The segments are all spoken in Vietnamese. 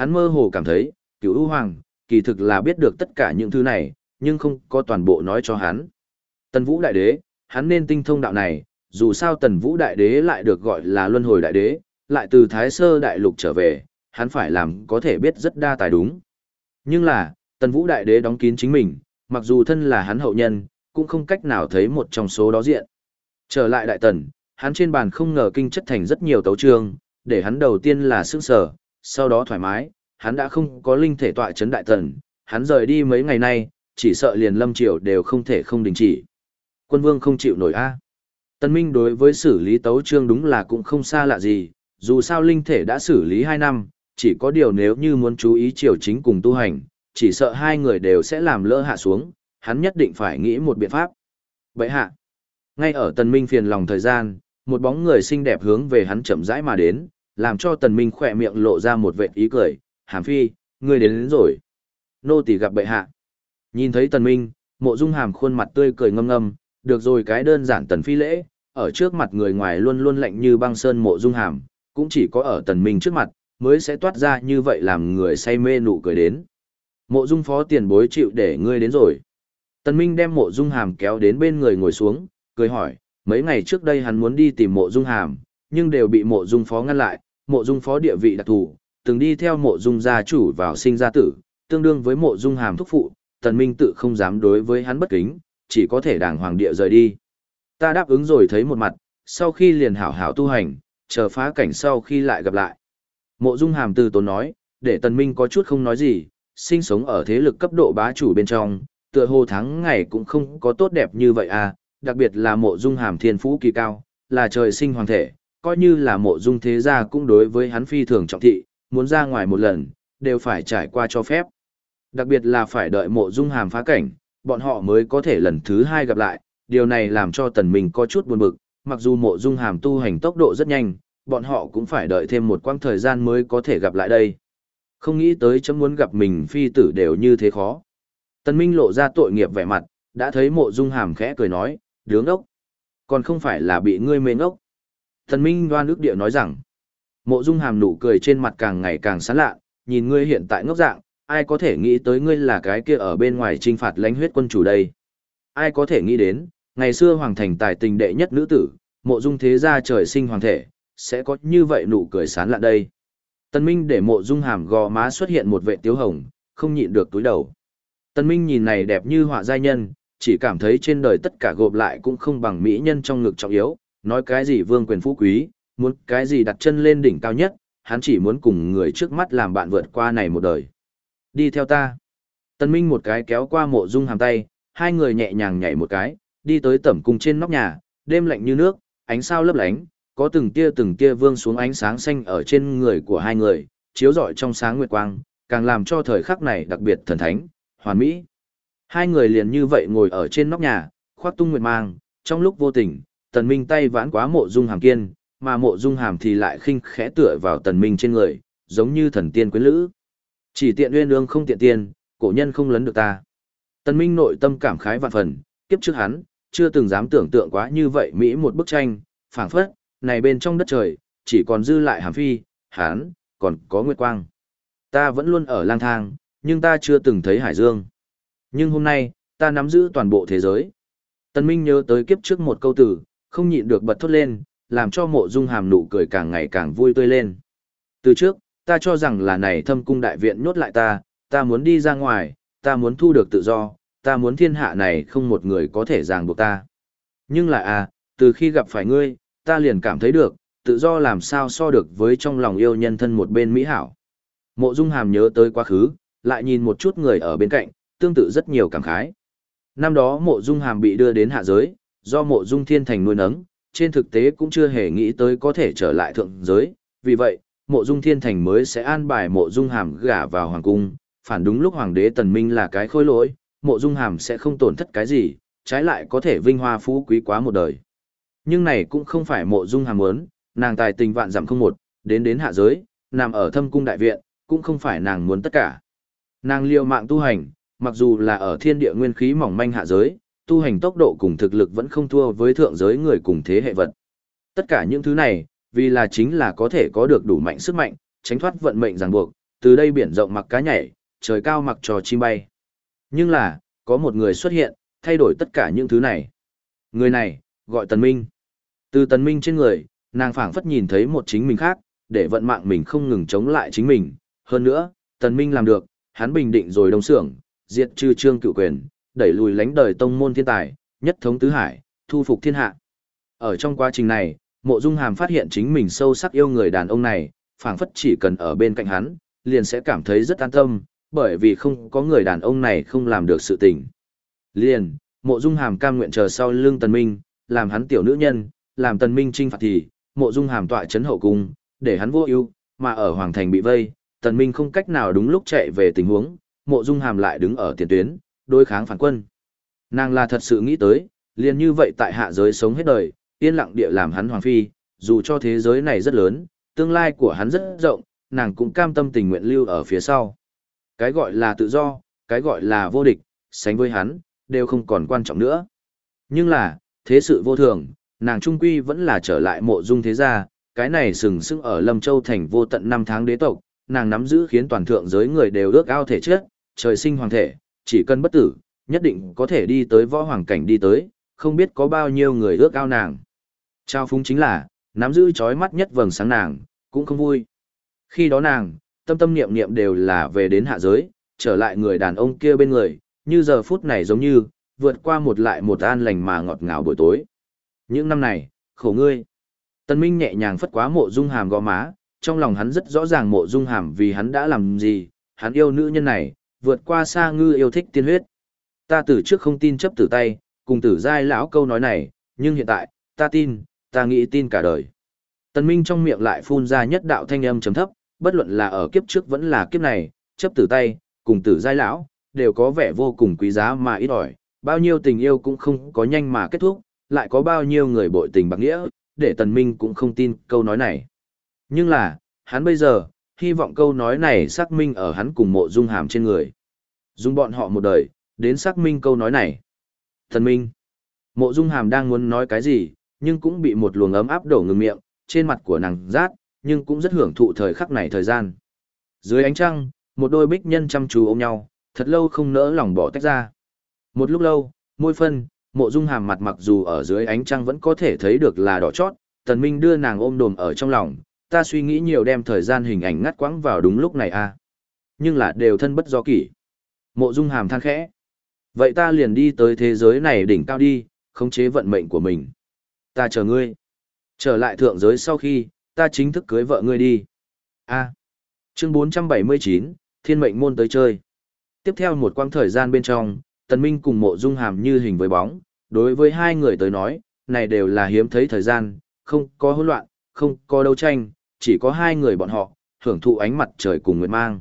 hắn mơ hồ cảm thấy, cửu ưu hoàng, kỳ thực là biết được tất cả những thứ này, nhưng không có toàn bộ nói cho hắn. Tần Vũ Đại Đế, hắn nên tinh thông đạo này, dù sao Tần Vũ Đại Đế lại được gọi là Luân Hồi Đại Đế, lại từ Thái Sơ Đại Lục trở về, hắn phải làm có thể biết rất đa tài đúng. Nhưng là, Tần Vũ Đại Đế đóng kín chính mình, mặc dù thân là hắn hậu nhân, cũng không cách nào thấy một trong số đó diện. Trở lại Đại Tần, hắn trên bàn không ngờ kinh chất thành rất nhiều tấu chương, để hắn đầu tiên là sững sở, sau đó thoải mái, hắn đã không có linh thể tọa chấn Đại Tần, hắn rời đi mấy ngày nay, chỉ sợ liền lâm triều đều không thể không đình chỉ. Quân vương không chịu nổi a. Tân Minh đối với xử lý tấu trương đúng là cũng không xa lạ gì, dù sao linh thể đã xử lý 2 năm, chỉ có điều nếu như muốn chú ý triều chính cùng tu hành, chỉ sợ hai người đều sẽ làm lỡ hạ xuống, hắn nhất định phải nghĩ một biện pháp. Vậy hạ, ngay ở Tần Minh phiền lòng thời gian, một bóng người xinh đẹp hướng về hắn chậm rãi mà đến, làm cho Tần Minh khỏe miệng lộ ra một vệt ý cười, hàm phi, ngươi đến, đến rồi. Nô tỳ gặp bệ hạ. Nhìn thấy Tần Minh, mộ dung hàm khuôn mặt tươi cười ngâm ngâm, được rồi cái đơn giản Tần phi lễ, ở trước mặt người ngoài luôn luôn lạnh như băng sơn mộ dung hàm, cũng chỉ có ở Tần Minh trước mặt, mới sẽ toát ra như vậy làm người say mê nụ cười đến. Mộ dung phó tiền bối chịu để ngươi đến rồi. Tần Minh đem mộ dung hàm kéo đến bên người ngồi xuống, cười hỏi, mấy ngày trước đây hắn muốn đi tìm mộ dung hàm, nhưng đều bị mộ dung phó ngăn lại, mộ dung phó địa vị đặc thù, từng đi theo mộ dung gia chủ vào sinh ra tử, tương đương với mộ dung hàm thúc phụ, tần minh tự không dám đối với hắn bất kính, chỉ có thể đàng hoàng địa rời đi. Ta đáp ứng rồi thấy một mặt, sau khi liền hảo hảo tu hành, chờ phá cảnh sau khi lại gặp lại. Mộ dung hàm từ tốn nói, để tần minh có chút không nói gì, sinh sống ở thế lực cấp độ bá chủ bên trong, tựa hồ thắng ngày cũng không có tốt đẹp như vậy à, đặc biệt là mộ dung hàm thiên phú kỳ cao, là trời sinh hoàng thể, coi như là mộ dung thế gia cũng đối với hắn phi thường trọng thị, muốn ra ngoài một lần, đều phải trải qua cho phép. Đặc biệt là phải đợi mộ dung hàm phá cảnh, bọn họ mới có thể lần thứ hai gặp lại, điều này làm cho tần mình có chút buồn bực, mặc dù mộ dung hàm tu hành tốc độ rất nhanh, bọn họ cũng phải đợi thêm một quãng thời gian mới có thể gặp lại đây. Không nghĩ tới chấm muốn gặp mình phi tử đều như thế khó. Tần Minh lộ ra tội nghiệp vẻ mặt, đã thấy mộ dung hàm khẽ cười nói, đứng ốc. Còn không phải là bị ngươi mê ngốc. Thần Minh đoan ước địa nói rằng, mộ dung hàm nụ cười trên mặt càng ngày càng sán lạ, nhìn ngươi hiện tại ngốc dạng, ai có thể nghĩ tới ngươi là cái kia ở bên ngoài trinh phạt lãnh huyết quân chủ đây. Ai có thể nghĩ đến, ngày xưa hoàng thành tài tình đệ nhất nữ tử, mộ dung thế gia trời sinh hoàng thể, sẽ có như vậy nụ cười sán lạ đây. Tần Minh để mộ dung hàm gò má xuất hiện một vệ tiếu hồng, không nhịn được túi đầu. Tần Minh nhìn này đẹp như họa giai nhân, chỉ cảm thấy trên đời tất cả gộp lại cũng không bằng mỹ nhân trong ngực trọng yếu, nói cái gì vương quyền phú quý, muốn cái gì đặt chân lên đỉnh cao nhất, hắn chỉ muốn cùng người trước mắt làm bạn vượt qua này một đời. Đi theo ta. tân Minh một cái kéo qua mộ dung hàm tay, hai người nhẹ nhàng nhảy một cái, đi tới tẩm cung trên nóc nhà, đêm lạnh như nước, ánh sao lấp lánh, có từng tia từng tia vương xuống ánh sáng xanh ở trên người của hai người, chiếu rọi trong sáng nguyệt quang, càng làm cho thời khắc này đặc biệt thần thánh, hoàn mỹ. Hai người liền như vậy ngồi ở trên nóc nhà, khoác tung nguyệt mang, trong lúc vô tình, tần minh tay vãn quá mộ dung hàm kiên, mà mộ dung hàm thì lại khinh khẽ tựa vào tần minh trên người, giống như thần tiên quyến lữ. Chỉ tiện uyên ương không tiện tiên, cổ nhân không lấn được ta. Tần minh nội tâm cảm khái vạn phần, kiếp trước hắn, chưa từng dám tưởng tượng quá như vậy Mỹ một bức tranh, phảng phất, này bên trong đất trời, chỉ còn dư lại hàm phi, hắn, còn có nguyệt quang. Ta vẫn luôn ở lang thang, nhưng ta chưa từng thấy hải dương. Nhưng hôm nay, ta nắm giữ toàn bộ thế giới. Tần Minh nhớ tới kiếp trước một câu từ, không nhịn được bật thốt lên, làm cho mộ dung hàm nụ cười càng ngày càng vui tươi lên. Từ trước, ta cho rằng là này thâm cung đại viện nhốt lại ta, ta muốn đi ra ngoài, ta muốn thu được tự do, ta muốn thiên hạ này không một người có thể ràng buộc ta. Nhưng là à, từ khi gặp phải ngươi, ta liền cảm thấy được, tự do làm sao so được với trong lòng yêu nhân thân một bên mỹ hảo. Mộ Dung Hàm nhớ tới quá khứ, lại nhìn một chút người ở bên cạnh, tương tự rất nhiều cảm khái. Năm đó Mộ Dung Hàm bị đưa đến hạ giới, do Mộ Dung Thiên Thành nuôi nấng, trên thực tế cũng chưa hề nghĩ tới có thể trở lại thượng giới, vì vậy, Mộ Dung Thiên Thành mới sẽ an bài Mộ Dung Hàm gả vào hoàng cung, phản đúng lúc hoàng đế Tần Minh là cái khôi lỗi, Mộ Dung Hàm sẽ không tổn thất cái gì, trái lại có thể vinh hoa phú quý quá một đời. Nhưng này cũng không phải mộ dung hàm muốn, nàng tài tình vạn dặm không một, đến đến hạ giới, nằm ở thâm cung đại viện, cũng không phải nàng muốn tất cả. Nàng liều mạng tu hành, mặc dù là ở thiên địa nguyên khí mỏng manh hạ giới, tu hành tốc độ cùng thực lực vẫn không thua với thượng giới người cùng thế hệ vật. Tất cả những thứ này, vì là chính là có thể có được đủ mạnh sức mạnh, tránh thoát vận mệnh ràng buộc, từ đây biển rộng mặc cá nhảy, trời cao mặc trò chim bay. Nhưng là, có một người xuất hiện, thay đổi tất cả những thứ này. Người này, gọi Tần Minh. Từ Tần Minh trên người, nàng phảng phất nhìn thấy một chính mình khác, để vận mạng mình không ngừng chống lại chính mình. Hơn nữa, Tần Minh làm được, hắn bình định rồi đông sưởng, diệt trừ trương cựu quyền, đẩy lùi lánh đời tông môn thiên tài, nhất thống tứ hải, thu phục thiên hạ. Ở trong quá trình này, Mộ Dung Hàm phát hiện chính mình sâu sắc yêu người đàn ông này, phảng phất chỉ cần ở bên cạnh hắn, liền sẽ cảm thấy rất an tâm, bởi vì không có người đàn ông này không làm được sự tình. Liền, Mộ Dung Hàm cam nguyện chờ sau lưng Tần Minh, làm hắn tiểu nữ nhân, làm Tần Minh trinh phạt thì, Mộ Dung Hàm tọa chấn hậu cung, để hắn vô ưu, mà ở hoàng thành bị vây, Tần Minh không cách nào đúng lúc chạy về tình huống, Mộ Dung Hàm lại đứng ở tiền tuyến, đối kháng phản quân. Nàng là thật sự nghĩ tới, liền như vậy tại hạ giới sống hết đời, yên lặng địa làm hắn hoàng phi, dù cho thế giới này rất lớn, tương lai của hắn rất rộng, nàng cũng cam tâm tình nguyện lưu ở phía sau. Cái gọi là tự do, cái gọi là vô địch, sánh với hắn, đều không còn quan trọng nữa. Nhưng là, thế sự vô thường, nàng trung quy vẫn là trở lại mộ dung thế gia, cái này sừng sững ở Lâm Châu thành vô tận năm tháng đế tộc, nàng nắm giữ khiến toàn thượng giới người đều ước ao thể chất, trời sinh hoàng thể, chỉ cần bất tử, nhất định có thể đi tới võ hoàng cảnh đi tới, không biết có bao nhiêu người ước ao nàng. Trao phúng chính là, nắm giữ chói mắt nhất vầng sáng nàng, cũng không vui. Khi đó nàng, tâm tâm niệm niệm đều là về đến hạ giới, trở lại người đàn ông kia bên người, như giờ phút này giống như, vượt qua một lại một an lành mà ngọt ngào buổi tối. Những năm này, khổ ngươi. Tân Minh nhẹ nhàng phất quá mộ dung hàm gò má, trong lòng hắn rất rõ ràng mộ dung hàm vì hắn đã làm gì, hắn yêu nữ nhân này, vượt qua xa ngư yêu thích tiên huyết. Ta từ trước không tin chấp tử tay, cùng tử giai lão câu nói này, nhưng hiện tại, ta tin, ta nghĩ tin cả đời. Tần Minh trong miệng lại phun ra nhất đạo thanh âm trầm thấp, bất luận là ở kiếp trước vẫn là kiếp này, chấp tử tay, cùng tử giai lão, đều có vẻ vô cùng quý giá mà ít ỏi, bao nhiêu tình yêu cũng không có nhanh mà kết thúc, lại có bao nhiêu người bội tình bạc nghĩa, để Tần Minh cũng không tin câu nói này. Nhưng là, hắn bây giờ, hy vọng câu nói này xác minh ở hắn cùng mộ dung hàm trên người. Dùng bọn họ một đời, đến xác minh câu nói này. Thần Minh. Mộ dung hàm đang muốn nói cái gì, nhưng cũng bị một luồng ấm áp đổ ngừng miệng, trên mặt của nàng rát, nhưng cũng rất hưởng thụ thời khắc này thời gian. Dưới ánh trăng, một đôi bích nhân chăm chú ôm nhau, thật lâu không nỡ lòng bỏ tách ra. Một lúc lâu, môi phân, mộ dung hàm mặt mặc dù ở dưới ánh trăng vẫn có thể thấy được là đỏ chót, tần minh đưa nàng ôm đồm ở trong lòng, ta suy nghĩ nhiều đem thời gian hình ảnh ngắt quãng vào đúng lúc này a à. Nhưng là đều thân bất do kỷ. Mộ dung hàm than khẽ. Vậy ta liền đi tới thế giới này đỉnh cao đi, khống chế vận mệnh của mình. Ta chờ ngươi. Trở lại thượng giới sau khi, ta chính thức cưới vợ ngươi đi. A. chương 479, thiên mệnh môn tới chơi. Tiếp theo một quãng thời gian bên trong, Tần Minh cùng mộ dung hàm như hình với bóng, đối với hai người tới nói, này đều là hiếm thấy thời gian, không có hỗn loạn, không có đấu tranh, chỉ có hai người bọn họ, hưởng thụ ánh mặt trời cùng nguyệt mang.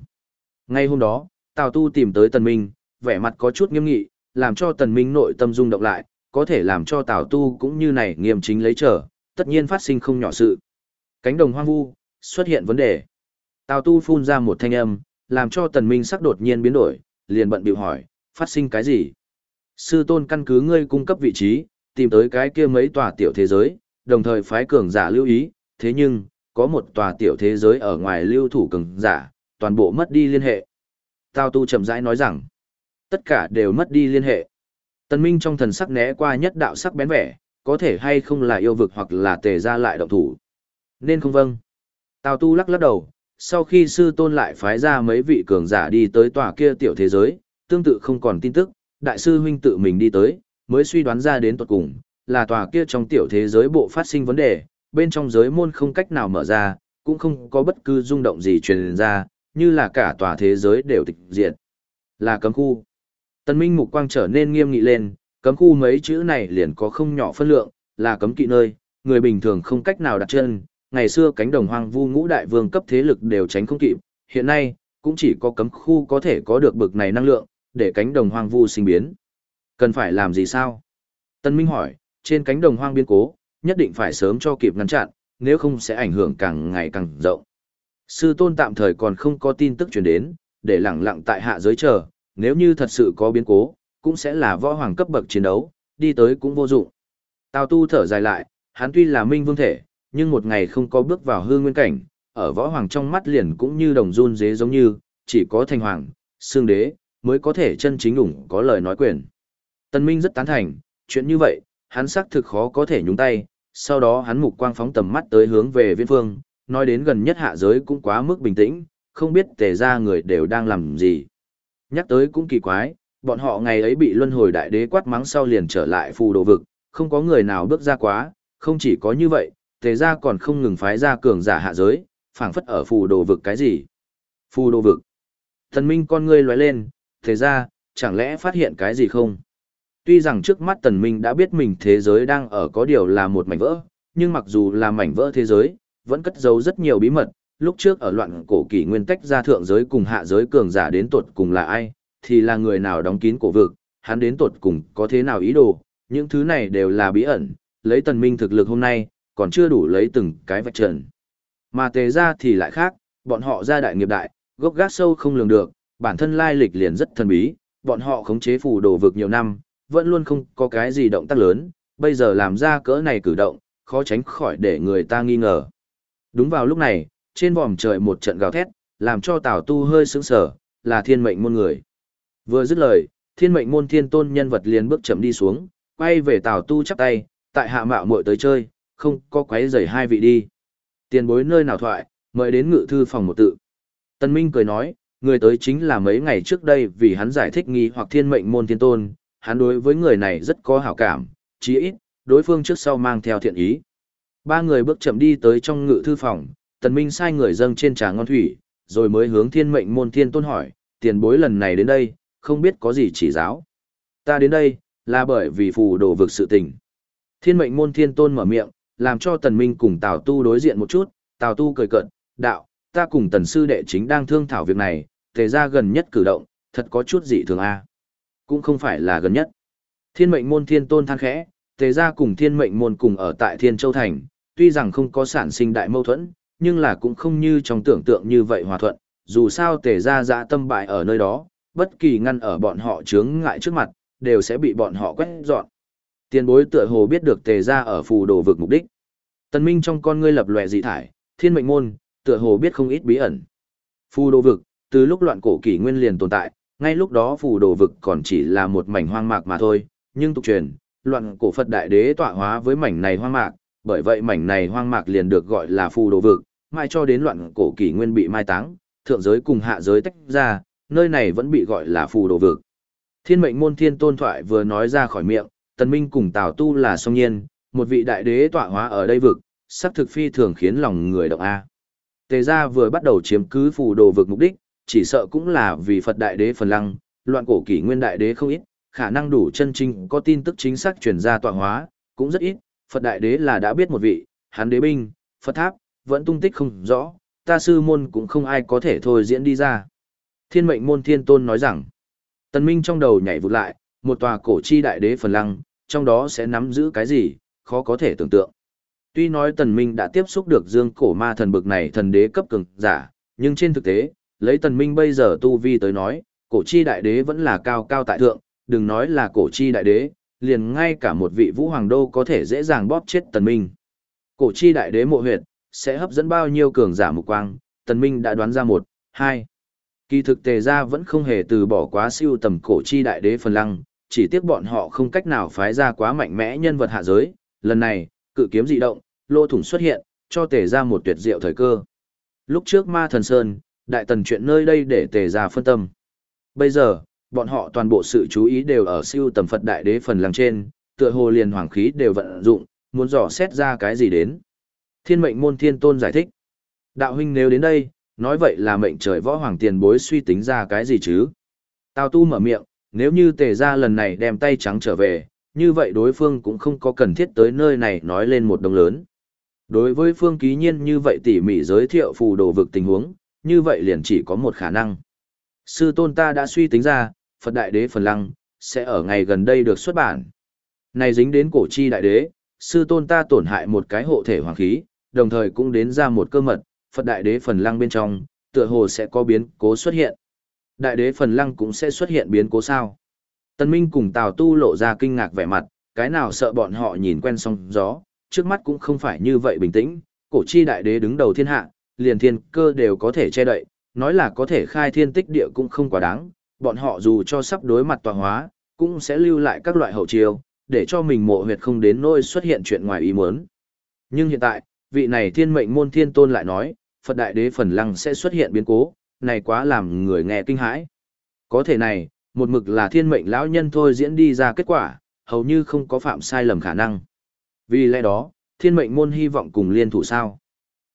Ngay hôm đó, Tào Tu tìm tới Tần Minh, vẻ mặt có chút nghiêm nghị, làm cho Tần Minh nội tâm rung động lại, có thể làm cho Tào Tu cũng như này nghiêm chính lấy trở, tất nhiên phát sinh không nhỏ sự. Cánh đồng hoang vu, xuất hiện vấn đề. Tào Tu phun ra một thanh âm, làm cho Tần Minh sắc đột nhiên biến đổi, liền bận bịu hỏi, phát sinh cái gì? Sư tôn căn cứ ngươi cung cấp vị trí, tìm tới cái kia mấy tòa tiểu thế giới, đồng thời phái cường giả lưu ý, thế nhưng, có một tòa tiểu thế giới ở ngoài lưu thủ cường giả, toàn bộ mất đi liên hệ. Tao tu chậm rãi nói rằng, tất cả đều mất đi liên hệ. Tần Minh trong thần sắc né qua nhất đạo sắc bén vẻ, có thể hay không là yêu vực hoặc là tề ra lại động thủ. Nên không vâng. Tào tu lắc lắc đầu, sau khi sư tôn lại phái ra mấy vị cường giả đi tới tòa kia tiểu thế giới, tương tự không còn tin tức, đại sư huynh tự mình đi tới, mới suy đoán ra đến tuật cùng, là tòa kia trong tiểu thế giới bộ phát sinh vấn đề, bên trong giới môn không cách nào mở ra, cũng không có bất cứ rung động gì truyền ra, như là cả tòa thế giới đều tịch diệt. Là cấm khu. Tân Minh mục quang trở nên nghiêm nghị lên, cấm khu mấy chữ này liền có không nhỏ phân lượng, là cấm kỵ nơi, người bình thường không cách nào đặt chân, ngày xưa cánh đồng hoang vu ngũ đại vương cấp thế lực đều tránh không kịp, hiện nay, cũng chỉ có cấm khu có thể có được bực này năng lượng, để cánh đồng hoang vu sinh biến. Cần phải làm gì sao? Tân Minh hỏi, trên cánh đồng hoang biến cố, nhất định phải sớm cho kịp ngăn chặn, nếu không sẽ ảnh hưởng càng ngày càng rộng. Sư tôn tạm thời còn không có tin tức truyền đến, để lặng lặng tại hạ giới chờ, nếu như thật sự có biến cố, cũng sẽ là võ hoàng cấp bậc chiến đấu, đi tới cũng vô dụng. Tào tu thở dài lại, hắn tuy là minh vương thể, nhưng một ngày không có bước vào hư nguyên cảnh, ở võ hoàng trong mắt liền cũng như đồng run dế giống như, chỉ có thành hoàng, xương đế, mới có thể chân chính ủng có lời nói quyền. Tân Minh rất tán thành, chuyện như vậy, hắn xác thực khó có thể nhúng tay, sau đó hắn mục quang phóng tầm mắt tới hướng về viên phương, nói đến gần nhất hạ giới cũng quá mức bình tĩnh, không biết tề ra người đều đang làm gì. Nhắc tới cũng kỳ quái, bọn họ ngày ấy bị luân hồi đại đế quát mắng sau liền trở lại phù đồ vực, không có người nào bước ra quá, không chỉ có như vậy, tề ra còn không ngừng phái ra cường giả hạ giới, phảng phất ở phù đồ vực cái gì. Phù đồ vực. Thần minh con ngươi lóe lên, tề ra, chẳng lẽ phát hiện cái gì không? Tuy rằng trước mắt tần minh đã biết mình thế giới đang ở có điều là một mảnh vỡ, nhưng mặc dù là mảnh vỡ thế giới, vẫn cất giấu rất nhiều bí mật. Lúc trước ở loạn cổ kỷ nguyên tách ra thượng giới cùng hạ giới cường giả đến tuột cùng là ai, thì là người nào đóng kín cổ vực, hắn đến tuột cùng có thế nào ý đồ, những thứ này đều là bí ẩn, lấy tần minh thực lực hôm nay, còn chưa đủ lấy từng cái vạch trần. Mà tề ra thì lại khác, bọn họ ra đại nghiệp đại, gốc gác sâu không lường được, bản thân lai lịch liền rất thần bí, bọn họ khống chế phù đồ vực nhiều năm, vẫn luôn không có cái gì động tác lớn, bây giờ làm ra cỡ này cử động, khó tránh khỏi để người ta nghi ngờ. Đúng vào lúc này, trên vòm trời một trận gào thét, làm cho Tào Tu hơi sững sờ, là thiên mệnh môn người. Vừa dứt lời, thiên mệnh môn thiên tôn nhân vật liền bước chậm đi xuống, quay về Tào Tu chắp tay, tại hạ mạo muội tới chơi, không có quấy rầy hai vị đi. Tiền bối nơi nào thoại, mời đến ngự thư phòng một tự. Tân Minh cười nói, người tới chính là mấy ngày trước đây vì hắn giải thích nghi hoặc thiên mệnh môn thiên tôn, hắn đối với người này rất có hảo cảm, chí ít, đối phương trước sau mang theo thiện ý. Ba người bước chậm đi tới trong ngự thư phòng, tần minh sai người dâng trên trà ngon thủy, rồi mới hướng thiên mệnh môn thiên tôn hỏi, tiền bối lần này đến đây, không biết có gì chỉ giáo. Ta đến đây, là bởi vì phù đồ vực sự tình. Thiên mệnh môn thiên tôn mở miệng, làm cho tần minh cùng Tào Tu đối diện một chút, Tào Tu cười cợt, đạo, ta cùng tần sư đệ chính đang thương thảo việc này, tề ra gần nhất cử động, thật có chút dị thường a cũng không phải là gần nhất. Thiên mệnh môn thiên tôn than khẽ, tề ra cùng thiên mệnh môn cùng ở tại Thiên Châu Thành, tuy rằng không có sản sinh đại mâu thuẫn, nhưng là cũng không như trong tưởng tượng như vậy hòa thuận, dù sao tề ra dã tâm bại ở nơi đó, bất kỳ ngăn ở bọn họ chướng ngại trước mặt, đều sẽ bị bọn họ quét dọn. Tiền bối tựa hồ biết được tề ra ở phù đồ vực mục đích. Tần Minh trong con ngươi lập lòe dị thải, thiên mệnh môn, tựa hồ biết không ít bí ẩn. Phù đồ vực, từ lúc loạn cổ kỷ nguyên liền tồn tại, ngay lúc đó phù đồ vực còn chỉ là một mảnh hoang mạc mà thôi, nhưng tục truyền, loạn cổ Phật đại đế tọa hóa với mảnh này hoang mạc, bởi vậy mảnh này hoang mạc liền được gọi là phù đồ vực, mai cho đến loạn cổ kỷ nguyên bị mai táng, thượng giới cùng hạ giới tách ra, nơi này vẫn bị gọi là phù đồ vực. Thiên mệnh môn thiên tôn thoại vừa nói ra khỏi miệng, tần minh cùng tào tu là song nhiên, một vị đại đế tọa hóa ở đây vực, sắc thực phi thường khiến lòng người động A. Tề gia vừa bắt đầu chiếm cứ phù đồ vực mục đích, chỉ sợ cũng là vì Phật Đại Đế phần lăng, loạn cổ kỷ nguyên Đại Đế không ít, khả năng đủ chân chính có tin tức chính xác truyền ra tọa hóa, cũng rất ít, Phật Đại Đế là đã biết một vị, hắn đế binh, Phật tháp, vẫn tung tích không rõ, ta sư môn cũng không ai có thể thôi diễn đi ra. Thiên mệnh môn thiên tôn nói rằng, tần minh trong đầu nhảy vụt lại, một tòa cổ chi đại đế phần lăng, trong đó sẽ nắm giữ cái gì, khó có thể tưởng tượng. Tuy nói tần minh đã tiếp xúc được dương cổ ma thần bực này thần đế cấp cường giả, nhưng trên thực tế, lấy tần minh bây giờ tu vi tới nói, cổ chi đại đế vẫn là cao cao tại thượng, đừng nói là cổ chi đại đế, liền ngay cả một vị vũ hoàng đô có thể dễ dàng bóp chết tần minh. Cổ chi đại đế mộ huyệt, sẽ hấp dẫn bao nhiêu cường giả mục quang, tần minh đã đoán ra một, hai. Kỳ thực tề gia vẫn không hề từ bỏ quá siêu tầm cổ chi đại đế phần lăng, chỉ tiếc bọn họ không cách nào phái ra quá mạnh mẽ nhân vật hạ giới, lần này, cự kiếm dị động, lô thủng xuất hiện, cho tề gia một tuyệt diệu thời cơ. Lúc trước ma thần sơn, đại tần chuyện nơi đây để tề ra phân tâm. Bây giờ, bọn họ toàn bộ sự chú ý đều ở siêu tầm Phật đại đế phần lăng trên, tựa hồ liền hoàng khí đều vận dụng, muốn dò xét ra cái gì đến. Thiên mệnh môn thiên tôn giải thích. Đạo huynh nếu đến đây, nói vậy là mệnh trời võ hoàng tiền bối suy tính ra cái gì chứ? Tào tu mở miệng, nếu như tề ra lần này đem tay trắng trở về, như vậy đối phương cũng không có cần thiết tới nơi này nói lên một đồng lớn. Đối với phương ký nhiên như vậy tỉ mỉ giới thiệu phù đồ vực tình huống, như vậy liền chỉ có một khả năng. Sư tôn ta đã suy tính ra, Phật Đại Đế Phần Lăng, sẽ ở ngày gần đây được xuất bản. Này dính đến cổ chi Đại Đế, sư tôn ta tổn hại một cái hộ thể hoàng khí, đồng thời cũng đến ra một cơ mật, Phật Đại Đế Phần Lăng bên trong, tựa hồ sẽ có biến cố xuất hiện. Đại Đế Phần Lăng cũng sẽ xuất hiện biến cố sao. Tân Minh cùng Tào Tu lộ ra kinh ngạc vẻ mặt, cái nào sợ bọn họ nhìn quen song gió, trước mắt cũng không phải như vậy bình tĩnh, cổ chi đại đế đứng đầu thiên hạ, liền thiên cơ đều có thể che đậy, nói là có thể khai thiên tích địa cũng không quá đáng, bọn họ dù cho sắp đối mặt tòa hóa, cũng sẽ lưu lại các loại hậu chiêu, để cho mình mộ huyệt không đến nỗi xuất hiện chuyện ngoài ý muốn. Nhưng hiện tại, vị này thiên mệnh môn thiên tôn lại nói, Phật Đại Đế phần lăng sẽ xuất hiện biến cố, này quá làm người nghe kinh hãi. Có thể này, một mực là thiên mệnh lão nhân thôi diễn đi ra kết quả, hầu như không có phạm sai lầm khả năng. Vì lẽ đó, thiên mệnh môn hy vọng cùng liên thủ sao.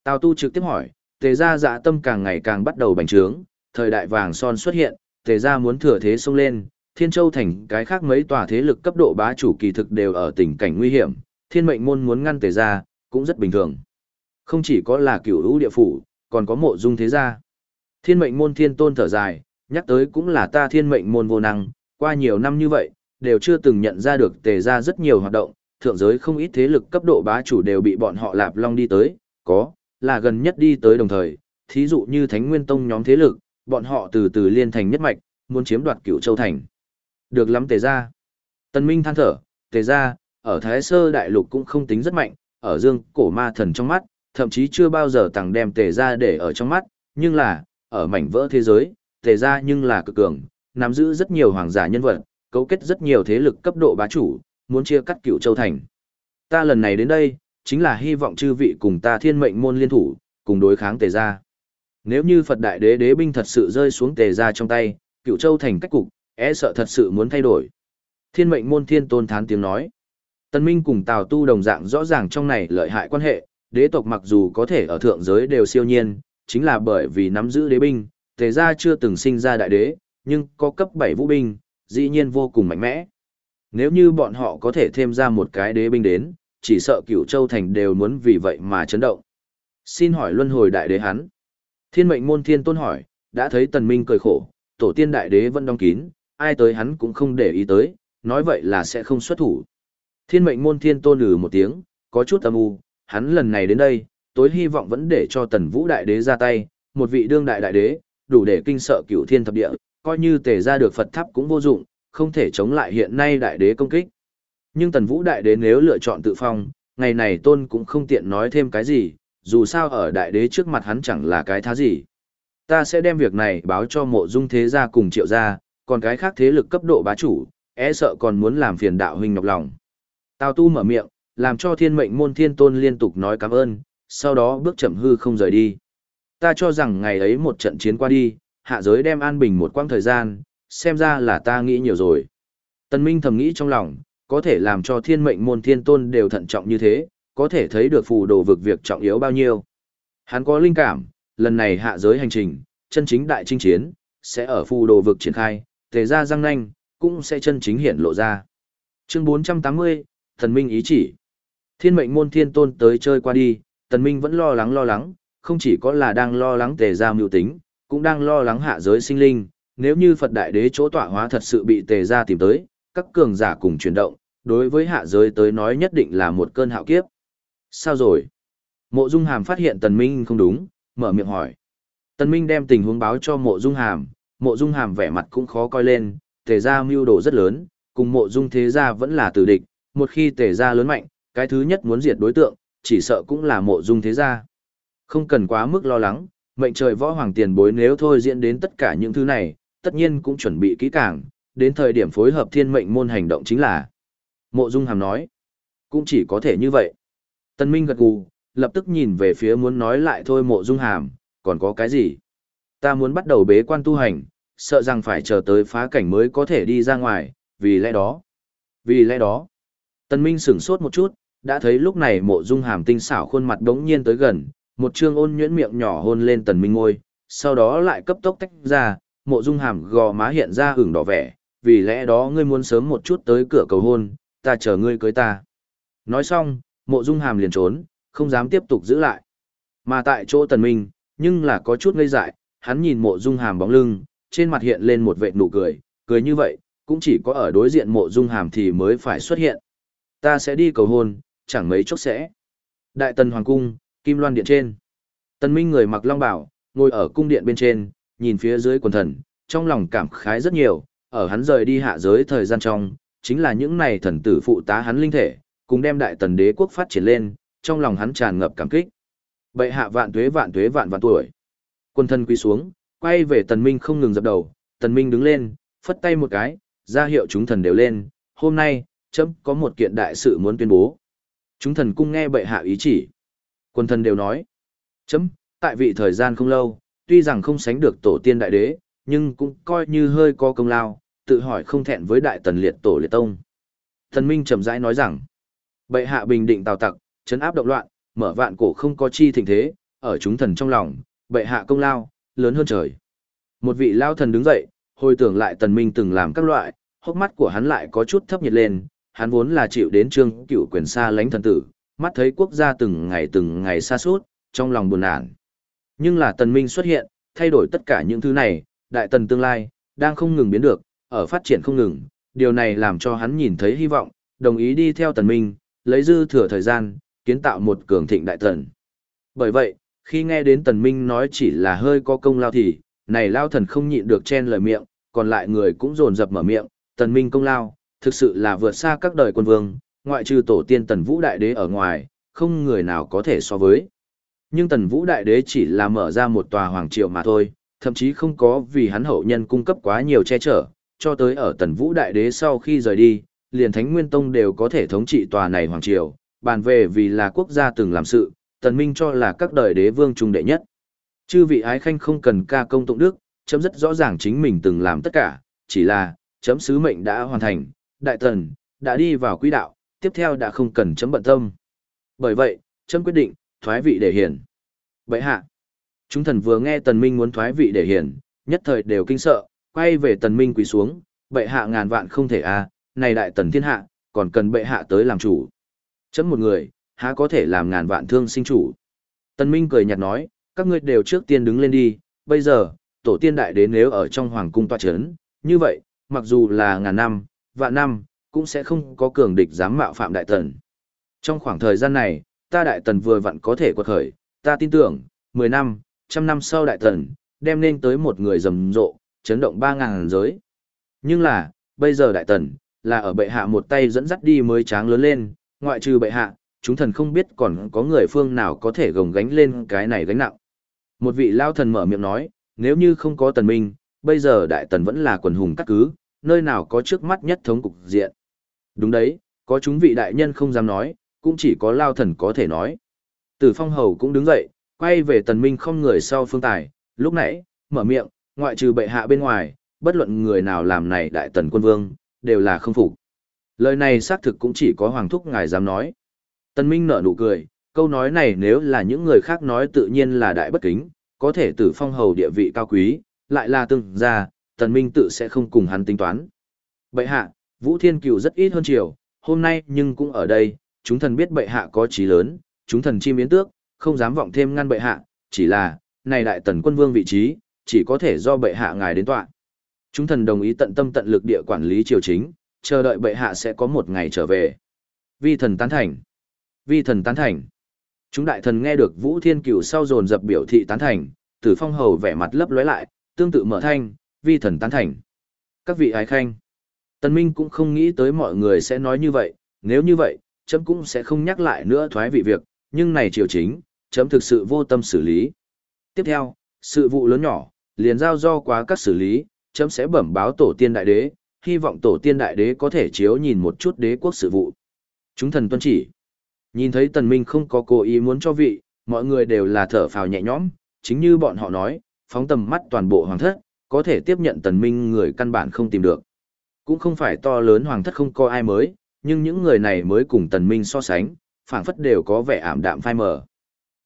Tào tu trực tiếp hỏi, tề gia dạ tâm càng ngày càng bắt đầu bành trướng, thời đại vàng son xuất hiện, tề gia muốn thừa thế xông lên, thiên châu thành cái khác mấy tòa thế lực cấp độ bá chủ kỳ thực đều ở tình cảnh nguy hiểm, thiên mệnh môn muốn ngăn tề gia, cũng rất bình thường. Không chỉ có là cửu hữu địa phủ, còn có mộ dung thế gia. Thiên mệnh môn thiên tôn thở dài, nhắc tới cũng là ta thiên mệnh môn vô năng, qua nhiều năm như vậy, đều chưa từng nhận ra được tề Gia rất nhiều hoạt động, thượng giới không ít thế lực cấp độ bá chủ đều bị bọn họ lạp long đi tới, có, là gần nhất đi tới đồng thời, thí dụ như Thánh Nguyên Tông nhóm thế lực, bọn họ từ từ liên thành nhất mạch, muốn chiếm đoạt cửu châu thành. Được lắm tề gia, Tân Minh than thở, tề gia ở Thái Sơ Đại Lục cũng không tính rất mạnh, ở dương cổ ma thần trong mắt, thậm chí chưa bao giờ tàng đem tề gia để ở trong mắt, nhưng là, ở mảnh vỡ thế giới, tề gia nhưng là cực cường, nắm giữ rất nhiều hoàng giả nhân vật, cấu kết rất nhiều thế lực cấp độ bá chủ, muốn chia cắt cựu châu thành. Ta lần này đến đây, chính là hy vọng chư vị cùng ta thiên mệnh môn liên thủ, cùng đối kháng tề gia. Nếu như Phật Đại Đế đế binh thật sự rơi xuống tề gia trong tay, cựu châu thành cách cục, e sợ thật sự muốn thay đổi. Thiên mệnh môn thiên tôn thán tiếng nói. Tân Minh cùng Tào Tu đồng dạng rõ ràng trong này lợi hại quan hệ, đế tộc mặc dù có thể ở thượng giới đều siêu nhiên, chính là bởi vì nắm giữ đế binh, tề gia chưa từng sinh ra đại đế, nhưng có cấp 7 vũ binh, dĩ nhiên vô cùng mạnh mẽ. Nếu như bọn họ có thể thêm ra một cái đế binh đến, chỉ sợ cửu châu thành đều muốn vì vậy mà chấn động. Xin hỏi luân hồi đại đế hắn. Thiên mệnh môn thiên tôn hỏi, đã thấy tần minh cười khổ, tổ tiên đại đế vẫn đóng kín, ai tới hắn cũng không để ý tới, nói vậy là sẽ không xuất thủ. Thiên mệnh môn thiên tôn lử một tiếng, có chút âm u, hắn lần này đến đây, tối hy vọng vẫn để cho tần vũ đại đế ra tay, một vị đương đại đại đế, đủ để kinh sợ cửu thiên thập địa, coi như tề ra được Phật tháp cũng vô dụng, không thể chống lại hiện nay đại đế công kích. Nhưng tần vũ đại đế nếu lựa chọn tự phong, ngày này tôn cũng không tiện nói thêm cái gì, dù sao ở đại đế trước mặt hắn chẳng là cái thá gì. Ta sẽ đem việc này báo cho mộ dung thế gia cùng triệu gia, còn cái khác thế lực cấp độ bá chủ, e sợ còn muốn làm phiền đạo huynh nhọc lòng. Tào tu mở miệng, làm cho thiên mệnh môn thiên tôn liên tục nói cảm ơn, sau đó bước chậm hư không rời đi. Ta cho rằng ngày ấy một trận chiến qua đi, hạ giới đem an bình một quãng thời gian, xem ra là ta nghĩ nhiều rồi. Tần Minh thầm nghĩ trong lòng, có thể làm cho thiên mệnh môn thiên tôn đều thận trọng như thế, có thể thấy được phù đồ vực việc trọng yếu bao nhiêu. Hắn có linh cảm, lần này hạ giới hành trình, chân chính đại chinh chiến, sẽ ở phù đồ vực triển khai, tề ra răng nanh, cũng sẽ chân chính hiện lộ ra. Chương 480, Thần Minh ý chỉ. Thiên mệnh môn thiên tôn tới chơi qua đi, Tần Minh vẫn lo lắng lo lắng, không chỉ có là đang lo lắng tề ra mưu tính, cũng đang lo lắng hạ giới sinh linh, nếu như Phật Đại Đế chỗ tọa hóa thật sự bị tề ra tìm tới, các cường giả cùng chuyển động, đối với hạ giới tới nói nhất định là một cơn hạo kiếp. Sao rồi? Mộ Dung Hàm phát hiện Tần Minh không đúng, mở miệng hỏi. Tần Minh đem tình huống báo cho Mộ Dung Hàm, Mộ Dung Hàm vẻ mặt cũng khó coi lên, tề ra mưu đồ rất lớn, cùng Mộ Dung thế gia vẫn là tử địch, một khi tề ra lớn mạnh, cái thứ nhất muốn diệt đối tượng, chỉ sợ cũng là Mộ Dung thế gia. Không cần quá mức lo lắng, mệnh trời võ hoàng tiền bối nếu thôi diễn đến tất cả những thứ này, tất nhiên cũng chuẩn bị kỹ càng, đến thời điểm phối hợp thiên mệnh môn hành động chính là. Mộ Dung Hàm nói, cũng chỉ có thể như vậy. Tân Minh gật gù, lập tức nhìn về phía muốn nói lại thôi Mộ Dung Hàm, còn có cái gì? Ta muốn bắt đầu bế quan tu hành, sợ rằng phải chờ tới phá cảnh mới có thể đi ra ngoài, vì lẽ đó. Vì lẽ đó. Tân Minh sửng sốt một chút, đã thấy lúc này Mộ Dung Hàm tinh xảo khuôn mặt đống nhiên tới gần, một trương ôn nhuyễn miệng nhỏ hôn lên Tần Minh ngôi, sau đó lại cấp tốc tách ra, mộ dung hàm gò má hiện ra hửng đỏ vẻ, vì lẽ đó ngươi muốn sớm một chút tới cửa cầu hôn, ta chờ ngươi cưới ta. Nói xong, mộ dung hàm liền trốn, không dám tiếp tục giữ lại. Mà tại chỗ tần minh, nhưng là có chút ngây dại, hắn nhìn mộ dung hàm bóng lưng, trên mặt hiện lên một vệt nụ cười, cười như vậy, cũng chỉ có ở đối diện mộ dung hàm thì mới phải xuất hiện. Ta sẽ đi cầu hôn, chẳng mấy chốc sẽ. Đại tần hoàng cung, kim loan điện trên. Tần minh người mặc long bảo, ngồi ở cung điện bên trên, nhìn phía dưới quần thần, trong lòng cảm khái rất nhiều, ở hắn rời đi hạ giới thời gian trong, chính là những này thần tử phụ tá hắn linh thể, cùng đem đại tần đế quốc phát triển lên, trong lòng hắn tràn ngập cảm kích. Bệ hạ vạn tuế vạn tuế vạn vạn tuổi. Quân thân quy xuống, quay về tần minh không ngừng dập đầu, tần minh đứng lên, phất tay một cái, ra hiệu chúng thần đều lên, hôm nay, chấm có một kiện đại sự muốn tuyên bố. Chúng thần cung nghe bệ hạ ý chỉ. Quân thần đều nói, chấm, tại vị thời gian không lâu, tuy rằng không sánh được tổ tiên đại đế, nhưng cũng coi như hơi có công lao, tự hỏi không thẹn với đại tần liệt tổ liệt tông. Thần Minh trầm rãi nói rằng, bệ hạ bình định tào tặc, chấn áp động loạn, mở vạn cổ không có chi thịnh thế, ở chúng thần trong lòng, bệ hạ công lao, lớn hơn trời. Một vị lao thần đứng dậy, hồi tưởng lại tần minh từng làm các loại, hốc mắt của hắn lại có chút thấp nhiệt lên, hắn vốn là chịu đến trương cựu quyền xa lánh thần tử, mắt thấy quốc gia từng ngày từng ngày xa suốt, trong lòng buồn nản. Nhưng là tần minh xuất hiện, thay đổi tất cả những thứ này, đại tần tương lai, đang không ngừng biến được, ở phát triển không ngừng, điều này làm cho hắn nhìn thấy hy vọng, đồng ý đi theo tần minh, lấy dư thừa thời gian, kiến tạo một cường thịnh đại tần. Bởi vậy, khi nghe đến tần minh nói chỉ là hơi có công lao thì, này lao thần không nhịn được chen lời miệng, còn lại người cũng rồn rập mở miệng, tần minh công lao, thực sự là vượt xa các đời quân vương, ngoại trừ tổ tiên tần vũ đại đế ở ngoài, không người nào có thể so với. Nhưng tần vũ đại đế chỉ là mở ra một tòa hoàng triều mà thôi, thậm chí không có vì hắn hậu nhân cung cấp quá nhiều che chở, cho tới ở tần vũ đại đế sau khi rời đi, liền thánh nguyên tông đều có thể thống trị tòa này hoàng triều, bàn về vì là quốc gia từng làm sự, tần minh cho là các đời đế vương trung đệ nhất. Chư vị ái khanh không cần ca công tụng đức, chấm rất rõ ràng chính mình từng làm tất cả, chỉ là, chấm sứ mệnh đã hoàn thành, đại tần, đã đi vào quỹ đạo, tiếp theo đã không cần chấm bận tâm. Bởi vậy, chấm quyết định, thoái vị để hiển. Vậy hạ, chúng thần vừa nghe tần minh muốn thoái vị để hiển, nhất thời đều kinh sợ, quay về tần minh quỳ xuống, bệ hạ ngàn vạn không thể a, này đại tần thiên hạ, còn cần bệ hạ tới làm chủ. Chấm một người, há có thể làm ngàn vạn thương sinh chủ. Tần minh cười nhạt nói, các ngươi đều trước tiên đứng lên đi, bây giờ, tổ tiên đại đế nếu ở trong hoàng cung tọa chấn, như vậy, mặc dù là ngàn năm, vạn năm, cũng sẽ không có cường địch dám mạo phạm đại tần. Trong khoảng thời gian này, ta đại tần vừa vặn có thể quật khởi, ta tin tưởng, 10 năm, trăm năm sau đại tần, đem nên tới một người rầm rộ, chấn động ba ngàn giới. Nhưng là, bây giờ đại tần, là ở bệ hạ một tay dẫn dắt đi mới tráng lớn lên, ngoại trừ bệ hạ, chúng thần không biết còn có người phương nào có thể gồng gánh lên cái này gánh nặng. Một vị lao thần mở miệng nói, nếu như không có tần minh, bây giờ đại tần vẫn là quần hùng cắt cứ, nơi nào có trước mắt nhất thống cục diện. Đúng đấy, có chúng vị đại nhân không dám nói, cũng chỉ có lao thần có thể nói. Tử phong hầu cũng đứng dậy, quay về tần minh không người sau phương tài, lúc nãy, mở miệng, ngoại trừ bệ hạ bên ngoài, bất luận người nào làm này đại tần quân vương, đều là không phục. Lời này xác thực cũng chỉ có hoàng thúc ngài dám nói. Tần minh nở nụ cười, câu nói này nếu là những người khác nói tự nhiên là đại bất kính, có thể tử phong hầu địa vị cao quý, lại là tương gia, tần minh tự sẽ không cùng hắn tính toán. Bệ hạ, Vũ Thiên Cửu rất ít hơn chiều, hôm nay nhưng cũng ở đây, chúng thần biết bệ hạ có trí lớn, chúng thần chi miến tước, không dám vọng thêm ngăn bệ hạ, chỉ là, này đại tần quân vương vị trí, chỉ có thể do bệ hạ ngài đến tọa. Chúng thần đồng ý tận tâm tận lực địa quản lý triều chính, chờ đợi bệ hạ sẽ có một ngày trở về. Vi thần tán thành. Vi thần tán thành. Chúng đại thần nghe được Vũ Thiên Cửu sau dồn dập biểu thị tán thành, Tử Phong hầu vẻ mặt lấp lóe lại, tương tự mở thanh, vi thần tán thành. Các vị ái khanh. Tần Minh cũng không nghĩ tới mọi người sẽ nói như vậy, nếu như vậy, chấm cũng sẽ không nhắc lại nữa thoái vị việc, nhưng này triều chính, chấm thực sự vô tâm xử lý. Tiếp theo, sự vụ lớn nhỏ, liền giao do quá các xử lý, chấm sẽ bẩm báo tổ tiên đại đế, hy vọng tổ tiên đại đế có thể chiếu nhìn một chút đế quốc sự vụ. Chúng thần tuân chỉ. Nhìn thấy tần minh không có cố ý muốn cho vị, mọi người đều là thở phào nhẹ nhõm, chính như bọn họ nói, phóng tầm mắt toàn bộ hoàng thất, có thể tiếp nhận tần minh người căn bản không tìm được. Cũng không phải to lớn hoàng thất không có ai mới, nhưng những người này mới cùng tần minh so sánh, phảng phất đều có vẻ ảm đạm phai mờ.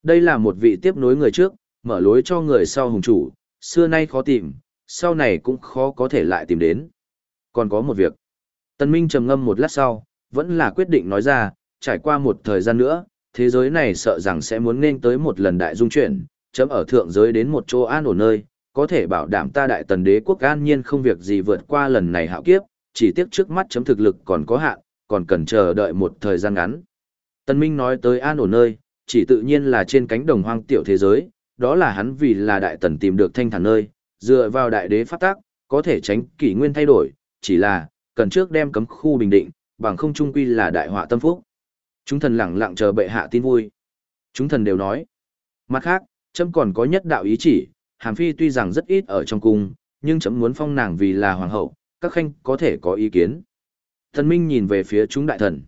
Đây là một vị tiếp nối người trước, mở lối cho người sau hùng chủ, xưa nay khó tìm, sau này cũng khó có thể lại tìm đến. Còn có một việc. Tần Minh trầm ngâm một lát sau, vẫn là quyết định nói ra, trải qua một thời gian nữa, thế giới này sợ rằng sẽ muốn nên tới một lần đại dung chuyển, chấm ở thượng giới đến một chỗ an ổn nơi, có thể bảo đảm ta đại tần đế quốc an nhiên không việc gì vượt qua lần này hạo kiếp, chỉ tiếc trước mắt chấm thực lực còn có hạn, còn cần chờ đợi một thời gian ngắn. Tần Minh nói tới an ổn nơi, chỉ tự nhiên là trên cánh đồng hoang tiểu thế giới, đó là hắn vì là đại tần tìm được thanh thản nơi, dựa vào đại đế phát tác, có thể tránh kỷ nguyên thay đổi, chỉ là, cần trước đem cấm khu bình định, bằng không trung quy là đại họa tâm phúc. Chúng thần lặng lặng chờ bệ hạ tin vui. Chúng thần đều nói. Mặt khác, chấm còn có nhất đạo ý chỉ, Hàm Phi tuy rằng rất ít ở trong cung, nhưng chấm muốn phong nàng vì là hoàng hậu, các khanh có thể có ý kiến. Thần Minh nhìn về phía chúng đại thần.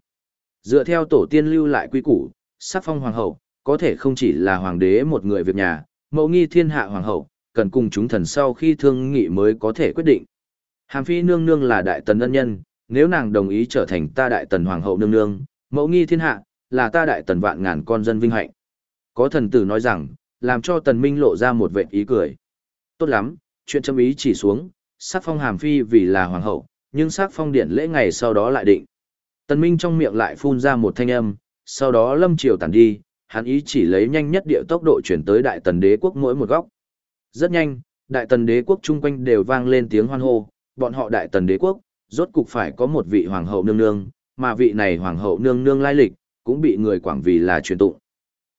Dựa theo tổ tiên lưu lại quy củ, sắc phong hoàng hậu, có thể không chỉ là hoàng đế một người việc nhà, mẫu nghi thiên hạ hoàng hậu, cần cùng chúng thần sau khi thương nghị mới có thể quyết định. Hàm Phi nương nương là đại tần ân nhân, nếu nàng đồng ý trở thành ta đại tần hoàng hậu nương nương, mẫu nghi thiên hạ, là ta đại tần vạn ngàn con dân vinh hạnh. Có thần tử nói rằng, làm cho tần minh lộ ra một vệ ý cười. Tốt lắm, chuyện châm ý chỉ xuống, sắc phong hàm phi vì là hoàng hậu, nhưng sắc phong điện lễ ngày sau đó lại định. Tần minh trong miệng lại phun ra một thanh âm, sau đó lâm triều tản đi, hắn ý chỉ lấy nhanh nhất địa tốc độ chuyển tới đại tần đế quốc mỗi một góc. Rất nhanh, đại tần đế quốc chung quanh đều vang lên tiếng hoan hô, bọn họ đại tần đế quốc, rốt cục phải có một vị hoàng hậu nương nương, mà vị này hoàng hậu nương nương lai lịch, cũng bị người quảng vì là truyền tụng.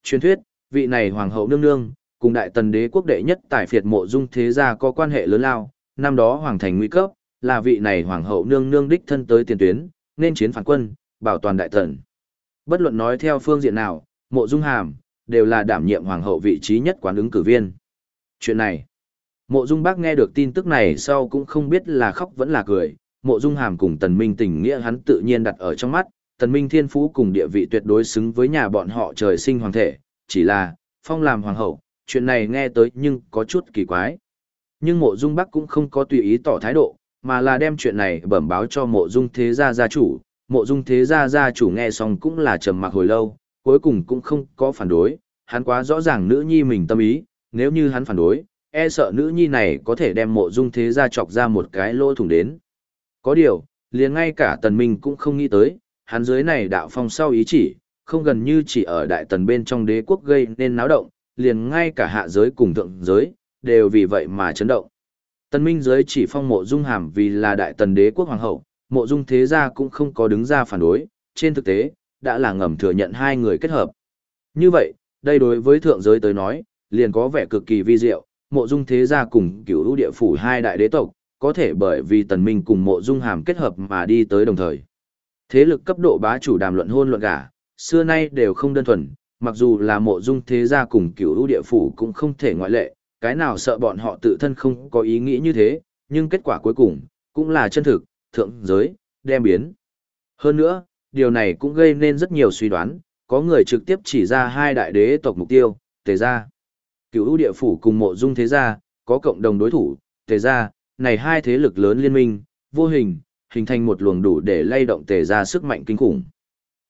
Truyền thuyết, vị này hoàng hậu nương nương, cùng đại tần đế quốc đệ nhất tài phiệt mộ dung thế gia có quan hệ lớn lao, năm đó hoàng thành nguy cấp, là vị này hoàng hậu nương nương đích thân tới tiền tuyến, nên chiến phản quân, bảo toàn đại tần. Bất luận nói theo phương diện nào, mộ dung hàm, đều là đảm nhiệm hoàng hậu vị trí nhất quán ứng cử viên. Chuyện này, mộ dung bác nghe được tin tức này sau cũng không biết là khóc vẫn là cười, mộ dung hàm cùng tần minh tình nghĩa hắn tự nhiên đặt ở trong mắt, tần minh thiên phú cùng địa vị tuyệt đối xứng với nhà bọn họ trời sinh hoàng thể, chỉ là, phong làm hoàng hậu, chuyện này nghe tới nhưng có chút kỳ quái. Nhưng mộ dung bắc cũng không có tùy ý tỏ thái độ, mà là đem chuyện này bẩm báo cho mộ dung thế gia gia chủ, mộ dung thế gia gia chủ nghe xong cũng là trầm mặc hồi lâu, cuối cùng cũng không có phản đối, hắn quá rõ ràng nữ nhi mình tâm ý, nếu như hắn phản đối, e sợ nữ nhi này có thể đem mộ dung thế gia chọc ra một cái lỗ thủng đến. Có điều, liền ngay cả tần minh cũng không nghĩ tới, hắn dưới này đạo phong sau ý chỉ, không gần như chỉ ở đại tần bên trong đế quốc gây nên náo động, liền ngay cả hạ giới cùng thượng giới, đều vì vậy mà chấn động. Tần minh giới chỉ phong mộ dung hàm vì là đại tần đế quốc hoàng hậu, mộ dung thế gia cũng không có đứng ra phản đối, trên thực tế, đã là ngầm thừa nhận hai người kết hợp. Như vậy, đây đối với thượng giới tới nói, liền có vẻ cực kỳ vi diệu, mộ dung thế gia cùng cửu lũ địa phủ hai đại đế tộc, có thể bởi vì tần minh cùng mộ dung hàm kết hợp mà đi tới đồng thời. Thế lực cấp độ bá chủ đàm luận hôn luận gả, xưa nay đều không đơn thuần, mặc dù là mộ dung thế gia cùng cửu lũ địa phủ cũng không thể ngoại lệ, cái nào sợ bọn họ tự thân không có ý nghĩ như thế, nhưng kết quả cuối cùng, cũng là chân thực, thượng giới, đem biến. Hơn nữa, điều này cũng gây nên rất nhiều suy đoán, có người trực tiếp chỉ ra hai đại đế tộc mục tiêu, tề gia. Cửu Vũ địa phủ cùng mộ dung thế gia, có cộng đồng đối thủ, tề gia, này hai thế lực lớn liên minh, vô hình, hình thành một luồng đủ để lay động tề gia sức mạnh kinh khủng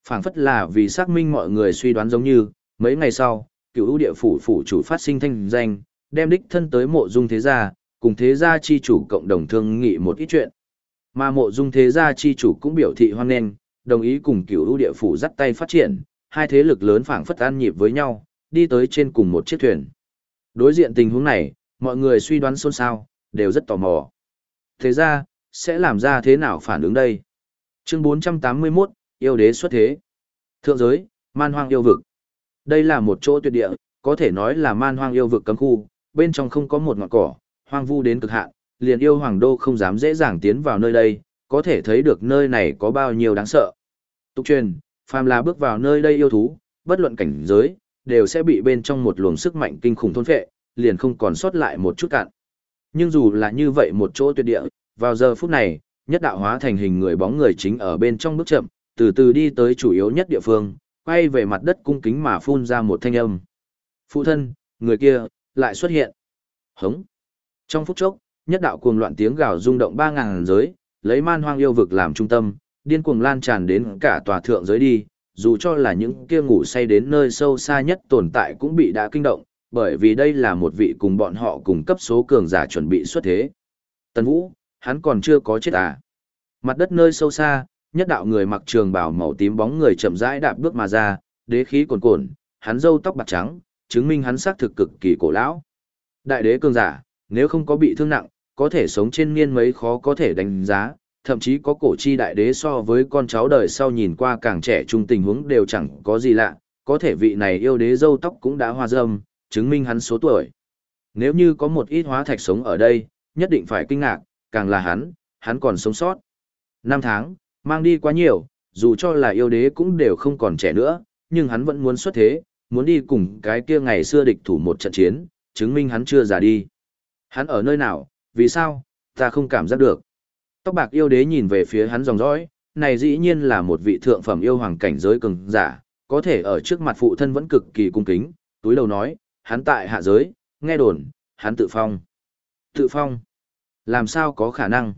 phảng phất là vì xác minh mọi người suy đoán giống như, mấy ngày sau, cựu Vũ địa phủ phủ chủ phát sinh thanh danh, đem đích thân tới mộ dung thế gia, cùng thế gia chi chủ cộng đồng thương nghị một ít chuyện. Mà mộ dung thế gia chi chủ cũng biểu thị hoan nghênh, đồng ý cùng cựu ưu địa phủ dắt tay phát triển, hai thế lực lớn phảng phất an nhịp với nhau, đi tới trên cùng một chiếc thuyền. Đối diện tình huống này, mọi người suy đoán xôn xao, đều rất tò mò. Thế ra, sẽ làm ra thế nào phản ứng đây? Chương 481, yêu đế xuất thế. Thượng giới, man hoang yêu vực. Đây là một chỗ tuyệt địa, có thể nói là man hoang yêu vực cấm khu, bên trong không có một ngọn cỏ, hoang vu đến cực hạn, liền yêu hoàng đô không dám dễ dàng tiến vào nơi đây, có thể thấy được nơi này có bao nhiêu đáng sợ. Tục truyền, phàm là bước vào nơi đây yêu thú, bất luận cảnh giới, đều sẽ bị bên trong một luồng sức mạnh kinh khủng thôn phệ, liền không còn sót lại một chút cạn. Nhưng dù là như vậy một chỗ tuyệt địa, vào giờ phút này, nhất đạo hóa thành hình người bóng người chính ở bên trong bước chậm, từ từ đi tới chủ yếu nhất địa phương, quay về mặt đất cung kính mà phun ra một thanh âm. Phụ thân, người kia, lại xuất hiện. Hống. Trong phút chốc, nhất đạo cuồng loạn tiếng gào rung động ba ngàn giới, lấy man hoang yêu vực làm trung tâm, điên cuồng lan tràn đến cả tòa thượng giới đi, dù cho là những kia ngủ say đến nơi sâu xa nhất tồn tại cũng bị đã kinh động, bởi vì đây là một vị cùng bọn họ cùng cấp số cường giả chuẩn bị xuất thế. Tần Vũ, hắn còn chưa có chết à? Mặt đất nơi sâu xa, nhất đạo người mặc trường bào màu tím bóng người chậm rãi đạp bước mà ra, đế khí cuồn cuộn, hắn râu tóc bạc trắng, chứng minh hắn xác thực cực kỳ cổ lão. Đại đế cường giả, nếu không có bị thương nặng, có thể sống trên niên mấy khó có thể đánh giá, thậm chí có cổ chi đại đế so với con cháu đời sau nhìn qua càng trẻ trung tình huống đều chẳng có gì lạ, có thể vị này yêu đế râu tóc cũng đã hoa dâm, chứng minh hắn số tuổi. Nếu như có một ít hóa thạch sống ở đây, nhất định phải kinh ngạc, càng là hắn, hắn còn sống sót. Năm tháng, mang đi quá nhiều, dù cho là yêu đế cũng đều không còn trẻ nữa, nhưng hắn vẫn muốn xuất thế, muốn đi cùng cái kia ngày xưa địch thủ một trận chiến, chứng minh hắn chưa già đi. Hắn ở nơi nào, vì sao, ta không cảm giác được. Tóc bạc yêu đế nhìn về phía hắn dòng dõi, này dĩ nhiên là một vị thượng phẩm yêu hoàng cảnh giới cường giả, có thể ở trước mặt phụ thân vẫn cực kỳ cung kính, túi đầu nói, hắn tại hạ giới, nghe đồn, hắn tự phong. Tự phong? Làm sao có khả năng?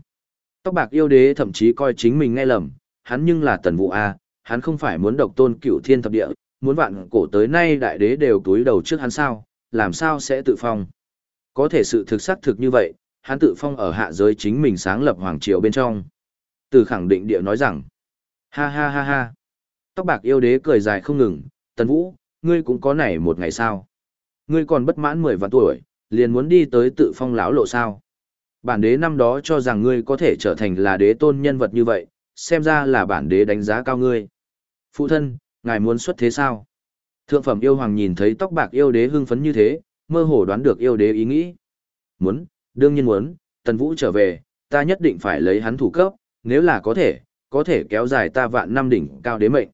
Tóc bạc yêu đế thậm chí coi chính mình nghe lầm, hắn nhưng là tần vụ A, hắn không phải muốn độc tôn cửu thiên thập địa, muốn vạn cổ tới nay đại đế đều túi đầu trước hắn sao, làm sao sẽ tự phong? Có thể sự thực xác thực như vậy, hắn tự phong ở hạ giới chính mình sáng lập hoàng triều bên trong. Từ khẳng định địa nói rằng, ha ha ha ha. Tóc bạc yêu đế cười dài không ngừng, tần vũ, ngươi cũng có này một ngày sao. Ngươi còn bất mãn mười vạn tuổi, liền muốn đi tới tự phong lão lộ sao. Bản đế năm đó cho rằng ngươi có thể trở thành là đế tôn nhân vật như vậy, xem ra là bản đế đánh giá cao ngươi. Phụ thân, ngài muốn xuất thế sao? Thượng phẩm yêu hoàng nhìn thấy tóc bạc yêu đế hưng phấn như thế, mơ hồ đoán được yêu đế ý nghĩ. Muốn, đương nhiên muốn, tần vũ trở về, ta nhất định phải lấy hắn thủ cấp, nếu là có thể, có thể kéo dài ta vạn năm đỉnh cao đế mệnh.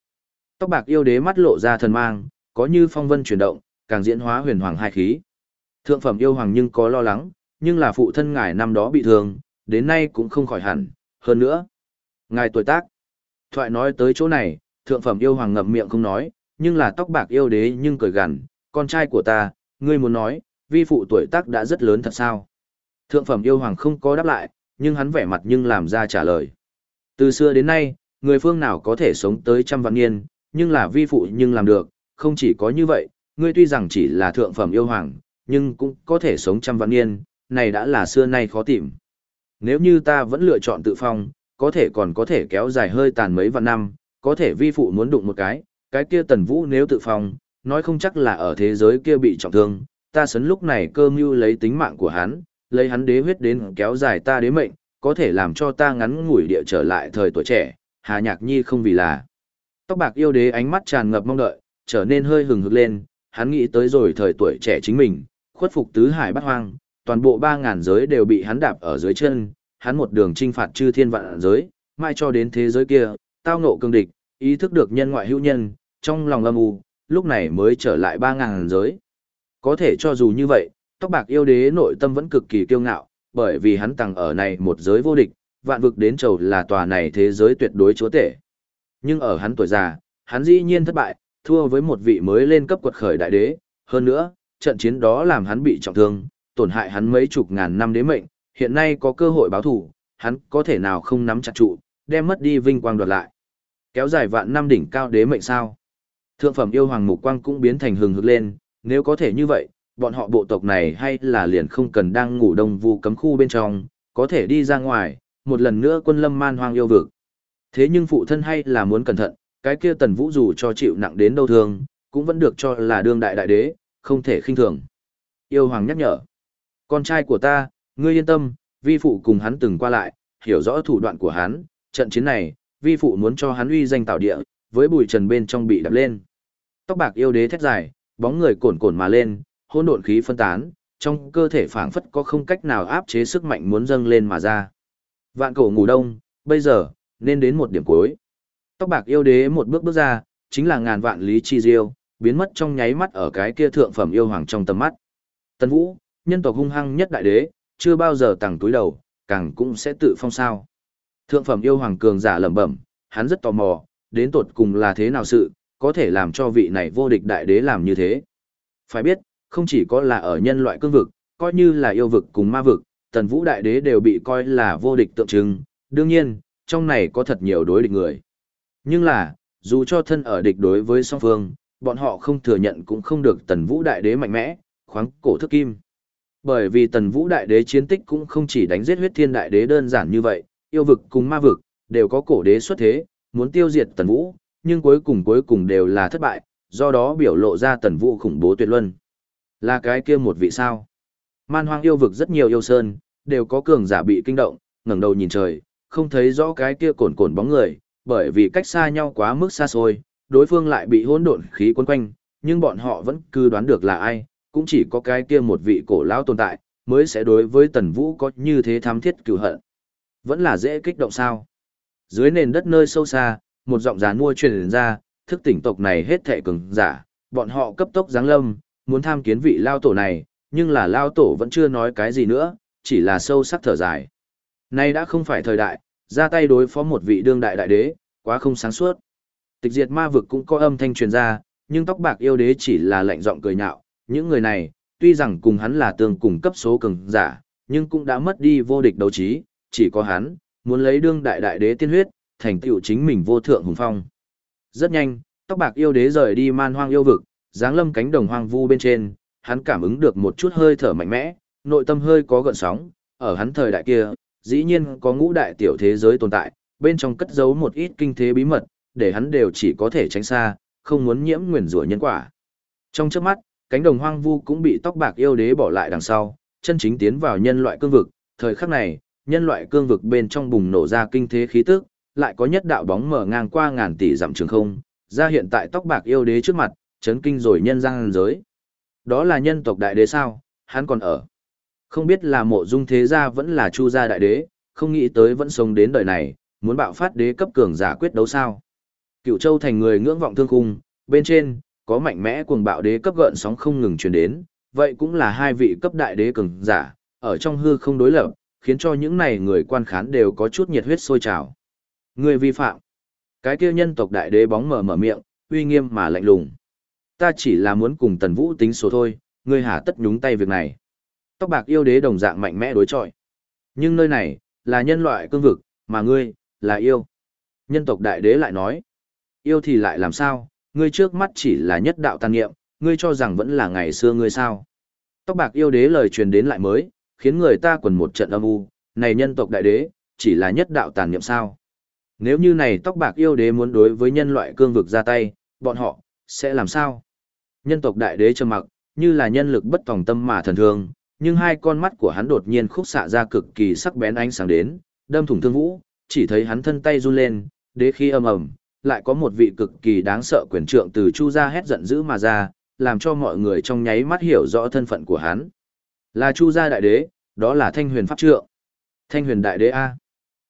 Tóc bạc yêu đế mắt lộ ra thần mang, có như phong vân chuyển động, càng diễn hóa huyền hoàng hai khí. Thượng phẩm yêu hoàng nhưng có lo lắng, nhưng là phụ thân ngài năm đó bị thương, đến nay cũng không khỏi hẳn, hơn nữa. Ngài tuổi tác. Thoại nói tới chỗ này, thượng phẩm yêu hoàng ngậm miệng không nói, nhưng là tóc bạc yêu đế nhưng cười gằn, con trai của ta, ngươi muốn nói, vi phụ tuổi tác đã rất lớn thật sao? Thượng phẩm yêu hoàng không có đáp lại, nhưng hắn vẻ mặt nhưng làm ra trả lời. Từ xưa đến nay, người phương nào có thể sống tới trăm vạn niên, nhưng là vi phụ nhưng làm được, không chỉ có như vậy, ngươi tuy rằng chỉ là thượng phẩm yêu hoàng, nhưng cũng có thể sống trăm vạn niên, này đã là xưa nay khó tìm. Nếu như ta vẫn lựa chọn tự phong, có thể còn có thể kéo dài hơi tàn mấy vạn năm, có thể vi phụ muốn đụng một cái, cái kia tần vũ nếu tự phong, nói không chắc là ở thế giới kia bị trọng thương, ta sấn lúc này cơ mưu lấy tính mạng của hắn, lấy hắn đế huyết đến kéo dài ta đế mệnh, có thể làm cho ta ngắn ngủi địa trở lại thời tuổi trẻ, Hà Nhạc Nhi không vì là. Tóc bạc yêu đế ánh mắt tràn ngập mong đợi, trở nên hơi hừng hực lên, hắn nghĩ tới rồi thời tuổi trẻ chính mình, khuất phục tứ hải bát hoang, toàn bộ ba ngàn giới đều bị hắn đạp ở dưới chân, hắn một đường chinh phạt chư thiên vạn giới, mai cho đến thế giới kia, tao ngộ cương địch, ý thức được nhân ngoại hữu nhân, trong lòng âm u, lúc này mới trở lại ba ngàn giới. Có thể cho dù như vậy, tóc bạc yêu đế nội tâm vẫn cực kỳ kiêu ngạo, bởi vì hắn tàng ở này một giới vô địch, vạn vực đến trầu là tòa này thế giới tuyệt đối chúa tể. Nhưng ở hắn tuổi già, hắn dĩ nhiên thất bại, thua với một vị mới lên cấp quật khởi đại đế, hơn nữa, trận chiến đó làm hắn bị trọng thương, tổn hại hắn mấy chục ngàn năm đế mệnh, hiện nay có cơ hội báo thù, hắn có thể nào không nắm chặt trụ, đem mất đi vinh quang đoạt lại. Kéo dài vạn năm đỉnh cao đế mệnh sao? Thượng phẩm yêu hoàng mục quang cũng biến thành hừng hực lên, nếu có thể như vậy, bọn họ bộ tộc này hay là liền không cần đang ngủ đông vu cấm khu bên trong, có thể đi ra ngoài, một lần nữa quân lâm man hoang yêu vực. Thế nhưng phụ thân hay là muốn cẩn thận, cái kia tần vũ dù cho chịu nặng đến đâu thương, cũng vẫn được cho là đương đại đại đế, không thể khinh thường. Yêu hoàng nhắc nhở. Con trai của ta, ngươi yên tâm, vi phụ cùng hắn từng qua lại, hiểu rõ thủ đoạn của hắn, trận chiến này, vi phụ muốn cho hắn uy danh tạo địa, với bụi trần bên trong bị đập lên. Tóc bạc yêu đế thét dài, bóng người cồn cồn mà lên, hỗn độn khí phân tán, trong cơ thể phảng phất có không cách nào áp chế sức mạnh muốn dâng lên mà ra. Vạn cổ ngủ đông, bây giờ, nên đến một điểm cuối. Tóc bạc yêu đế một bước bước ra, chính là ngàn vạn lý chi diêu, biến mất trong nháy mắt ở cái kia thượng phẩm yêu hoàng trong tầm mắt. tân Vũ, nhân tộc hung hăng nhất đại đế, chưa bao giờ tàng túi đầu, càng cũng sẽ tự phong sao. Thượng phẩm yêu hoàng cường giả lẩm bẩm, hắn rất tò mò, đến tột cùng là thế nào sự, có thể làm cho vị này vô địch đại đế làm như thế. Phải biết, không chỉ có là ở nhân loại cương vực, coi như là yêu vực cùng ma vực, tần vũ đại đế đều bị coi là vô địch tượng trưng, đương nhiên, trong này có thật nhiều đối địch người. Nhưng là, dù cho thân ở địch đối với song phương, bọn họ không thừa nhận cũng không được tần vũ đại đế mạnh mẽ, khoáng cổ thức kim. Bởi vì tần vũ đại đế chiến tích cũng không chỉ đánh giết huyết thiên đại đế đơn giản như vậy, yêu vực cùng ma vực, đều có cổ đế xuất thế, muốn tiêu diệt tần vũ, nhưng cuối cùng cuối cùng đều là thất bại, do đó biểu lộ ra tần vũ khủng bố tuyệt luân. Là cái kia một vị sao. Man hoang yêu vực rất nhiều yêu sơn, đều có cường giả bị kinh động, ngẩng đầu nhìn trời, không thấy rõ cái kia cồn cồn bóng người, bởi vì cách xa nhau quá mức xa xôi, đối phương lại bị hỗn độn khí quấn quanh, nhưng bọn họ vẫn cứ đoán được là ai, cũng chỉ có cái kia một vị cổ lão tồn tại, mới sẽ đối với Tần Vũ có như thế thám thiết cửu hận. Vẫn là dễ kích động sao. Dưới nền đất nơi sâu xa, một giọng gián mua truyền ra, thức tỉnh tộc này hết thệ cường giả, bọn họ cấp tốc giáng lâm, muốn tham kiến vị lao tổ này, nhưng là lao tổ vẫn chưa nói cái gì nữa, chỉ là sâu sắc thở dài. Nay đã không phải thời đại, ra tay đối phó một vị đương đại đại đế, quá không sáng suốt. Tịch diệt ma vực cũng có âm thanh truyền ra, nhưng tóc bạc yêu đế chỉ là lạnh giọng cười nhạo, những người này, tuy rằng cùng hắn là tương cùng cấp số cường giả, nhưng cũng đã mất đi vô địch đấu trí, chỉ có hắn, muốn lấy đương đại đại đế tiên huyết, thành tựu chính mình vô thượng hùng phong. Rất nhanh, tóc bạc yêu đế rời đi man hoang yêu vực, dáng lâm cánh đồng hoang vu bên trên, hắn cảm ứng được một chút hơi thở mạnh mẽ, nội tâm hơi có gợn sóng, ở hắn thời đại kia, dĩ nhiên có ngũ đại tiểu thế giới tồn tại, bên trong cất giấu một ít kinh thế bí mật, để hắn đều chỉ có thể tránh xa, không muốn nhiễm nguyền rủa nhân quả. Trong chớp mắt, cánh đồng hoang vu cũng bị tóc bạc yêu đế bỏ lại đằng sau, chân chính tiến vào nhân loại cương vực, thời khắc này, nhân loại cương vực bên trong bùng nổ ra kinh thế khí tức, lại có nhất đạo bóng mở ngang qua ngàn tỷ dặm trường không, ra hiện tại tóc bạc yêu đế trước mặt, chấn kinh rồi nhân gian giới. Đó là nhân tộc đại đế sao, hắn còn ở. Không biết là mộ dung thế gia vẫn là chu gia đại đế, không nghĩ tới vẫn sống đến đời này, muốn bạo phát đế cấp cường giả quyết đấu sao. Cựu châu thành người ngưỡng vọng thương khung, bên trên, có mạnh mẽ cuồng bạo đế cấp gợn sóng không ngừng truyền đến, vậy cũng là hai vị cấp đại đế cường giả, ở trong hư không đối lập, khiến cho những này người quan khán đều có chút nhiệt huyết sôi trào. Người vi phạm. Cái kia nhân tộc đại đế bóng mở mở miệng, uy nghiêm mà lạnh lùng. Ta chỉ là muốn cùng Tần Vũ tính số thôi, ngươi hà tất nhúng tay việc này. Tóc bạc yêu đế đồng dạng mạnh mẽ đối chọi. Nhưng nơi này, là nhân loại cương vực, mà ngươi, là yêu. Nhân tộc đại đế lại nói, yêu thì lại làm sao, ngươi trước mắt chỉ là nhất đạo tàn nghiệm, ngươi cho rằng vẫn là ngày xưa ngươi sao. Tóc bạc yêu đế lời truyền đến lại mới, khiến người ta quần một trận âm u, này nhân tộc đại đế, chỉ là nhất đạo tàn niệm sao. Nếu như này tóc bạc yêu đế muốn đối với nhân loại cương vực ra tay, bọn họ, sẽ làm sao? Nhân tộc đại đế trầm mặc, như là nhân lực bất tòng tâm mà thần thương, nhưng hai con mắt của hắn đột nhiên khúc xạ ra cực kỳ sắc bén ánh sáng đến, đâm thủng thương vũ, chỉ thấy hắn thân tay run lên, đế khí âm ầm, lại có một vị cực kỳ đáng sợ quyền trượng từ chu ra hét giận dữ mà ra, làm cho mọi người trong nháy mắt hiểu rõ thân phận của hắn. Là chu gia đại đế, đó là thanh huyền pháp trượng. Thanh huyền đại đế A.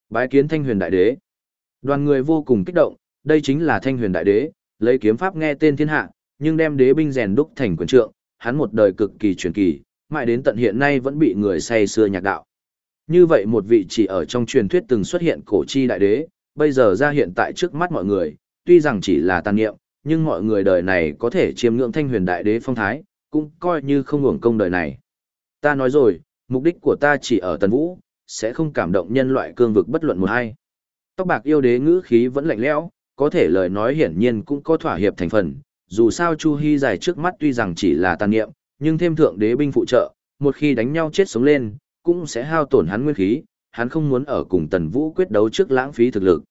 Bái kiến thanh huyền đại đế. Đoàn người vô cùng kích động, đây chính là thanh huyền đại đế, lấy kiếm pháp nghe tên thiên hạ, nhưng đem đế binh rèn đúc thành quyền trượng, hắn một đời cực kỳ truyền kỳ, mãi đến tận hiện nay vẫn bị người say xưa nhạc đạo. Như vậy một vị chỉ ở trong truyền thuyết từng xuất hiện cổ chi đại đế, bây giờ ra hiện tại trước mắt mọi người, tuy rằng chỉ là tàn niệm, nhưng mọi người đời này có thể chiêm ngưỡng thanh huyền đại đế phong thái, cũng coi như không hưởng công đời này. Ta nói rồi, mục đích của ta chỉ ở tần vũ, sẽ không cảm động nhân loại cương vực bất luận một ai. Tóc bạc yêu đế ngữ khí vẫn lạnh lẽo, có thể lời nói hiển nhiên cũng có thỏa hiệp thành phần, dù sao Chu Hy giải trước mắt tuy rằng chỉ là tàn niệm, nhưng thêm thượng đế binh phụ trợ, một khi đánh nhau chết sống lên, cũng sẽ hao tổn hắn nguyên khí, hắn không muốn ở cùng Tần Vũ quyết đấu trước lãng phí thực lực.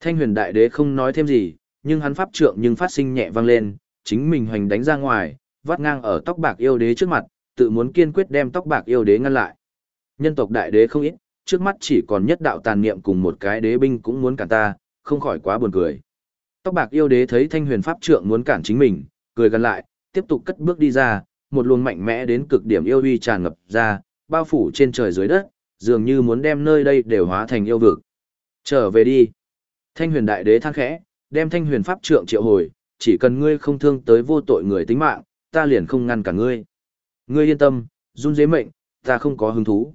Thanh huyền đại đế không nói thêm gì, nhưng hắn pháp trượng nhưng phát sinh nhẹ vang lên, chính mình hoành đánh ra ngoài, vắt ngang ở tóc bạc yêu đế trước mặt, tự muốn kiên quyết đem tóc bạc yêu đế ngăn lại. Nhân tộc đại đế không ít, trước mắt chỉ còn nhất đạo tàn niệm cùng một cái đế binh cũng muốn cản ta, không khỏi quá buồn cười. Tóc bạc yêu đế thấy thanh huyền pháp trượng muốn cản chính mình, cười gần lại, tiếp tục cất bước đi ra, một luồng mạnh mẽ đến cực điểm yêu uy tràn ngập ra, bao phủ trên trời dưới đất, dường như muốn đem nơi đây đều hóa thành yêu vực. Trở về đi. Thanh huyền đại đế than khẽ, đem thanh huyền pháp trượng triệu hồi, chỉ cần ngươi không thương tới vô tội người tính mạng, ta liền không ngăn cả ngươi. Ngươi yên tâm, run dế mệnh, ta không có hứng thú.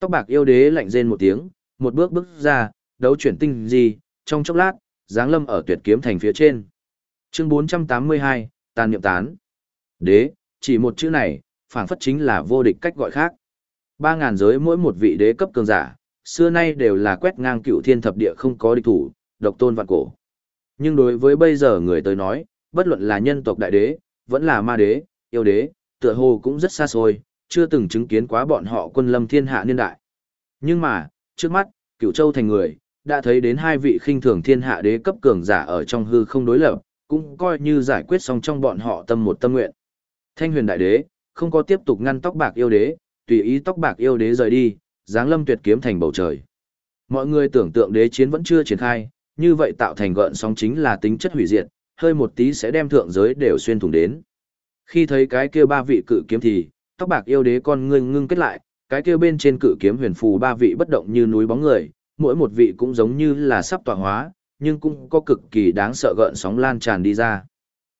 Tóc bạc yêu đế lạnh rên một tiếng, một bước bước ra, đấu chuyển tinh gì, trong chốc lát, giáng lâm ở tuyệt kiếm thành phía trên. Chương 482, tàn niệm tán. Đế, chỉ một chữ này, phảng phất chính là vô địch cách gọi khác. Ba ngàn giới mỗi một vị đế cấp cường giả, xưa nay đều là quét ngang cựu thiên thập địa không có địch thủ, độc tôn vạn cổ. Nhưng đối với bây giờ người tới nói, bất luận là nhân tộc đại đế, vẫn là ma đế, yêu đế, tựa hồ cũng rất xa xôi, chưa từng chứng kiến quá bọn họ quân lâm thiên hạ niên đại. Nhưng mà, trước mắt, cựu châu thành người, đã thấy đến hai vị khinh thường thiên hạ đế cấp cường giả ở trong hư không đối lập, cũng coi như giải quyết xong trong bọn họ tâm một tâm nguyện. Thanh huyền đại đế, không có tiếp tục ngăn tóc bạc yêu đế, tùy ý tóc bạc yêu đế rời đi, giáng lâm tuyệt kiếm thành bầu trời. Mọi người tưởng tượng đế chiến vẫn chưa triển khai, như vậy tạo thành gợn sóng chính là tính chất hủy diệt, hơi một tí sẽ đem thượng giới đều xuyên thủng đến. Khi thấy cái kia ba vị cự kiếm thì, tóc bạc yêu đế con ngưng ngưng kết lại, cái kia bên trên cự kiếm huyền phù ba vị bất động như núi bóng người, mỗi một vị cũng giống như là sắp tỏa hóa, nhưng cũng có cực kỳ đáng sợ gợn sóng lan tràn đi ra.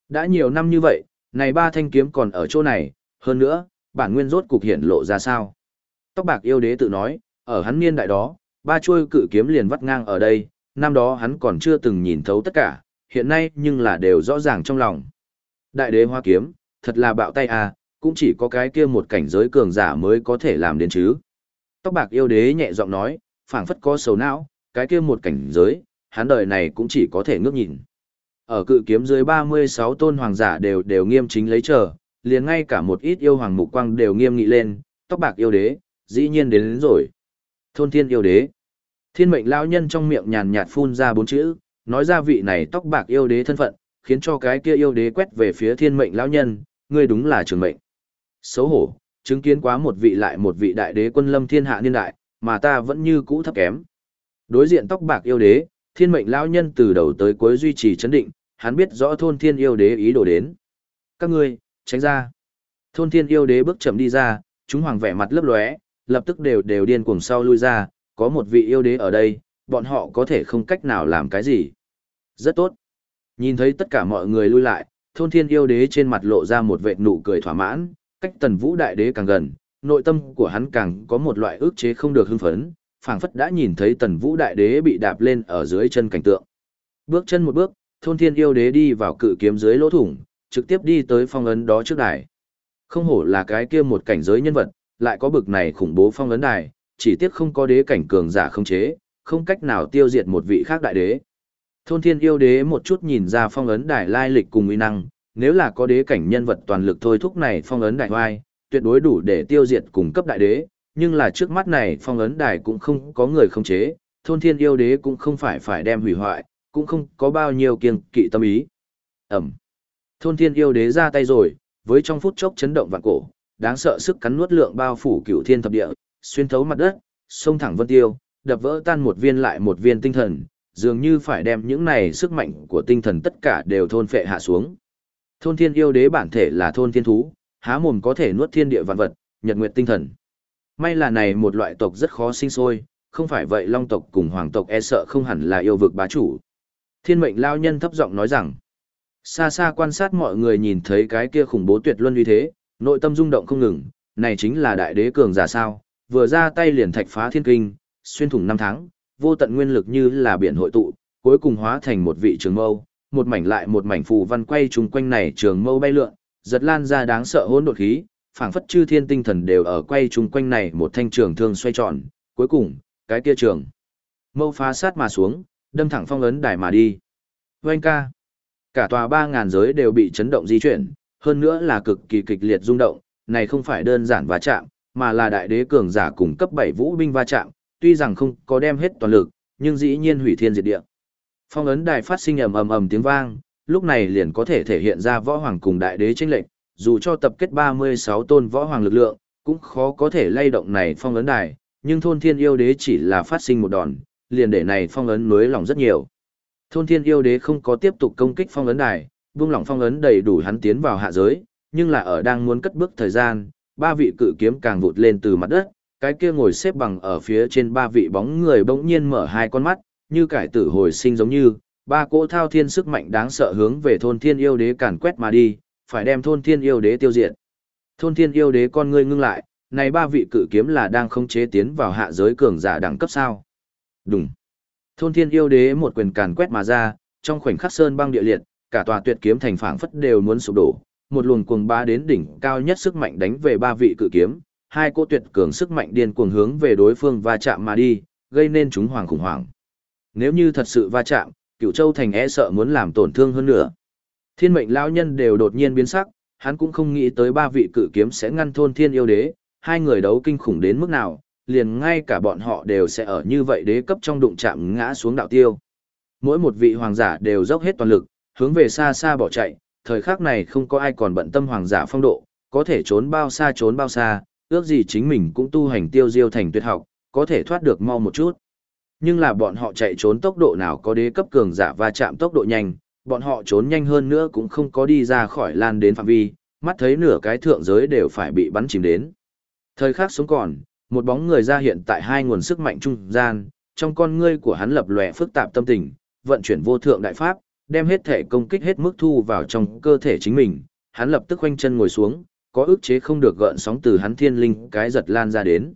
Đã nhiều năm như vậy, Này ba thanh kiếm còn ở chỗ này, hơn nữa, bản nguyên rốt cục hiện lộ ra sao? Tóc bạc yêu đế tự nói, ở hắn niên đại đó, ba chuôi cự kiếm liền vắt ngang ở đây, năm đó hắn còn chưa từng nhìn thấu tất cả, hiện nay nhưng là đều rõ ràng trong lòng. Đại đế hoa kiếm, thật là bạo tay à, cũng chỉ có cái kia một cảnh giới cường giả mới có thể làm đến chứ. Tóc bạc yêu đế nhẹ giọng nói, phảng phất có sầu não, cái kia một cảnh giới, hắn đời này cũng chỉ có thể ngước nhìn. Ở cự kiếm dưới 36 tôn hoàng giả đều đều nghiêm chính lấy chờ, liền ngay cả một ít yêu hoàng mục quang đều nghiêm nghị lên, tóc bạc yêu đế, dĩ nhiên đến, đến rồi. Thôn thiên yêu đế. Thiên mệnh lão nhân trong miệng nhàn nhạt phun ra bốn chữ, nói ra vị này tóc bạc yêu đế thân phận, khiến cho cái kia yêu đế quét về phía thiên mệnh lão nhân, ngươi đúng là trường mệnh. Xấu hổ, chứng kiến quá một vị lại một vị đại đế quân lâm thiên hạ niên đại, mà ta vẫn như cũ thấp kém. Đối diện tóc bạc yêu đế, thiên mệnh lão nhân từ đầu tới cuối duy trì chấn định, hắn biết rõ thôn thiên yêu đế ý đồ đến. Các ngươi, tránh ra. Thôn thiên yêu đế bước chậm đi ra, chúng hoàng vẻ mặt lấp lóe, lập tức đều đều điên cuồng sau lui ra, có một vị yêu đế ở đây, bọn họ có thể không cách nào làm cái gì. Rất tốt. Nhìn thấy tất cả mọi người lui lại, thôn thiên yêu đế trên mặt lộ ra một vệt nụ cười thỏa mãn, cách tần vũ đại đế càng gần, nội tâm của hắn càng có một loại ước chế không được hưng phấn, phảng phất đã nhìn thấy tần vũ đại đế bị đạp lên ở dưới chân cảnh tượng. Bước chân một bước, thôn thiên yêu đế đi vào cự kiếm dưới lỗ thủng, trực tiếp đi tới phong ấn đó trước đài. Không hổ là cái kia một cảnh giới nhân vật, lại có bực này khủng bố phong ấn đài, chỉ tiếc không có đế cảnh cường giả không chế, không cách nào tiêu diệt một vị khác đại đế. Thôn thiên yêu đế một chút nhìn ra phong ấn đài lai lịch cùng uy năng, nếu là có đế cảnh nhân vật toàn lực thôi thúc này phong ấn đài hoai, tuyệt đối đủ để tiêu diệt cùng cấp đại đế, nhưng là trước mắt này phong ấn đài cũng không có người không chế, thôn thiên yêu đế cũng không phải phải đem hủy hoại, cũng không có bao nhiêu kiêng kỵ tâm ý. Ẩm. Thôn thiên yêu đế ra tay rồi, với trong phút chốc chấn động vạn cổ, đáng sợ sức cắn nuốt lượng bao phủ cửu thiên thập địa, xuyên thấu mặt đất, sông thẳng vân tiêu, đập vỡ tan một viên lại một viên tinh thần, dường như phải đem những này sức mạnh của tinh thần tất cả đều thôn phệ hạ xuống. Thôn thiên yêu đế bản thể là thôn thiên thú, há mồm có thể nuốt thiên địa vạn vật, nhật nguyệt tinh thần. May là này một loại tộc rất khó sinh sôi, không phải vậy long tộc cùng hoàng tộc e sợ không hẳn là yêu vực bá chủ. Thiên mệnh lao nhân thấp giọng nói rằng, xa xa quan sát mọi người nhìn thấy cái kia khủng bố tuyệt luân uy thế, nội tâm rung động không ngừng, này chính là đại đế cường giả sao, vừa ra tay liền thạch phá thiên kinh, xuyên thủng năm tháng, vô tận nguyên lực như là biển hội tụ, cuối cùng hóa thành một vị trường mâu, một mảnh lại một mảnh phù văn quay chung quanh này trường mâu bay lượn, giật lan ra đáng sợ hỗn độn khí, phảng phất chư thiên tinh thần đều ở quay chung quanh này một thanh trường thương xoay tròn, cuối cùng, cái kia trường mâu phá sát mà xuống, đâm thẳng phong ấn đài mà đi. Oanh ca, cả tòa ba ngàn giới đều bị chấn động di chuyển, hơn nữa là cực kỳ kịch liệt rung động, này không phải đơn giản va chạm, mà là đại đế cường giả cùng cấp 7 vũ binh va chạm, tuy rằng không có đem hết toàn lực, nhưng dĩ nhiên hủy thiên diệt địa. Phong ấn đài phát sinh ầm ầm ầm tiếng vang, lúc này liền có thể thể hiện ra võ hoàng cùng đại đế tranh lệnh, dù cho tập kết 36 tôn võ hoàng lực lượng, cũng khó có thể lay động này phong ấn đài, nhưng thôn thiên yêu đế chỉ là phát sinh một đòn, liền để này phong ấn nối lòng rất nhiều. Thôn thiên yêu đế không có tiếp tục công kích phong ấn đài, buông lỏng phong ấn đầy đủ hắn tiến vào hạ giới, nhưng là ở đang muốn cất bước thời gian, ba vị cự kiếm càng vụt lên từ mặt đất, cái kia ngồi xếp bằng ở phía trên ba vị bóng người bỗng nhiên mở hai con mắt, như cải tử hồi sinh giống như, ba cỗ thao thiên sức mạnh đáng sợ hướng về thôn thiên yêu đế càn quét mà đi, phải đem thôn thiên yêu đế tiêu diệt. Thôn thiên yêu đế con ngươi ngưng lại, này ba vị cự kiếm là đang không chế tiến vào hạ giới cường giả đẳng cấp sao? Đúng. Thôn thiên yêu đế một quyền càn quét mà ra, trong khoảnh khắc sơn băng địa liệt, cả tòa tuyệt kiếm thành phảng phất đều muốn sụp đổ, một luồng cuồng ba đến đỉnh cao nhất sức mạnh đánh về ba vị cự kiếm, hai cỗ tuyệt cường sức mạnh điên cuồng hướng về đối phương va chạm mà đi, gây nên chúng hoàng khủng hoảng. Nếu như thật sự va chạm, Cửu Châu thành e sợ muốn làm tổn thương hơn nữa. Thiên mệnh lão nhân đều đột nhiên biến sắc, hắn cũng không nghĩ tới ba vị cự kiếm sẽ ngăn thôn thiên yêu đế, hai người đấu kinh khủng đến mức nào, liền ngay cả bọn họ đều sẽ ở như vậy đế cấp trong đụng chạm ngã xuống đạo tiêu. Mỗi một vị hoàng giả đều dốc hết toàn lực, hướng về xa xa bỏ chạy, thời khắc này không có ai còn bận tâm hoàng giả phong độ, có thể trốn bao xa trốn bao xa, ước gì chính mình cũng tu hành tiêu diêu thành tuyệt học, có thể thoát được mau một chút. Nhưng là bọn họ chạy trốn tốc độ nào có đế cấp cường giả và chạm tốc độ nhanh, bọn họ trốn nhanh hơn nữa cũng không có đi ra khỏi lan đến phạm vi, mắt thấy nửa cái thượng giới đều phải bị bắn chìm đến. Thời khắc sống còn, một bóng người ra hiện tại hai nguồn sức mạnh trung gian, trong con ngươi của hắn lập lòe phức tạp tâm tình, vận chuyển vô thượng đại pháp, đem hết thể công kích hết mức thu vào trong cơ thể chính mình, hắn lập tức khoanh chân ngồi xuống, có ức chế không được gợn sóng từ hắn thiên linh cái giật lan ra đến.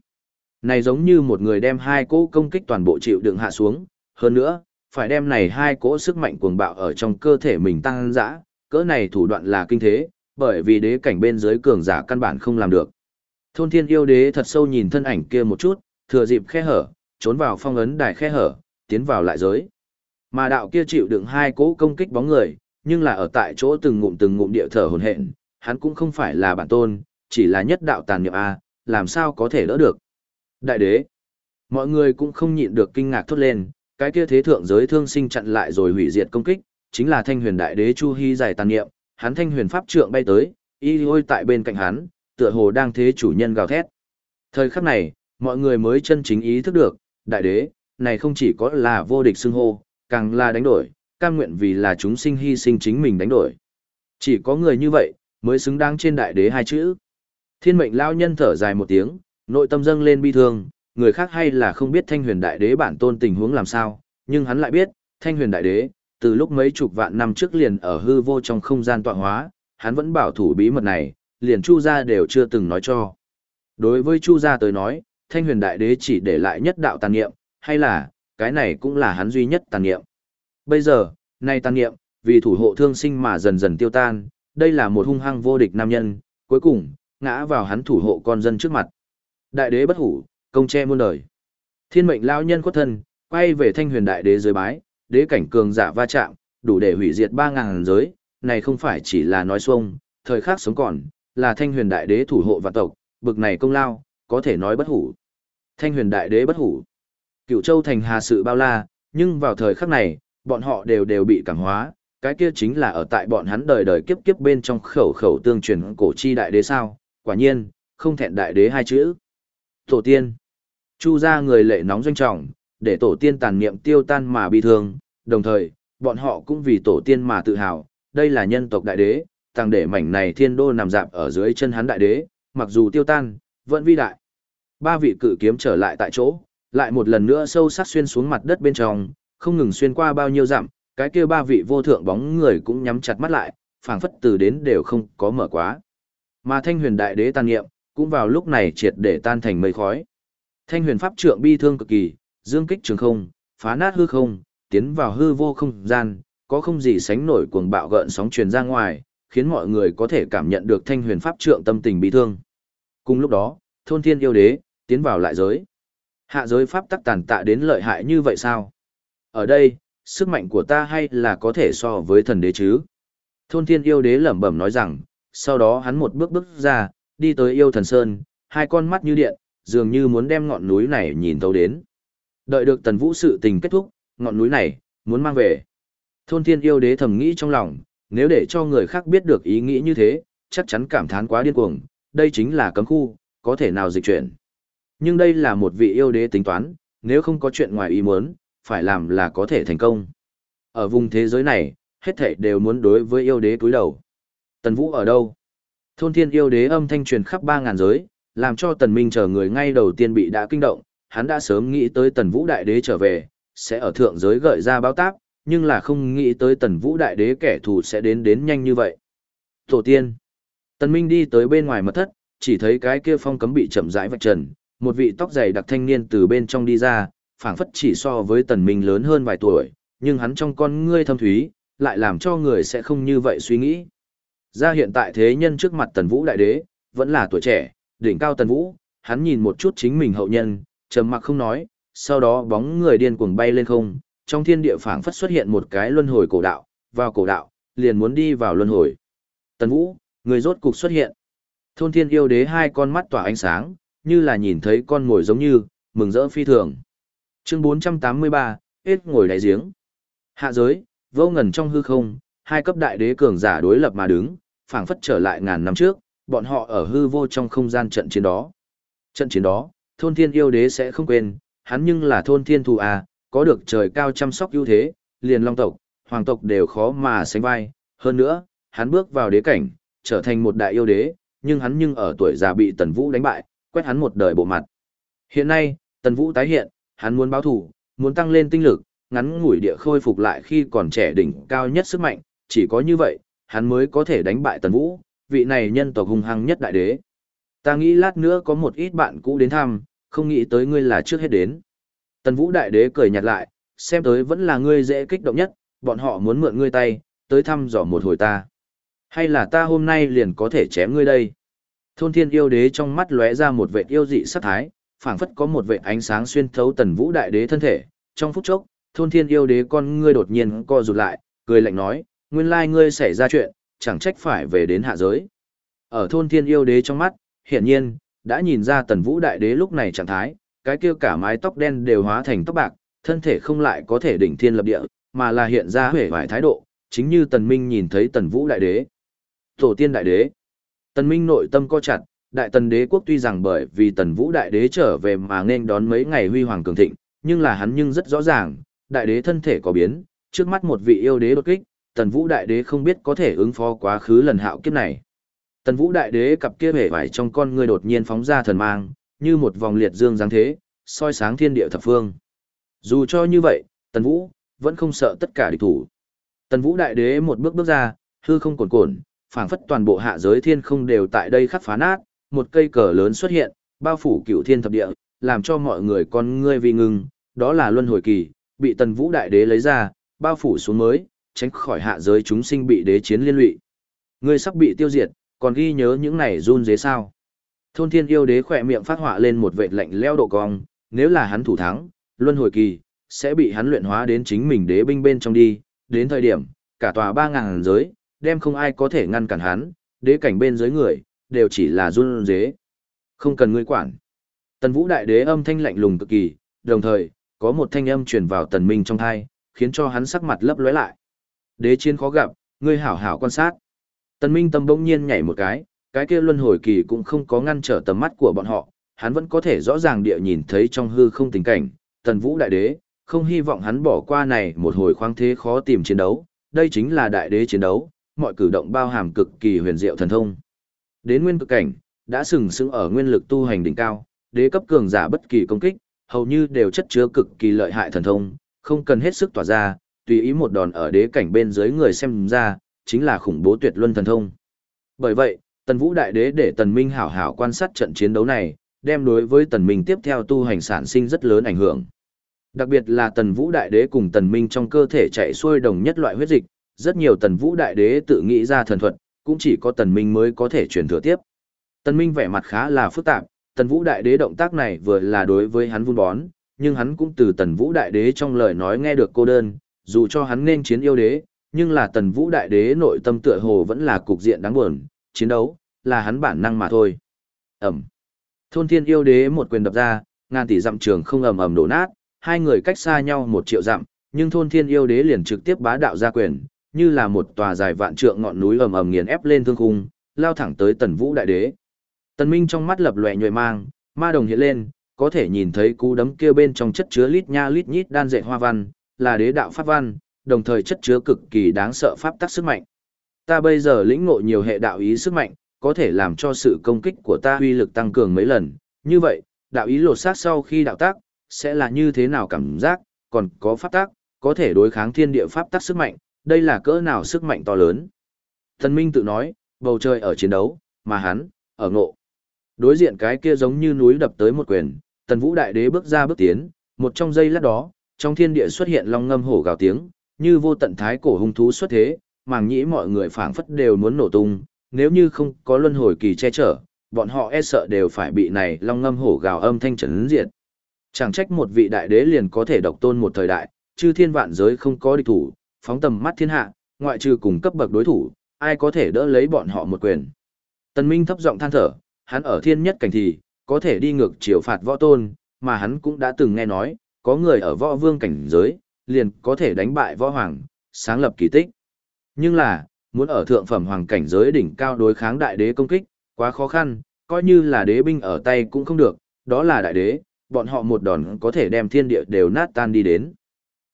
Này giống như một người đem hai cỗ công kích toàn bộ chịu đựng hạ xuống, hơn nữa, phải đem này hai cỗ sức mạnh cuồng bạo ở trong cơ thể mình tăng dã, cỡ này thủ đoạn là kinh thế, bởi vì đế cảnh bên dưới cường giả căn bản không làm được. Thôn thiên yêu đế thật sâu nhìn thân ảnh kia một chút, thừa dịp khe hở, trốn vào phong ấn đài khe hở, tiến vào lại giới. Mà đạo kia chịu đựng hai cỗ công kích bóng người, nhưng là ở tại chỗ từng ngụm từng ngụm địa thở hồn hện, hắn cũng không phải là bản tôn, chỉ là nhất đạo tàn niệm A, làm sao có thể đỡ được. Đại đế, mọi người cũng không nhịn được kinh ngạc thốt lên, cái kia thế thượng giới thương sinh chặn lại rồi hủy diệt công kích, chính là thanh huyền đại đế Chu Hy giải tàn niệm, hắn thanh huyền pháp trượng bay tới, y hôi tại bên cạnh hắn, tựa hồ đang thế chủ nhân gào thét. Thời khắc này, mọi người mới chân chính ý thức được, đại đế, này không chỉ có là vô địch xưng hô, càng là đánh đổi, cam nguyện vì là chúng sinh hy sinh chính mình đánh đổi. Chỉ có người như vậy, mới xứng đáng trên đại đế hai chữ. Thiên mệnh lao nhân thở dài một tiếng, nội tâm dâng lên bi thương, người khác hay là không biết thanh huyền đại đế bản tôn tình huống làm sao, nhưng hắn lại biết, thanh huyền đại đế, từ lúc mấy chục vạn năm trước liền ở hư vô trong không gian tọa hóa, hắn vẫn bảo thủ bí mật này, liền Chu gia đều chưa từng nói cho. Đối với Chu gia tới nói, thanh huyền đại đế chỉ để lại nhất đạo tàn niệm, hay là, cái này cũng là hắn duy nhất tàn niệm. Bây giờ, nay tàn niệm, vì thủ hộ thương sinh mà dần dần tiêu tan, đây là một hung hăng vô địch nam nhân, cuối cùng, ngã vào hắn thủ hộ con dân trước mặt. Đại đế bất hủ, công che muôn đời. Thiên mệnh lao nhân khuất thân, quay về thanh huyền đại đế dưới bái, đế cảnh cường giả va chạm, đủ để hủy diệt 3.000 giới, này không phải chỉ là nói xuông, thời khắc sống còn, là thanh huyền đại đế thủ hộ và tộc, bực này công lao, có thể nói bất hủ. Thanh huyền đại đế bất hủ. Cựu châu thành hà sự bao la, nhưng vào thời khắc này, bọn họ đều đều bị cảm hóa, cái kia chính là ở tại bọn hắn đời đời kiếp kiếp bên trong khẩu khẩu tương truyền cổ chi đại đế sao, quả nhiên, không thẹn đại đế hai chữ. Tổ tiên. Chu ra người lệ nóng doanh trọng, để tổ tiên tàn niệm tiêu tan mà bị thương, đồng thời, bọn họ cũng vì tổ tiên mà tự hào, đây là nhân tộc đại đế, tàng để mảnh này thiên đô nằm dạp ở dưới chân hắn đại đế, mặc dù tiêu tan, vẫn vi đại. Ba vị cự kiếm trở lại tại chỗ, lại một lần nữa sâu sắc xuyên xuống mặt đất bên trong, không ngừng xuyên qua bao nhiêu dặm, cái kia ba vị vô thượng bóng người cũng nhắm chặt mắt lại, phảng phất từ đến đều không có mở quá. Mà Thanh Huyền Đại Đế tàn niệm cũng vào lúc này triệt để tan thành mây khói. Thanh Huyền Pháp trượng bi thương cực kỳ, dương kích trường không, phá nát hư không, tiến vào hư vô không gian, có không gì sánh nổi cuồng bạo gợn sóng truyền ra ngoài, khiến mọi người có thể cảm nhận được Thanh Huyền Pháp trượng tâm tình bi thương. Cùng lúc đó, thôn thiên yêu đế, tiến vào lại giới. Hạ giới pháp tắc tàn tạ đến lợi hại như vậy sao? Ở đây, sức mạnh của ta hay là có thể so với thần đế chứ? Thôn thiên yêu đế lẩm bẩm nói rằng, sau đó hắn một bước bước ra, đi tới yêu thần sơn, hai con mắt như điện, dường như muốn đem ngọn núi này nhìn thấu đến. Đợi được tần vũ sự tình kết thúc, ngọn núi này, muốn mang về. Thôn thiên yêu đế thầm nghĩ trong lòng, nếu để cho người khác biết được ý nghĩ như thế, chắc chắn cảm thán quá điên cuồng, đây chính là cấm khu, có thể nào dịch chuyển. Nhưng đây là một vị yêu đế tính toán, nếu không có chuyện ngoài ý muốn, phải làm là có thể thành công. Ở vùng thế giới này, hết thảy đều muốn đối với yêu đế cúi đầu. Tần Vũ ở đâu? Thôn thiên yêu đế âm thanh truyền khắp 3.000 giới, làm cho Tần Minh chờ người ngay đầu tiên bị đã kinh động, hắn đã sớm nghĩ tới Tần Vũ đại đế trở về, sẽ ở thượng giới gợi ra báo táp, nhưng là không nghĩ tới Tần Vũ đại đế kẻ thù sẽ đến đến nhanh như vậy. Tổ tiên. Tần Minh đi tới bên ngoài mật thất, chỉ thấy cái kia phong cấm bị chậm rãi vạch trần, một vị tóc dày đặc thanh niên từ bên trong đi ra, phảng phất chỉ so với tần minh lớn hơn vài tuổi, nhưng hắn trong con ngươi thâm thúy, lại làm cho người sẽ không như vậy suy nghĩ. Ra hiện tại thế nhân trước mặt tần vũ đại đế, vẫn là tuổi trẻ, đỉnh cao tần vũ, hắn nhìn một chút chính mình hậu nhân, trầm mặc không nói, sau đó bóng người điên cuồng bay lên không, trong thiên địa phảng phất xuất hiện một cái luân hồi cổ đạo, vào cổ đạo, liền muốn đi vào luân hồi. Tần Vũ, người rốt cục xuất hiện. Thôn thiên yêu đế hai con mắt tỏa ánh sáng, như là nhìn thấy con mồi giống như, mừng rỡ phi thường. Chương 483, hết ngồi đáy giếng. Hạ giới, vô ngần trong hư không, hai cấp đại đế cường giả đối lập mà đứng, phảng phất trở lại ngàn năm trước, bọn họ ở hư vô trong không gian trận chiến đó. Trận chiến đó, thôn thiên yêu đế sẽ không quên, hắn nhưng là thôn thiên thù à, có được trời cao chăm sóc ưu thế, liền long tộc, hoàng tộc đều khó mà sánh vai. Hơn nữa, hắn bước vào đế cảnh, trở thành một đại yêu đế, nhưng hắn nhưng ở tuổi già bị tần vũ đánh bại, quét hắn một đời bộ mặt. Hiện nay, tần vũ tái hiện, hắn muốn báo thủ, muốn tăng lên tinh lực, ngắn ngủi địa khôi phục lại khi còn trẻ đỉnh cao nhất sức mạnh, chỉ có như vậy, hắn mới có thể đánh bại Tần Vũ, vị này nhân tộc hung hăng nhất đại đế. Ta nghĩ lát nữa có một ít bạn cũ đến thăm, không nghĩ tới ngươi là trước hết đến. Tần Vũ đại đế cười nhạt lại, xem tới vẫn là ngươi dễ kích động nhất, bọn họ muốn mượn ngươi tay, tới thăm dò một hồi ta. Hay là ta hôm nay liền có thể chém ngươi đây? Thôn thiên yêu đế trong mắt lóe ra một vệ yêu dị sát thái, phảng phất có một vệ ánh sáng xuyên thấu tần vũ đại đế thân thể. Trong phút chốc, thôn thiên yêu đế con ngươi đột nhiên co rụt lại, cười lạnh nói, nguyên lai ngươi xảy ra chuyện, chẳng trách phải về đến hạ giới. Ở thôn thiên yêu đế trong mắt, hiển nhiên, đã nhìn ra tần vũ đại đế lúc này trạng thái, cái kia cả mái tóc đen đều hóa thành tóc bạc, thân thể không lại có thể đỉnh thiên lập địa, mà là hiện ra hể vải thái độ, chính như tần minh nhìn thấy tần vũ đại đế. Tổ tiên đại đế. Tần minh nội tâm co chặt, đại tần đế quốc tuy rằng bởi vì tần vũ đại đế trở về mà nên đón mấy ngày huy hoàng cường thịnh, nhưng là hắn nhưng rất rõ ràng, đại đế thân thể có biến, trước mắt một vị yêu đế đột kích, tần vũ đại đế không biết có thể ứng phó quá khứ lần hạo kiếp này. Tần vũ đại đế cặp kia hể vải trong con người đột nhiên phóng ra thần mang, như một vòng liệt dương giáng thế, soi sáng thiên địa thập phương. Dù cho như vậy, tần vũ, vẫn không sợ tất cả địch thủ. Tần vũ đại đế một bước bước ra, hư không cồn cồn, phảng phất toàn bộ hạ giới thiên không đều tại đây khắc phá nát, một cây cờ lớn xuất hiện, bao phủ cửu thiên thập địa, làm cho mọi người con ngươi vì ngưng, đó là luân hồi kỳ, bị tần vũ đại đế lấy ra, bao phủ xuống mới, tránh khỏi hạ giới chúng sinh bị đế chiến liên lụy. Ngươi sắp bị tiêu diệt, còn ghi nhớ những này run dế sao. Thôn thiên yêu đế khỏe miệng phát họa lên một vệ lạnh leo độ cong, nếu là hắn thủ thắng, luân hồi kỳ, sẽ bị hắn luyện hóa đến chính mình đế binh bên trong đi, đến thời điểm, cả tòa ba ngàn giới, đem không ai có thể ngăn cản hắn, đế cảnh bên dưới người, đều chỉ là run dế. Không cần ngươi quản. Tần Vũ Đại Đế âm thanh lạnh lùng cực kỳ, đồng thời, có một thanh âm truyền vào tần minh trong tai, khiến cho hắn sắc mặt lấp lóe lại. Đế chiến khó gặp, ngươi hảo hảo quan sát. Tần minh tâm bỗng nhiên nhảy một cái, cái kia luân hồi kỳ cũng không có ngăn trở tầm mắt của bọn họ, hắn vẫn có thể rõ ràng địa nhìn thấy trong hư không tình cảnh, tần vũ đại đế, không hy vọng hắn bỏ qua này một hồi khoáng thế khó tìm chiến đấu, đây chính là đại đế chiến đấu, mọi cử động bao hàm cực kỳ huyền diệu thần thông. Đến nguyên cực cảnh, đã sừng sững ở nguyên lực tu hành đỉnh cao, đế cấp cường giả bất kỳ công kích, hầu như đều chất chứa cực kỳ lợi hại thần thông, không cần hết sức tỏa ra, tùy ý một đòn ở đế cảnh bên dưới người xem ra, chính là khủng bố tuyệt luân thần thông. Bởi vậy, Tần Vũ Đại Đế để Tần Minh hảo hảo quan sát trận chiến đấu này, đem đối với Tần Minh tiếp theo tu hành sản sinh rất lớn ảnh hưởng. Đặc biệt là Tần Vũ Đại Đế cùng Tần Minh trong cơ thể chạy xuôi đồng nhất loại huyết dịch, rất nhiều Tần Vũ Đại Đế tự nghĩ ra thần thuật, cũng chỉ có Tần Minh mới có thể truyền thừa tiếp. Tần Minh vẻ mặt khá là phức tạp, Tần Vũ Đại Đế động tác này vừa là đối với hắn vun bón, nhưng hắn cũng từ Tần Vũ Đại Đế trong lời nói nghe được cô đơn, dù cho hắn nên chiến yêu đế, nhưng là Tần Vũ Đại Đế nội tâm tựa hồ vẫn là cục diện đáng buồn, chiến đấu, là hắn bản năng mà thôi. Ẩm. Thôn Thiên yêu đế một quyền đập ra, ngàn tỷ dặm trường không ầm ầm đổ nát, hai người cách xa nhau một triệu dặm, nhưng Thôn Thiên yêu đế liền trực tiếp bá đạo ra quyền, như là một tòa dài vạn trượng ngọn núi ầm ầm nghiền ép lên thương khung, lao thẳng tới Tần Vũ Đại Đế. Tần Minh trong mắt lập lòe nhồi mang, ma đồng hiện lên, có thể nhìn thấy cú đấm kia bên trong chất chứa lít nha lít nhít đan dệt hoa văn, là đế đạo pháp văn, đồng thời chất chứa cực kỳ đáng sợ pháp tắc sức mạnh. Ta bây giờ lĩnh ngộ nhiều hệ đạo ý sức mạnh, có thể làm cho sự công kích của ta uy lực tăng cường mấy lần. Như vậy, đạo ý lột xác sau khi đạo tác, sẽ là như thế nào cảm giác, còn có pháp tác, có thể đối kháng thiên địa pháp tắc sức mạnh, đây là cỡ nào sức mạnh to lớn. Thần Minh tự nói, bầu trời ở chiến đấu, mà hắn, ở ngộ. Đối diện cái kia giống như núi đập tới một quyền, tần vũ đại đế bước ra bước tiến, một trong giây lát đó, trong thiên địa xuất hiện long ngâm hổ gào tiếng, như vô tận thái cổ hung thú xuất thế, màng nhĩ mọi người phảng phất đều muốn nổ tung, nếu như không có luân hồi kỳ che chở, bọn họ e sợ đều phải bị này long ngâm hổ gào âm thanh trấn diệt. Chẳng trách một vị đại đế liền có thể độc tôn một thời đại, chư thiên vạn giới không có địch thủ, phóng tầm mắt thiên hạ, ngoại trừ cùng cấp bậc đối thủ, ai có thể đỡ lấy bọn họ một quyền. Tần Minh thấp giọng than thở, hắn ở thiên nhất cảnh thì, có thể đi ngược chiều phạt võ tôn, mà hắn cũng đã từng nghe nói, có người ở võ vương cảnh giới, liền có thể đánh bại võ hoàng, sáng lập kỳ tích. Nhưng là, muốn ở thượng phẩm hoàng cảnh giới đỉnh cao đối kháng đại đế công kích, quá khó khăn, coi như là đế binh ở tay cũng không được, đó là đại đế, bọn họ một đòn có thể đem thiên địa đều nát tan đi đến.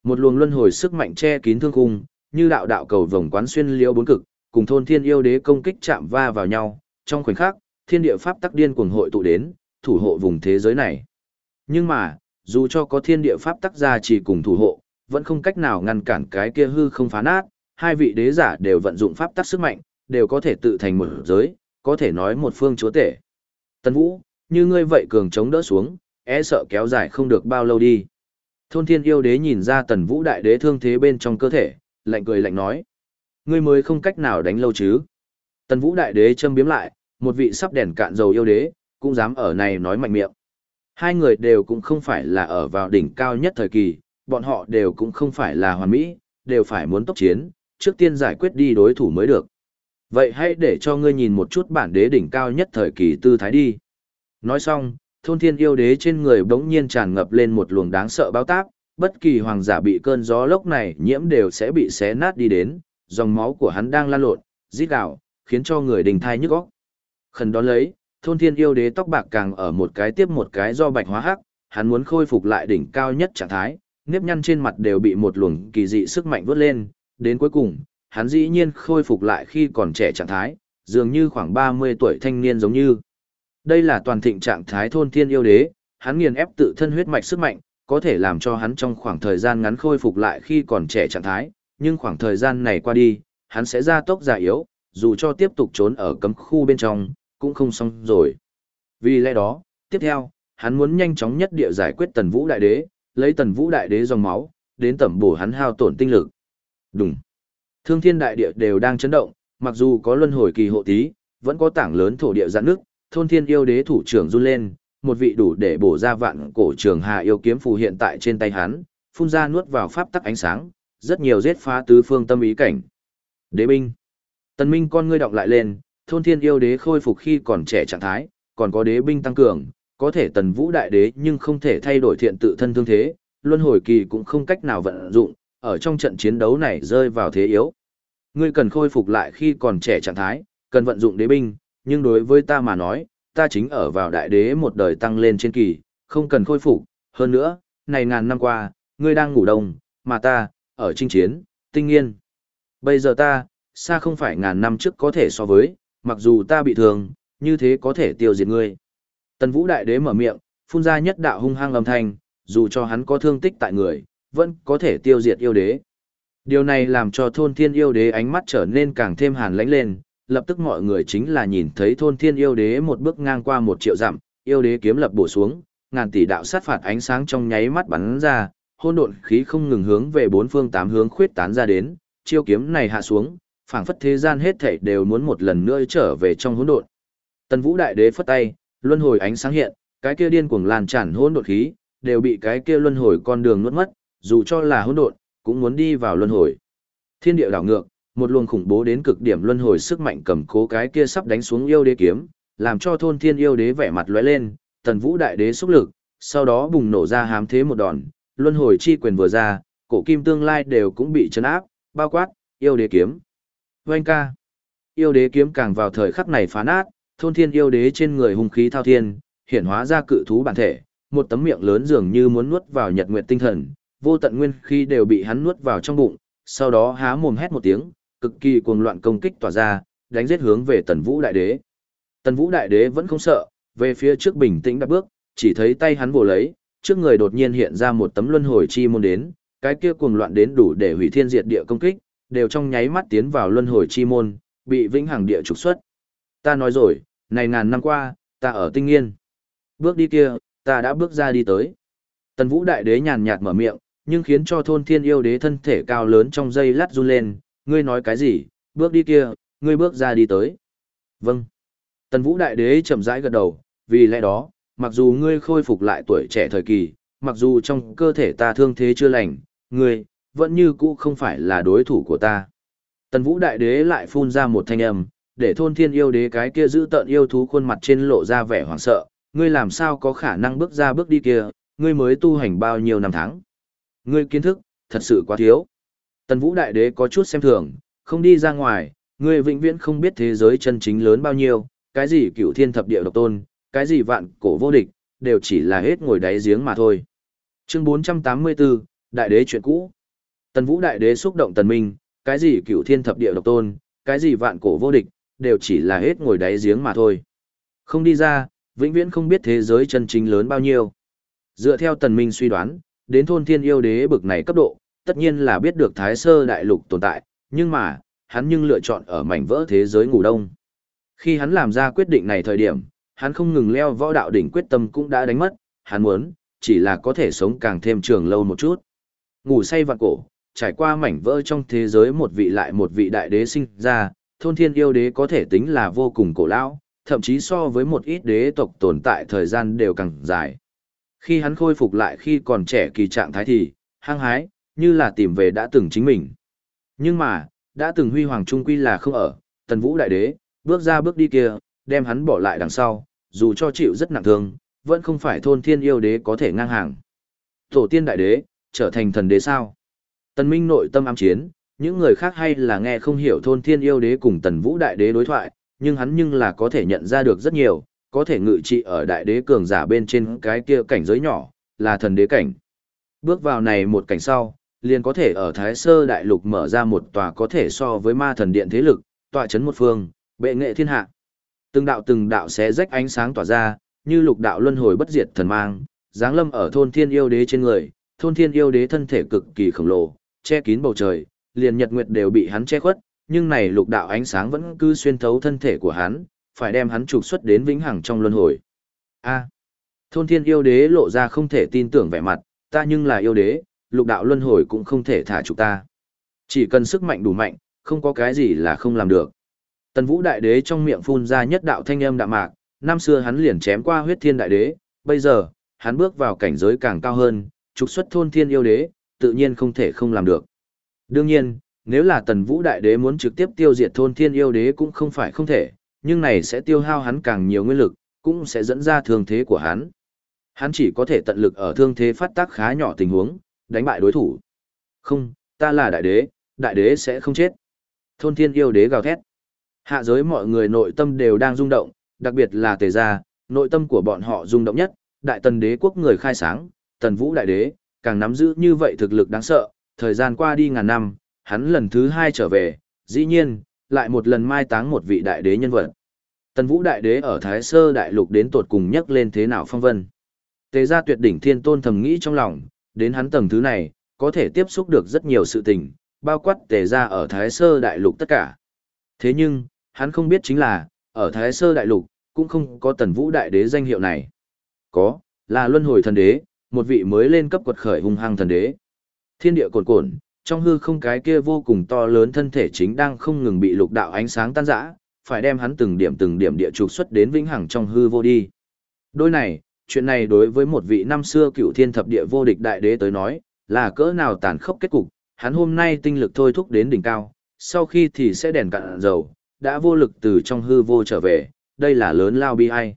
Một luồng luân hồi sức mạnh che kín thương khung, như đạo đạo cầu vồng quán xuyên liễu bốn cực, cùng thôn thiên yêu đế công kích chạm va vào nhau, trong khoảnh khắc, thiên địa pháp tắc điên cuồng hội tụ đến, thủ hộ vùng thế giới này. Nhưng mà, dù cho có thiên địa pháp tắc gia chỉ cùng thủ hộ, vẫn không cách nào ngăn cản cái kia hư không phá nát, hai vị đế giả đều vận dụng pháp tắc sức mạnh, đều có thể tự thành một giới, có thể nói một phương chúa tể. Tần Vũ, như ngươi vậy cường chống đỡ xuống, e sợ kéo dài không được bao lâu đi. Thôn thiên yêu đế nhìn ra tần vũ đại đế thương thế bên trong cơ thể, lạnh cười lạnh nói. Ngươi mới không cách nào đánh lâu chứ. Tần vũ đại đế châm biếm lại, một vị sắp đèn cạn dầu yêu đế, cũng dám ở này nói mạnh miệng. Hai người đều cũng không phải là ở vào đỉnh cao nhất thời kỳ, bọn họ đều cũng không phải là hoàn mỹ, đều phải muốn tốc chiến, trước tiên giải quyết đi đối thủ mới được. Vậy hãy để cho ngươi nhìn một chút bản đế đỉnh cao nhất thời kỳ tư thái đi. Nói xong, thôn thiên yêu đế trên người bỗng nhiên tràn ngập lên một luồng đáng sợ bao táp, bất kỳ hoàng giả bị cơn gió lốc này nhiễm đều sẽ bị xé nát đi đến, dòng máu của hắn đang lan lộn, rít gào, khiến cho người đình thai nhức óc. Khẩn đón lấy, thôn thiên yêu đế tóc bạc càng ở một cái tiếp một cái do bạch hóa hắc, hắn muốn khôi phục lại đỉnh cao nhất trạng thái, nếp nhăn trên mặt đều bị một luồng kỳ dị sức mạnh vớt lên, đến cuối cùng, hắn dĩ nhiên khôi phục lại khi còn trẻ trạng thái, dường như khoảng 30 tuổi thanh niên giống như. Đây là toàn thịnh trạng thái thôn thiên yêu đế, hắn nghiền ép tự thân huyết mạch sức mạnh, có thể làm cho hắn trong khoảng thời gian ngắn khôi phục lại khi còn trẻ trạng thái, nhưng khoảng thời gian này qua đi, hắn sẽ ra tốc già yếu, dù cho tiếp tục trốn ở cấm khu bên trong, cũng không xong rồi. Vì lẽ đó, tiếp theo, hắn muốn nhanh chóng nhất địa giải quyết tần vũ đại đế, lấy tần vũ đại đế dòng máu, đến tẩm bổ hắn hao tổn tinh lực. Đúng. Thương thiên đại địa đều đang chấn động, mặc dù có luân hồi kỳ hộ tí, vẫn có tảng lớn thổ địa giãn nước, thôn thiên yêu đế thủ trưởng run lên, một vị đủ để bổ ra vạn cổ trường hà yêu kiếm phù hiện tại trên tay hắn, phun ra nuốt vào pháp tắc ánh sáng, rất nhiều giết phá tứ phương tâm ý cảnh. Đế binh. Tần Minh con ngươi đọc lại lên, thôn thiên yêu đế khôi phục khi còn trẻ trạng thái, còn có đế binh tăng cường, có thể tần vũ đại đế nhưng không thể thay đổi thiện tự thân thương thế, luân hồi kỳ cũng không cách nào vận dụng, ở trong trận chiến đấu này rơi vào thế yếu. Ngươi cần khôi phục lại khi còn trẻ trạng thái, cần vận dụng đế binh, nhưng đối với ta mà nói, ta chính ở vào đại đế một đời tăng lên trên kỳ, không cần khôi phục, hơn nữa, này ngàn năm qua, ngươi đang ngủ đông, mà ta, ở chinh chiến, tinh nghiên. Bây giờ ta, xa không phải ngàn năm trước có thể so với, mặc dù ta bị thương, như thế có thể tiêu diệt ngươi. Tần Vũ Đại Đế mở miệng, phun ra nhất đạo hung hăng âm thanh, dù cho hắn có thương tích tại người, vẫn có thể tiêu diệt yêu đế. Điều này làm cho thôn thiên yêu đế ánh mắt trở nên càng thêm hàn lãnh lên, lập tức mọi người chính là nhìn thấy thôn thiên yêu đế một bước ngang qua một triệu dặm, yêu đế kiếm lập bổ xuống, ngàn tỷ đạo sát phạt ánh sáng trong nháy mắt bắn ra, hỗn độn khí không ngừng hướng về bốn phương tám hướng khuyết tán ra đến, chiêu kiếm này hạ xuống, phảng phất thế gian hết thảy đều muốn một lần nữa trở về trong hỗn độn. Tần Vũ Đại Đế phất tay, luân hồi ánh sáng hiện, cái kia điên cuồng lan tràn hỗn độn khí, đều bị cái kia luân hồi con đường nuốt mất, dù cho là hỗn độn, cũng muốn đi vào luân hồi. Thiên địa đảo ngược, một luồng khủng bố đến cực điểm luân hồi sức mạnh cầm cố cái kia sắp đánh xuống yêu đế kiếm, làm cho thôn thiên yêu đế vẻ mặt lóe lên, tần vũ đại đế xúc lực, sau đó bùng nổ ra hám thế một đòn, luân hồi chi quyền vừa ra, cổ kim tương lai đều cũng bị chấn áp, bao quát, yêu đế kiếm. Oanh ca. Yêu đế kiếm càng vào thời khắc này phá nát, thôn thiên yêu đế trên người hung khí thao thiên, hiện hóa ra cự thú bản thể, một tấm miệng lớn dường như muốn nuốt vào nhật nguyệt tinh thần, vô tận nguyên khí đều bị hắn nuốt vào trong bụng, sau đó há mồm hét một tiếng, cực kỳ cuồng loạn công kích tỏa ra, đánh giết hướng về Tần Vũ Đại Đế. Tần Vũ Đại Đế vẫn không sợ, về phía trước bình tĩnh đặt bước, chỉ thấy tay hắn vồ lấy, trước người đột nhiên hiện ra một tấm luân hồi chi môn đến, cái kia cuồng loạn đến đủ để hủy thiên diệt địa công kích, đều trong nháy mắt tiến vào luân hồi chi môn, bị vĩnh hằng địa trục xuất. Ta nói rồi, này ngàn năm qua, ta ở tinh nghiên. Bước đi kia, ta đã bước ra đi tới. Tần Vũ Đại Đế nhàn nhạt mở miệng, nhưng khiến cho thôn thiên yêu đế thân thể cao lớn trong dây lát run lên, ngươi nói cái gì, bước đi kia, ngươi bước ra đi tới. Vâng. Tần Vũ Đại Đế chậm rãi gật đầu, vì lẽ đó, mặc dù ngươi khôi phục lại tuổi trẻ thời kỳ, mặc dù trong cơ thể ta thương thế chưa lành, ngươi, vẫn như cũ không phải là đối thủ của ta. Tần Vũ Đại Đế lại phun ra một thanh âm, để thôn thiên yêu đế cái kia giữ tợn yêu thú khuôn mặt trên lộ ra vẻ hoảng sợ, ngươi làm sao có khả năng bước ra bước đi kia, ngươi mới tu hành bao nhiêu năm tháng. Ngươi kiến thức, thật sự quá thiếu. Tần Vũ Đại Đế có chút xem thường, không đi ra ngoài, ngươi vĩnh viễn không biết thế giới chân chính lớn bao nhiêu, cái gì cửu thiên thập địa độc tôn, cái gì vạn cổ vô địch, đều chỉ là hết ngồi đáy giếng mà thôi. Chương 484, Đại Đế chuyện cũ. Tần Vũ Đại Đế xúc động tần minh, cái gì cửu thiên thập địa độc tôn, cái gì vạn cổ vô địch, đều chỉ là hết ngồi đáy giếng mà thôi. Không đi ra, vĩnh viễn không biết thế giới chân chính lớn bao nhiêu. Dựa theo tần minh suy đoán, đến thôn thiên yêu đế bực này cấp độ, tất nhiên là biết được thái sơ đại lục tồn tại, nhưng mà, hắn nhưng lựa chọn ở mảnh vỡ thế giới ngủ đông. Khi hắn làm ra quyết định này thời điểm, hắn không ngừng leo võ đạo đỉnh quyết tâm cũng đã đánh mất, hắn muốn, chỉ là có thể sống càng thêm trường lâu một chút. Ngủ say vạn cổ, trải qua mảnh vỡ trong thế giới một vị lại một vị đại đế sinh ra, thôn thiên yêu đế có thể tính là vô cùng cổ lão, thậm chí so với một ít đế tộc tồn tại thời gian đều càng dài. Khi hắn khôi phục lại khi còn trẻ kỳ trạng thái thì, hăng hái, như là tìm về đã từng chính mình. Nhưng mà, đã từng huy hoàng trung quy là không ở, tần vũ đại đế, bước ra bước đi kia, đem hắn bỏ lại đằng sau, dù cho chịu rất nặng thương, vẫn không phải thôn thiên yêu đế có thể ngang hàng. Tổ tiên đại đế, trở thành thần đế sao? Tần Minh nội tâm ám chiến, những người khác hay là nghe không hiểu thôn thiên yêu đế cùng tần vũ đại đế đối thoại, nhưng hắn nhưng là có thể nhận ra được rất nhiều, có thể ngự trị ở đại đế cường giả bên trên cái kia cảnh giới nhỏ, là thần đế cảnh. Bước vào này một cảnh sau, liền có thể ở Thái Sơ Đại Lục mở ra một tòa có thể so với ma thần điện thế lực, tòa chấn một phương, bệ nghệ thiên hạ. Từng đạo từng đạo xé rách ánh sáng tỏa ra, như lục đạo luân hồi bất diệt thần mang, giáng lâm ở thôn thiên yêu đế trên người, thôn thiên yêu đế thân thể cực kỳ khổng lồ, che kín bầu trời, liền nhật nguyệt đều bị hắn che khuất, nhưng này lục đạo ánh sáng vẫn cứ xuyên thấu thân thể của hắn, phải đem hắn trục xuất đến vĩnh hằng trong luân hồi. A. thôn thiên yêu đế lộ ra không thể tin tưởng vẻ mặt, ta nhưng là yêu đế, lục đạo luân hồi cũng không thể thả chúng ta. Chỉ cần sức mạnh đủ mạnh, không có cái gì là không làm được. Tần Vũ Đại Đế trong miệng phun ra nhất đạo thanh âm đạm mạc, năm xưa hắn liền chém qua huyết thiên đại đế, bây giờ, hắn bước vào cảnh giới càng cao hơn, trục xuất thôn thiên yêu đế, tự nhiên không thể không làm được. Đương nhiên, nếu là Tần Vũ Đại Đế muốn trực tiếp tiêu diệt thôn thiên yêu đế cũng không phải không thể, nhưng này sẽ tiêu hao hắn càng nhiều nguyên lực, cũng sẽ dẫn ra thương thế của hắn. Hắn chỉ có thể tận lực ở thương thế phát tác khá nhỏ tình huống, đánh bại đối thủ. Không, ta là đại đế, đại đế sẽ không chết. Thôn thiên yêu đế gào thét. Hạ giới mọi người nội tâm đều đang rung động, đặc biệt là tề gia, nội tâm của bọn họ rung động nhất, đại tần đế quốc người khai sáng, tần vũ đại đế, càng nắm giữ như vậy thực lực đáng sợ, thời gian qua đi ngàn năm, hắn lần thứ hai trở về, dĩ nhiên, lại một lần mai táng một vị đại đế nhân vật. Tần vũ đại đế ở Thái Sơ đại lục đến tột cùng nhắc lên thế nào phong vân. Tề gia tuyệt đỉnh thiên tôn thầm nghĩ trong lòng, đến hắn tầng thứ này, có thể tiếp xúc được rất nhiều sự tình, bao quát tề gia ở Thái Sơ đại lục tất cả. Thế nhưng, hắn không biết chính là, ở Thái Sơ Đại Lục, cũng không có tần vũ đại đế danh hiệu này. Có, là luân hồi thần đế, một vị mới lên cấp quật khởi hung hăng thần đế. Thiên địa cồn cồn, trong hư không cái kia vô cùng to lớn thân thể chính đang không ngừng bị lục đạo ánh sáng tan rã, phải đem hắn từng điểm từng điểm địa trục xuất đến vĩnh hằng trong hư vô đi. Đôi này, chuyện này đối với một vị năm xưa cựu thiên thập địa vô địch đại đế tới nói, là cỡ nào tàn khốc kết cục, hắn hôm nay tinh lực thôi thúc đến đỉnh cao, sau khi thì sẽ đèn cạn dầu, đã vô lực từ trong hư vô trở về, đây là lớn lao bi ai.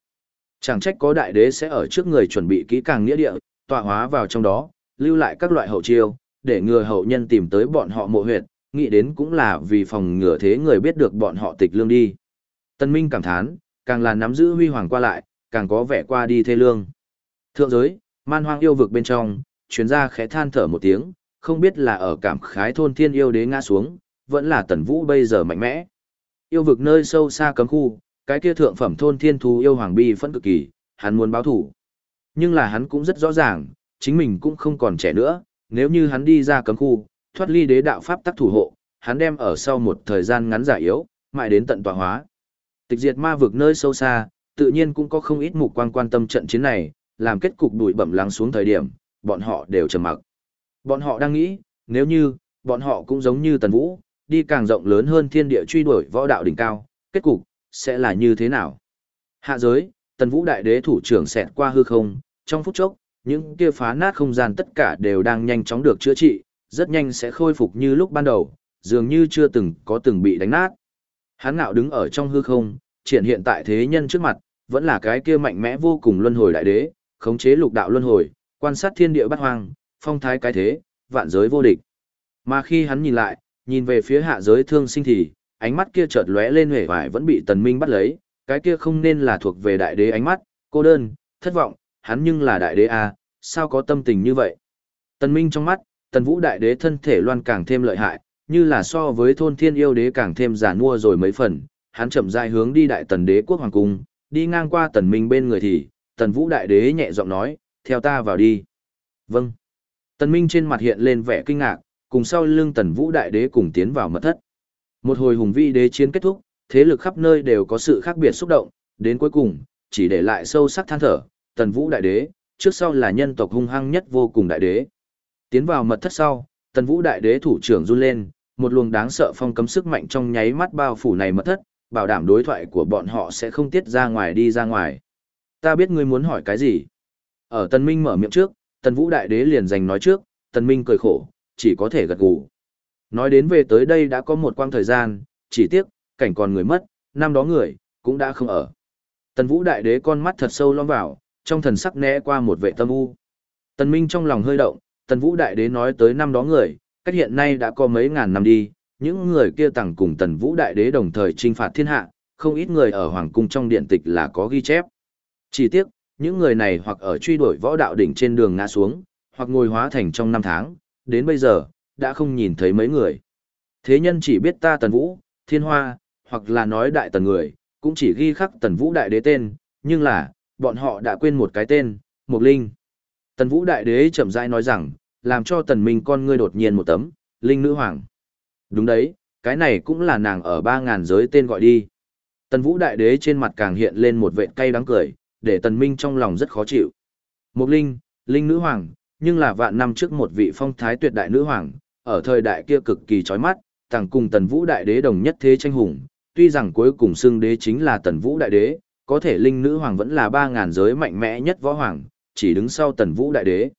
Chẳng trách có đại đế sẽ ở trước người chuẩn bị kỹ càng nghĩa địa, tọa hóa vào trong đó, lưu lại các loại hậu chiêu, để ngừa hậu nhân tìm tới bọn họ mộ huyệt, nghĩ đến cũng là vì phòng ngừa thế người biết được bọn họ tịch lương đi. Tân Minh cảm thán, càng là nắm giữ huy hoàng qua lại, càng có vẻ qua đi thê lương. Thượng giới, man hoang yêu vực bên trong, chuyến ra khẽ than thở một tiếng, không biết là ở cảm khái thôn thiên yêu đế ngã xuống, vẫn là tần vũ bây giờ mạnh mẽ. Yêu vực nơi sâu xa cấm khu, cái kia thượng phẩm thôn thiên thú yêu hoàng bi phẫn cực kỳ, hắn muốn báo thủ. Nhưng là hắn cũng rất rõ ràng, chính mình cũng không còn trẻ nữa, nếu như hắn đi ra cấm khu, thoát ly đế đạo pháp tắc thủ hộ, hắn đem ở sau một thời gian ngắn giải yếu, mãi đến tận tọa hóa. Tịch diệt ma vực nơi sâu xa, tự nhiên cũng có không ít mục quan quan tâm trận chiến này, làm kết cục đuổi bẩm lắng xuống thời điểm, bọn họ đều trầm mặc. Bọn họ đang nghĩ, nếu như, bọn họ cũng giống như Tần Vũ, đi càng rộng lớn hơn thiên địa truy đuổi võ đạo đỉnh cao, kết cục sẽ là như thế nào? Hạ giới, Tần Vũ đại đế thủ trưởng xẹt qua hư không, trong phút chốc, những kia phá nát không gian tất cả đều đang nhanh chóng được chữa trị, rất nhanh sẽ khôi phục như lúc ban đầu, dường như chưa từng có từng bị đánh nát. Hắn ngạo đứng ở trong hư không, triển hiện tại thế nhân trước mặt, vẫn là cái kia mạnh mẽ vô cùng luân hồi đại đế, khống chế lục đạo luân hồi, quan sát thiên địa bát hoang, phong thái cái thế, vạn giới vô địch. Mà khi hắn nhìn lại, nhìn về phía hạ giới thương sinh thì, ánh mắt kia chợt lóe lên hề vải vẫn bị tần minh bắt lấy, cái kia không nên là thuộc về đại đế ánh mắt, cô đơn, thất vọng, hắn nhưng là đại đế à, sao có tâm tình như vậy? Tần minh trong mắt, tần vũ đại đế thân thể loan càng thêm lợi hại, như là so với thôn thiên yêu đế càng thêm già nua rồi mấy phần, hắn chậm rãi hướng đi đại tần đế quốc hoàng cung, đi ngang qua tần minh bên người thì, tần vũ đại đế nhẹ giọng nói, theo ta vào đi. Vâng. Tần minh trên mặt hiện lên vẻ kinh ngạc, cùng sau lưng tần vũ đại đế cùng tiến vào mật thất. Một hồi hùng vi đế chiến kết thúc, thế lực khắp nơi đều có sự khác biệt xúc động, đến cuối cùng, chỉ để lại sâu sắc than thở, tần vũ đại đế, trước sau là nhân tộc hung hăng nhất vô cùng đại đế. Tiến vào mật thất sau, tần vũ đại đế thủ trưởng run lên, một luồng đáng sợ phong cấm sức mạnh trong nháy mắt bao phủ này mật thất, bảo đảm đối thoại của bọn họ sẽ không tiết ra ngoài đi ra ngoài. Ta biết ngươi muốn hỏi cái gì. Ở tần minh mở miệng trước, tần vũ đại đế liền giành nói trước, tần minh cười khổ, chỉ có thể gật gù. Nói đến về tới đây đã có một quang thời gian, chỉ tiếc, cảnh còn người mất, năm đó người, cũng đã không ở. Tần vũ đại đế con mắt thật sâu lõm vào, trong thần sắc né qua một vệ tâm u. Tần minh trong lòng hơi động, tần vũ đại đế nói tới năm đó người, cách hiện nay đã có mấy ngàn năm đi, những người kia tặng cùng tần vũ đại đế đồng thời trinh phạt thiên hạ, không ít người ở hoàng cung trong điện tịch là có ghi chép. Chỉ tiếc, những người này hoặc ở truy đuổi võ đạo đỉnh trên đường ngã xuống, hoặc ngồi hóa thành trong năm tháng, đến bây giờ, đã không nhìn thấy mấy người. Thế nhân chỉ biết ta tần vũ, thiên hoa, hoặc là nói đại tần người, cũng chỉ ghi khắc tần vũ đại đế tên, nhưng là, bọn họ đã quên một cái tên, Mục Linh. Tần vũ đại đế chậm rãi nói rằng, làm cho tần minh con ngươi đột nhiên một tấm, Linh nữ hoàng. Đúng đấy, cái này cũng là nàng ở ba ngàn giới tên gọi đi. Tần vũ đại đế trên mặt càng hiện lên một vệ cay đắng cười, để tần minh trong lòng rất khó chịu. Mục Linh, Linh nữ hoàng, nhưng là vạn năm trước một vị phong thái tuyệt đại nữ hoàng, ở thời đại kia cực kỳ chói mắt, tàng cùng tần vũ đại đế đồng nhất thế tranh hùng, tuy rằng cuối cùng xưng đế chính là tần vũ đại đế, có thể linh nữ hoàng vẫn là ba ngàn giới mạnh mẽ nhất võ hoàng, chỉ đứng sau tần vũ đại đế.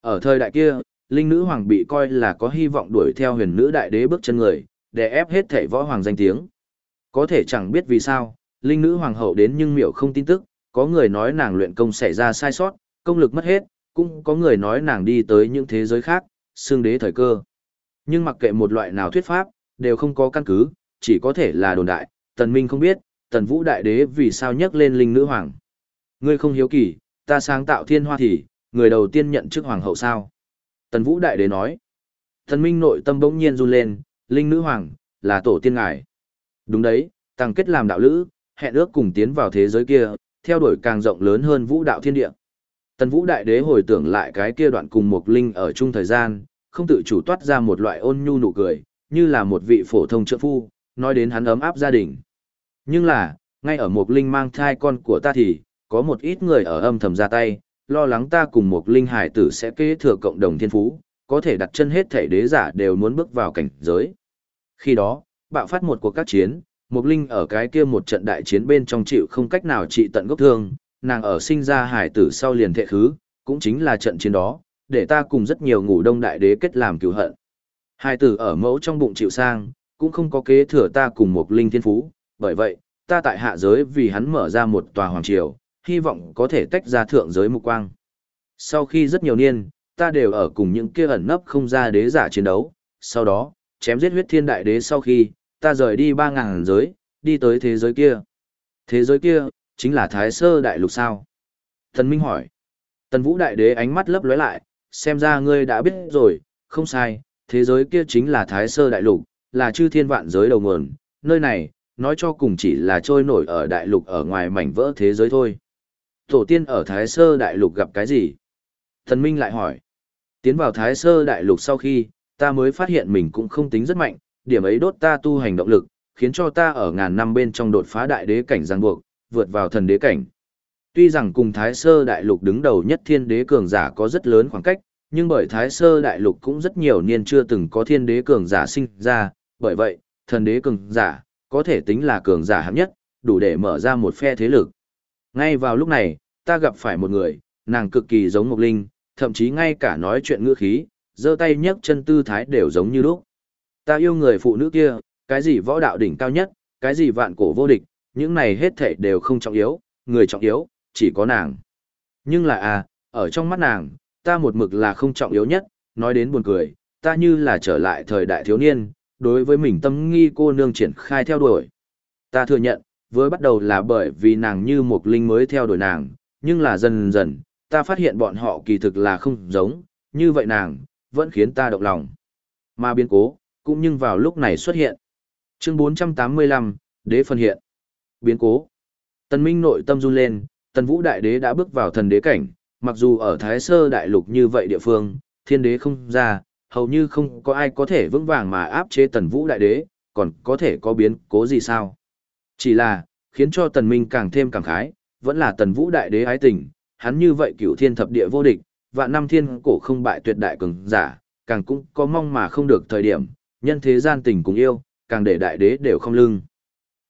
Ở thời đại kia, linh nữ hoàng bị coi là có hy vọng đuổi theo huyền nữ đại đế bước chân người, để ép hết thể võ hoàng danh tiếng. Có thể chẳng biết vì sao, linh nữ hoàng hậu đến nhưng miểu không tin tức, có người nói nàng luyện công xảy ra sai sót, công lực mất hết, cũng có người nói nàng đi tới những thế giới khác, xương đế thời cơ. Nhưng mặc kệ một loại nào thuyết pháp, đều không có căn cứ, chỉ có thể là đồn đại, tần minh không biết, tần vũ đại đế vì sao nhắc lên linh nữ hoàng. Ngươi không hiếu kỳ, ta sáng tạo thiên hoa thì, người đầu tiên nhận chức hoàng hậu sao. Tần vũ đại đế nói, tần minh nội tâm bỗng nhiên run lên, linh nữ hoàng, là tổ tiên ngài. Đúng đấy, tăng kết làm đạo lữ, hẹn ước cùng tiến vào thế giới kia, theo đuổi càng rộng lớn hơn vũ đạo thiên địa. Tần vũ đại đế hồi tưởng lại cái kia đoạn cùng một linh ở chung thời gian, không tự chủ toát ra một loại ôn nhu nụ cười, như là một vị phổ thông trợ phu, nói đến hắn ấm áp gia đình. Nhưng là, ngay ở Mộc linh mang thai con của ta thì, có một ít người ở âm thầm ra tay, lo lắng ta cùng Mộc linh hải tử sẽ kế thừa cộng đồng thiên phú, có thể đặt chân hết thể đế giả đều muốn bước vào cảnh giới. Khi đó, bạo phát một cuộc các chiến, Mộc linh ở cái kia một trận đại chiến bên trong chịu không cách nào trị tận gốc thương, nàng ở sinh ra hải tử sau liền thệ khứ, cũng chính là trận chiến đó, để ta cùng rất nhiều ngủ đông đại đế kết làm cứu hận. Hải tử ở mẫu trong bụng chịu sang, cũng không có kế thừa ta cùng một linh thiên phú, bởi vậy, ta tại hạ giới vì hắn mở ra một tòa hoàng triều, hy vọng có thể tách ra thượng giới mục quang. Sau khi rất nhiều niên, ta đều ở cùng những kia ẩn nấp không ra đế giả chiến đấu, sau đó, chém giết huyết thiên đại đế sau khi, ta rời đi ba ngàn giới, đi tới thế giới kia. Thế giới kia, chính là Thái Sơ Đại Lục sao? Thần Minh hỏi. Tần Vũ Đại Đế ánh mắt lấp lóe lại, xem ra ngươi đã biết rồi, không sai, thế giới kia chính là Thái Sơ Đại Lục, là chư thiên vạn giới đầu nguồn, nơi này, nói cho cùng chỉ là trôi nổi ở đại lục ở ngoài mảnh vỡ thế giới thôi. Tổ tiên ở Thái Sơ Đại Lục gặp cái gì? Thần Minh lại hỏi. Tiến vào Thái Sơ Đại Lục sau khi, ta mới phát hiện mình cũng không tính rất mạnh, điểm ấy đốt ta tu hành động lực, khiến cho ta ở ngàn năm bên trong đột phá đại đế cảnh giang buộc, vượt vào thần đế cảnh. Tuy rằng cùng Thái Sơ Đại Lục đứng đầu nhất thiên đế cường giả có rất lớn khoảng cách, nhưng bởi Thái Sơ Đại Lục cũng rất nhiều niên chưa từng có thiên đế cường giả sinh ra, bởi vậy, thần đế cường giả, có thể tính là cường giả hạng nhất, đủ để mở ra một phe thế lực. Ngay vào lúc này, ta gặp phải một người, nàng cực kỳ giống Mộc Linh, thậm chí ngay cả nói chuyện ngữ khí, giơ tay nhấc chân tư thái đều giống như lúc. Ta yêu người phụ nữ kia, cái gì võ đạo đỉnh cao nhất, cái gì vạn cổ vô địch, những này hết thảy đều không trọng yếu, người trọng yếu, chỉ có nàng. Nhưng là à, ở trong mắt nàng, ta một mực là không trọng yếu nhất, nói đến buồn cười, ta như là trở lại thời đại thiếu niên, đối với mình tâm nghi cô nương triển khai theo đuổi. Ta thừa nhận, với bắt đầu là bởi vì nàng như một linh mới theo đuổi nàng, nhưng là dần dần, ta phát hiện bọn họ kỳ thực là không giống, như vậy nàng, vẫn khiến ta động lòng. Mà biến cố, cũng nhưng vào lúc này xuất hiện. Chương 485, Đế phân hiện. Biến cố. Tần Minh nội tâm run lên, Tần Vũ Đại Đế đã bước vào thần đế cảnh, mặc dù ở Thái Sơ Đại Lục như vậy địa phương, thiên đế không ra, hầu như không có ai có thể vững vàng mà áp chế tần vũ đại đế, còn có thể có biến cố gì sao. Chỉ là, khiến cho tần minh càng thêm cảm khái, vẫn là tần vũ đại đế ái tình, hắn như vậy cửu thiên thập địa vô địch, và năm thiên cổ không bại tuyệt đại cường giả, càng cũng có mong mà không được thời điểm, nhân thế gian tình cùng yêu, càng để đại đế đều không lưng.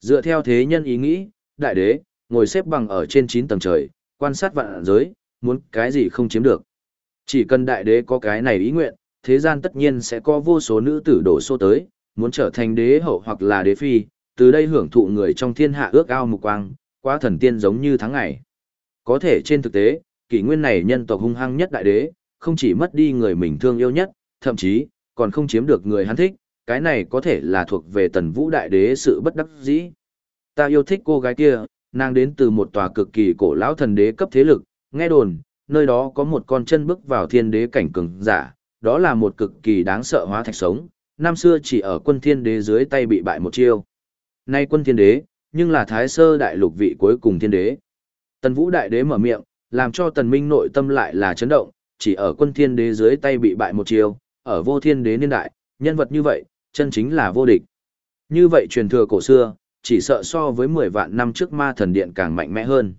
Dựa theo thế nhân ý nghĩ, đại đế, ngồi xếp bằng ở trên 9 tầng trời, quan sát vạn giới, muốn cái gì không chiếm được. Chỉ cần đại đế có cái này ý nguyện, thế gian tất nhiên sẽ có vô số nữ tử đổ xô tới, muốn trở thành đế hậu hoặc là đế phi, từ đây hưởng thụ người trong thiên hạ ước ao mục quang, quá thần tiên giống như tháng ngày. Có thể trên thực tế, kỷ nguyên này nhân tộc hung hăng nhất đại đế, không chỉ mất đi người mình thương yêu nhất, thậm chí, còn không chiếm được người hắn thích, cái này có thể là thuộc về tần vũ đại đế sự bất đắc dĩ. Ta yêu thích cô gái kia, nàng đến từ một tòa cực kỳ cổ lão thần đế cấp thế lực, nghe đồn, nơi đó có một con chân bước vào thiên đế cảnh cường giả, đó là một cực kỳ đáng sợ hóa thạch sống, năm xưa chỉ ở quân thiên đế dưới tay bị bại một chiêu. Nay quân thiên đế, nhưng là thái sơ đại lục vị cuối cùng thiên đế. Tần vũ đại đế mở miệng, làm cho tần minh nội tâm lại là chấn động, chỉ ở quân thiên đế dưới tay bị bại một chiêu, ở vô thiên đế niên đại, nhân vật như vậy, chân chính là vô địch. Như vậy truyền thừa cổ xưa, chỉ sợ so với 10 vạn năm trước ma thần điện càng mạnh mẽ hơn.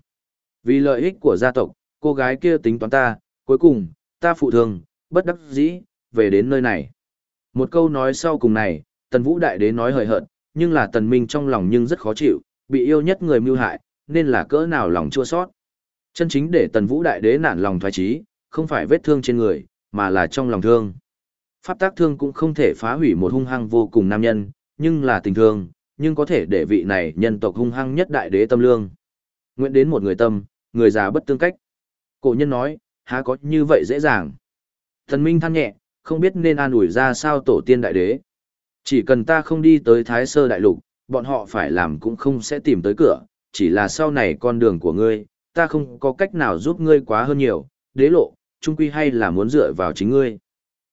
Vì lợi ích của gia tộc, cô gái kia tính toán ta, cuối cùng, ta phụ thường, bất đắc dĩ, về đến nơi này. Một câu nói sau cùng này, tần vũ đại đế nói hời hợt, nhưng là tần minh trong lòng nhưng rất khó chịu, bị yêu nhất người mưu hại, nên là cỡ nào lòng chua sót. Chân chính để tần vũ đại đế nản lòng thoái trí, không phải vết thương trên người, mà là trong lòng thương. Pháp tác thương cũng không thể phá hủy một hung hăng vô cùng nam nhân, nhưng là tình thương, nhưng có thể để vị này nhân tộc hung hăng nhất đại đế tâm lương. Nguyện đến một người tâm, người già bất tương cách. Cổ nhân nói, há có như vậy dễ dàng. Thần Minh than nhẹ, không biết nên an ủi ra sao tổ tiên đại đế. Chỉ cần ta không đi tới Thái Sơ Đại Lục, bọn họ phải làm cũng không sẽ tìm tới cửa, chỉ là sau này con đường của ngươi, ta không có cách nào giúp ngươi quá hơn nhiều, đế lộ, trung quy hay là muốn dựa vào chính ngươi.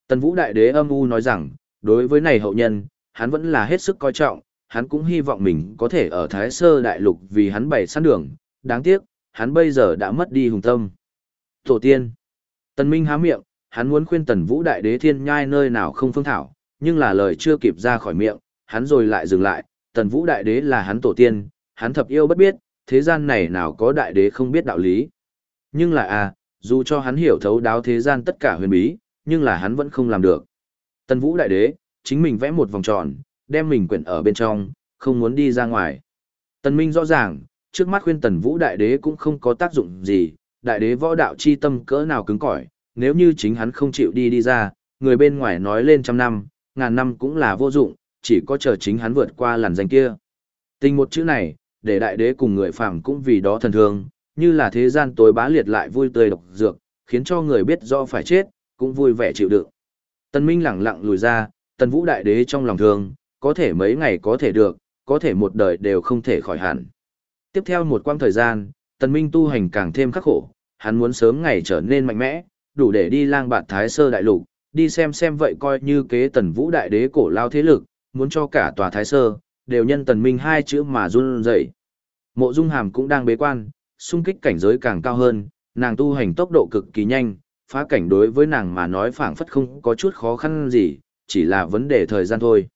Tần Vũ Đại Đế âm u nói rằng, đối với này hậu nhân, hắn vẫn là hết sức coi trọng, hắn cũng hy vọng mình có thể ở Thái Sơ Đại Lục vì hắn bày sẵn đường, đáng tiếc, hắn bây giờ đã mất đi hùng tâm. Tổ tiên. Tần Minh há miệng, hắn muốn khuyên Tần Vũ Đại Đế thiên nhai nơi nào không phương thảo, nhưng là lời chưa kịp ra khỏi miệng, hắn rồi lại dừng lại, Tần Vũ Đại Đế là hắn tổ tiên, hắn thập yêu bất biết, thế gian này nào có Đại Đế không biết đạo lý. Nhưng là à, dù cho hắn hiểu thấu đáo thế gian tất cả huyền bí, nhưng là hắn vẫn không làm được. Tần Vũ Đại Đế, chính mình vẽ một vòng tròn, đem mình quyển ở bên trong, không muốn đi ra ngoài. Tần Minh rõ ràng, trước mắt khuyên Tần Vũ Đại Đế cũng không có tác dụng gì, Đại Đế võ đạo chi tâm cỡ nào cứng cỏi, nếu như chính hắn không chịu đi đi ra, người bên ngoài nói lên trăm năm, ngàn năm cũng là vô dụng, chỉ có chờ chính hắn vượt qua làn danh kia. Tình một chữ này, để đại đế cùng người phàm cũng vì đó thần thương, như là thế gian tối bá liệt lại vui tươi độc dược, khiến cho người biết do phải chết, cũng vui vẻ chịu đựng. Tân Minh lẳng lặng lùi ra, Tần Vũ đại đế trong lòng thương, có thể mấy ngày có thể được, có thể một đời đều không thể khỏi hẳn. Tiếp theo một quãng thời gian, Tần Minh tu hành càng thêm khắc khổ, hắn muốn sớm ngày trở nên mạnh mẽ, đủ để đi lang bạt thái sơ đại lục, đi xem xem vậy coi như kế tần vũ đại đế cổ lao thế lực, muốn cho cả tòa thái sơ, đều nhân tần minh hai chữ mà run rẩy. Mộ Dung Hàm cũng đang bế quan, xung kích cảnh giới càng cao hơn, nàng tu hành tốc độ cực kỳ nhanh, phá cảnh đối với nàng mà nói phảng phất không có chút khó khăn gì, chỉ là vấn đề thời gian thôi.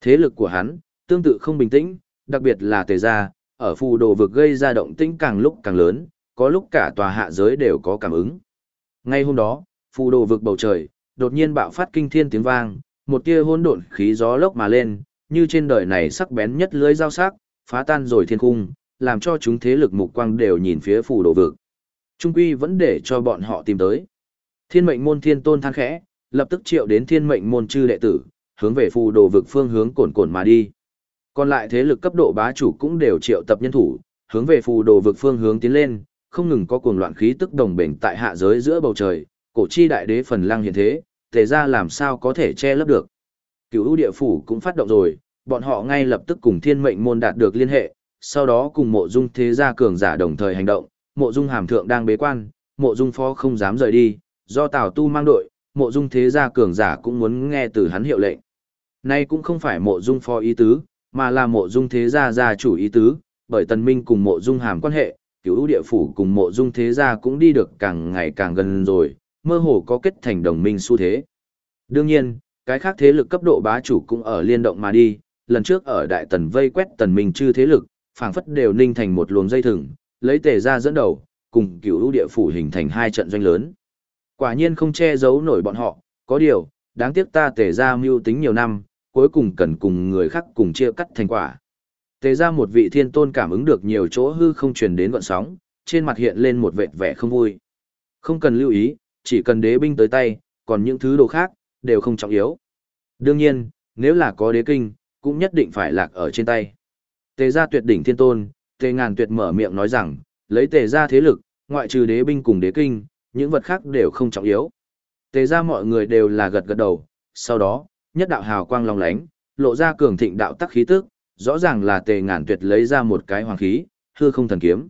Thế lực của hắn, tương tự không bình tĩnh, đặc biệt là tề gia, ở phù đồ vực gây ra động tĩnh càng lúc càng lớn, có lúc cả tòa hạ giới đều có cảm ứng. Ngay hôm đó, phù đồ vực bầu trời, đột nhiên bạo phát kinh thiên tiếng vang, một tia hỗn độn khí gió lốc mà lên, như trên đời này sắc bén nhất lưới dao sắc, phá tan rồi thiên cung, làm cho chúng thế lực mục quang đều nhìn phía phù đồ vực. Trung quy vẫn để cho bọn họ tìm tới. Thiên mệnh môn thiên tôn than khẽ, lập tức triệu đến thiên mệnh môn chư đệ tử, hướng về phù đồ vực phương hướng cồn cồn mà đi. Còn lại thế lực cấp độ bá chủ cũng đều triệu tập nhân thủ, hướng về phù đồ vực phương hướng tiến lên, không ngừng có cuồng loạn khí tức đồng bền tại hạ giới giữa bầu trời, cổ chi đại đế phần lăng hiện thế, tề ra làm sao có thể che lấp được. Cửu ưu địa phủ cũng phát động rồi, bọn họ ngay lập tức cùng thiên mệnh môn đạt được liên hệ, sau đó cùng mộ dung thế gia cường giả đồng thời hành động, mộ dung hàm thượng đang bế quan, mộ dung phó không dám rời đi, do tào tu mang đội, mộ dung thế gia cường giả cũng muốn nghe từ hắn hiệu lệnh. Nay cũng không phải mộ dung phó ý tứ, mà là mộ dung thế gia gia chủ ý tứ, bởi tần minh cùng mộ dung hàm quan hệ, cửu ưu địa phủ cùng mộ dung thế gia cũng đi được càng ngày càng gần rồi, mơ hồ có kết thành đồng minh xu thế. Đương nhiên, cái khác thế lực cấp độ bá chủ cũng ở liên động mà đi, lần trước ở Đại Tần vây quét Tần Minh chư thế lực, phảng phất đều ninh thành một luồng dây thừng, lấy tề ra dẫn đầu, cùng cửu địa phủ hình thành hai trận doanh lớn. Quả nhiên không che giấu nổi bọn họ, có điều, đáng tiếc ta tề ra mưu tính nhiều năm, cuối cùng cần cùng người khác cùng chia cắt thành quả. Tề ra một vị thiên tôn cảm ứng được nhiều chỗ hư không truyền đến gọn sóng, trên mặt hiện lên một vệt vẻ không vui. Không cần lưu ý, chỉ cần đế binh tới tay, còn những thứ đồ khác, đều không trọng yếu. Đương nhiên, nếu là có đế kinh, cũng nhất định phải lạc ở trên tay. Tề gia tuyệt đỉnh thiên tôn, tề ngàn tuyệt mở miệng nói rằng, lấy tề gia thế lực, ngoại trừ đế binh cùng đế kinh, những vật khác đều không trọng yếu. Tề gia mọi người đều là gật gật đầu, sau đó, nhất đạo hào quang long lánh, lộ ra cường thịnh đạo tắc khí tức, rõ ràng là tề ngàn tuyệt lấy ra một cái hoàng khí, hư không thần kiếm.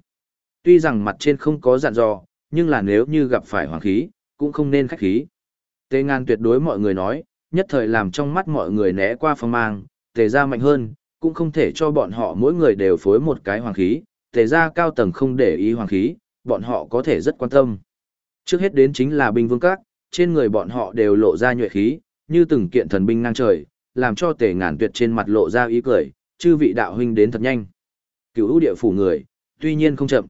Tuy rằng mặt trên không có dặn dò, nhưng là nếu như gặp phải hoàng khí, cũng không nên khách khí. Tề ngàn tuyệt đối mọi người nói, nhất thời làm trong mắt mọi người né qua phong mang, tề ra mạnh hơn, cũng không thể cho bọn họ mỗi người đều phối một cái hoàng khí, tề ra cao tầng không để ý hoàng khí, bọn họ có thể rất quan tâm. Trước hết đến chính là binh vương các, trên người bọn họ đều lộ ra nhuệ khí, như từng kiện thần binh ngang trời, làm cho tề ngàn tuyệt trên mặt lộ ra ý cười, chư vị đạo huynh đến thật nhanh. Cửu ưu địa phủ người, tuy nhiên không chậm.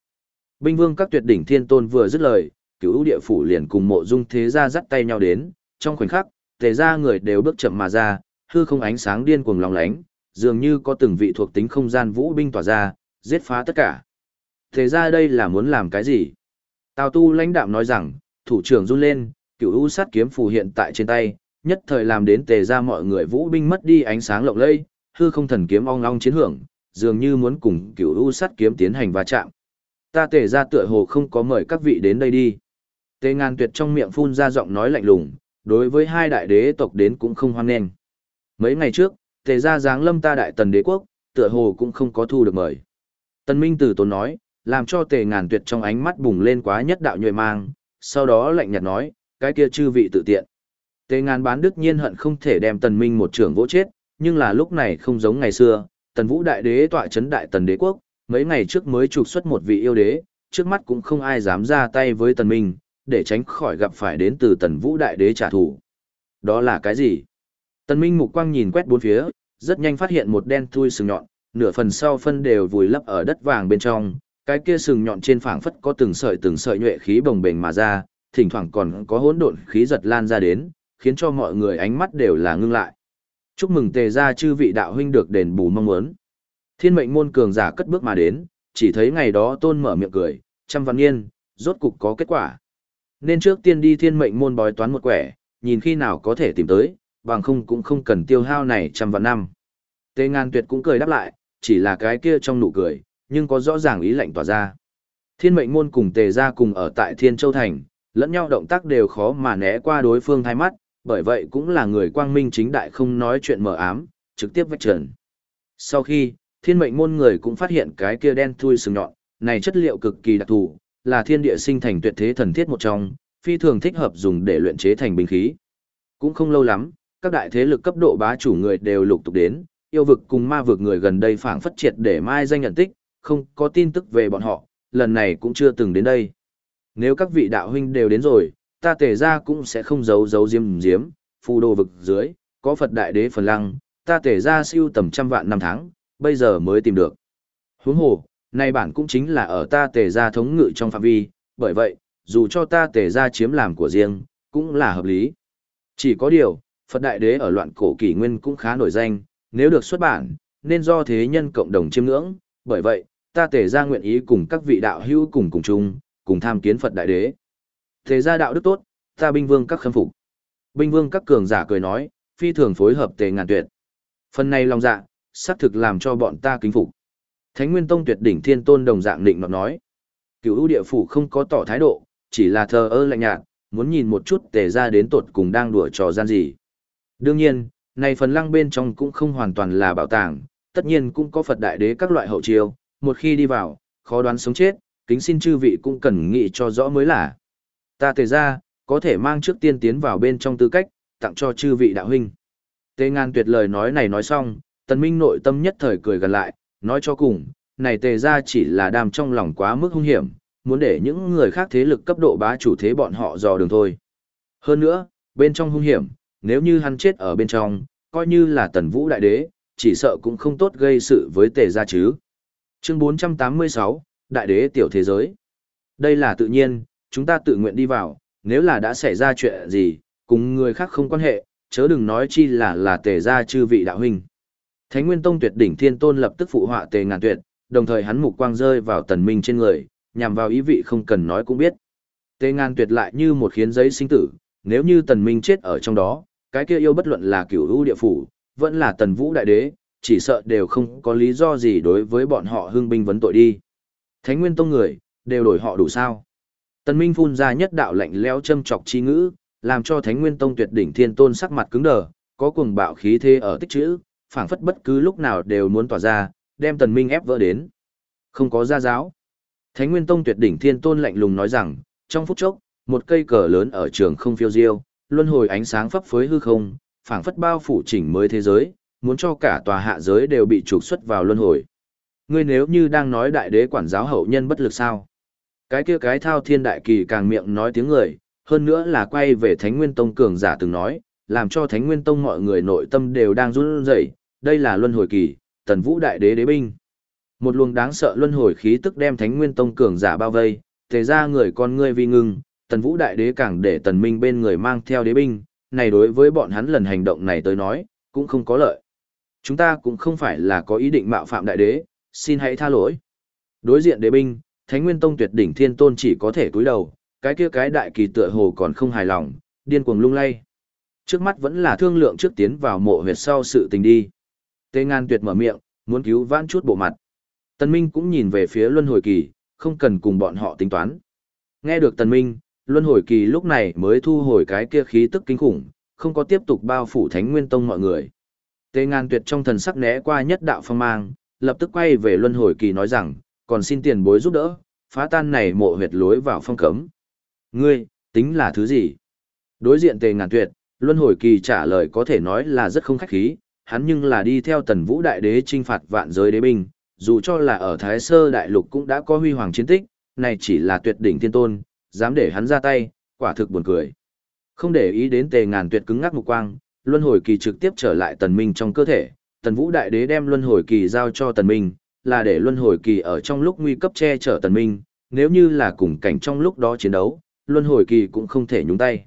Binh vương các tuyệt đỉnh thiên tôn vừa dứt lời, cửu ưu địa phủ liền cùng mộ dung thế gia dắt tay nhau đến, trong khoảnh khắc, tề ra người đều bước chậm mà ra, hư không ánh sáng điên cuồng lòng lánh, dường như có từng vị thuộc tính không gian vũ binh tỏa ra, giết phá tất cả. Tề ra đây là muốn làm cái gì? Tào tu lãnh đạm nói rằng, thủ trưởng run lên, cửu u sát kiếm phù hiện tại trên tay, nhất thời làm đến tề ra mọi người vũ binh mất đi ánh sáng lộng lây, hư không thần kiếm ong ong chiến hưởng, dường như muốn cùng cửu u sắt kiếm tiến hành va chạm. Ta tề ra tựa hồ không có mời các vị đến đây đi. Tề ngàn tuyệt trong miệng phun ra giọng nói lạnh lùng, đối với hai đại đế tộc đến cũng không hoan nghênh. Mấy ngày trước, tề ra giáng lâm ta đại tần đế quốc, tựa hồ cũng không có thu được mời. Tần Minh Tử tốn nói, làm cho tề ngàn tuyệt trong ánh mắt bùng lên quá nhất đạo nhuệ mang, sau đó lạnh nhạt nói, cái kia chư vị tự tiện. Tề ngàn bán đức nhiên hận không thể đem tần minh một trưởng vỗ chết, nhưng là lúc này không giống ngày xưa, tần vũ đại đế tọa chấn đại tần đế quốc, mấy ngày trước mới trục xuất một vị yêu đế, trước mắt cũng không ai dám ra tay với tần minh, để tránh khỏi gặp phải đến từ tần vũ đại đế trả thù. Đó là cái gì? Tần minh mục quang nhìn quét bốn phía, rất nhanh phát hiện một đen thui sừng nhọn, nửa phần sau phân đều vùi lấp ở đất vàng bên trong, cái kia sừng nhọn trên phảng phất có từng sợi từng sợi nhuệ khí bồng bềnh mà ra, thỉnh thoảng còn có hỗn độn khí giật lan ra đến, khiến cho mọi người ánh mắt đều là ngưng lại. Chúc mừng tề gia chư vị đạo huynh được đền bù mong muốn. Thiên mệnh môn cường giả cất bước mà đến, chỉ thấy ngày đó tôn mở miệng cười, trăm văn niên, rốt cục có kết quả. Nên trước tiên đi thiên mệnh môn bói toán một quẻ, nhìn khi nào có thể tìm tới, bằng không cũng không cần tiêu hao này trăm vạn năm. Tề ngàn tuyệt cũng cười đáp lại, chỉ là cái kia trong nụ cười, nhưng có rõ ràng ý lệnh tỏa ra. Thiên mệnh môn cùng tề gia cùng ở tại Thiên Châu Thành, lẫn nhau động tác đều khó mà né qua đối phương thay mắt, bởi vậy cũng là người quang minh chính đại không nói chuyện mờ ám, trực tiếp vạch trần. Sau khi, thiên mệnh môn người cũng phát hiện cái kia đen thui sừng nhọn, này chất liệu cực kỳ đặc thù, là thiên địa sinh thành tuyệt thế thần thiết một trong, phi thường thích hợp dùng để luyện chế thành binh khí. Cũng không lâu lắm, các đại thế lực cấp độ bá chủ người đều lục tục đến, yêu vực cùng ma vực người gần đây phảng phất triệt để mai danh nhận tích, không có tin tức về bọn họ, lần này cũng chưa từng đến đây. Nếu các vị đạo huynh đều đến rồi, ta tề ra cũng sẽ không giấu giấu diêm diếm, phù đồ vực dưới, có Phật đại đế phần lăng, ta tề ra siêu tầm trăm vạn năm tháng, bây giờ mới tìm được. Huống hồ, nay bản cũng chính là ở ta tề ra thống ngự trong phạm vi, bởi vậy, dù cho ta tề ra chiếm làm của riêng, cũng là hợp lý. Chỉ có điều, Phật Đại Đế ở loạn cổ kỷ nguyên cũng khá nổi danh, nếu được xuất bản, nên do thế nhân cộng đồng chiêm ngưỡng, bởi vậy, ta tề ra nguyện ý cùng các vị đạo hữu cùng cùng chung, cùng tham kiến Phật Đại Đế. Thế ra đạo đức tốt, ta binh vương các khâm phục. Binh vương các cường giả cười nói, phi thường phối hợp tề ngàn tuyệt. Phần này lòng dạ, xác thực làm cho bọn ta kính phục. Thánh Nguyên Tông tuyệt đỉnh thiên tôn đồng dạng định nọt nói. Cửu ưu địa phủ không có tỏ thái độ, chỉ là thờ ơ lạnh nhạt, muốn nhìn một chút tề ra đến tột cùng đang đùa trò gian gì. Đương nhiên, này phần lăng bên trong cũng không hoàn toàn là bảo tàng, tất nhiên cũng có Phật đại đế các loại hậu chiêu, một khi đi vào, khó đoán sống chết, kính xin chư vị cũng cần nghĩ cho rõ mới là. Ta tề ra, có thể mang trước tiên tiến vào bên trong tư cách, tặng cho chư vị đạo huynh. Tề ngàn tuyệt lời nói này nói xong, tần minh nội tâm nhất thời cười gần lại, nói cho cùng, này tề ra chỉ là đam trong lòng quá mức hung hiểm, muốn để những người khác thế lực cấp độ bá chủ thế bọn họ dò đường thôi. Hơn nữa, bên trong hung hiểm, nếu như hắn chết ở bên trong, coi như là tần vũ đại đế, chỉ sợ cũng không tốt gây sự với tề gia chứ. Chương 486, Đại đế tiểu thế giới. Đây là tự nhiên, chúng ta tự nguyện đi vào, nếu là đã xảy ra chuyện gì, cùng người khác không quan hệ, chớ đừng nói chi là là tề gia chư vị đạo huynh. Thánh Nguyên Tông tuyệt đỉnh thiên tôn lập tức phụ họa tề ngàn tuyệt, đồng thời hắn mục quang rơi vào tần minh trên người, nhằm vào ý vị không cần nói cũng biết. Tề ngàn tuyệt lại như một khiến giấy sinh tử, nếu như tần minh chết ở trong đó, cái kia yêu bất luận là cửu ưu địa phủ, vẫn là tần vũ đại đế, chỉ sợ đều không có lý do gì đối với bọn họ hưng binh vấn tội đi. Thánh Nguyên Tông người, đều đổi họ đủ sao. Tần Minh phun ra nhất đạo lạnh lẽo châm chọc chi ngữ, làm cho Thánh Nguyên Tông tuyệt đỉnh thiên tôn sắc mặt cứng đờ, có cuồng bạo khí thế ở tích chữ, phảng phất bất cứ lúc nào đều muốn tỏa ra, đem Tần Minh ép vỡ đến. Không có gia giáo. Thánh Nguyên Tông tuyệt đỉnh thiên tôn lạnh lùng nói rằng, trong phút chốc, một cây cờ lớn ở trường không phiêu diêu, luân hồi ánh sáng phấp phới hư không, phảng phất bao phủ chỉnh mới thế giới, muốn cho cả tòa hạ giới đều bị trục xuất vào luân hồi. Ngươi nếu như đang nói đại đế quản giáo hậu nhân bất lực sao? Cái kia cái thao thiên đại kỳ càng miệng nói tiếng người, hơn nữa là quay về Thánh Nguyên Tông cường giả từng nói, làm cho Thánh Nguyên Tông mọi người nội tâm đều đang run rẩy, đây là luân hồi kỳ, Tần Vũ đại đế đế binh. Một luồng đáng sợ luân hồi khí tức đem Thánh Nguyên Tông cường giả bao vây, thế ra người con ngươi vi ngưng, Tần Vũ đại đế càng để Tần Minh bên người mang theo đế binh, này đối với bọn hắn lần hành động này tới nói, cũng không có lợi. Chúng ta cũng không phải là có ý định mạo phạm đại đế, xin hãy tha lỗi. Đối diện đế binh, Thánh Nguyên Tông tuyệt đỉnh thiên tôn chỉ có thể cúi đầu, cái kia cái đại kỳ tựa hồ còn không hài lòng, điên cuồng lung lay. Trước mắt vẫn là thương lượng trước tiến vào mộ huyệt sau sự tình đi. Tê Ngan tuyệt mở miệng, muốn cứu vãn chút bộ mặt. Tần Minh cũng nhìn về phía Luân Hồi Kỳ, không cần cùng bọn họ tính toán. Nghe được Tần Minh, Luân Hồi Kỳ lúc này mới thu hồi cái kia khí tức kinh khủng, không có tiếp tục bao phủ Thánh Nguyên Tông mọi người. Tê Ngan tuyệt trong thần sắc né qua nhất đạo phong mang, lập tức quay về luân hồi kỳ nói rằng, còn xin tiền bối giúp đỡ, phá tan này mộ huyệt lối vào phong cấm. Ngươi, tính là thứ gì? Đối diện tề ngàn tuyệt, luân hồi kỳ trả lời có thể nói là rất không khách khí, hắn nhưng là đi theo tần vũ đại đế trinh phạt vạn giới đế binh, dù cho là ở Thái Sơ Đại Lục cũng đã có huy hoàng chiến tích, này chỉ là tuyệt đỉnh thiên tôn, dám để hắn ra tay, quả thực buồn cười. Không để ý đến tề ngàn tuyệt cứng ngắc mục quang, luân hồi kỳ trực tiếp trở lại tần minh trong cơ thể, tần vũ đại đế đem luân hồi kỳ giao cho tần minh, là để luân hồi kỳ ở trong lúc nguy cấp che chở tần minh, nếu như là cùng cảnh trong lúc đó chiến đấu, luân hồi kỳ cũng không thể nhúng tay.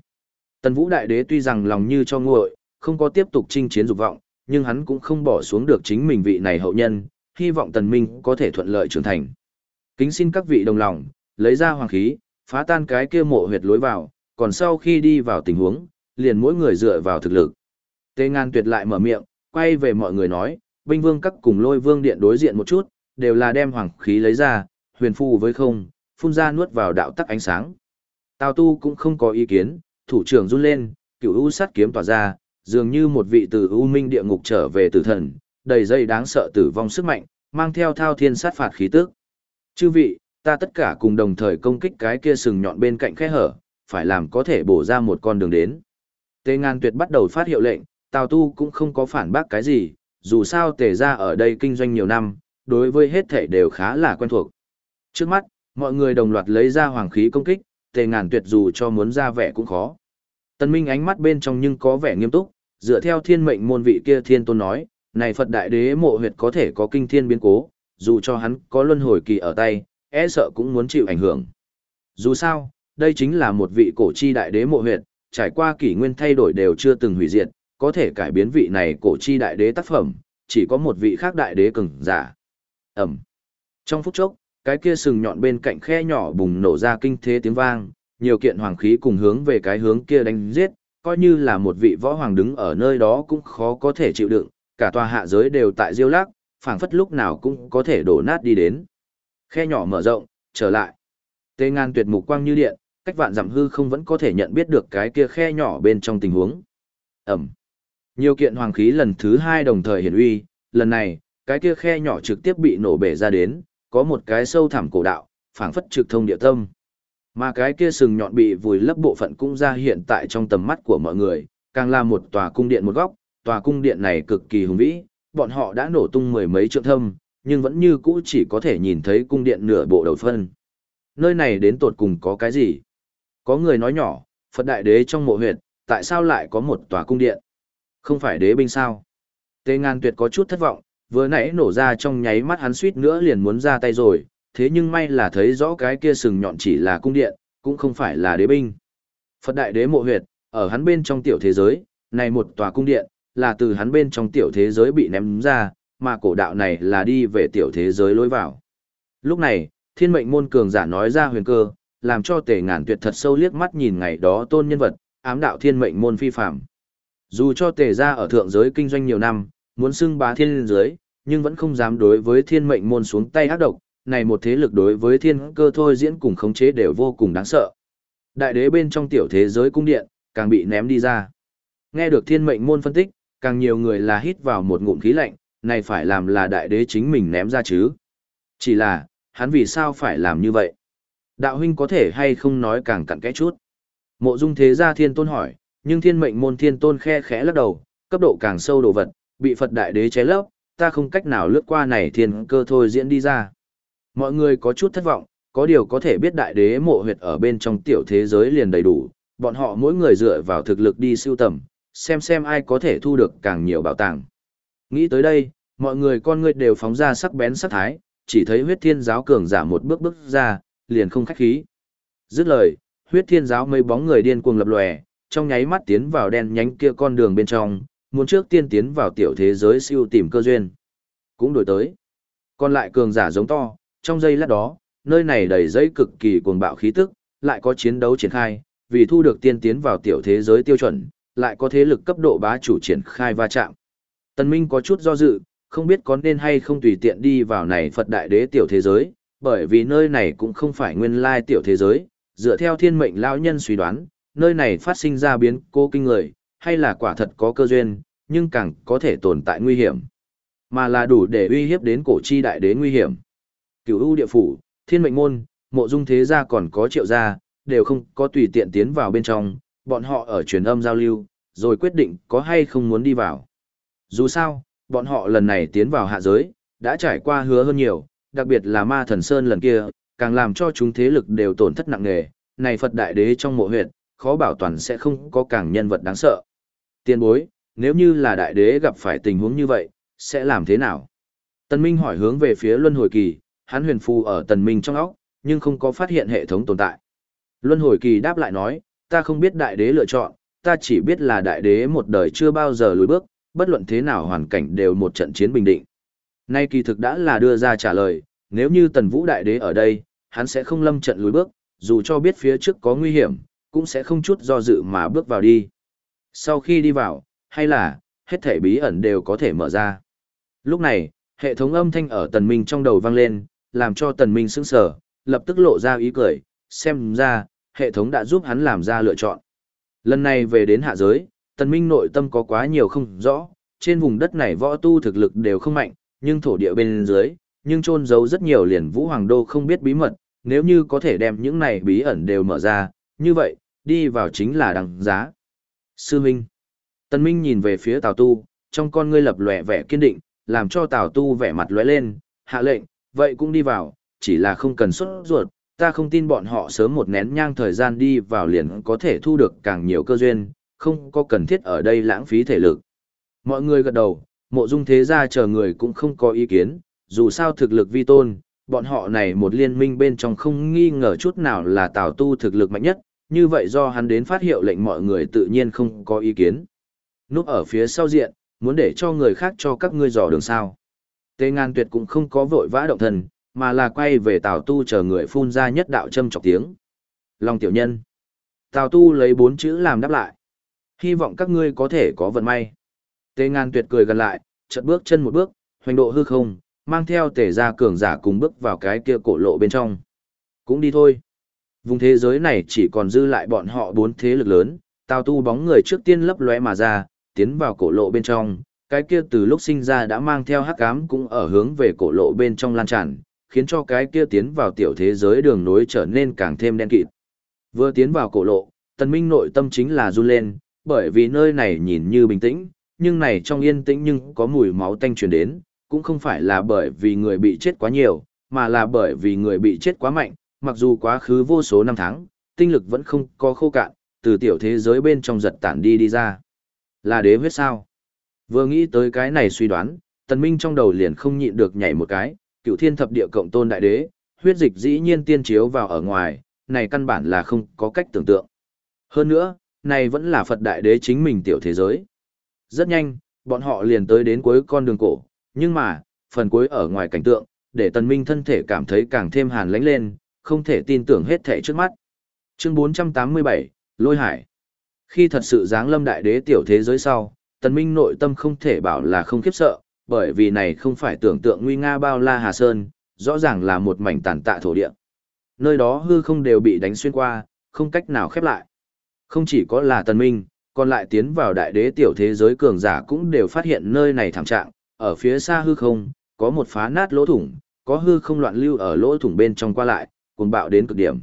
Tần vũ đại đế tuy rằng lòng như cho nguội, không có tiếp tục chinh chiến dục vọng, nhưng hắn cũng không bỏ xuống được chính mình vị này hậu nhân, hy vọng tần minh có thể thuận lợi trưởng thành. Kính xin các vị đồng lòng, lấy ra hoàng khí, phá tan cái kia mộ huyệt lối vào, còn sau khi đi vào tình huống, liền mỗi người dựa vào thực lực. Tê Ngan tuyệt lại mở miệng, quay về mọi người nói, binh vương các cùng lôi vương điện đối diện một chút, đều là đem hoàng khí lấy ra, huyền phù với không, phun ra nuốt vào đạo tắc ánh sáng. Tào tu cũng không có ý kiến, thủ trưởng run lên, cựu u sát kiếm tỏa ra, dường như một vị từ u minh địa ngục trở về tử thần, đầy dây đáng sợ tử vong sức mạnh, mang theo thao thiên sát phạt khí tức. Chư vị, ta tất cả cùng đồng thời công kích cái kia sừng nhọn bên cạnh khe hở, phải làm có thể bổ ra một con đường đến. Tề ngàn tuyệt bắt đầu phát hiệu lệnh, Tào Tu cũng không có phản bác cái gì, dù sao tề ra ở đây kinh doanh nhiều năm, đối với hết thể đều khá là quen thuộc. Trước mắt, mọi người đồng loạt lấy ra hoàng khí công kích, tề ngàn tuyệt dù cho muốn ra vẻ cũng khó. Tân Minh ánh mắt bên trong nhưng có vẻ nghiêm túc, dựa theo thiên mệnh môn vị kia thiên tôn nói, này Phật đại đế mộ huyệt có thể có kinh thiên biến cố, dù cho hắn có luân hồi kỳ ở tay, e sợ cũng muốn chịu ảnh hưởng. Dù sao, đây chính là một vị cổ chi đại đế mộ huyệt, trải qua kỷ nguyên thay đổi đều chưa từng hủy diệt, có thể cải biến vị này cổ chi đại đế tác phẩm, chỉ có một vị khác đại đế cường giả. Ẩm. Trong phút chốc, cái kia sừng nhọn bên cạnh khe nhỏ bùng nổ ra kinh thế tiếng vang, nhiều kiện hoàng khí cùng hướng về cái hướng kia đánh giết, coi như là một vị võ hoàng đứng ở nơi đó cũng khó có thể chịu đựng, cả tòa hạ giới đều tại diêu lắc, phảng phất lúc nào cũng có thể đổ nát đi đến. Khe nhỏ mở rộng, trở lại. Tê ngan tuyệt mục quang như điện, cách vạn dặm hư không vẫn có thể nhận biết được cái kia khe nhỏ bên trong tình huống. Ẩm. Nhiều kiện hoàng khí lần thứ hai đồng thời hiển uy, lần này, cái kia khe nhỏ trực tiếp bị nổ bể ra đến, có một cái sâu thẳm cổ đạo, phảng phất trực thông địa tâm. Mà cái kia sừng nhọn bị vùi lấp bộ phận cũng ra hiện tại trong tầm mắt của mọi người, càng là một tòa cung điện một góc, tòa cung điện này cực kỳ hùng vĩ, bọn họ đã nổ tung mười mấy trượng thâm, nhưng vẫn như cũ chỉ có thể nhìn thấy cung điện nửa bộ đầu phân. Nơi này đến tột cùng có cái gì? Có người nói nhỏ, Phật Đại Đế trong mộ huyệt, tại sao lại có một tòa cung điện? Không phải đế binh sao? Tề ngàn tuyệt có chút thất vọng, vừa nãy nổ ra trong nháy mắt hắn suýt nữa liền muốn ra tay rồi, thế nhưng may là thấy rõ cái kia sừng nhọn chỉ là cung điện, cũng không phải là đế binh. Phật đại đế mộ huyệt, ở hắn bên trong tiểu thế giới, này một tòa cung điện, là từ hắn bên trong tiểu thế giới bị ném ra, mà cổ đạo này là đi về tiểu thế giới lối vào. Lúc này, thiên mệnh môn cường giả nói ra huyền cơ, làm cho tề ngàn tuyệt thật sâu liếc mắt nhìn ngày đó tôn nhân vật, ám đạo thiên mệnh môn phi phạm. Dù cho tề gia ở thượng giới kinh doanh nhiều năm, muốn xưng bá thiên giới, nhưng vẫn không dám đối với thiên mệnh môn xuống tay ác độc, này một thế lực đối với thiên cơ thôi diễn cùng khống chế đều vô cùng đáng sợ. Đại đế bên trong tiểu thế giới cung điện, càng bị ném đi ra. Nghe được thiên mệnh môn phân tích, càng nhiều người là hít vào một ngụm khí lạnh, này phải làm là đại đế chính mình ném ra chứ. Chỉ là, hắn vì sao phải làm như vậy? Đạo huynh có thể hay không nói càng cặn kẽ chút. Mộ dung thế gia thiên tôn hỏi, nhưng thiên mệnh môn thiên tôn khe khẽ lắc đầu, cấp độ càng sâu đồ vật, bị Phật đại đế chế lấp, ta không cách nào lướt qua này thiên cơ thôi diễn đi ra. Mọi người có chút thất vọng, có điều có thể biết đại đế mộ huyệt ở bên trong tiểu thế giới liền đầy đủ, bọn họ mỗi người dựa vào thực lực đi siêu tầm, xem xem ai có thể thu được càng nhiều bảo tàng. Nghĩ tới đây, mọi người con người đều phóng ra sắc bén sắc thái, chỉ thấy huyết thiên giáo cường giả một bước bước ra, liền không khách khí. Dứt lời, huyết thiên giáo mấy bóng người điên cuồng lập lòe, trong nháy mắt tiến vào đen nhánh kia con đường bên trong, muốn trước tiên tiến vào tiểu thế giới siêu tìm cơ duyên. Cũng đổi tới. Còn lại cường giả giống to, trong giây lát đó, nơi này đầy giấy cực kỳ cuồng bạo khí tức, lại có chiến đấu triển khai, vì thu được tiên tiến vào tiểu thế giới tiêu chuẩn, lại có thế lực cấp độ bá chủ triển khai va chạm. Tần Minh có chút do dự, không biết có nên hay không tùy tiện đi vào này Phật Đại Đế tiểu thế giới, bởi vì nơi này cũng không phải nguyên lai tiểu thế giới, dựa theo thiên mệnh lão nhân suy đoán, nơi này phát sinh ra biến cố kinh người, hay là quả thật có cơ duyên, nhưng càng có thể tồn tại nguy hiểm, mà là đủ để uy hiếp đến cổ chi đại đế nguy hiểm. Cửu U địa phủ, Thiên Mệnh môn, Mộ Dung thế gia còn có Triệu gia, đều không có tùy tiện tiến vào bên trong, bọn họ ở truyền âm giao lưu, rồi quyết định có hay không muốn đi vào. Dù sao, bọn họ lần này tiến vào hạ giới, đã trải qua hứa hơn nhiều, đặc biệt là ma thần Sơn lần kia, càng làm cho chúng thế lực đều tổn thất nặng nề, này Phật Đại Đế trong mộ huyệt, khó bảo toàn sẽ không có càng nhân vật đáng sợ. Tiên bối, nếu như là Đại Đế gặp phải tình huống như vậy, sẽ làm thế nào? tần Minh hỏi hướng về phía Luân Hồi Kỳ, hắn huyền phù ở Tần Minh trong óc, nhưng không có phát hiện hệ thống tồn tại. Luân Hồi Kỳ đáp lại nói, ta không biết Đại Đế lựa chọn, ta chỉ biết là Đại Đế một đời chưa bao giờ lùi bước, bất luận thế nào hoàn cảnh đều một trận chiến bình định. Nay kỳ thực đã là đưa ra trả lời, nếu như Tần Vũ Đại Đế ở đây, hắn sẽ không lâm trận lùi bước, dù cho biết phía trước có nguy hiểm, cũng sẽ không chút do dự mà bước vào đi. Sau khi đi vào, hay là, hết thể bí ẩn đều có thể mở ra. Lúc này, hệ thống âm thanh ở Tần Minh trong đầu vang lên, làm cho Tần Minh sững sờ, lập tức lộ ra ý cười, xem ra, hệ thống đã giúp hắn làm ra lựa chọn. Lần này về đến hạ giới, Tần Minh nội tâm có quá nhiều không rõ, trên vùng đất này võ tu thực lực đều không mạnh, nhưng thổ địa bên dưới, nhưng trôn giấu rất nhiều liền vũ hoàng đô không biết bí mật, nếu như có thể đem những này bí ẩn đều mở ra, như vậy, đi vào chính là đằng giá. Sư Minh Tần Minh nhìn về phía Tào Tu, trong con ngươi lập lòe vẻ kiên định, làm cho Tào Tu vẻ mặt lóe lên, hạ lệnh, vậy cũng đi vào, chỉ là không cần xuất ruột, ta không tin bọn họ sớm một nén nhang thời gian đi vào liền có thể thu được càng nhiều cơ duyên, không có cần thiết ở đây lãng phí thể lực. Mọi người gật đầu, mộ dung thế gia chờ người cũng không có ý kiến, dù sao thực lực vi tôn, bọn họ này một liên minh bên trong không nghi ngờ chút nào là Tào Tu thực lực mạnh nhất, như vậy do hắn đến phát hiệu lệnh mọi người tự nhiên không có ý kiến. Núp ở phía sau diện, muốn để cho người khác cho các ngươi dò đường sao. Tề ngàn tuyệt cũng không có vội vã động thần, mà là quay về Tào Tu chờ người phun ra nhất đạo châm chọc tiếng. Long tiểu nhân. Tào Tu lấy bốn chữ làm đáp lại. Hy vọng các ngươi có thể có vận may. Tề ngàn tuyệt cười gần lại, chợt bước chân một bước, hoành độ hư không, mang theo tề gia cường giả cùng bước vào cái kia cổ lộ bên trong. Cũng đi thôi. Vùng thế giới này chỉ còn dư lại bọn họ bốn thế lực lớn, Tào Tu bóng người trước tiên lấp lóe mà ra, tiến vào cổ lộ bên trong, cái kia từ lúc sinh ra đã mang theo hắc ám cũng ở hướng về cổ lộ bên trong lan tràn, khiến cho cái kia tiến vào tiểu thế giới đường nối trở nên càng thêm đen kịt. Vừa tiến vào cổ lộ, tần minh nội tâm chính là run lên, bởi vì nơi này nhìn như bình tĩnh, nhưng này trong yên tĩnh nhưng có mùi máu tanh truyền đến, cũng không phải là bởi vì người bị chết quá nhiều, mà là bởi vì người bị chết quá mạnh, mặc dù quá khứ vô số năm tháng, tinh lực vẫn không có khô cạn, từ tiểu thế giới bên trong giật tản đi đi ra. Là đế huyết sao? Vừa nghĩ tới cái này suy đoán, tần minh trong đầu liền không nhịn được nhảy một cái, cựu thiên thập địa cộng tôn đại đế, huyết dịch dĩ nhiên tiên chiếu vào ở ngoài, này căn bản là không có cách tưởng tượng. Hơn nữa, này vẫn là Phật đại đế chính mình tiểu thế giới. Rất nhanh, bọn họ liền tới đến cuối con đường cổ, nhưng mà, phần cuối ở ngoài cảnh tượng, để tần minh thân thể cảm thấy càng thêm hàn lãnh lên, không thể tin tưởng hết thể trước mắt. Chương 487, Lôi Hải. Khi thật sự giáng lâm đại đế tiểu thế giới sau, tần minh nội tâm không thể bảo là không khiếp sợ, bởi vì này không phải tưởng tượng nguy nga bao la hà sơn, rõ ràng là một mảnh tàn tạ thổ địa. Nơi đó hư không đều bị đánh xuyên qua, không cách nào khép lại. Không chỉ có là tần minh, còn lại tiến vào đại đế tiểu thế giới cường giả cũng đều phát hiện nơi này thảm trạng, ở phía xa hư không, có một phá nát lỗ thủng, có hư không loạn lưu ở lỗ thủng bên trong qua lại, cuồng bạo đến cực điểm.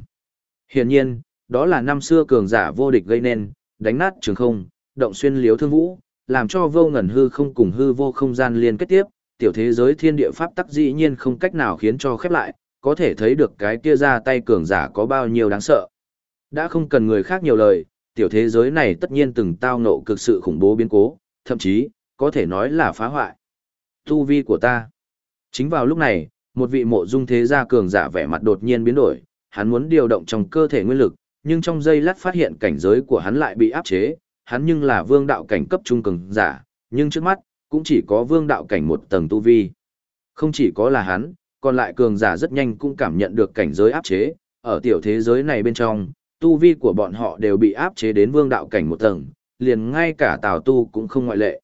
Hiển nhiên, đó là năm xưa cường giả vô địch gây nên, đánh nát trường không, động xuyên liếu thương vũ, làm cho vô ngần hư không cùng hư vô không gian liên kết tiếp, tiểu thế giới thiên địa pháp tắc dĩ nhiên không cách nào khiến cho khép lại, có thể thấy được cái kia ra tay cường giả có bao nhiêu đáng sợ. Đã không cần người khác nhiều lời, tiểu thế giới này tất nhiên từng tao ngộ cực sự khủng bố biến cố, thậm chí, có thể nói là phá hoại. Tu vi của ta. Chính vào lúc này, một vị mộ dung thế gia cường giả vẻ mặt đột nhiên biến đổi, hắn muốn điều động trong cơ thể nguyên lực, nhưng trong giây lát phát hiện cảnh giới của hắn lại bị áp chế, hắn nhưng là vương đạo cảnh cấp trung cường giả, nhưng trước mắt, cũng chỉ có vương đạo cảnh một tầng tu vi. Không chỉ có là hắn, còn lại cường giả rất nhanh cũng cảm nhận được cảnh giới áp chế, ở tiểu thế giới này bên trong, tu vi của bọn họ đều bị áp chế đến vương đạo cảnh một tầng, liền ngay cả tào tu cũng không ngoại lệ.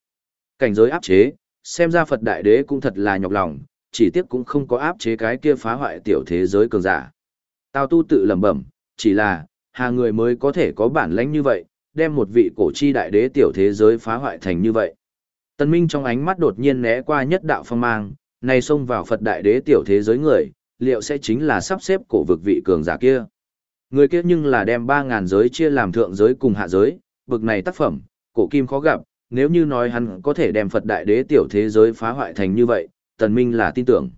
Cảnh giới áp chế, xem ra Phật Đại Đế cũng thật là nhọc lòng, chỉ tiếc cũng không có áp chế cái kia phá hoại tiểu thế giới cường giả. Tào tu tự lẩm bẩm, chỉ là, hà người mới có thể có bản lãnh như vậy, đem một vị cổ chi đại đế tiểu thế giới phá hoại thành như vậy. Tân Minh trong ánh mắt đột nhiên né qua nhất đạo phong mang, này xông vào Phật đại đế tiểu thế giới người, liệu sẽ chính là sắp xếp cổ vực vị cường giả kia. Người kia nhưng là đem 3.000 giới chia làm thượng giới cùng hạ giới, bực này tác phẩm, cổ kim khó gặp, nếu như nói hắn có thể đem Phật đại đế tiểu thế giới phá hoại thành như vậy, Tần Minh là tin tưởng.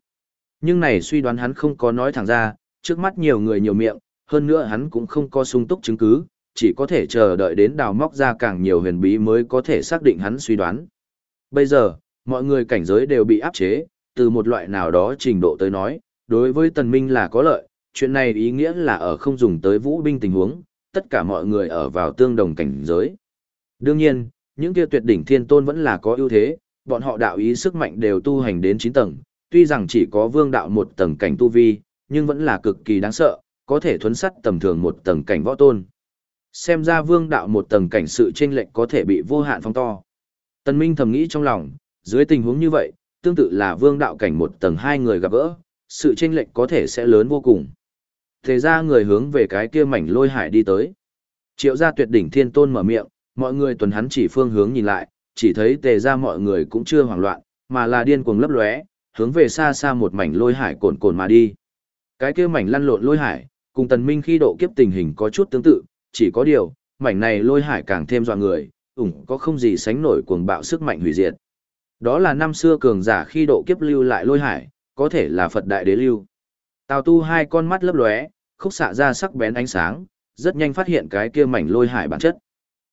Nhưng này suy đoán hắn không có nói thẳng ra, trước mắt nhiều người nhiều miệng, hơn nữa hắn cũng không có sung túc chứng cứ, chỉ có thể chờ đợi đến đào móc ra càng nhiều huyền bí mới có thể xác định hắn suy đoán. Bây giờ, mọi người cảnh giới đều bị áp chế, từ một loại nào đó trình độ tới nói, đối với tần minh là có lợi, chuyện này ý nghĩa là ở không dùng tới vũ binh tình huống, tất cả mọi người ở vào tương đồng cảnh giới. Đương nhiên, những kia tuyệt đỉnh thiên tôn vẫn là có ưu thế, bọn họ đạo ý sức mạnh đều tu hành đến 9 tầng, tuy rằng chỉ có vương đạo một tầng cảnh tu vi, nhưng vẫn là cực kỳ đáng sợ, có thể thuấn sắt tầm thường một tầng cảnh võ tôn. Xem ra vương đạo một tầng cảnh sự chênh lệch có thể bị vô hạn phong to. Tần Minh thầm nghĩ trong lòng, dưới tình huống như vậy, tương tự là vương đạo cảnh một tầng hai người gặp gỡ, sự chênh lệch có thể sẽ lớn vô cùng. Thế ra người hướng về cái kia mảnh lôi hải đi tới. Triệu gia tuyệt đỉnh thiên tôn mở miệng, mọi người tuần hắn chỉ phương hướng nhìn lại, chỉ thấy tề ra mọi người cũng chưa hoảng loạn, mà là điên cuồng lấp lóe, hướng về xa xa một mảnh lôi hải cồn cồn mà đi. Cái kia mảnh lăn lộn lôi hải, cùng tần minh khi độ kiếp tình hình có chút tương tự, chỉ có điều, mảnh này lôi hải càng thêm dọa người, ủng có không gì sánh nổi cuồng bạo sức mạnh hủy diệt. Đó là năm xưa cường giả khi độ kiếp lưu lại lôi hải, có thể là Phật đại đế lưu. Tào tu hai con mắt lấp lóe, khúc xạ ra sắc bén ánh sáng, rất nhanh phát hiện cái kia mảnh lôi hải bản chất.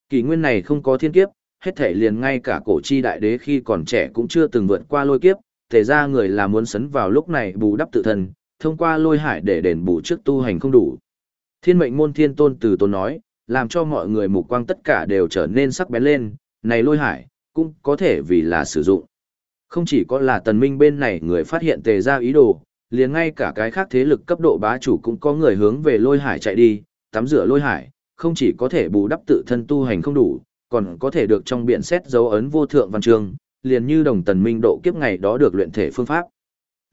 Kỳ nguyên này không có thiên kiếp, hết thể liền ngay cả cổ chi đại đế khi còn trẻ cũng chưa từng vượt qua lôi kiếp, thể ra người là muốn sấn vào lúc này bù đắp tự thân, thông qua lôi hải để đền bù trước tu hành không đủ. Thiên mệnh môn thiên tôn từ tôn nói, làm cho mọi người mục quang tất cả đều trở nên sắc bén lên, này lôi hải, cũng có thể vì là sử dụng. Không chỉ có là tần minh bên này người phát hiện tề ra ý đồ, liền ngay cả cái khác thế lực cấp độ bá chủ cũng có người hướng về lôi hải chạy đi, tắm rửa lôi hải, không chỉ có thể bù đắp tự thân tu hành không đủ, còn có thể được trong biển xét dấu ấn vô thượng văn chương, liền như đồng tần minh độ kiếp ngày đó được luyện thể phương pháp.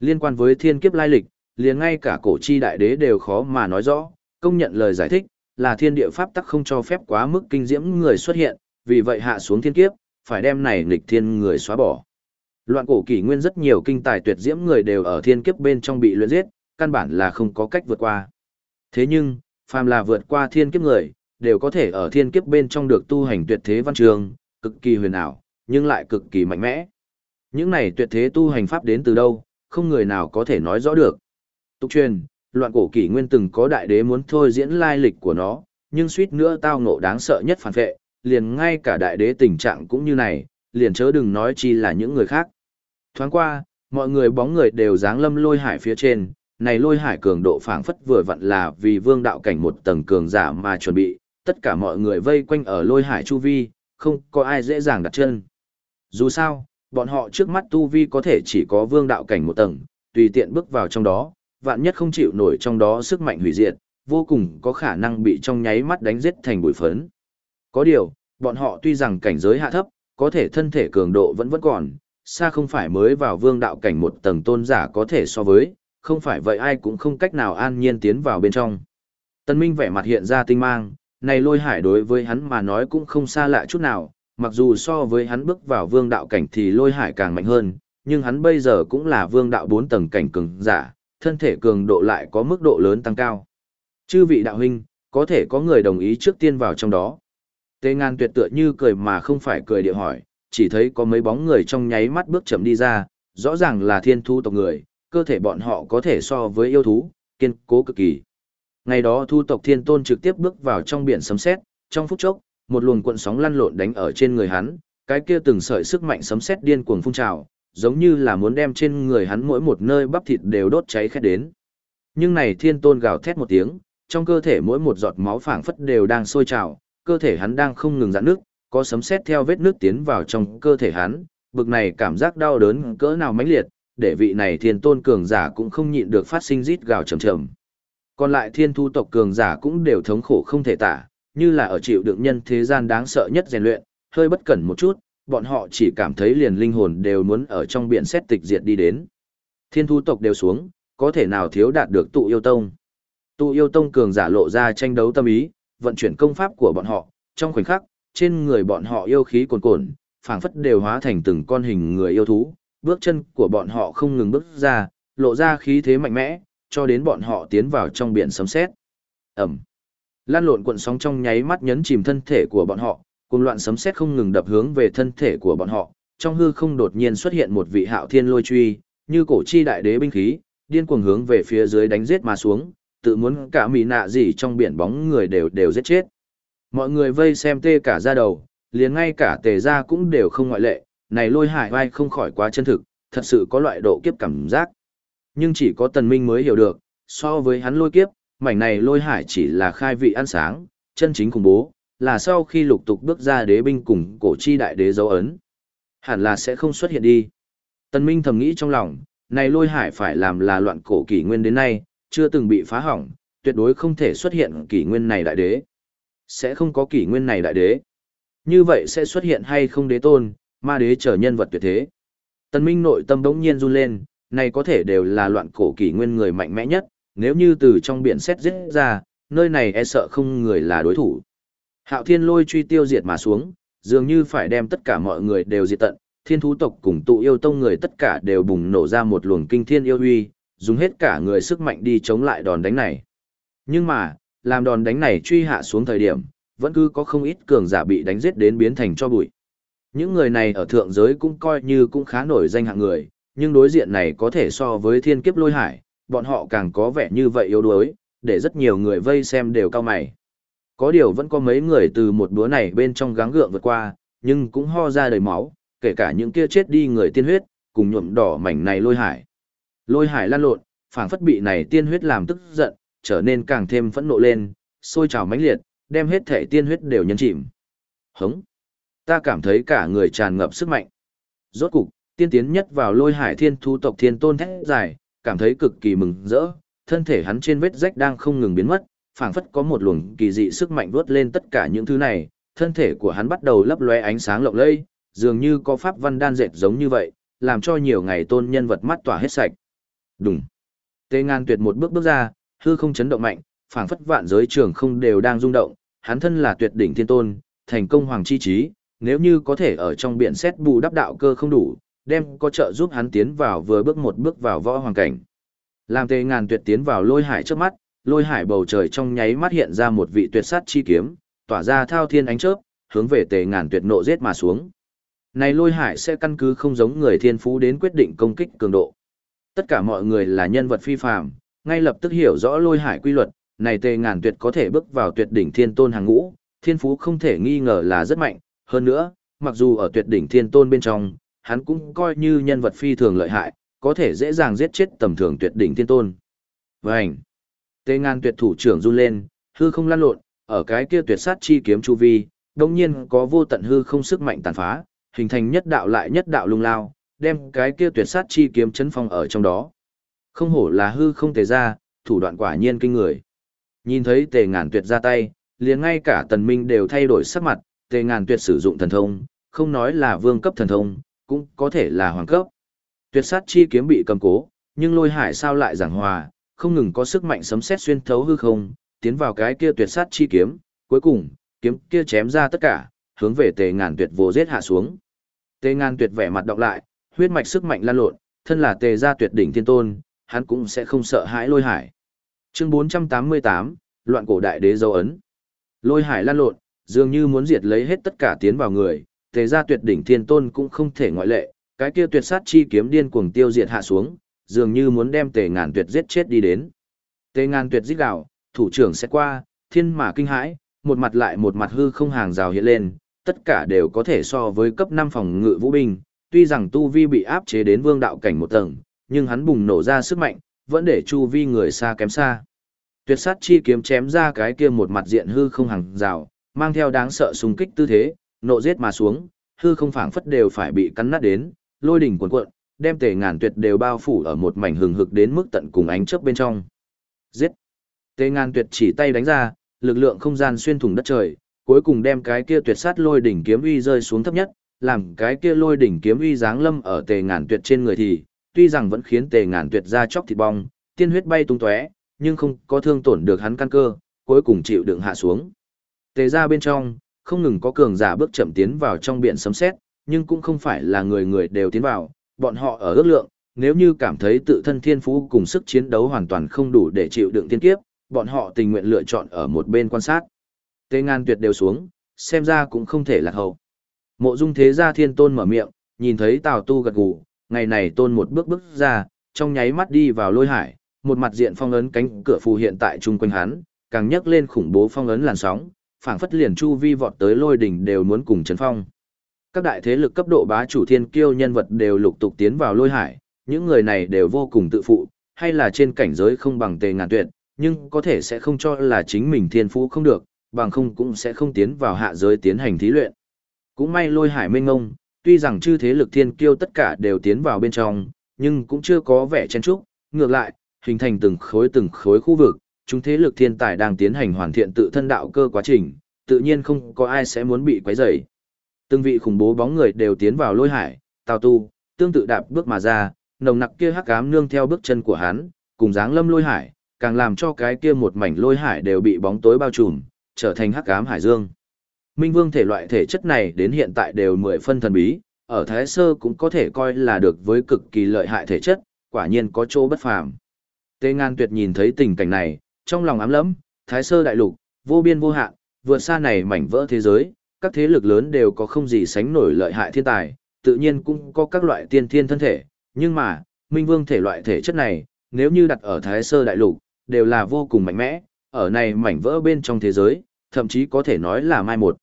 Liên quan với thiên kiếp lai lịch, liền ngay cả cổ chi đại đế đều khó mà nói rõ, công nhận lời giải thích, là thiên địa pháp tắc không cho phép quá mức kinh diễm người xuất hiện, vì vậy hạ xuống thiên kiếp, phải đem này nghịch thiên người xóa bỏ. Loạn cổ kỷ nguyên rất nhiều kinh tài tuyệt diễm người đều ở thiên kiếp bên trong bị luyện giết, căn bản là không có cách vượt qua. Thế nhưng, phàm là vượt qua thiên kiếp người, đều có thể ở thiên kiếp bên trong được tu hành tuyệt thế văn trường, cực kỳ huyền ảo, nhưng lại cực kỳ mạnh mẽ. Những này tuyệt thế tu hành pháp đến từ đâu, không người nào có thể nói rõ được. Tục truyền, loạn cổ kỷ nguyên từng có đại đế muốn thôi diễn lai lịch của nó, nhưng suýt nữa tao ngộ đáng sợ nhất phản vệ, liền ngay cả đại đế tình trạng cũng như này, liền chớ đừng nói chi là những người khác. Thoáng qua, mọi người bóng người đều dáng lâm lôi hải phía trên, này lôi hải cường độ phảng phất vừa vặn là vì vương đạo cảnh một tầng cường giả mà chuẩn bị, tất cả mọi người vây quanh ở lôi hải chu vi, không có ai dễ dàng đặt chân. Dù sao, bọn họ trước mắt tu vi có thể chỉ có vương đạo cảnh một tầng, tùy tiện bước vào trong đó, vạn nhất không chịu nổi trong đó sức mạnh hủy diệt, vô cùng có khả năng bị trong nháy mắt đánh giết thành bụi phấn. Có điều, bọn họ tuy rằng cảnh giới hạ thấp, có thể thân thể cường độ vẫn vẫn còn, xa không phải mới vào vương đạo cảnh một tầng tôn giả có thể so với, không phải vậy ai cũng không cách nào an nhiên tiến vào bên trong. Tân Minh vẻ mặt hiện ra tinh mang, này lôi hải đối với hắn mà nói cũng không xa lạ chút nào, mặc dù so với hắn bước vào vương đạo cảnh thì lôi hải càng mạnh hơn, nhưng hắn bây giờ cũng là vương đạo 4 tầng cảnh cường giả, thân thể cường độ lại có mức độ lớn tăng cao. Chư vị đạo huynh, có thể có người đồng ý trước tiên vào trong đó. Tê ngan tuyệt tựa như cười mà không phải cười địa hỏi, chỉ thấy có mấy bóng người trong nháy mắt bước chậm đi ra, rõ ràng là thiên thu tộc người, cơ thể bọn họ có thể so với yêu thú, kiên cố cực kỳ. Ngày đó thu tộc thiên tôn trực tiếp bước vào trong biển sấm sét, trong phút chốc, một luồng cuộn sóng lăn lộn đánh ở trên người hắn, cái kia từng sợi sức mạnh sấm sét điên cuồng phun trào, giống như là muốn đem trên người hắn mỗi một nơi bắp thịt đều đốt cháy khét đến. Nhưng này thiên tôn gào thét một tiếng, trong cơ thể mỗi một giọt máu phảng phất đều đang sôi trào, cơ thể hắn đang không ngừng giãn nước, có sấm sét theo vết nước tiến vào trong cơ thể hắn, bực này cảm giác đau đớn cỡ nào mãnh liệt, để vị này thiên tôn cường giả cũng không nhịn được phát sinh rít gào trầm trầm. Còn lại thiên thu tộc cường giả cũng đều thống khổ không thể tả, như là ở chịu đựng nhân thế gian đáng sợ nhất rèn luyện, hơi bất cẩn một chút, bọn họ chỉ cảm thấy liền linh hồn đều muốn ở trong biển xét tịch diệt đi đến. Thiên thu tộc đều xuống, có thể nào thiếu đạt được tụ yêu tông. Tụ yêu tông cường giả lộ ra tranh đấu tâm ý, vận chuyển công pháp của bọn họ, trong khoảnh khắc, trên người bọn họ yêu khí cuồn cuộn, phảng phất đều hóa thành từng con hình người yêu thú, bước chân của bọn họ không ngừng bước ra, lộ ra khí thế mạnh mẽ, cho đến bọn họ tiến vào trong biển sấm sét. Ẩm. Lan lộn cuộn sóng trong nháy mắt nhấn chìm thân thể của bọn họ, cùng loạn sấm sét không ngừng đập hướng về thân thể của bọn họ, trong hư không đột nhiên xuất hiện một vị hạo thiên lôi truy, như cổ chi đại đế binh khí, điên cuồng hướng về phía dưới đánh giết mà xuống, tự muốn cả mì nạ gì trong biển bóng người đều đều giết chết. Mọi người vây xem tê cả ra đầu, liền ngay cả tề ra cũng đều không ngoại lệ, này lôi hải vai không khỏi quá chân thực, thật sự có loại độ kiếp cảm giác. Nhưng chỉ có tần minh mới hiểu được, so với hắn lôi kiếp, mảnh này lôi hải chỉ là khai vị ăn sáng, chân chính khủng bố, là sau khi lục tục bước ra đế binh cùng cổ chi đại đế dấu ấn. Hẳn là sẽ không xuất hiện đi. Tần minh thầm nghĩ trong lòng, này lôi hải phải làm là loạn cổ kỷ nguyên đến nay, chưa từng bị phá hỏng, tuyệt đối không thể xuất hiện kỷ nguyên này đại đế. Sẽ không có kỷ nguyên này đại đế. Như vậy sẽ xuất hiện hay không đế tôn, ma đế trở nhân vật tuyệt thế. Tần Minh nội tâm đống nhiên run lên, này có thể đều là loạn cổ kỷ nguyên người mạnh mẽ nhất, nếu như từ trong biển xét giết ra, nơi này e sợ không người là đối thủ. Hạo thiên lôi truy tiêu diệt mà xuống, dường như phải đem tất cả mọi người đều diệt tận, thiên thú tộc cùng tụ yêu tông người tất cả đều bùng nổ ra một luồng kinh thiên yêu huy dùng hết cả người sức mạnh đi chống lại đòn đánh này. Nhưng mà, làm đòn đánh này truy hạ xuống thời điểm, vẫn cứ có không ít cường giả bị đánh giết đến biến thành cho bụi. Những người này ở thượng giới cũng coi như cũng khá nổi danh hạng người, nhưng đối diện này có thể so với thiên kiếp lôi hải, bọn họ càng có vẻ như vậy yếu đuối, để rất nhiều người vây xem đều cao mày. Có điều vẫn có mấy người từ một búa này bên trong gắng gượng vượt qua, nhưng cũng ho ra đầy máu, kể cả những kia chết đi người tiên huyết, cùng nhuộm đỏ mảnh này lôi hải. Lôi hải lan lộn, phảng phất bị này tiên huyết làm tức giận, trở nên càng thêm phẫn nộ lên, sôi trào mãnh liệt, đem hết thể tiên huyết đều nhấn chìm. Hống! Ta cảm thấy cả người tràn ngập sức mạnh. Rốt cục, tiên tiến nhất vào lôi hải thiên thu tộc thiên tôn thét dài, cảm thấy cực kỳ mừng rỡ, thân thể hắn trên vết rách đang không ngừng biến mất, phảng phất có một luồng kỳ dị sức mạnh vớt lên tất cả những thứ này, thân thể của hắn bắt đầu lấp lóe ánh sáng lộng lẫy, dường như có pháp văn đan dệt giống như vậy, làm cho nhiều ngày tôn nhân vật mắt tỏa hết sạch. Đùng. Tê Ngan Tuyệt một bước bước ra, hư không chấn động mạnh, phảng phất vạn giới trường không đều đang rung động, hắn thân là tuyệt đỉnh thiên tôn, thành công hoàng chi trí, nếu như có thể ở trong biển xét bù đắp đạo cơ không đủ, đem có trợ giúp hắn tiến vào vừa bước một bước vào võ hoàng cảnh. Làm tề ngàn tuyệt tiến vào lôi hải trước mắt, lôi hải bầu trời trong nháy mắt hiện ra một vị tuyệt sát chi kiếm, tỏa ra thao thiên ánh chớp, hướng về tề ngàn tuyệt nộ giết mà xuống. Này lôi hải sẽ căn cứ không giống người thiên phú đến quyết định công kích cường độ. Tất cả mọi người là nhân vật phi phàm, ngay lập tức hiểu rõ lôi hải quy luật, này tề ngàn tuyệt có thể bước vào tuyệt đỉnh thiên tôn hàng ngũ, thiên phú không thể nghi ngờ là rất mạnh, hơn nữa, mặc dù ở tuyệt đỉnh thiên tôn bên trong, hắn cũng coi như nhân vật phi thường lợi hại, có thể dễ dàng giết chết tầm thường tuyệt đỉnh thiên tôn. Vành! Tề ngàn tuyệt thủ trưởng run lên, hư không lan lộn, ở cái kia tuyệt sát chi kiếm chu vi, đồng nhiên có vô tận hư không sức mạnh tàn phá, hình thành nhất đạo lại nhất đạo lung lao, đem cái kia tuyệt sát chi kiếm chấn phong ở trong đó. Không hổ là hư không tề ra, thủ đoạn quả nhiên kinh người. Nhìn thấy tề ngàn tuyệt ra tay, liền ngay cả tần minh đều thay đổi sắc mặt, tề ngàn tuyệt sử dụng thần thông, không nói là vương cấp thần thông, cũng có thể là hoàng cấp. Tuyệt sát chi kiếm bị cầm cố, nhưng lôi hải sao lại giảng hòa, không ngừng có sức mạnh sấm sét xuyên thấu hư không, tiến vào cái kia tuyệt sát chi kiếm, cuối cùng, kiếm kia chém ra tất cả, hướng về tề ngàn tuyệt vô giết hạ xuống. Tề ngàn tuyệt vẻ mặt đọc lại, huyết mạch sức mạnh lan lộn, thân là tề gia tuyệt đỉnh thiên tôn, hắn cũng sẽ không sợ hãi lôi hải. Chương 488, loạn cổ đại đế dấu ấn. Lôi hải lan lộn, dường như muốn diệt lấy hết tất cả tiến vào người, tề gia tuyệt đỉnh thiên tôn cũng không thể ngoại lệ, cái kia tuyệt sát chi kiếm điên cuồng tiêu diệt hạ xuống, dường như muốn đem tề ngàn tuyệt giết chết đi đến. Tề ngàn tuyệt giết gạo, thủ trưởng sẽ qua, thiên mà kinh hãi, một mặt lại một mặt hư không hàng rào hiện lên, tất cả đều có thể so với cấp 5 phòng ngự vũ binh, tuy rằng tu vi bị áp chế đến vương đạo cảnh một tầng, nhưng hắn bùng nổ ra sức mạnh, vẫn để chu vi người xa kém xa. Tuyệt sát chi kiếm chém ra cái kia một mặt diện hư không hàng rào, mang theo đáng sợ xung kích tư thế, nộ giết mà xuống, hư không phảng phất đều phải bị cắn nát đến, lôi đỉnh cuộn cuộn, đem tề ngàn tuyệt đều bao phủ ở một mảnh hừng hực đến mức tận cùng ánh chớp bên trong. Giết! Tề ngàn tuyệt chỉ tay đánh ra, lực lượng không gian xuyên thủng đất trời, cuối cùng đem cái kia tuyệt sát lôi đỉnh kiếm uy rơi xuống thấp nhất, làm cái kia lôi đỉnh kiếm uy giáng lâm ở tề ngàn tuyệt trên người thì, tuy rằng vẫn khiến tề ngàn tuyệt ra chóc thịt bong, tiên huyết bay tung tóe, nhưng không có thương tổn được hắn căn cơ, cuối cùng chịu đựng hạ xuống. Tề ra bên trong, không ngừng có cường giả bước chậm tiến vào trong biển sấm sét, nhưng cũng không phải là người người đều tiến vào, bọn họ ở ước lượng, nếu như cảm thấy tự thân thiên phú cùng sức chiến đấu hoàn toàn không đủ để chịu đựng tiên kiếp, bọn họ tình nguyện lựa chọn ở một bên quan sát. Tê Ngan tuyệt đều xuống, xem ra cũng không thể lạc hậu. Mộ dung thế gia thiên tôn mở miệng, nhìn thấy Tào Tu gật gù, ngày này tôn một bước bước ra, trong nháy mắt đi vào lôi hải, một mặt diện phong ấn cánh cửa phù hiện tại chung quanh hắn, càng nhấc lên khủng bố phong ấn làn sóng, phảng phất liền chu vi vọt tới lôi đỉnh đều muốn cùng chấn phong. Các đại thế lực cấp độ bá chủ thiên kiêu nhân vật đều lục tục tiến vào lôi hải, những người này đều vô cùng tự phụ, hay là trên cảnh giới không bằng tề ngàn tuyệt, nhưng có thể sẽ không cho là chính mình thiên phú không được, bằng không cũng sẽ không tiến vào hạ giới tiến hành thí luyện. Cũng may lôi hải mênh ngông, tuy rằng chư thế lực thiên kiêu tất cả đều tiến vào bên trong, nhưng cũng chưa có vẻ chen trúc, ngược lại, hình thành từng khối từng khối khu vực, chúng thế lực thiên tài đang tiến hành hoàn thiện tự thân đạo cơ quá trình, tự nhiên không có ai sẽ muốn bị quấy rầy. Từng vị khủng bố bóng người đều tiến vào lôi hải, tào tu, tương tự đạp bước mà ra, nồng nặc kia hắc ám nương theo bước chân của hắn, cùng dáng lâm lôi hải, càng làm cho cái kia một mảnh lôi hải đều bị bóng tối bao trùm, trở thành hắc ám hải dương. Minh Vương thể loại thể chất này đến hiện tại đều mười phân thần bí, ở Thái Sơ cũng có thể coi là được với cực kỳ lợi hại thể chất, quả nhiên có chỗ bất phàm. Tê Ngan Tuyệt nhìn thấy tình cảnh này, trong lòng ám lẫm, Thái Sơ đại lục, vô biên vô hạn, vượt xa này mảnh vỡ thế giới, các thế lực lớn đều có không gì sánh nổi lợi hại thiên tài, tự nhiên cũng có các loại tiên thiên thân thể, nhưng mà, Minh Vương thể loại thể chất này, nếu như đặt ở Thái Sơ đại lục, đều là vô cùng mạnh mẽ, ở này mảnh vỡ bên trong thế giới, thậm chí có thể nói là mai một.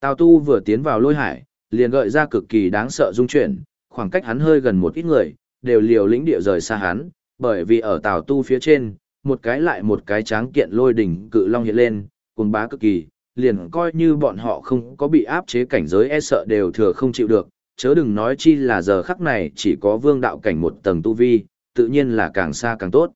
Tào Tu vừa tiến vào lôi hải, liền gợi ra cực kỳ đáng sợ dung chuyển, khoảng cách hắn hơi gần một ít người, đều liều lĩnh địa rời xa hắn, bởi vì ở Tào Tu phía trên, một cái lại một cái tráng kiện lôi đỉnh cự long hiện lên, cuồng bá cực kỳ, liền coi như bọn họ không có bị áp chế cảnh giới e sợ đều thừa không chịu được, chớ đừng nói chi là giờ khắc này chỉ có vương đạo cảnh một tầng tu vi, tự nhiên là càng xa càng tốt.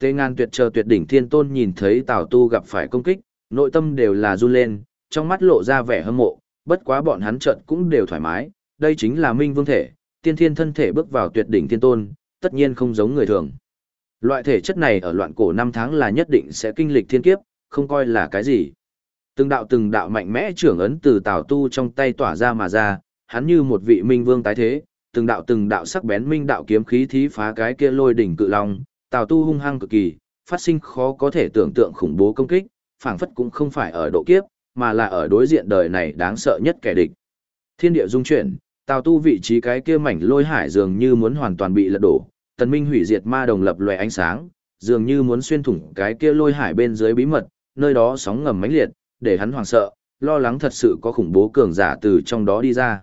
Tê ngan tuyệt chờ tuyệt đỉnh thiên tôn nhìn thấy Tào Tu gặp phải công kích, nội tâm đều là run lên, trong mắt lộ ra vẻ hâm mộ, bất quá bọn hắn trận cũng đều thoải mái, đây chính là minh vương thể, tiên thiên thân thể bước vào tuyệt đỉnh thiên tôn, tất nhiên không giống người thường. Loại thể chất này ở loạn cổ năm tháng là nhất định sẽ kinh lịch thiên kiếp, không coi là cái gì. Từng đạo từng đạo mạnh mẽ trưởng ấn từ Tào Tu trong tay tỏa ra mà ra, hắn như một vị minh vương tái thế, từng đạo từng đạo sắc bén minh đạo kiếm khí thí phá cái kia lôi đỉnh cự long, Tào Tu hung hăng cực kỳ, phát sinh khó có thể tưởng tượng khủng bố công kích, phảng phất cũng không phải ở độ kiếp, mà là ở đối diện đời này đáng sợ nhất kẻ địch. Thiên địa dung chuyển, Tào Tu vị trí cái kia mảnh lôi hải dường như muốn hoàn toàn bị lật đổ, Tần Minh hủy diệt ma đồng lập loè ánh sáng, dường như muốn xuyên thủng cái kia lôi hải bên dưới bí mật, nơi đó sóng ngầm mãnh liệt, để hắn hoảng sợ, lo lắng thật sự có khủng bố cường giả từ trong đó đi ra.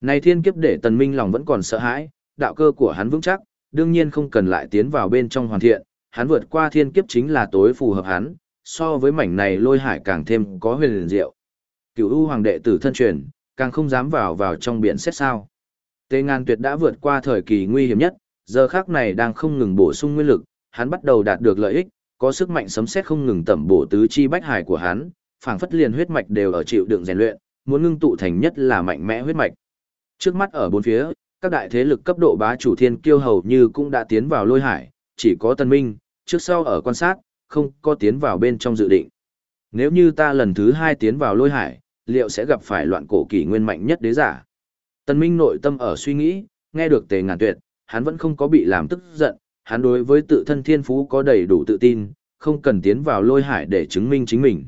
Này thiên kiếp để tần minh lòng vẫn còn sợ hãi, đạo cơ của hắn vững chắc, đương nhiên không cần lại tiến vào bên trong hoàn thiện, hắn vượt qua thiên kiếp chính là tối phù hợp hắn, so với mảnh này lôi hải càng thêm có huyền diệu. Cửu U hoàng đệ tử thân truyền, càng không dám vào vào trong biển xét sao. Tề ngàn tuyệt đã vượt qua thời kỳ nguy hiểm nhất, giờ khắc này đang không ngừng bổ sung nguyên lực, hắn bắt đầu đạt được lợi ích, có sức mạnh sấm sét không ngừng tẩm bổ tứ chi bách hải của hắn, phảng phất liền huyết mạch đều ở chịu đựng rèn luyện, muốn ngưng tụ thành nhất là mạnh mẽ huyết mạch. Trước mắt ở bốn phía, các đại thế lực cấp độ bá chủ thiên kiêu hầu như cũng đã tiến vào lôi hải, chỉ có Tân Minh, trước sau ở quan sát, không có tiến vào bên trong dự định. Nếu như ta lần thứ hai tiến vào lôi hải, liệu sẽ gặp phải loạn cổ kỷ nguyên mạnh nhất đế giả? Tân Minh nội tâm ở suy nghĩ, nghe được tề ngàn tuyệt, hắn vẫn không có bị làm tức giận, hắn đối với tự thân thiên phú có đầy đủ tự tin, không cần tiến vào lôi hải để chứng minh chính mình.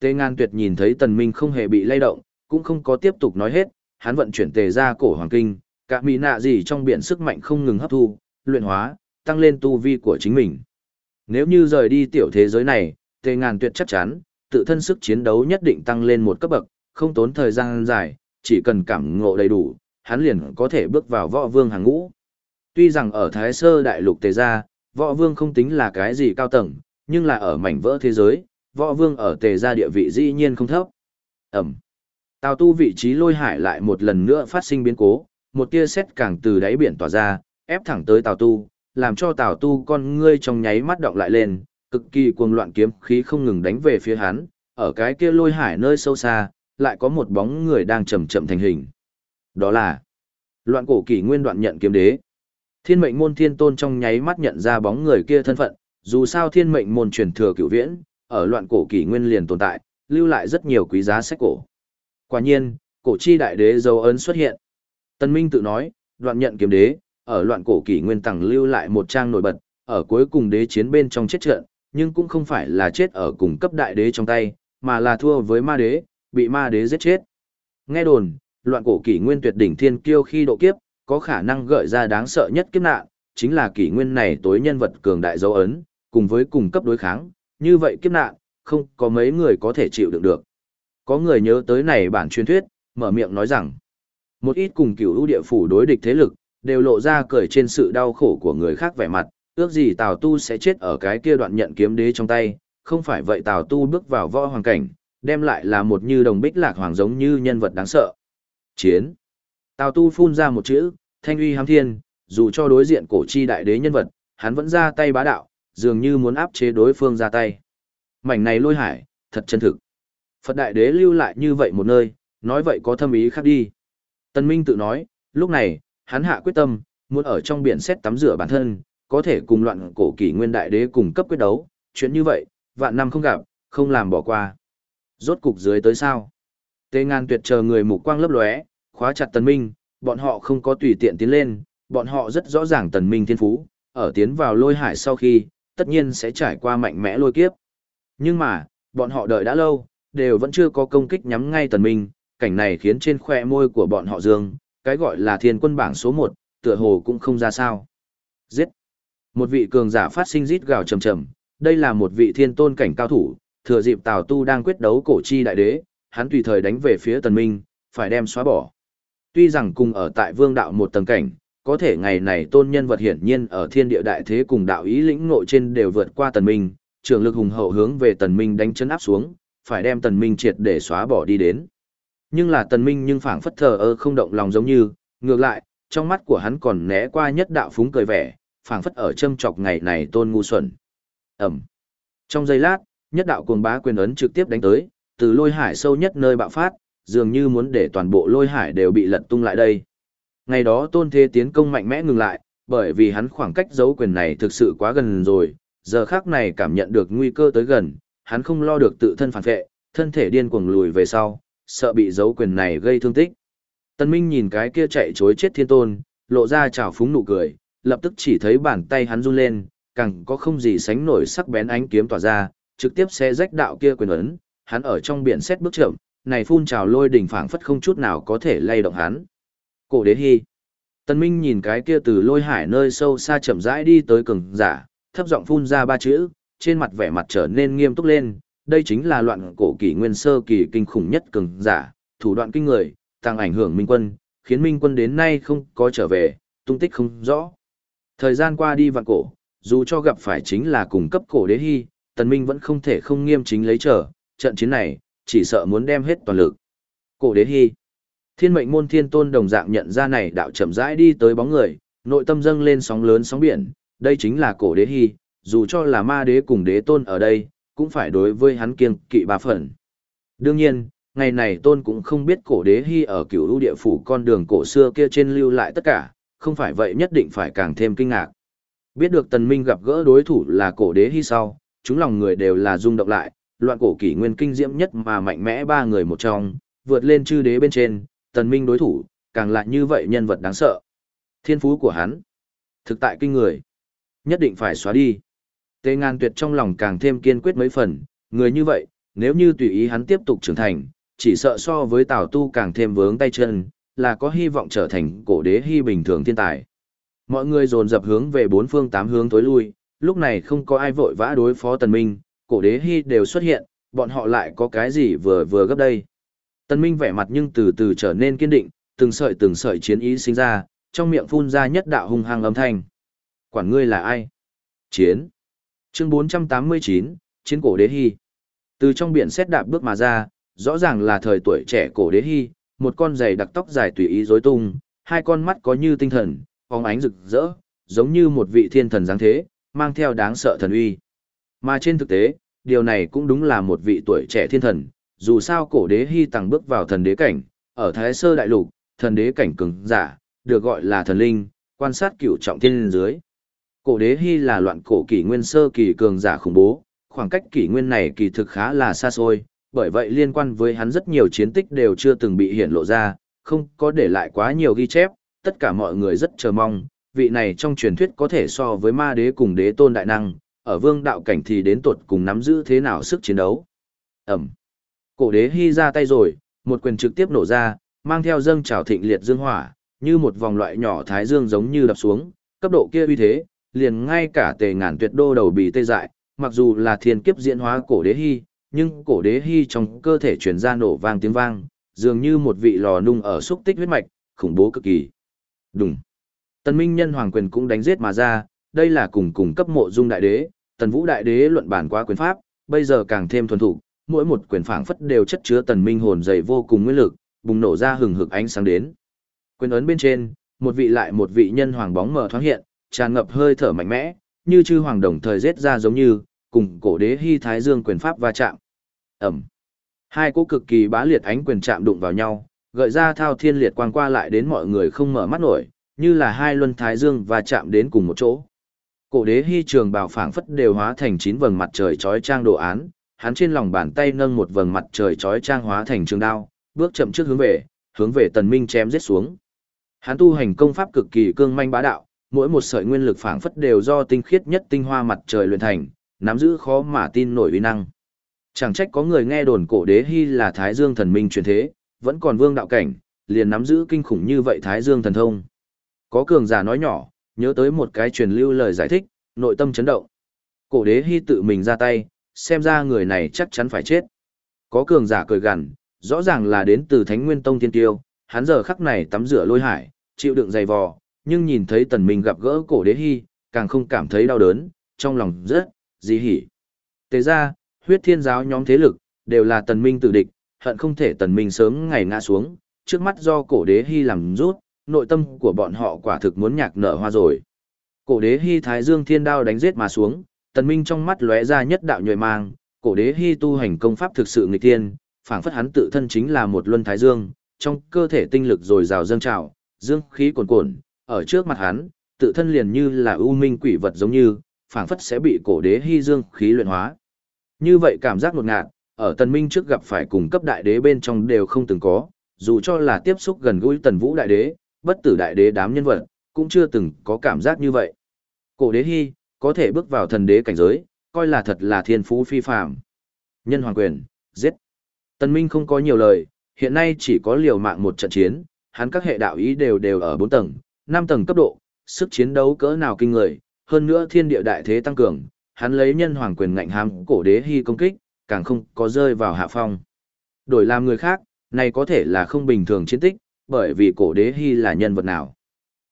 Tề ngan tuyệt nhìn thấy tần minh không hề bị lay động, cũng không có tiếp tục nói hết, hắn vận chuyển tề ra cổ hoàng kinh, cả mỹ nạ gì trong biển sức mạnh không ngừng hấp thu, luyện hóa, tăng lên tu vi của chính mình. Nếu như rời đi tiểu thế giới này, tề ngàn tuyệt chắc chắn, tự thân sức chiến đấu nhất định tăng lên một cấp bậc, không tốn thời gian dài, chỉ cần cảm ngộ đầy đủ, hắn liền có thể bước vào võ vương hàng ngũ. Tuy rằng ở Thái Sơ Đại Lục Tề Gia, võ vương không tính là cái gì cao tầng, nhưng là ở mảnh vỡ thế giới, võ vương ở Tề Gia địa vị dĩ nhiên không thấp. Ẩm. Tào tu vị trí lôi hải lại một lần nữa phát sinh biến cố, một tia sét càng từ đáy biển tỏa ra, ép thẳng tới Tào tu, làm cho Tào tu con ngươi trong nháy mắt động lại lên, cực kỳ cuồng loạn kiếm khí không ngừng đánh về phía hắn, ở cái kia lôi hải nơi sâu xa, lại có một bóng người đang chậm chậm thành hình. Đó là loạn cổ kỷ nguyên đoạn nhận kiếm đế. Thiên mệnh môn thiên tôn trong nháy mắt nhận ra bóng người kia thân phận, dù sao thiên mệnh môn truyền thừa cửu viễn, ở loạn cổ kỷ nguyên liền tồn tại, lưu lại rất nhiều quý giá sách cổ. Quả nhiên, cổ chi đại đế dấu ấn xuất hiện. Tân Minh tự nói, đoạn nhận kiếm đế, ở loạn cổ kỷ nguyên tầng lưu lại một trang nổi bật, ở cuối cùng đế chiến bên trong chết trận, nhưng cũng không phải là chết ở cùng cấp đại đế trong tay, mà là thua với ma đế, bị ma đế giết chết. Nghe đồn, loạn cổ kỷ nguyên tuyệt đỉnh thiên kiêu khi độ kiếp, có khả năng gợi ra đáng sợ nhất kiếp nạn, chính là kỷ nguyên này tối nhân vật cường đại dấu ấn, cùng với cùng cấp đối kháng, như vậy kiếp nạn, không có mấy người có thể chịu đựng được. Có người nhớ tới này bản truyền thuyết, mở miệng nói rằng, một ít cùng cửu ưu địa phủ đối địch thế lực, đều lộ ra cười trên sự đau khổ của người khác vẻ mặt, ước gì Tào Tu sẽ chết ở cái kia đoạn nhận kiếm đế trong tay, không phải vậy Tào Tu bước vào võ hoàng cảnh, đem lại là một như đồng bích lạc hoàng giống như nhân vật đáng sợ. Chiến. Tào Tu phun ra một chữ, thanh uy hám thiên, dù cho đối diện cổ chi đại đế nhân vật, hắn vẫn ra tay bá đạo, dường như muốn áp chế đối phương ra tay. Mảnh này lôi hải, thật chân thực. Phật đại đế lưu lại như vậy một nơi, nói vậy có thâm ý khác đi. Tân Minh tự nói, lúc này, hắn hạ quyết tâm, muốn ở trong biển xét tắm rửa bản thân, có thể cùng loạn cổ kỷ nguyên đại đế cùng cấp quyết đấu, chuyện như vậy, vạn năm không gặp, không làm bỏ qua. Rốt cục dưới tới sao? Tê ngàn tuyệt chờ người mục quang lấp lóe, khóa chặt tần minh, bọn họ không có tùy tiện tiến lên, bọn họ rất rõ ràng tần minh thiên phú, ở tiến vào lôi hải sau khi, tất nhiên sẽ trải qua mạnh mẽ lôi kiếp. Nhưng mà, bọn họ đợi đã lâu, đều vẫn chưa có công kích nhắm ngay tần minh, cảnh này khiến trên khoe môi của bọn họ dương, cái gọi là thiên quân bảng số 1, tựa hồ cũng không ra sao. Giết! Một vị cường giả phát sinh rít gào trầm trầm, đây là một vị thiên tôn cảnh cao thủ, thừa dịp Tào Tu đang quyết đấu cổ chi đại đế, hắn tùy thời đánh về phía tần minh, phải đem xóa bỏ. Tuy rằng cùng ở tại vương đạo một tầng cảnh, có thể ngày này tôn nhân vật hiển nhiên ở thiên địa đại thế cùng đạo ý lĩnh ngộ trên đều vượt qua tần minh, trường lực hùng hậu hướng về tần minh đánh chấn áp xuống, phải đem tần minh triệt để xóa bỏ đi đến. Nhưng là tần minh nhưng phảng phất thờ ơ không động lòng giống như, ngược lại, trong mắt của hắn còn né qua nhất đạo phúng cười vẻ, phảng phất ở châm chọc ngày này tôn ngu xuẩn. Ẩm. Trong giây lát, nhất đạo cuồng bá quyền ấn trực tiếp đánh tới, từ lôi hải sâu nhất nơi bạo phát, dường như muốn để toàn bộ lôi hải đều bị lật tung lại đây. Ngày đó tôn thế tiến công mạnh mẽ ngừng lại, bởi vì hắn khoảng cách giấu quyền này thực sự quá gần rồi, giờ khác này cảm nhận được nguy cơ tới gần, hắn không lo được tự thân phản vệ, thân thể điên cuồng lùi về sau, sợ bị giấu quyền này gây thương tích. Tân Minh nhìn cái kia chạy chối chết thiên tôn, lộ ra trào phúng nụ cười, lập tức chỉ thấy bàn tay hắn run lên, càng có không gì sánh nổi sắc bén ánh kiếm tỏa ra, trực tiếp xé rách đạo kia quyền ấn, hắn ở trong biển xét bước chậm, này phun trào lôi đỉnh phảng phất không chút nào có thể lay động hắn. Cổ đế hy. Tân Minh nhìn cái kia từ lôi hải nơi sâu xa chậm rãi đi tới cường giả, thấp giọng phun ra ba chữ, trên mặt vẻ mặt trở nên nghiêm túc lên, đây chính là loạn cổ kỷ nguyên sơ kỳ kinh khủng nhất cường giả, thủ đoạn kinh người, tăng ảnh hưởng minh quân, khiến minh quân đến nay không có trở về, tung tích không rõ. Thời gian qua đi vạn cổ, dù cho gặp phải chính là cùng cấp cổ đế hy, tần minh vẫn không thể không nghiêm chính lấy trở, trận chiến này, chỉ sợ muốn đem hết toàn lực. Cổ đế hy. Thiên mệnh môn thiên tôn đồng dạng nhận ra này đạo chậm rãi đi tới bóng người, nội tâm dâng lên sóng lớn sóng biển, đây chính là cổ đế hy, dù cho là ma đế cùng đế tôn ở đây, cũng phải đối với hắn kiêng kỵ ba phần. Đương nhiên, ngày này tôn cũng không biết cổ đế hy ở cửu lũ địa phủ con đường cổ xưa kia trên lưu lại tất cả, không phải vậy nhất định phải càng thêm kinh ngạc. Biết được tần minh gặp gỡ đối thủ là cổ đế hy sau, chúng lòng người đều là rung động lại, loạn cổ kỷ nguyên kinh diễm nhất mà mạnh mẽ ba người một trong, vượt lên chư đế bên trên, tần minh đối thủ, càng lại như vậy nhân vật đáng sợ. Thiên phú của hắn, thực tại kinh người, nhất định phải xóa đi. Tề ngàn tuyệt trong lòng càng thêm kiên quyết mấy phần, người như vậy, nếu như tùy ý hắn tiếp tục trưởng thành, chỉ sợ so với Tào Tu càng thêm vướng tay chân, là có hy vọng trở thành cổ đế hy bình thường thiên tài. Mọi người dồn dập hướng về bốn phương tám hướng tối lui, lúc này không có ai vội vã đối phó Tần Minh, cổ đế hy đều xuất hiện, bọn họ lại có cái gì vừa vừa gấp đây. Tần Minh vẻ mặt nhưng từ từ trở nên kiên định, từng sợi từng sợi chiến ý sinh ra, trong miệng phun ra nhất đạo hung hăng âm thanh. Quản ngươi là ai? Chiến. Chương 489, Chiến cổ đế hy. Từ trong biển xét đạp bước mà ra, rõ ràng là thời tuổi trẻ cổ đế hy, một con giày đặc tóc dài tùy ý rối tung, hai con mắt có như tinh thần, phóng ánh rực rỡ, giống như một vị thiên thần dáng thế, mang theo đáng sợ thần uy. Mà trên thực tế, điều này cũng đúng là một vị tuổi trẻ thiên thần, dù sao cổ đế hy tăng bước vào thần đế cảnh, ở Thái Sơ Đại Lục, thần đế cảnh cường giả, được gọi là thần linh, quan sát cửu trọng thiên dưới. Cổ đế hy là loạn cổ kỷ nguyên sơ kỳ cường giả khủng bố, khoảng cách kỷ nguyên này kỳ thực khá là xa xôi, bởi vậy liên quan với hắn rất nhiều chiến tích đều chưa từng bị hiển lộ ra, không có để lại quá nhiều ghi chép, tất cả mọi người rất chờ mong, vị này trong truyền thuyết có thể so với ma đế cùng đế tôn đại năng, ở vương đạo cảnh thì đến tuột cùng nắm giữ thế nào sức chiến đấu. Ẩm. Cổ đế hy ra tay rồi, một quyền trực tiếp nổ ra, mang theo dâng trào thịnh liệt dương hỏa, như một vòng loại nhỏ thái dương giống như đập xuống, cấp độ kia uy thế, liền ngay cả tề ngàn tuyệt đô đầu bị tê dại, mặc dù là thiên kiếp diễn hóa cổ đế hy, nhưng cổ đế hy trong cơ thể truyền ra nổ vang tiếng vang, dường như một vị lò nung ở xúc tích huyết mạch, khủng bố cực kỳ. Đúng. Tần Minh nhân hoàng quyền cũng đánh giết mà ra, đây là cùng cùng cấp mộ dung đại đế, tần vũ đại đế luận bản qua quyền pháp, bây giờ càng thêm thuần thục, mỗi một quyền phảng phất đều chất chứa tần minh hồn dày vô cùng nguyên lực, bùng nổ ra hừng hực ánh sáng đến. Quyền ấn bên trên, một vị lại một vị nhân hoàng bóng mờ thoáng hiện, tràn ngập hơi thở mạnh mẽ, như chư hoàng đồng thời giết ra giống như, cùng cổ đế hy thái dương quyền pháp va chạm. Ẩm. Hai cỗ cực kỳ bá liệt ánh quyền chạm đụng vào nhau, gợi ra thao thiên liệt quang qua lại đến mọi người không mở mắt nổi, như là hai luân thái dương và chạm đến cùng một chỗ. Cổ đế hy trường bào phảng phất đều hóa thành chín vầng mặt trời chói trang đồ án, hắn trên lòng bàn tay nâng một vầng mặt trời chói trang hóa thành trường đao, bước chậm trước hướng về, hướng về tần minh chém giết xuống. Hắn tu hành công pháp cực kỳ cương manh bá đạo, mỗi một sợi nguyên lực phảng phất đều do tinh khiết nhất tinh hoa mặt trời luyện thành, nắm giữ khó mà tin nổi uy năng. Chẳng trách có người nghe đồn cổ đế hy là Thái Dương thần minh truyền thế, vẫn còn vương đạo cảnh, liền nắm giữ kinh khủng như vậy Thái Dương thần thông. Có cường giả nói nhỏ, nhớ tới một cái truyền lưu lời giải thích, nội tâm chấn động. Cổ đế hy tự mình ra tay, xem ra người này chắc chắn phải chết. Có cường giả cười gằn, rõ ràng là đến từ Thánh Nguyên Tông Thiên Tiêu, hắn giờ khắc này tắm rửa lôi hải, chịu đựng dày vò, nhưng nhìn thấy tần minh gặp gỡ cổ đế hy, càng không cảm thấy đau đớn, trong lòng rất, dí hỉ. Tế ra, huyết thiên giáo nhóm thế lực, đều là tần minh tử địch, hận không thể tần minh sớm ngày ngã xuống, trước mắt do cổ đế hy làm rút, nội tâm của bọn họ quả thực muốn nhạc nở hoa rồi. Cổ đế hy thái dương thiên đao đánh giết mà xuống, tần minh trong mắt lóe ra nhất đạo nhuệ mang, cổ đế hy tu hành công pháp thực sự nghịch thiên, phảng phất hắn tự thân chính là một luân thái dương, trong cơ thể tinh lực dồi dào dâng trào, dương khí cuồn cuộn, ở trước mặt hắn, tự thân liền như là u minh quỷ vật giống như, phảng phất sẽ bị cổ đế hy dương khí luyện hóa. Như vậy cảm giác đột ngạt, ở tần minh trước gặp phải cùng cấp đại đế bên trong đều không từng có, dù cho là tiếp xúc gần gũi tần vũ đại đế, bất tử đại đế đám nhân vật, cũng chưa từng có cảm giác như vậy. Cổ đế hy, có thể bước vào thần đế cảnh giới, coi là thật là thiên phú phi phàm. Nhân hoàng quyền, giết. Tần Minh không có nhiều lời, hiện nay chỉ có liều mạng một trận chiến, hắn các hệ đạo ý đều đều ở 4 tầng, 5 tầng cấp độ, sức chiến đấu cỡ nào kinh người, hơn nữa thiên địa đại thế tăng cường, hắn lấy nhân hoàng quyền ngạnh hàm cổ đế hy công kích, càng không có rơi vào hạ phong. Đổi làm người khác, này có thể là không bình thường chiến tích, bởi vì cổ đế hy là nhân vật nào.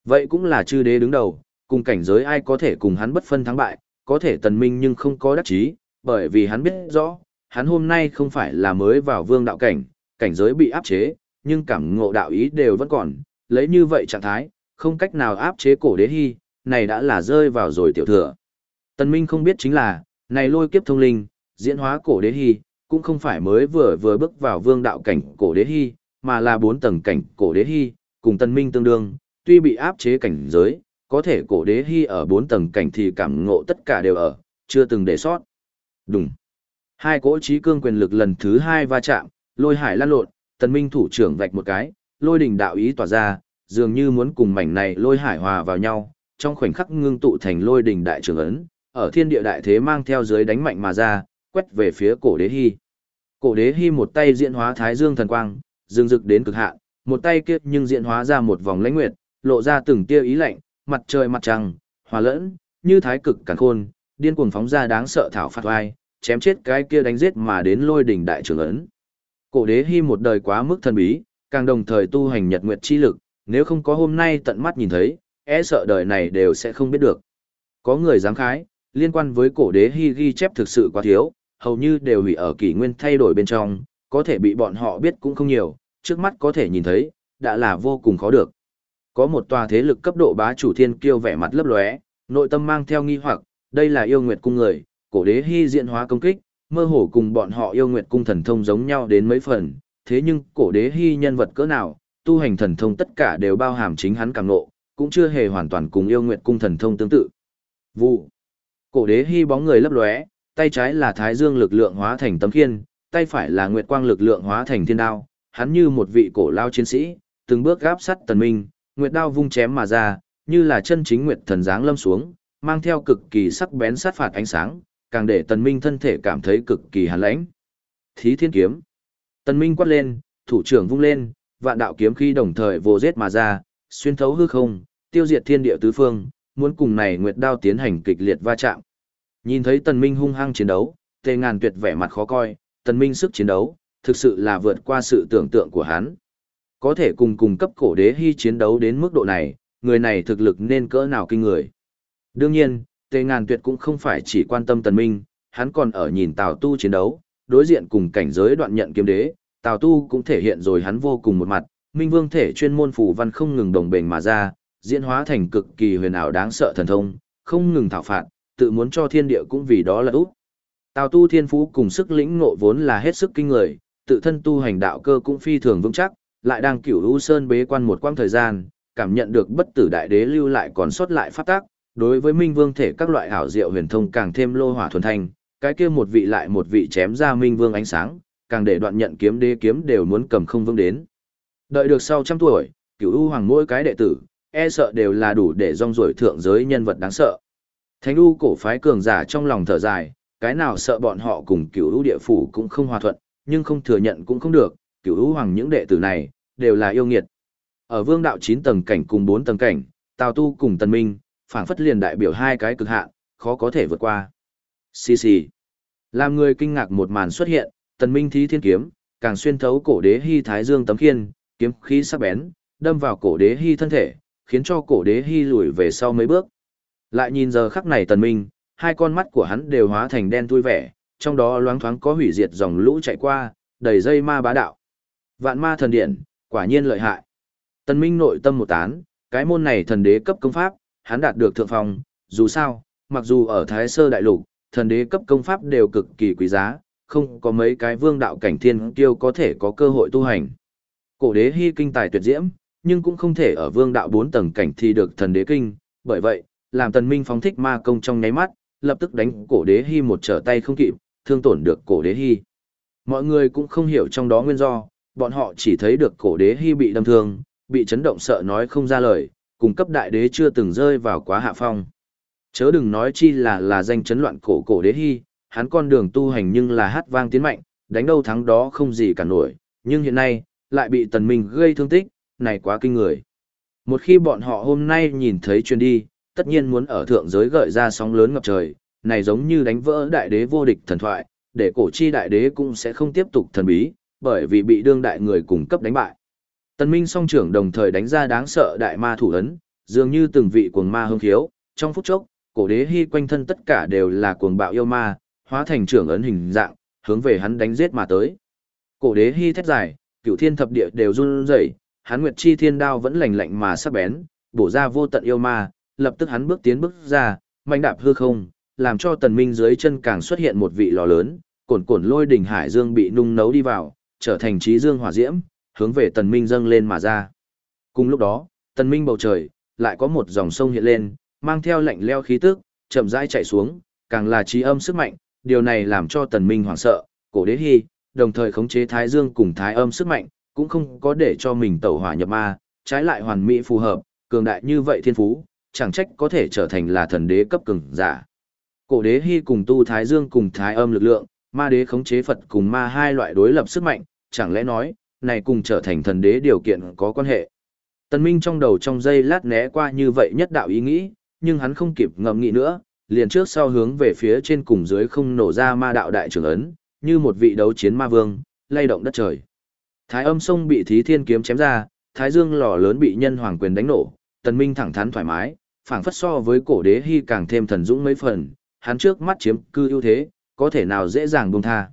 Vậy cũng là chư đế đứng đầu, cùng cảnh giới ai có thể cùng hắn bất phân thắng bại, có thể tần minh nhưng không có đắc chí, bởi vì hắn biết rõ, hắn hôm nay không phải là mới vào vương đạo cảnh, cảnh giới bị áp chế, nhưng cảm ngộ đạo ý đều vẫn còn, lấy như vậy trạng thái, không cách nào áp chế cổ đế hy, này đã là rơi vào rồi tiểu thừa. Tần Minh không biết chính là, này lôi kiếp thông linh, diễn hóa cổ đế hy, cũng không phải mới vừa vừa bước vào vương đạo cảnh cổ đế hy, mà là bốn tầng cảnh cổ đế hy, cùng tân Minh tương đương, tuy bị áp chế cảnh giới, có thể cổ đế hy ở bốn tầng cảnh thì cảm ngộ tất cả đều ở, chưa từng để sót. Đúng. Hai cỗ trí cương quyền lực lần thứ hai va chạm, lôi hải lan lộn, Tần Minh thủ trưởng vạch một cái, lôi đỉnh đạo ý tỏa ra, dường như muốn cùng mảnh này lôi hải hòa vào nhau, trong khoảnh khắc ngưng tụ thành lôi đỉnh đại trường ấn, ở thiên địa đại thế mang theo dưới đánh mạnh mà ra, quét về phía cổ đế hy. Cổ đế hy một tay diễn hóa thái dương thần quang, rừng rực đến cực hạn, một tay kia nhưng diễn hóa ra một vòng lãnh nguyệt, lộ ra từng tia ý lạnh, mặt trời mặt trăng, hòa lẫn, như thái cực càn khôn, điên cuồng phóng ra đáng sợ thảo phạt oai, chém chết cái kia đánh giết mà đến lôi đỉnh đại trưởng ấn. Cổ đế hy một đời quá mức thần bí, càng đồng thời tu hành nhật nguyệt chi lực, nếu không có hôm nay tận mắt nhìn thấy, e sợ đời này đều sẽ không biết được. Có người dám khái, liên quan với cổ đế hy ghi chép thực sự quá thiếu, hầu như đều hủy ở kỷ nguyên thay đổi bên trong, có thể bị bọn họ biết cũng không nhiều, trước mắt có thể nhìn thấy, đã là vô cùng khó được. Có một tòa thế lực cấp độ bá chủ thiên kiêu vẻ mặt lấp lóe, nội tâm mang theo nghi hoặc, đây là yêu nguyệt cung người, cổ đế hy diện hóa công kích, mơ hồ cùng bọn họ yêu nguyệt cung thần thông giống nhau đến mấy phần, thế nhưng cổ đế hy nhân vật cỡ nào, tu hành thần thông tất cả đều bao hàm chính hắn càng nộ, cũng chưa hề hoàn toàn cùng yêu nguyệt cung thần thông tương tự. Vụ. Cổ đế hy bóng người lấp lóe, tay trái là thái dương lực lượng hóa thành tấm khiên, tay phải là nguyệt quang lực lượng hóa thành thiên đao, hắn như một vị cổ lao chiến sĩ, từng bước gáp sắt tần minh, nguyệt đao vung chém mà ra, như là chân chính nguyệt thần giáng lâm xuống, mang theo cực kỳ sắc bén sát phạt ánh sáng, càng để tần minh thân thể cảm thấy cực kỳ hàn lãnh. Thí thiên kiếm. Tần minh quát lên, thủ trưởng vung lên, vạn đạo kiếm khí đồng thời vô giết mà ra, xuyên thấu hư không, tiêu diệt thiên địa tứ phương, muốn cùng này nguyệt đao tiến hành kịch liệt va chạm. Nhìn thấy tần minh hung hăng chiến đấu, tề ngàn tuyệt vẻ mặt khó coi, tần minh sức chiến đấu, thực sự là vượt qua sự tưởng tượng của hắn. Có thể cùng cùng cấp cổ đế hy chiến đấu đến mức độ này, người này thực lực nên cỡ nào kinh người. Đương nhiên, tề ngàn tuyệt cũng không phải chỉ quan tâm tần minh, hắn còn ở nhìn tào tu chiến đấu, đối diện cùng cảnh giới đoạn nhận kiếm đế, tào tu cũng thể hiện rồi hắn vô cùng một mặt, minh vương thể chuyên môn phù văn không ngừng đồng bền mà ra, diễn hóa thành cực kỳ huyền ảo đáng sợ thần thông, không ngừng thảo phạt, tự muốn cho thiên địa cũng vì đó là út. Tào tu thiên phú cùng sức lĩnh ngộ vốn là hết sức kinh người, tự thân tu hành đạo cơ cũng phi thường vững chắc, lại đang cửu u sơn bế quan một quãng thời gian, cảm nhận được bất tử đại đế lưu lại còn sót lại pháp tác, đối với minh vương thể các loại ảo diệu huyền thông càng thêm lô hỏa thuần thanh, cái kia một vị lại một vị chém ra minh vương ánh sáng, càng để đoạn nhận kiếm đế kiếm đều muốn cầm không vương đến. Đợi được sau trăm tuổi, cửu u hoàng mỗi cái đệ tử, e sợ đều là đủ để rong ruổi thượng giới nhân vật đáng sợ. Thánh u cổ phái cường giả trong lòng thở dài, cái nào sợ bọn họ cùng cửu lũ địa phủ cũng không hòa thuận, nhưng không thừa nhận cũng không được, cửu lũ hoàng những đệ tử này, đều là yêu nghiệt. Ở vương đạo 9 tầng cảnh cùng 4 tầng cảnh, Tào Tu cùng Tần Minh, phảng phất liền đại biểu hai cái cực hạn, khó có thể vượt qua. Xì xì. Làm người kinh ngạc một màn xuất hiện, Tần Minh thí thiên kiếm, càng xuyên thấu cổ đế hy thái dương tấm khiên, kiếm khí sắc bén, đâm vào cổ đế hy thân thể, khiến cho cổ đế hy lùi về sau mấy bước. Lại nhìn giờ khắc này tần minh, hai con mắt của hắn đều hóa thành đen thui vẻ, trong đó loáng thoáng có hủy diệt dòng lũ chạy qua, đầy dây ma bá đạo. Vạn ma thần điện, quả nhiên lợi hại. Tần minh nội tâm một tán, cái môn này thần đế cấp công pháp, hắn đạt được thượng phong, dù sao, mặc dù ở Thái Sơ Đại Lục, thần đế cấp công pháp đều cực kỳ quý giá, không có mấy cái vương đạo cảnh thiên kiêu có thể có cơ hội tu hành. Cổ đế hy kinh tài tuyệt diễm, nhưng cũng không thể ở vương đạo bốn tầng cảnh thi được thần đế kinh, bởi vậy, làm tần minh phóng thích ma công trong nháy mắt, lập tức đánh cổ đế hy một trở tay không kịp, thương tổn được cổ đế hy. Mọi người cũng không hiểu trong đó nguyên do, bọn họ chỉ thấy được cổ đế hy bị đâm thương, bị chấn động sợ nói không ra lời, cùng cấp đại đế chưa từng rơi vào quá hạ phong. Chớ đừng nói chi là là danh chấn loạn cổ cổ đế hy, hắn con đường tu hành nhưng là hát vang tiến mạnh, đánh đâu thắng đó không gì cả nổi, nhưng hiện nay, lại bị tần minh gây thương tích, này quá kinh người. Một khi bọn họ hôm nay nhìn thấy truyền đi, tất nhiên muốn ở thượng giới gợi ra sóng lớn ngập trời, này giống như đánh vỡ đại đế vô địch thần thoại, để cổ chi đại đế cũng sẽ không tiếp tục thần bí, bởi vì bị đương đại người cung cấp đánh bại. Tần Minh song trưởng đồng thời đánh ra đáng sợ đại ma thủ ấn, dường như từng vị cuồng ma hưng khiếu, trong phút chốc, cổ đế hy quanh thân tất cả đều là cuồng bạo yêu ma, hóa thành trưởng ấn hình dạng, hướng về hắn đánh giết mà tới. Cổ đế hy thét dài, cửu thiên thập địa đều run rẩy, hắn nguyệt chi thiên đao vẫn lạnh lạnh mà sắc bén, bổ ra vô tận yêu ma, lập tức hắn bước tiến bước ra, mạnh đạp hư không, làm cho tần minh dưới chân càng xuất hiện một vị lò lớn, cồn cồn lôi đỉnh hải dương bị nung nấu đi vào, trở thành trí dương hỏa diễm, hướng về tần minh dâng lên mà ra. Cùng lúc đó, tần minh bầu trời, lại có một dòng sông hiện lên, mang theo lạnh leo khí tức, chậm rãi chạy xuống, càng là trí âm sức mạnh, điều này làm cho tần minh hoảng sợ, cổ đế hy, đồng thời khống chế thái dương cùng thái âm sức mạnh, cũng không có để cho mình tẩu hỏa nhập ma, trái lại hoàn mỹ phù hợp, cường đại như vậy thiên phú, chẳng trách có thể trở thành là thần đế cấp cường giả. Cổ đế hy cùng tu thái dương cùng thái âm lực lượng, ma đế khống chế Phật cùng ma hai loại đối lập sức mạnh, chẳng lẽ nói, này cùng trở thành thần đế điều kiện có quan hệ. Tần Minh trong đầu trong giây lát né qua như vậy nhất đạo ý nghĩ, nhưng hắn không kịp ngẫm nghĩ nữa, liền trước sau hướng về phía trên cùng dưới không nổ ra ma đạo đại trưởng ấn, như một vị đấu chiến ma vương, lay động đất trời. Thái âm sông bị thí thiên kiếm chém ra, thái dương lò lớn bị nhân hoàng quyền đánh nổ, tần minh thẳng thắn thoải mái, phảng phất so với cổ đế hy càng thêm thần dũng mấy phần, hắn trước mắt chiếm cư ưu thế, có thể nào dễ dàng buông tha.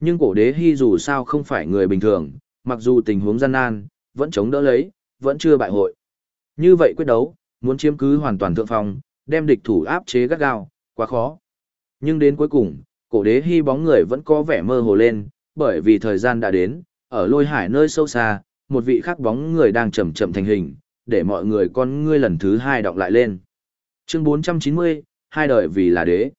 Nhưng cổ đế hy dù sao không phải người bình thường, mặc dù tình huống gian nan, vẫn chống đỡ lấy, vẫn chưa bại hội. Như vậy quyết đấu, muốn chiếm cứ hoàn toàn thượng phong, đem địch thủ áp chế gắt gao, quá khó. Nhưng đến cuối cùng, cổ đế hy bóng người vẫn có vẻ mơ hồ lên, bởi vì thời gian đã đến, ở lôi hải nơi sâu xa, một vị khác bóng người đang chậm chậm thành hình, để mọi người con ngươi lần thứ hai đọc lại lên. Chương 490, hai đời vì là đế.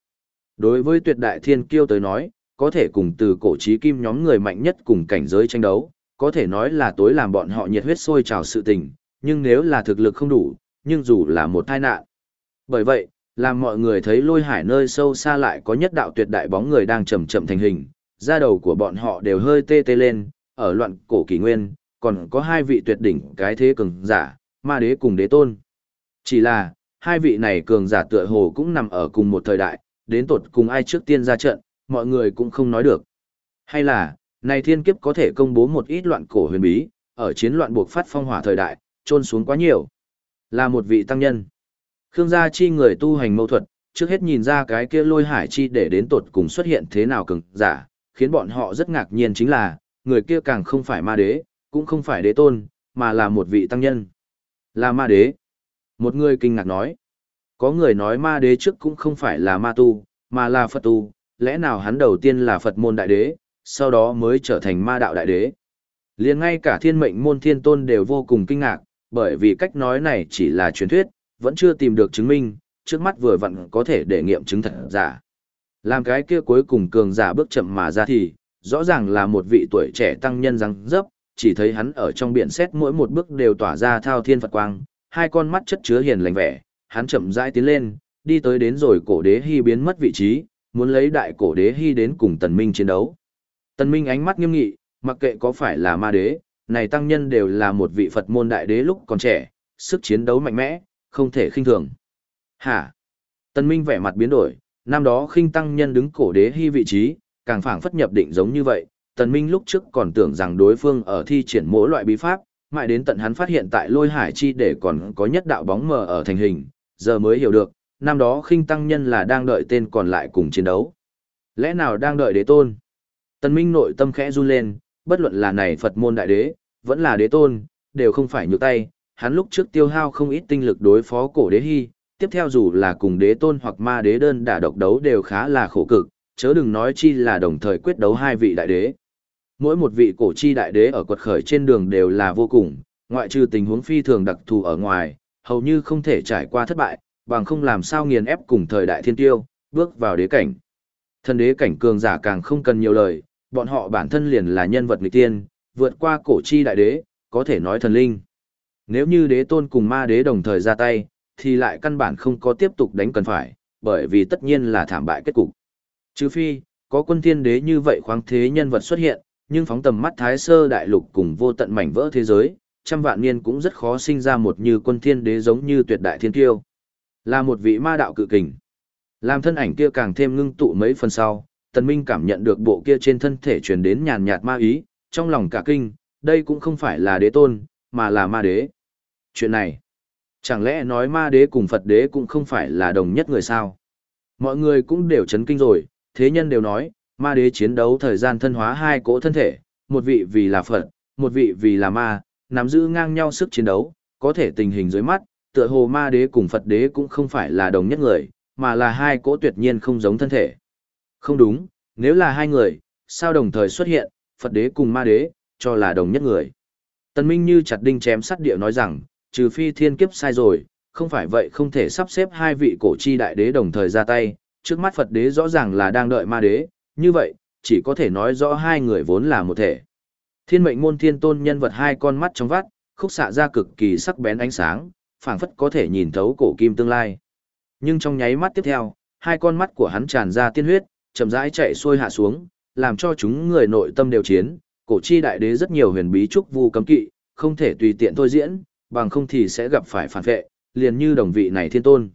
Đối với tuyệt đại thiên kiêu tới nói, có thể cùng từ cổ trí kim nhóm người mạnh nhất cùng cảnh giới tranh đấu, có thể nói là tối làm bọn họ nhiệt huyết sôi trào sự tình, nhưng nếu là thực lực không đủ, nhưng dù là một tai nạn. Bởi vậy, làm mọi người thấy lôi hải nơi sâu xa lại có nhất đạo tuyệt đại bóng người đang chậm chậm thành hình, da đầu của bọn họ đều hơi tê tê lên, ở loạn cổ kỷ nguyên, còn có hai vị tuyệt đỉnh cái thế cường giả, ma đế cùng đế tôn. Chỉ là, hai vị này cường giả tựa hồ cũng nằm ở cùng một thời đại, đến tột cùng ai trước tiên ra trận, mọi người cũng không nói được. Hay là, này thiên kiếp có thể công bố một ít loạn cổ huyền bí, ở chiến loạn buộc phát phong hỏa thời đại, trôn xuống quá nhiều. Là một vị tăng nhân. Khương gia chi người tu hành mâu thuật, trước hết nhìn ra cái kia lôi hải chi để đến tột cùng xuất hiện thế nào cường giả, khiến bọn họ rất ngạc nhiên chính là, người kia càng không phải ma đế, cũng không phải đế tôn, mà là một vị tăng nhân. Là ma đế. Một người kinh ngạc nói. Có người nói ma đế trước cũng không phải là ma tu, mà là Phật tu, lẽ nào hắn đầu tiên là Phật môn đại đế, sau đó mới trở thành ma đạo đại đế. liền ngay cả thiên mệnh môn thiên tôn đều vô cùng kinh ngạc, bởi vì cách nói này chỉ là truyền thuyết, vẫn chưa tìm được chứng minh, trước mắt vừa vặn có thể để nghiệm chứng thật giả. Làm cái kia cuối cùng cường giả bước chậm mà ra thì, rõ ràng là một vị tuổi trẻ tăng nhân răng dấp, chỉ thấy hắn ở trong biển xét mỗi một bước đều tỏa ra thao thiên Phật quang, hai con mắt chất chứa hiền lành vẻ, hắn chậm rãi tiến lên, đi tới đến rồi cổ đế hy biến mất vị trí, muốn lấy đại cổ đế hy đến cùng tần minh chiến đấu. Tần minh ánh mắt nghiêm nghị, mặc kệ có phải là ma đế, này tăng nhân đều là một vị Phật môn đại đế lúc còn trẻ, sức chiến đấu mạnh mẽ, không thể khinh thường. Hả? Tần minh vẻ mặt biến đổi, năm đó khinh tăng nhân đứng cổ đế hy vị trí, càng phảng phất nhập định giống như vậy. Tần minh lúc trước còn tưởng rằng đối phương ở thi triển mỗi loại bí pháp, mãi đến tận hắn phát hiện tại lôi hải chi để còn có nhất đạo bóng mờ ở thành hình, giờ mới hiểu được, năm đó khinh tăng nhân là đang đợi tên còn lại cùng chiến đấu. Lẽ nào đang đợi đế tôn? Tần Minh nội tâm khẽ run lên, bất luận là này Phật môn đại đế, vẫn là đế tôn, đều không phải nhược tay, hắn lúc trước tiêu hao không ít tinh lực đối phó cổ đế hy, tiếp theo dù là cùng đế tôn hoặc ma đế đơn đả độc đấu đều khá là khổ cực, chớ đừng nói chi là đồng thời quyết đấu hai vị đại đế. Mỗi một vị cổ chi đại đế ở quật khởi trên đường đều là vô cùng, ngoại trừ tình huống phi thường đặc thù ở ngoài, hầu như không thể trải qua thất bại, bằng không làm sao nghiền ép cùng thời đại thiên tiêu, bước vào đế cảnh. Thần đế cảnh cường giả càng không cần nhiều lời, bọn họ bản thân liền là nhân vật nghịch tiên, vượt qua cổ chi đại đế, có thể nói thần linh. Nếu như đế tôn cùng ma đế đồng thời ra tay, thì lại căn bản không có tiếp tục đánh cần phải, bởi vì tất nhiên là thảm bại kết cục. Trừ phi, có quân thiên đế như vậy khoáng thế nhân vật xuất hiện, nhưng phóng tầm mắt thái sơ đại lục cùng vô tận mảnh vỡ thế giới, trăm vạn niên cũng rất khó sinh ra một như quân thiên đế giống như tuyệt đại thiên kiêu. Là một vị ma đạo cự kình. Làm thân ảnh kia càng thêm ngưng tụ mấy phần sau, Tần Minh cảm nhận được bộ kia trên thân thể truyền đến nhàn nhạt ma ý, trong lòng cả kinh, đây cũng không phải là đế tôn, mà là ma đế. Chuyện này, chẳng lẽ nói ma đế cùng Phật đế cũng không phải là đồng nhất người sao? Mọi người cũng đều chấn kinh rồi, thế nhân đều nói, ma đế chiến đấu thời gian thân hóa hai cỗ thân thể, một vị vì là Phật, một vị vì là ma, nắm giữ ngang nhau sức chiến đấu, có thể tình hình dưới mắt, tựa hồ ma đế cùng Phật đế cũng không phải là đồng nhất người, mà là hai cỗ tuyệt nhiên không giống thân thể. Không đúng, nếu là hai người, sao đồng thời xuất hiện, Phật đế cùng ma đế, cho là đồng nhất người. Tần Minh như chặt đinh chém sắt địa nói rằng, trừ phi thiên kiếp sai rồi, không phải vậy không thể sắp xếp hai vị cổ chi đại đế đồng thời ra tay, trước mắt Phật đế rõ ràng là đang đợi ma đế, như vậy, chỉ có thể nói rõ hai người vốn là một thể. Thiên mệnh môn thiên tôn nhân vật hai con mắt trong vắt, khúc xạ ra cực kỳ sắc bén ánh sáng, phảng phất có thể nhìn thấu cổ kim tương lai. Nhưng trong nháy mắt tiếp theo, hai con mắt của hắn tràn ra tiên huyết, chậm rãi chạy xuôi hạ xuống, làm cho chúng người nội tâm đều chiến, cổ chi đại đế rất nhiều huyền bí trúc vu cấm kỵ, không thể tùy tiện thôi diễn, bằng không thì sẽ gặp phải phản vệ, liền như đồng vị này thiên tôn.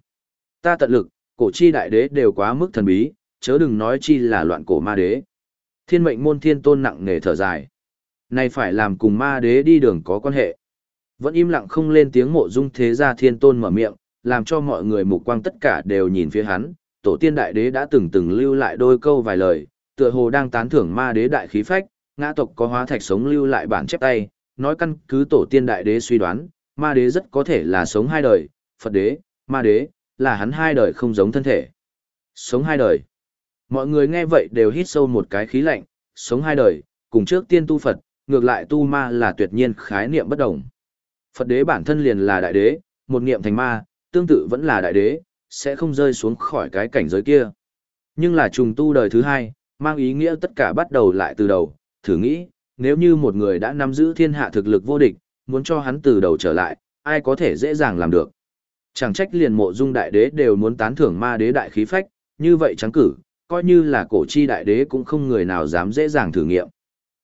Ta tận lực, cổ chi đại đế đều quá mức thần bí, chớ đừng nói chi là loạn cổ ma đế. Thiên mệnh môn thiên tôn nặng nề thở dài. Này phải làm cùng ma đế đi đường có quan hệ. Vẫn im lặng không lên tiếng mộ dung thế gia thiên tôn mở miệng, làm cho mọi người mục quang tất cả đều nhìn phía hắn. Tổ tiên đại đế đã từng từng lưu lại đôi câu vài lời, tựa hồ đang tán thưởng ma đế đại khí phách, ngã tộc có hóa thạch sống lưu lại bản chép tay, nói căn cứ tổ tiên đại đế suy đoán, ma đế rất có thể là sống hai đời, Phật đế, ma đế, là hắn hai đời không giống thân thể. Sống hai đời. Mọi người nghe vậy đều hít sâu một cái khí lạnh, sống hai đời, cùng trước tiên tu Phật, ngược lại tu ma là tuyệt nhiên khái niệm bất đồng. Phật đế bản thân liền là đại đế, một niệm thành ma, tương tự vẫn là đại đế, sẽ không rơi xuống khỏi cái cảnh giới kia. Nhưng là trùng tu đời thứ hai, mang ý nghĩa tất cả bắt đầu lại từ đầu, thử nghĩ, nếu như một người đã nắm giữ thiên hạ thực lực vô địch, muốn cho hắn từ đầu trở lại, ai có thể dễ dàng làm được. Chẳng trách liền mộ dung đại đế đều muốn tán thưởng ma đế đại khí phách, như vậy trắng cử, coi như là cổ chi đại đế cũng không người nào dám dễ dàng thử nghiệm.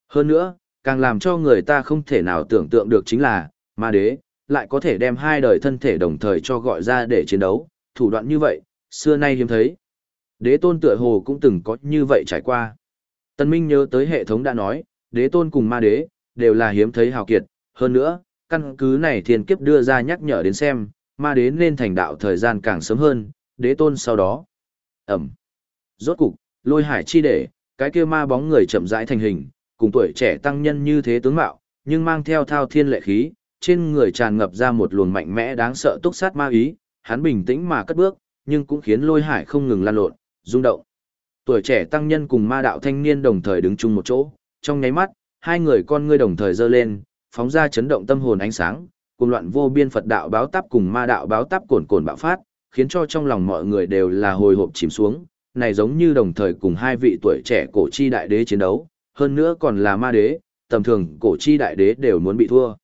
Hơn nữa, càng làm cho người ta không thể nào tưởng tượng được chính là, ma đế, lại có thể đem hai đời thân thể đồng thời cho gọi ra để chiến đấu, thủ đoạn như vậy, xưa nay hiếm thấy. Đế tôn tựa hồ cũng từng có như vậy trải qua. Tân Minh nhớ tới hệ thống đã nói, đế tôn cùng ma đế, đều là hiếm thấy hào kiệt, hơn nữa, căn cứ này thiên kiếp đưa ra nhắc nhở đến xem, ma đế nên thành đạo thời gian càng sớm hơn, đế tôn sau đó. Ẩm. Rốt cục, lôi hải chi để, cái kia ma bóng người chậm rãi thành hình, cùng tuổi trẻ tăng nhân như thế tướng mạo, nhưng mang theo thao thiên lệ khí, trên người tràn ngập ra một luồng mạnh mẽ đáng sợ túc sát ma ý, hắn bình tĩnh mà cất bước, nhưng cũng khiến lôi hải không ngừng lan lộn, rung động. Tuổi trẻ tăng nhân cùng ma đạo thanh niên đồng thời đứng chung một chỗ, trong nháy mắt, hai người con ngươi đồng thời giơ lên, phóng ra chấn động tâm hồn ánh sáng, cùng loạn vô biên Phật đạo báo táp cùng ma đạo báo táp cồn cồn bạo phát, khiến cho trong lòng mọi người đều là hồi hộp chìm xuống, này giống như đồng thời cùng hai vị tuổi trẻ cổ chi đại đế chiến đấu, hơn nữa còn là ma đế, tầm thường cổ chi đại đế đều muốn bị thua.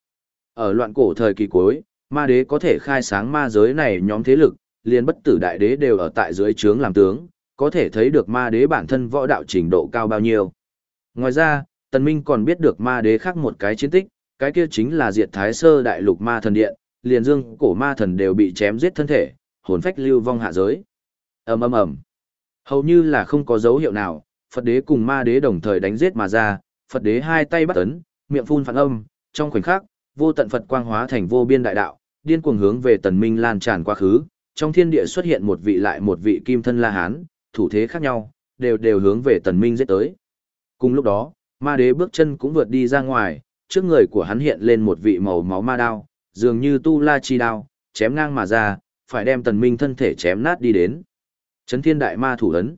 Ở loạn cổ thời kỳ cuối, ma đế có thể khai sáng ma giới này nhóm thế lực, liền bất tử đại đế đều ở tại dưới trướng làm tướng, có thể thấy được ma đế bản thân võ đạo trình độ cao bao nhiêu. Ngoài ra, Tần Minh còn biết được ma đế khác một cái chiến tích, cái kia chính là diệt thái sơ đại lục ma thần điện, liền dương cổ ma thần đều bị chém giết thân thể, hồn phách lưu vong hạ giới. ầm ầm ầm, hầu như là không có dấu hiệu nào, Phật đế cùng ma đế đồng thời đánh giết mà ra, Phật đế hai tay bắt ấn, miệng phun phản âm, trong khoảnh khắc, vô tận Phật quang hóa thành vô biên đại đạo, điên cuồng hướng về tần minh lan tràn quá khứ, trong thiên địa xuất hiện một vị lại một vị kim thân la hán, thủ thế khác nhau, đều đều hướng về tần minh giết tới. Cùng lúc đó, ma đế bước chân cũng vượt đi ra ngoài, trước người của hắn hiện lên một vị màu máu ma đao, dường như tu la chi đao, chém ngang mà ra, phải đem tần minh thân thể chém nát đi đến. Chấn thiên đại ma thủ ấn.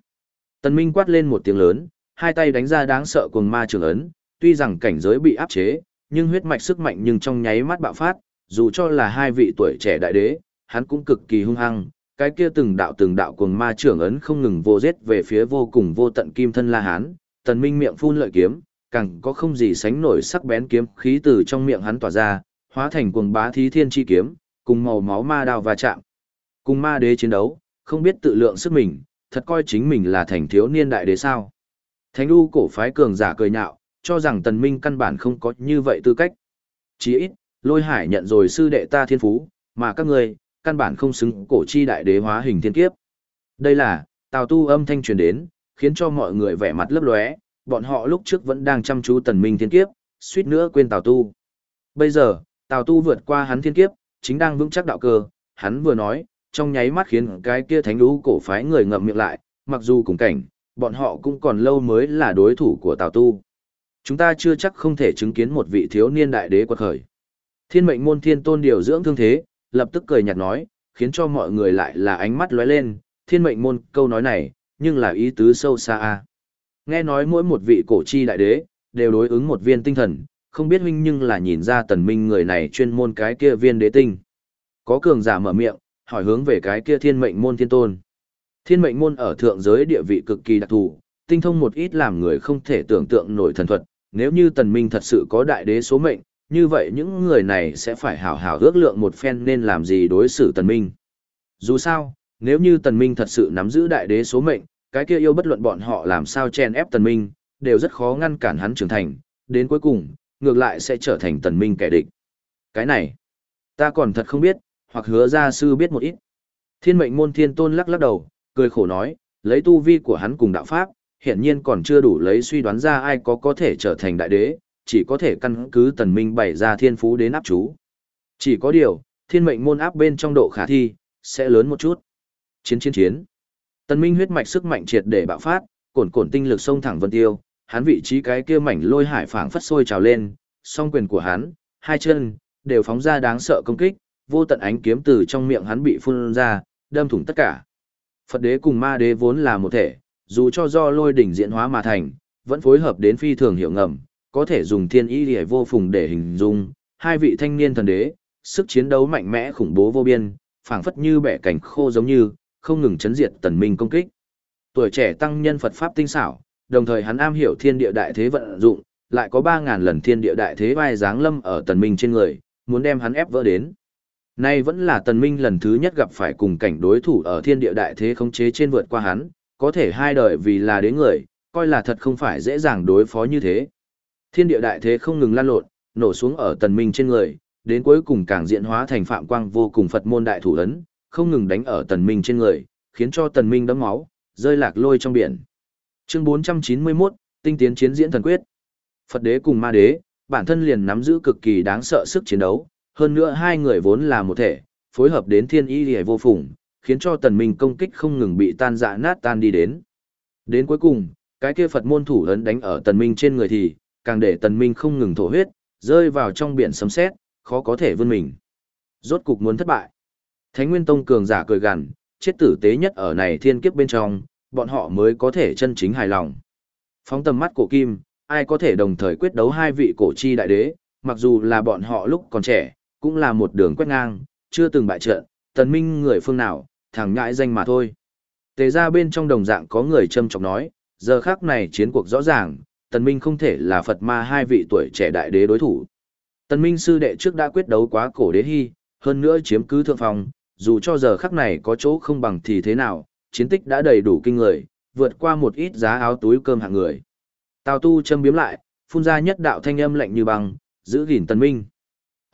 Tần minh quát lên một tiếng lớn, hai tay đánh ra đáng sợ cuồng ma trường ấn, tuy rằng cảnh giới bị áp chế, nhưng huyết mạch sức mạnh nhưng trong nháy mắt bạo phát, dù cho là hai vị tuổi trẻ đại đế, hắn cũng cực kỳ hung hăng, cái kia từng đạo từng đạo cuồng ma trưởng ấn không ngừng vô giết về phía vô cùng vô tận kim thân La Hán, tần minh miệng phun lợi kiếm, càng có không gì sánh nổi sắc bén kiếm khí từ trong miệng hắn tỏa ra, hóa thành cuồng bá thí thiên chi kiếm, cùng màu máu ma đao va chạm. Cùng ma đế chiến đấu, không biết tự lượng sức mình, thật coi chính mình là thành thiếu niên đại đế sao. Thánh đu cổ phái cường giả cười nhạo, cho rằng tần minh căn bản không có như vậy tư cách. Chỉ ít, lôi hải nhận rồi sư đệ ta thiên phú, mà các ngươi, căn bản không xứng cổ chi đại đế hóa hình thiên kiếp. Đây là, Tào Tu âm thanh truyền đến, khiến cho mọi người vẻ mặt lấp lóe, bọn họ lúc trước vẫn đang chăm chú tần minh thiên kiếp, suýt nữa quên Tào Tu. Bây giờ, Tào Tu vượt qua hắn thiên kiếp, chính đang vững chắc đạo cơ, hắn vừa nói, trong nháy mắt khiến cái kia thánh lũ cổ phái người ngậm miệng lại, mặc dù cùng cảnh, bọn họ cũng còn lâu mới là đối thủ của Tào Tu. Chúng ta chưa chắc không thể chứng kiến một vị thiếu niên đại đế quật khởi. Thiên mệnh môn thiên tôn điều dưỡng thương thế, lập tức cười nhạt nói, khiến cho mọi người lại là ánh mắt lóe lên, thiên mệnh môn câu nói này, nhưng là ý tứ sâu xa a. Nghe nói mỗi một vị cổ chi đại đế, đều đối ứng một viên tinh thần, không biết huynh nhưng là nhìn ra tần minh người này chuyên môn cái kia viên đế tinh. Có cường giả mở miệng, hỏi hướng về cái kia thiên mệnh môn thiên tôn. Thiên mệnh môn ở thượng giới địa vị cực kỳ đặc thù, tinh thông một ít làm người không thể tưởng tượng nổi thần thuật, nếu như tần minh thật sự có đại đế số mệnh, như vậy những người này sẽ phải hảo hảo ước lượng một phen nên làm gì đối xử tần minh. Dù sao, nếu như tần minh thật sự nắm giữ đại đế số mệnh, cái kia yêu bất luận bọn họ làm sao chen ép tần minh, đều rất khó ngăn cản hắn trưởng thành, đến cuối cùng, ngược lại sẽ trở thành tần minh kẻ địch. Cái này, ta còn thật không biết, hoặc hứa gia sư biết một ít. Thiên mệnh môn thiên tôn lắc lắc đầu, cười khổ nói, lấy tu vi của hắn cùng đạo pháp, hiện nhiên còn chưa đủ lấy suy đoán ra ai có có thể trở thành đại đế, chỉ có thể căn cứ tần minh bày ra thiên phú đến áp chú. Chỉ có điều, thiên mệnh môn áp bên trong độ khả thi, sẽ lớn một chút. Chiến chiến chiến. Tần minh huyết mạch sức mạnh triệt để bạo phát, cổn cổn tinh lực sông thẳng vân tiêu, hắn vị trí cái kia mảnh lôi hải phảng phất sôi trào lên, song quyền của hắn, hai chân, đều phóng ra đáng sợ công kích, vô tận ánh kiếm từ trong miệng hắn bị phun ra, đâm thủng tất cả. Phật đế cùng ma đế vốn là một thể, dù cho do lôi đỉnh diễn hóa mà thành, vẫn phối hợp đến phi thường hiệu ngầm, có thể dùng thiên ý để vô phùng để hình dung, hai vị thanh niên thần đế, sức chiến đấu mạnh mẽ khủng bố vô biên, phảng phất như bẻ cảnh khô giống như, không ngừng chấn diệt tần minh công kích. Tuổi trẻ tăng nhân Phật pháp tinh xảo, đồng thời hắn am hiểu thiên địa đại thế vận dụng, lại có 3000 lần thiên địa đại thế vai dáng lâm ở tần minh trên người, muốn đem hắn ép vỡ đến. Nay vẫn là tần minh lần thứ nhất gặp phải cùng cảnh đối thủ ở thiên địa đại thế khống chế trên vượt qua hắn, có thể hai đời vì là đế người, coi là thật không phải dễ dàng đối phó như thế. Thiên địa đại thế không ngừng lan lộn, nổ xuống ở tần minh trên người, đến cuối cùng càng diễn hóa thành phạm quang vô cùng Phật môn đại thủ ấn, không ngừng đánh ở tần minh trên người, khiến cho tần minh đấm máu, rơi lạc lôi trong biển. Chương 491, tinh tiến chiến diễn thần quyết. Phật đế cùng ma đế, bản thân liền nắm giữ cực kỳ đáng sợ sức chiến đấu, hơn nữa hai người vốn là một thể, phối hợp đến thiên y lìa vô phùng, khiến cho tần minh công kích không ngừng bị tan rã nát tan đi đến. Đến cuối cùng, cái kia Phật môn thủ ấn đánh ở tần minh trên người thì, càng để tần minh không ngừng thổ huyết, rơi vào trong biển sấm sét, khó có thể vươn mình. Rốt cục muốn thất bại. Thánh Nguyên Tông cường giả cười gằn, chết tử tế nhất ở này thiên kiếp bên trong, bọn họ mới có thể chân chính hài lòng. Phóng tầm mắt cổ kim, ai có thể đồng thời quyết đấu hai vị cổ chi đại đế, mặc dù là bọn họ lúc còn trẻ, cũng là một đường quét ngang, chưa từng bại trận, tần minh người phương nào, thằng nhãi danh mà thôi. Tề ra bên trong đồng dạng có người châm trọng nói, giờ khắc này chiến cuộc rõ ràng, tần minh không thể là Phật ma hai vị tuổi trẻ đại đế đối thủ. Tần minh sư đệ trước đã quyết đấu quá cổ đế hy, hơn nữa chiếm cứ thượng phòng, dù cho giờ khắc này có chỗ không bằng thì thế nào, chiến tích đã đầy đủ kinh người, vượt qua một ít giá áo túi cơm hạng người. Tào tu châm biếm lại, phun ra nhất đạo thanh âm lạnh như băng, giữ gìn tần minh.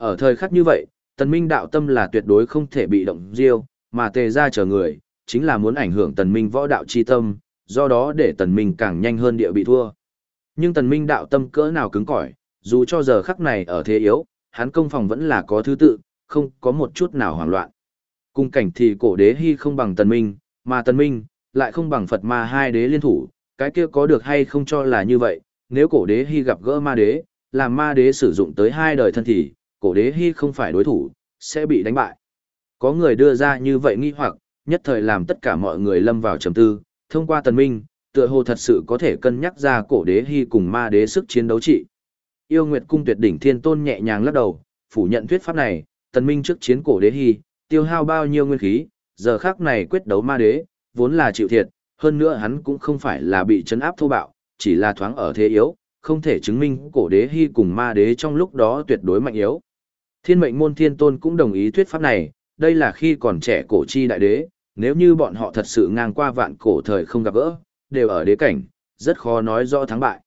Ở thời khắc như vậy, tần minh đạo tâm là tuyệt đối không thể bị động diêu, mà tề ra chờ người, chính là muốn ảnh hưởng tần minh võ đạo chi tâm, do đó để tần minh càng nhanh hơn địa bị thua. Nhưng tần minh đạo tâm cỡ nào cứng cỏi, dù cho giờ khắc này ở thế yếu, hắn công phòng vẫn là có thứ tự, không có một chút nào hoảng loạn. Cung cảnh thì cổ đế hy không bằng tần minh, mà tần minh, lại không bằng Phật ma hai đế liên thủ, cái kia có được hay không cho là như vậy, nếu cổ đế hy gặp gỡ ma đế, làm ma đế sử dụng tới hai đời thân thì, cổ đế hy không phải đối thủ, sẽ bị đánh bại. Có người đưa ra như vậy nghi hoặc, nhất thời làm tất cả mọi người lâm vào trầm tư, thông qua tần minh, tựa hồ thật sự có thể cân nhắc ra cổ đế hy cùng ma đế sức chiến đấu trị. Yêu Nguyệt cung tuyệt đỉnh thiên tôn nhẹ nhàng lắc đầu, phủ nhận thuyết pháp này, tần minh trước chiến cổ đế hy, tiêu hao bao nhiêu nguyên khí, giờ khắc này quyết đấu ma đế, vốn là chịu thiệt, hơn nữa hắn cũng không phải là bị chấn áp thô bạo, chỉ là thoáng ở thế yếu, không thể chứng minh cổ đế hy cùng ma đế trong lúc đó tuyệt đối mạnh yếu. Thiên mệnh môn thiên tôn cũng đồng ý thuyết pháp này, đây là khi còn trẻ cổ chi đại đế, nếu như bọn họ thật sự ngang qua vạn cổ thời không gặp gỡ, đều ở đế cảnh, rất khó nói rõ thắng bại.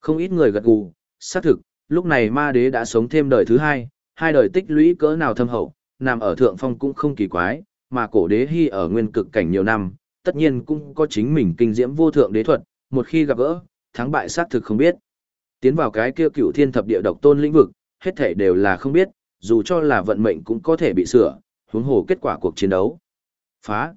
Không ít người gật gù, xác thực, lúc này ma đế đã sống thêm đời thứ hai, hai đời tích lũy cỡ nào thâm hậu, nằm ở thượng phong cũng không kỳ quái, mà cổ đế hy ở nguyên cực cảnh nhiều năm, tất nhiên cũng có chính mình kinh diễm vô thượng đế thuật, một khi gặp gỡ, thắng bại xác thực không biết. Tiến vào cái kia cựu thiên thập địa độc tôn lĩnh vực, hết thể đều là không biết, dù cho là vận mệnh cũng có thể bị sửa, huống hồ kết quả cuộc chiến đấu. Phá.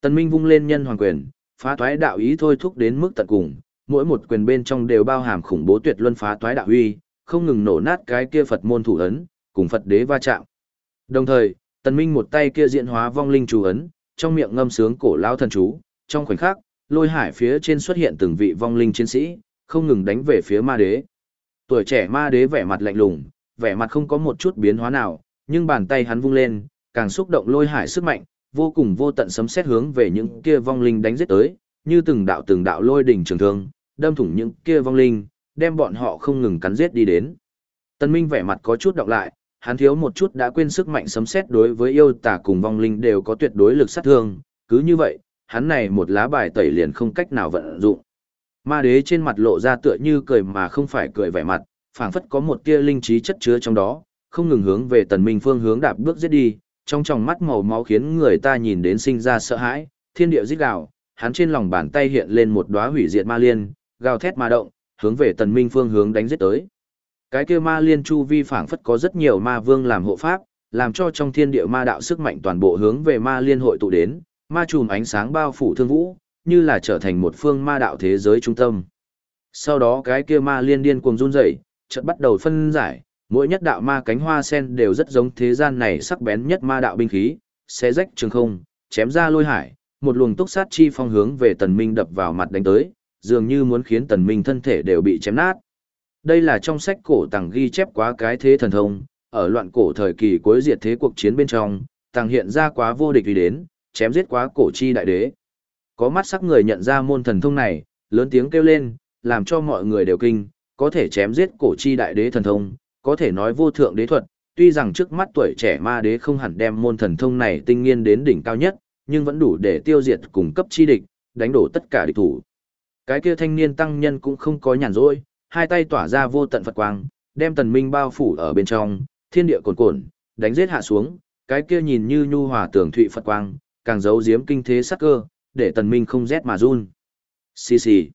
Tần Minh vung lên nhân hoàng quyền, phá toái đạo ý thôi thúc đến mức tận cùng, mỗi một quyền bên trong đều bao hàm khủng bố tuyệt luân phá toái đạo uy, không ngừng nổ nát cái kia Phật môn thủ ấn, cùng Phật đế va chạm. Đồng thời, Tần Minh một tay kia diễn hóa vong linh chú ấn, trong miệng ngâm sướng cổ lão thần chú, trong khoảnh khắc, lôi hải phía trên xuất hiện từng vị vong linh chiến sĩ, không ngừng đánh về phía ma đế. Tuổi trẻ ma đế vẻ mặt lạnh lùng, vẻ mặt không có một chút biến hóa nào, nhưng bàn tay hắn vung lên, càng xúc động lôi hải sức mạnh, vô cùng vô tận sấm sét hướng về những kia vong linh đánh giết tới, như từng đạo từng đạo lôi đỉnh trường thương, đâm thủng những kia vong linh, đem bọn họ không ngừng cắn giết đi đến. Tân Minh vẻ mặt có chút đọc lại, hắn thiếu một chút đã quên sức mạnh sấm sét đối với yêu tà cùng vong linh đều có tuyệt đối lực sát thương, cứ như vậy, hắn này một lá bài tẩy liền không cách nào vận dụng. Ma đế trên mặt lộ ra tựa như cười mà không phải cười vẻ mặt, phảng phất có một tia linh trí chất chứa trong đó, không ngừng hướng về tần minh phương hướng đạp bước giết đi, trong tròng mắt màu máu khiến người ta nhìn đến sinh ra sợ hãi, thiên địa rít gào, hắn trên lòng bàn tay hiện lên một đóa hủy diệt ma liên, gào thét ma động, hướng về tần minh phương hướng đánh giết tới. Cái kia ma liên chu vi phảng phất có rất nhiều ma vương làm hộ pháp, làm cho trong thiên địa ma đạo sức mạnh toàn bộ hướng về ma liên hội tụ đến, ma chùm ánh sáng bao phủ thương vũ, như là trở thành một phương ma đạo thế giới trung tâm. Sau đó cái kia ma liên điên cuồng run rẩy, chợt bắt đầu phân giải, mỗi nhất đạo ma cánh hoa sen đều rất giống thế gian này sắc bén nhất ma đạo binh khí, xé rách trường không, chém ra lôi hải, một luồng túc sát chi phong hướng về tần minh đập vào mặt đánh tới, dường như muốn khiến tần minh thân thể đều bị chém nát. Đây là trong sách cổ tàng ghi chép quá cái thế thần thông, ở loạn cổ thời kỳ cuối diệt thế cuộc chiến bên trong, tàng hiện ra quá vô địch vì đến, chém giết quá cổ chi đại đế. Có mắt sắc người nhận ra môn thần thông này, lớn tiếng kêu lên, làm cho mọi người đều kinh, có thể chém giết cổ chi đại đế thần thông, có thể nói vô thượng đế thuật, tuy rằng trước mắt tuổi trẻ ma đế không hẳn đem môn thần thông này tinh nghiên đến đỉnh cao nhất, nhưng vẫn đủ để tiêu diệt cùng cấp chi địch, đánh đổ tất cả địch thủ. Cái kia thanh niên tăng nhân cũng không có nhàn rỗi, hai tay tỏa ra vô tận Phật quang, đem tần minh bao phủ ở bên trong, thiên địa cồn cồn, đánh giết hạ xuống, cái kia nhìn như nhu hòa tưởng thụy Phật quang, càng giấu giếm kinh thế sắc cơ, để tần minh không rét mà run. Xì xì.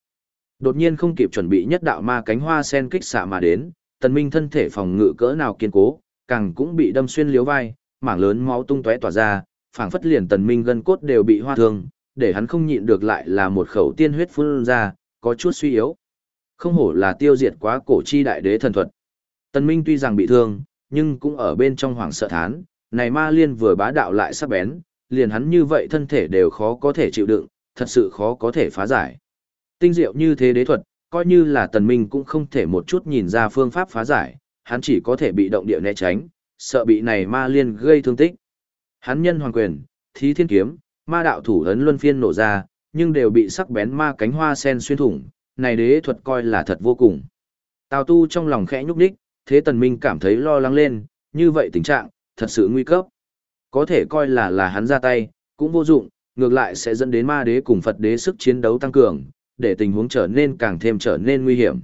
Đột nhiên không kịp chuẩn bị nhất đạo ma cánh hoa sen kích xạ mà đến, tần minh thân thể phòng ngự cỡ nào kiên cố, càng cũng bị đâm xuyên liếu vai, mảng lớn máu tung tóe tỏa ra, phảng phất liền tần minh gân cốt đều bị hoa thương, để hắn không nhịn được lại là một khẩu tiên huyết phun ra, có chút suy yếu. Không hổ là tiêu diệt quá cổ chi đại đế thần thuật. Tần minh tuy rằng bị thương, nhưng cũng ở bên trong hoảng sợ thán, này ma liên vừa bá đạo lại sắc bén, liền hắn như vậy thân thể đều khó có thể chịu đựng, thật sự khó có thể phá giải. Tinh diệu như thế đế thuật, coi như là tần minh cũng không thể một chút nhìn ra phương pháp phá giải, hắn chỉ có thể bị động địa né tránh, sợ bị này ma liên gây thương tích. Hắn nhân hoàng quyền, thí thiên kiếm, ma đạo thủ ấn luân phiên nổ ra, nhưng đều bị sắc bén ma cánh hoa sen xuyên thủng, này đế thuật coi là thật vô cùng. Tào tu trong lòng khẽ nhúc đích, thế tần minh cảm thấy lo lắng lên, như vậy tình trạng, thật sự nguy cấp. Có thể coi là là hắn ra tay, cũng vô dụng, ngược lại sẽ dẫn đến ma đế cùng Phật đế sức chiến đấu tăng cường, để tình huống trở nên càng thêm trở nên nguy hiểm.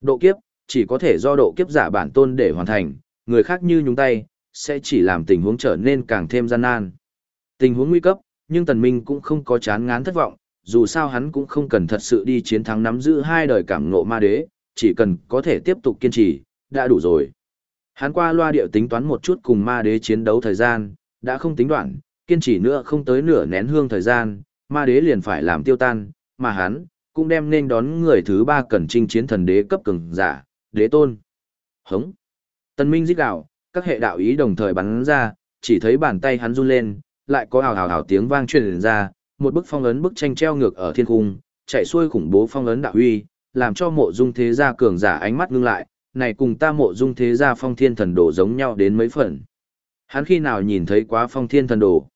Độ kiếp, chỉ có thể do độ kiếp giả bản tôn để hoàn thành, người khác như nhúng tay, sẽ chỉ làm tình huống trở nên càng thêm gian nan. Tình huống nguy cấp, nhưng Tần Minh cũng không có chán ngán thất vọng, dù sao hắn cũng không cần thật sự đi chiến thắng nắm giữ hai đời cảm ngộ ma đế, chỉ cần có thể tiếp tục kiên trì, đã đủ rồi. Hắn qua loa điệu tính toán một chút cùng ma đế chiến đấu thời gian, đã không tính đoạn, kiên trì nữa không tới nửa nén hương thời gian, ma đế liền phải làm tiêu tan, mà hắn, cũng đem nên đón người thứ ba cần chinh chiến thần đế cấp cường giả, đế tôn. Hống. Tân Minh giết đạo các hệ đạo ý đồng thời bắn ra, chỉ thấy bàn tay hắn run lên, lại có hào hào hào tiếng vang truyền ra, một bức phong ấn bức tranh treo ngược ở thiên cung, chạy xuôi khủng bố phong ấn đạo huy, làm cho mộ dung thế gia cường giả ánh mắt ngưng lại, này cùng ta mộ dung thế gia phong thiên thần đồ giống nhau đến mấy phần. Hắn khi nào nhìn thấy quá phong thiên thần đồ?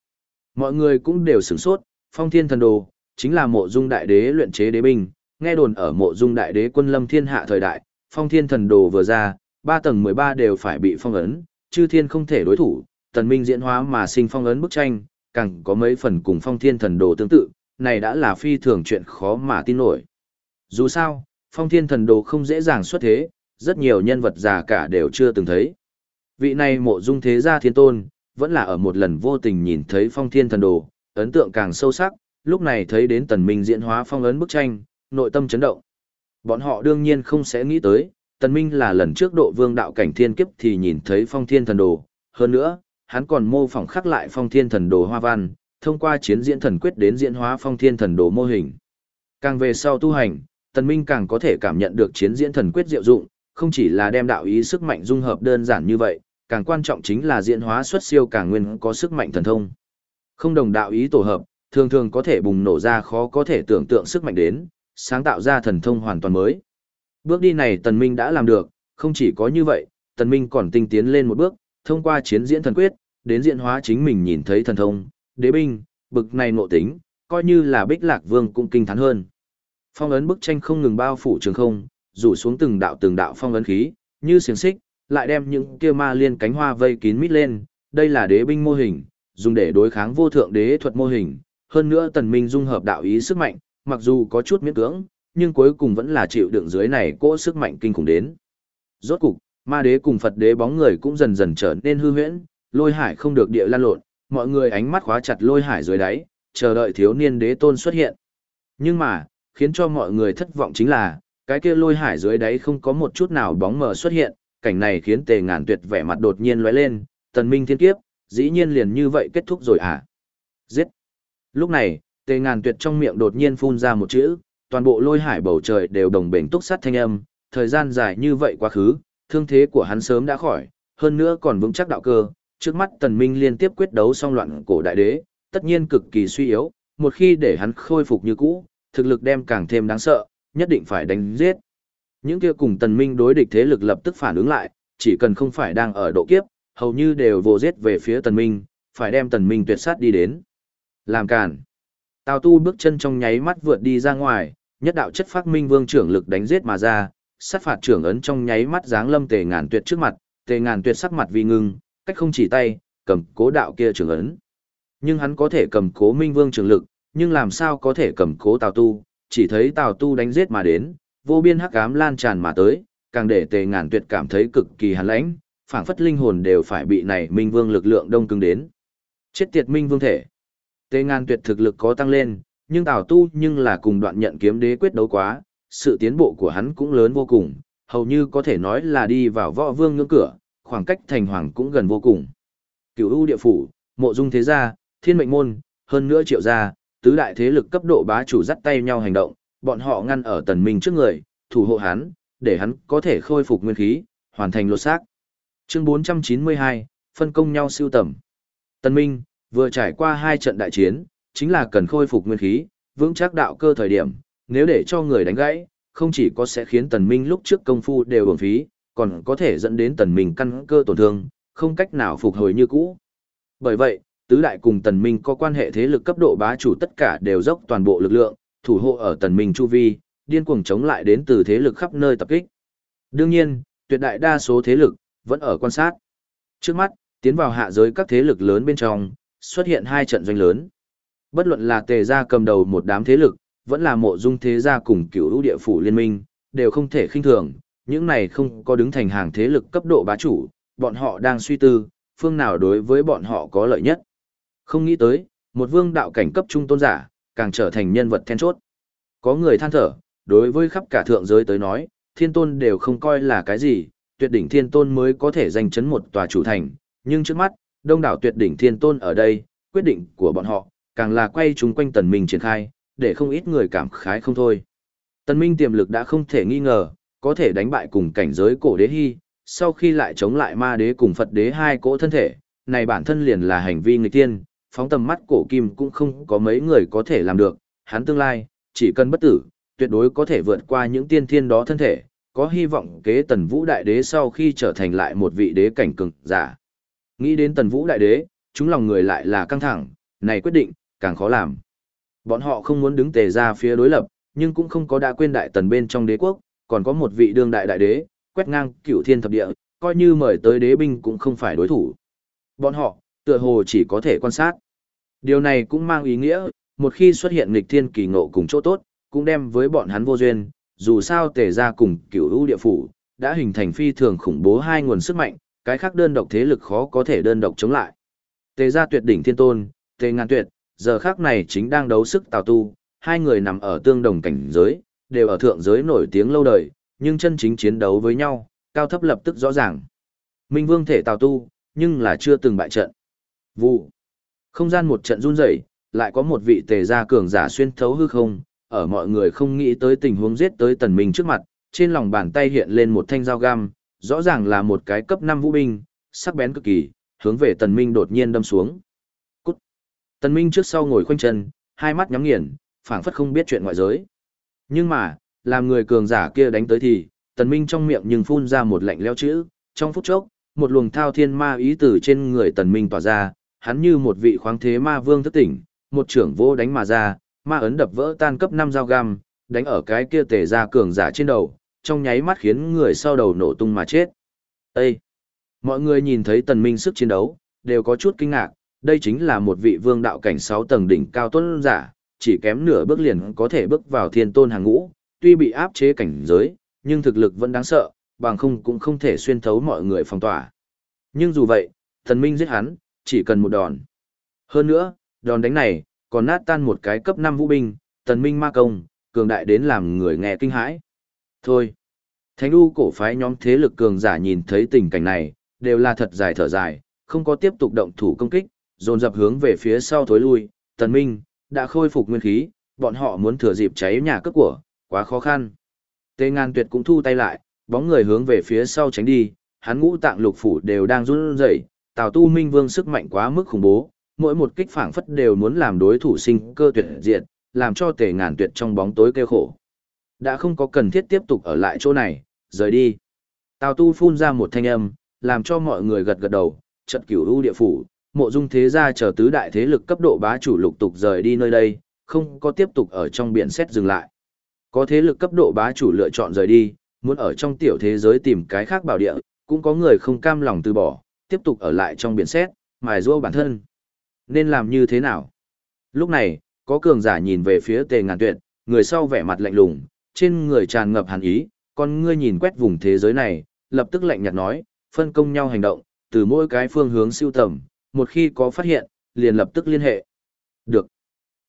Mọi người cũng đều sửng sốt, phong thiên thần đồ, chính là mộ dung đại đế luyện chế đế binh, nghe đồn ở mộ dung đại đế quân lâm thiên hạ thời đại, phong thiên thần đồ vừa ra, ba tầng 13 đều phải bị phong ấn, chư thiên không thể đối thủ, tần minh diễn hóa mà sinh phong ấn bức tranh, càng có mấy phần cùng phong thiên thần đồ tương tự, này đã là phi thường chuyện khó mà tin nổi. Dù sao, phong thiên thần đồ không dễ dàng xuất thế, rất nhiều nhân vật già cả đều chưa từng thấy. Vị này mộ dung thế gia thiên tôn, vẫn là ở một lần vô tình nhìn thấy phong thiên thần đồ, ấn tượng càng sâu sắc, lúc này thấy đến tần minh diễn hóa phong ấn bức tranh, nội tâm chấn động. Bọn họ đương nhiên không sẽ nghĩ tới, tần minh là lần trước độ vương đạo cảnh thiên kiếp thì nhìn thấy phong thiên thần đồ, hơn nữa, hắn còn mô phỏng khắc lại phong thiên thần đồ hoa văn, thông qua chiến diễn thần quyết đến diễn hóa phong thiên thần đồ mô hình. Càng về sau tu hành, tần minh càng có thể cảm nhận được chiến diễn thần quyết diệu dụng, không chỉ là đem đạo ý sức mạnh dung hợp đơn giản như vậy, càng quan trọng chính là diễn hóa xuất siêu càng nguyên có sức mạnh thần thông. Không đồng đạo ý tổ hợp, thường thường có thể bùng nổ ra khó có thể tưởng tượng sức mạnh đến, sáng tạo ra thần thông hoàn toàn mới. Bước đi này Tần Minh đã làm được, không chỉ có như vậy, Tần Minh còn tinh tiến lên một bước, thông qua chiến diễn thần quyết, đến diễn hóa chính mình nhìn thấy thần thông, đế binh, bực này nội tính, coi như là bích lạc vương cũng kinh thán hơn. Phong ấn bức tranh không ngừng bao phủ trường không, rủ xuống từng đạo từng đạo phong ấn khí, như xiềng xích, lại đem những kia ma liên cánh hoa vây kín mít lên, đây là đế binh mô hình, dùng để đối kháng vô thượng đế thuật mô hình, hơn nữa tần minh dung hợp đạo ý sức mạnh, mặc dù có chút miễn cưỡng, nhưng cuối cùng vẫn là chịu đựng dưới này cỗ sức mạnh kinh khủng đến. Rốt cục, ma đế cùng Phật đế bóng người cũng dần dần trở nên hư huyễn, lôi hải không được địa lan lộn, mọi người ánh mắt khóa chặt lôi hải dưới đáy, chờ đợi thiếu niên đế tôn xuất hiện. Nhưng mà, khiến cho mọi người thất vọng chính là, cái kia lôi hải dưới đáy không có một chút nào bóng mờ xuất hiện, cảnh này khiến tề ngàn tuyệt vẻ mặt đột nhiên lóe lên, tần minh thiên kiếp, dĩ nhiên liền như vậy kết thúc rồi à? Giết! Lúc này, tề ngàn tuyệt trong miệng đột nhiên phun ra một chữ, toàn bộ lôi hải bầu trời đều đồng bền túc sát thanh âm, thời gian dài như vậy quá khứ, thương thế của hắn sớm đã khỏi, hơn nữa còn vững chắc đạo cơ, trước mắt tần minh liên tiếp quyết đấu song loạn cổ đại đế, tất nhiên cực kỳ suy yếu, một khi để hắn khôi phục như cũ, thực lực đem càng thêm đáng sợ, nhất định phải đánh giết. Những kia cùng tần minh đối địch thế lực lập tức phản ứng lại, chỉ cần không phải đang ở độ kiếp, hầu như đều vô giết về phía tần minh, phải đem tần minh tuyệt sát đi đến. Làm cản. Tào tu bước chân trong nháy mắt vượt đi ra ngoài, nhất đạo chất phát minh vương trưởng lực đánh giết mà ra, sát phạt trưởng ấn trong nháy mắt giáng lâm tề ngàn tuyệt trước mặt, tề ngàn tuyệt sắc mặt vì ngưng, cách không chỉ tay, cầm cố đạo kia trưởng ấn. Nhưng hắn có thể cầm cố minh vương trưởng lực, nhưng làm sao có thể cầm cố tào tu, chỉ thấy tào tu đánh giết mà đến, vô biên hắc ám lan tràn mà tới, càng để tề ngàn tuyệt cảm thấy cực kỳ hàn lãnh, phảng phất linh hồn đều phải bị này minh vương lực lượng đông cứng đến. Chết tiệt minh vương thể. Tề ngàn tuyệt thực lực có tăng lên, nhưng tào tu nhưng là cùng đoạn nhận kiếm đế quyết đấu quá, sự tiến bộ của hắn cũng lớn vô cùng, hầu như có thể nói là đi vào võ vương ngưỡng cửa, khoảng cách thành hoàng cũng gần vô cùng. Cửu ưu địa phủ, mộ dung thế gia, thiên mệnh môn, hơn nữa triệu gia, tứ đại thế lực cấp độ bá chủ dắt tay nhau hành động, bọn họ ngăn ở tần minh trước người, thủ hộ hắn, để hắn có thể khôi phục nguyên khí, hoàn thành lột xác. Chương 492, phân công nhau siêu tầm. Tần minh, vừa trải qua hai trận đại chiến, chính là cần khôi phục nguyên khí, vững chắc đạo cơ thời điểm, nếu để cho người đánh gãy, không chỉ có sẽ khiến tần minh lúc trước công phu đều uổng phí, còn có thể dẫn đến tần minh căn cơ tổn thương, không cách nào phục hồi như cũ. Bởi vậy, tứ đại cùng tần minh có quan hệ thế lực cấp độ bá chủ tất cả đều dốc toàn bộ lực lượng, thủ hộ ở tần minh chu vi, điên cuồng chống lại đến từ thế lực khắp nơi tập kích. Đương nhiên, tuyệt đại đa số thế lực vẫn ở quan sát. Trước mắt, tiến vào hạ giới các thế lực lớn bên trong, xuất hiện hai trận doanh lớn. Bất luận là tề gia cầm đầu một đám thế lực, vẫn là mộ dung thế gia cùng cửu lũ địa phủ liên minh, đều không thể khinh thường, những này không có đứng thành hàng thế lực cấp độ bá chủ, bọn họ đang suy tư, phương nào đối với bọn họ có lợi nhất. Không nghĩ tới, một vương đạo cảnh cấp trung tôn giả, càng trở thành nhân vật then chốt. Có người than thở, đối với khắp cả thượng giới tới nói, thiên tôn đều không coi là cái gì, tuyệt đỉnh thiên tôn mới có thể giành chấn một tòa chủ thành, nhưng trước mắt, đông đảo tuyệt đỉnh thiên tôn ở đây, quyết định của bọn họ, càng là quay chúng quanh tần minh triển khai, để không ít người cảm khái không thôi. Tần minh tiềm lực đã không thể nghi ngờ, có thể đánh bại cùng cảnh giới cổ đế hy, sau khi lại chống lại ma đế cùng Phật đế hai cỗ thân thể, này bản thân liền là hành vi nghịch tiên, phóng tầm mắt cổ kim cũng không có mấy người có thể làm được, hắn tương lai, chỉ cần bất tử, tuyệt đối có thể vượt qua những tiên thiên đó thân thể, có hy vọng kế tần vũ đại đế sau khi trở thành lại một vị đế cảnh cường giả. Nghĩ đến tần vũ đại đế, chúng lòng người lại là căng thẳng, này quyết định, càng khó làm. Bọn họ không muốn đứng tề ra phía đối lập, nhưng cũng không có đã quên đại tần bên trong đế quốc, còn có một vị đương đại đại đế, quét ngang cửu thiên thập địa, coi như mời tới đế binh cũng không phải đối thủ. Bọn họ, tựa hồ chỉ có thể quan sát. Điều này cũng mang ý nghĩa, một khi xuất hiện nghịch thiên kỳ ngộ cùng chỗ tốt, cũng đem với bọn hắn vô duyên, dù sao tề ra cùng cửu ưu địa phủ, đã hình thành phi thường khủng bố hai nguồn sức mạnh, cái khác đơn độc thế lực khó có thể đơn độc chống lại. Tề gia tuyệt đỉnh thiên tôn, tề ngàn tuyệt, giờ khác này chính đang đấu sức tào tu, hai người nằm ở tương đồng cảnh giới, đều ở thượng giới nổi tiếng lâu đời, nhưng chân chính chiến đấu với nhau, cao thấp lập tức rõ ràng. Minh vương thể tào tu, nhưng là chưa từng bại trận. Vụ. Không gian một trận run rẩy, lại có một vị tề gia cường giả xuyên thấu hư không, ở mọi người không nghĩ tới tình huống giết tới tần minh trước mặt, trên lòng bàn tay hiện lên một thanh dao găm, rõ ràng là một cái cấp 5 vũ binh, sắc bén cực kỳ, hướng về tần minh đột nhiên đâm xuống. Cút. Tần minh trước sau ngồi khoanh chân, hai mắt nhắm nghiền, phảng phất không biết chuyện ngoại giới. Nhưng mà, làm người cường giả kia đánh tới thì, tần minh trong miệng nhưng phun ra một lạnh lẽo chữ, trong phút chốc, một luồng thao thiên ma ý từ trên người tần minh tỏa ra, hắn như một vị khoáng thế ma vương thức tỉnh, một trưởng vô đánh mà ra, ma ấn đập vỡ tan cấp 5 dao găm, đánh ở cái kia tề ra cường giả trên đầu, trong nháy mắt khiến người sau đầu nổ tung mà chết. Ê! Mọi người nhìn thấy tần minh sức chiến đấu, đều có chút kinh ngạc, đây chính là một vị vương đạo cảnh 6 tầng đỉnh cao tuân giả, chỉ kém nửa bước liền có thể bước vào thiên tôn hàng ngũ, tuy bị áp chế cảnh giới, nhưng thực lực vẫn đáng sợ, bằng không cũng không thể xuyên thấu mọi người phòng tỏa. Nhưng dù vậy, thần minh giết hắn, chỉ cần một đòn. Hơn nữa, đòn đánh này, còn nát tan một cái cấp 5 vũ binh, tần minh ma công, cường đại đến làm người nghe kinh hãi. Thôi, thánh u cổ phái nhóm thế lực cường giả nhìn thấy tình cảnh này, đều là thật dài thở dài, không có tiếp tục động thủ công kích, dồn dập hướng về phía sau thối lui, tần minh, đã khôi phục nguyên khí, bọn họ muốn thừa dịp cháy nhà cướp của, quá khó khăn. Tê ngàn tuyệt cũng thu tay lại, bóng người hướng về phía sau tránh đi, hắn ngũ tạng lục phủ đều đang run rẩy, Tào Tu Minh Vương sức mạnh quá mức khủng bố, mỗi một kích phảng phất đều muốn làm đối thủ sinh cơ tuyệt diệt, làm cho Tề Ngàn Tuyệt trong bóng tối kêu khổ. Đã không có cần thiết tiếp tục ở lại chỗ này, rời đi. Tào Tu phun ra một thanh âm, làm cho mọi người gật gật đầu, trận cửu u địa phủ, mộ dung thế gia chờ tứ đại thế lực cấp độ bá chủ lục tục rời đi nơi đây, không có tiếp tục ở trong biển xét dừng lại. Có thế lực cấp độ bá chủ lựa chọn rời đi, muốn ở trong tiểu thế giới tìm cái khác bảo địa, cũng có người không cam lòng từ bỏ, tiếp tục ở lại trong biển xét, mài rua bản thân. Nên làm như thế nào? Lúc này, có cường giả nhìn về phía tề ngàn tuyệt, người sau vẻ mặt lạnh lùng, trên người tràn ngập hàn ý, con ngươi nhìn quét vùng thế giới này, lập tức lạnh nhạt nói, phân công nhau hành động, từ mỗi cái phương hướng siêu tầm, một khi có phát hiện, liền lập tức liên hệ. Được.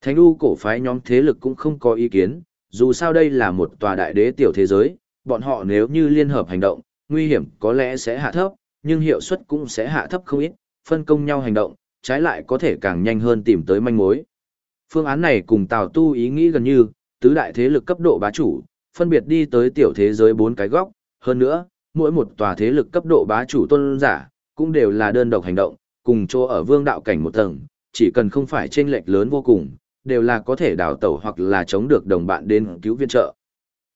Thánh U cổ phái nhóm thế lực cũng không có ý kiến, dù sao đây là một tòa đại đế tiểu thế giới, bọn họ nếu như liên hợp hành động, nguy hiểm có lẽ sẽ hạ thấp, nhưng hiệu suất cũng sẽ hạ thấp không ít, phân công nhau hành động, trái lại có thể càng nhanh hơn tìm tới manh mối. Phương án này cùng Tào Tu ý nghĩ gần như, tứ đại thế lực cấp độ bá chủ, phân biệt đi tới tiểu thế giới bốn cái góc, hơn nữa, mỗi một tòa thế lực cấp độ bá chủ tôn giả, cũng đều là đơn độc hành động, cùng chỗ ở vương đạo cảnh một tầng, chỉ cần không phải chênh lệch lớn vô cùng, đều là có thể đào tẩu hoặc là chống được đồng bạn đến cứu viện trợ.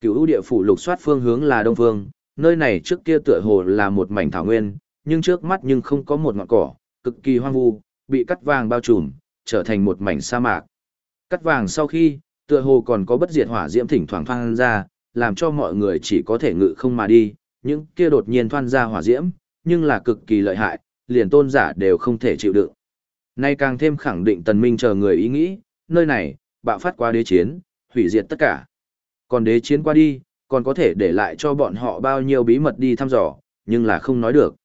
Cửu ưu địa phủ lục soát phương hướng là đông phương, nơi này trước kia tựa hồ là một mảnh thảo nguyên, nhưng trước mắt nhưng không có một ngọn cỏ, cực kỳ hoang vu, bị cắt vàng bao trùm, trở thành một mảnh sa mạc. Cắt vàng sau khi, tựa hồ còn có bất diệt hỏa diễm thỉnh thoảng thoang ra, làm cho mọi người chỉ có thể ngự không mà đi, những kia đột nhiên thoang ra hỏa diễm, nhưng là cực kỳ lợi hại, liền tôn giả đều không thể chịu đựng. Nay càng thêm khẳng định tần minh chờ người ý nghĩ, nơi này, bạo phát qua đế chiến, hủy diệt tất cả. Còn đế chiến qua đi, còn có thể để lại cho bọn họ bao nhiêu bí mật đi thăm dò, nhưng là không nói được.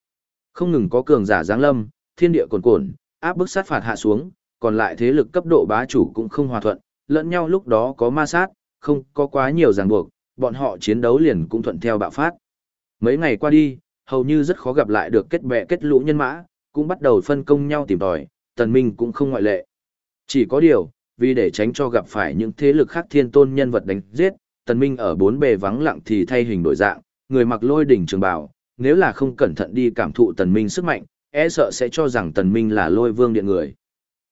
Không ngừng có cường giả giáng lâm, thiên địa cồn cồn, áp bức sát phạt hạ xuống, còn lại thế lực cấp độ bá chủ cũng không hòa thuận, lẫn nhau lúc đó có ma sát, không có quá nhiều ràng buộc, bọn họ chiến đấu liền cũng thuận theo bạo phát. Mấy ngày qua đi, hầu như rất khó gặp lại được kết bè kết lũ nhân mã, cũng bắt đầu phân công nhau tìm tòi, tần minh cũng không ngoại lệ. Chỉ có điều, vì để tránh cho gặp phải những thế lực khác thiên tôn nhân vật đánh giết, tần minh ở bốn bề vắng lặng thì thay hình đổi dạng, người mặc lôi đỉnh trường bào, nếu là không cẩn thận đi cảm thụ tần minh sức mạnh, e sợ sẽ cho rằng tần minh là lôi vương điện người.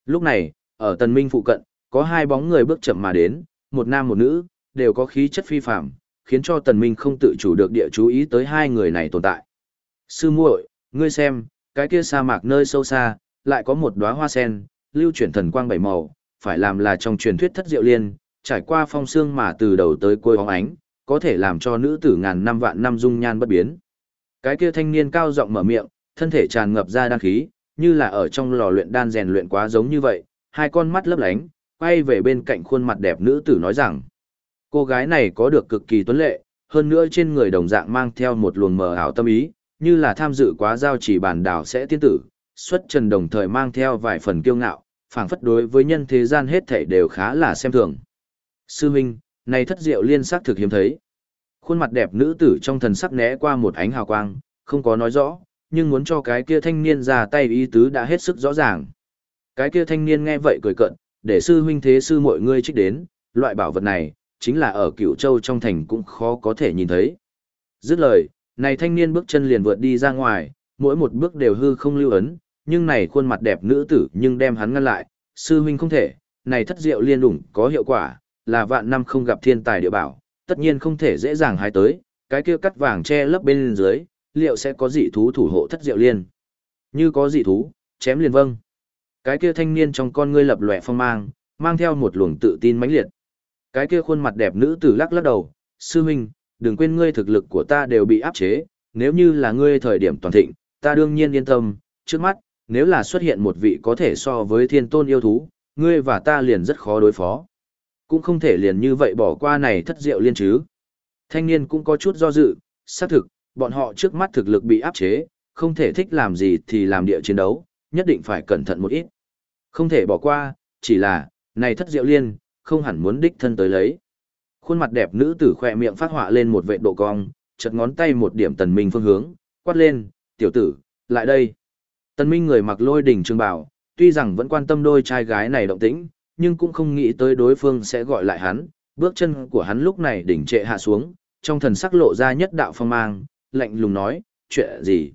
Lúc này, ở tần minh phụ cận, có hai bóng người bước chậm mà đến, một nam một nữ, đều có khí chất phi phàm, khiến cho tần minh không tự chủ được địa chú ý tới hai người này tồn tại. Sư muội, ngươi xem, cái kia sa mạc nơi sâu xa, lại có một đóa hoa sen, lưu chuyển thần quang bảy màu, phải làm là trong truyền thuyết thất diệu liên, trải qua phong xương mà từ đầu tới cuối bóng ánh, có thể làm cho nữ tử ngàn năm vạn năm dung nhan bất biến. Cái kia thanh niên cao giọng mở miệng, thân thể tràn ngập ra đan khí, như là ở trong lò luyện đan rèn luyện quá giống như vậy, hai con mắt lấp lánh, quay về bên cạnh khuôn mặt đẹp nữ tử nói rằng, cô gái này có được cực kỳ tuấn lệ, hơn nữa trên người đồng dạng mang theo một luồng mờ ảo tâm ý, như là tham dự quá giao chỉ bản đảo sẽ tiên tử, xuất trần đồng thời mang theo vài phần kiêu ngạo, phảng phất đối với nhân thế gian hết thảy đều khá là xem thường. Sư Minh, này thất diệu liên sắc thực hiếm thấy. Khuôn mặt đẹp nữ tử trong thần sắc né qua một ánh hào quang, không có nói rõ, nhưng muốn cho cái kia thanh niên ra tay ý tứ đã hết sức rõ ràng. Cái kia thanh niên nghe vậy cười cận, để sư huynh thế sư mọi người trích đến, loại bảo vật này, chính là ở cựu châu trong thành cũng khó có thể nhìn thấy. Dứt lời, này thanh niên bước chân liền vượt đi ra ngoài, mỗi một bước đều hư không lưu ấn, nhưng này khuôn mặt đẹp nữ tử nhưng đem hắn ngăn lại, sư huynh không thể, này thất diệu liên đủng có hiệu quả, là vạn năm không gặp thiên tài địa bảo, tất nhiên không thể dễ dàng hái tới, cái kia cắt vàng che lấp bên dưới, liệu sẽ có dị thú thủ hộ thất diệu liên. Như có dị thú, chém liền vâng. Cái kia thanh niên trong con ngươi lập lòe phong mang, mang theo một luồng tự tin mãnh liệt. Cái kia khuôn mặt đẹp nữ tử lắc lắc đầu, sư huynh, đừng quên ngươi thực lực của ta đều bị áp chế, nếu như là ngươi thời điểm toàn thịnh, ta đương nhiên yên tâm, trước mắt, nếu là xuất hiện một vị có thể so với thiên tôn yêu thú, ngươi và ta liền rất khó đối phó. Cũng không thể liền như vậy bỏ qua này thất diệu liên chứ. Thanh niên cũng có chút do dự, xác thực, bọn họ trước mắt thực lực bị áp chế, không thể thích làm gì thì làm địa chiến đấu, nhất định phải cẩn thận một ít. Không thể bỏ qua, chỉ là, này thất diệu liên, không hẳn muốn đích thân tới lấy. Khuôn mặt đẹp nữ tử khỏe miệng phát họa lên một vệ độ cong, chật ngón tay một điểm tần minh phương hướng, quát lên, tiểu tử, lại đây. Tần minh người mặc lôi đỉnh trường bảo, tuy rằng vẫn quan tâm đôi trai gái này động tĩnh, nhưng cũng không nghĩ tới đối phương sẽ gọi lại hắn, bước chân của hắn lúc này đỉnh trệ hạ xuống, trong thần sắc lộ ra nhất đạo phong mang, lạnh lùng nói, chuyện gì?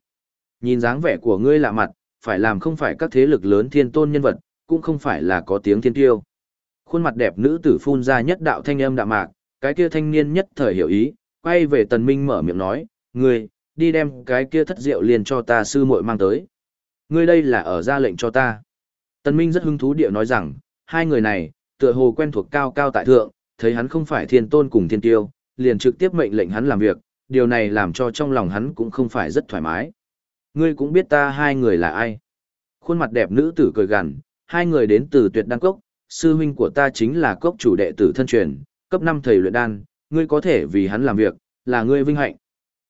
Nhìn dáng vẻ của ngươi lạ mặt, phải làm không phải các thế lực lớn thiên tôn nhân vật, cũng không phải là có tiếng thiên tiêu. Khuôn mặt đẹp nữ tử phun ra nhất đạo thanh âm đạm mạc, cái kia thanh niên nhất thời hiểu ý, quay về tần minh mở miệng nói, ngươi, đi đem cái kia thất rượu liền cho ta sư muội mang tới. Ngươi đây là ở ra lệnh cho ta. Tần minh rất hứng thú địa nói rằng, hai người này, tựa hồ quen thuộc cao cao tại thượng, thấy hắn không phải thiên tôn cùng thiên tiêu, liền trực tiếp mệnh lệnh hắn làm việc, điều này làm cho trong lòng hắn cũng không phải rất thoải mái. Ngươi cũng biết ta hai người là ai. Khuôn mặt đẹp nữ tử cười gằn, hai người đến từ tuyệt đan cốc, sư huynh của ta chính là cốc chủ đệ tử thân truyền, cấp 5 thầy luyện đan, ngươi có thể vì hắn làm việc, là ngươi vinh hạnh.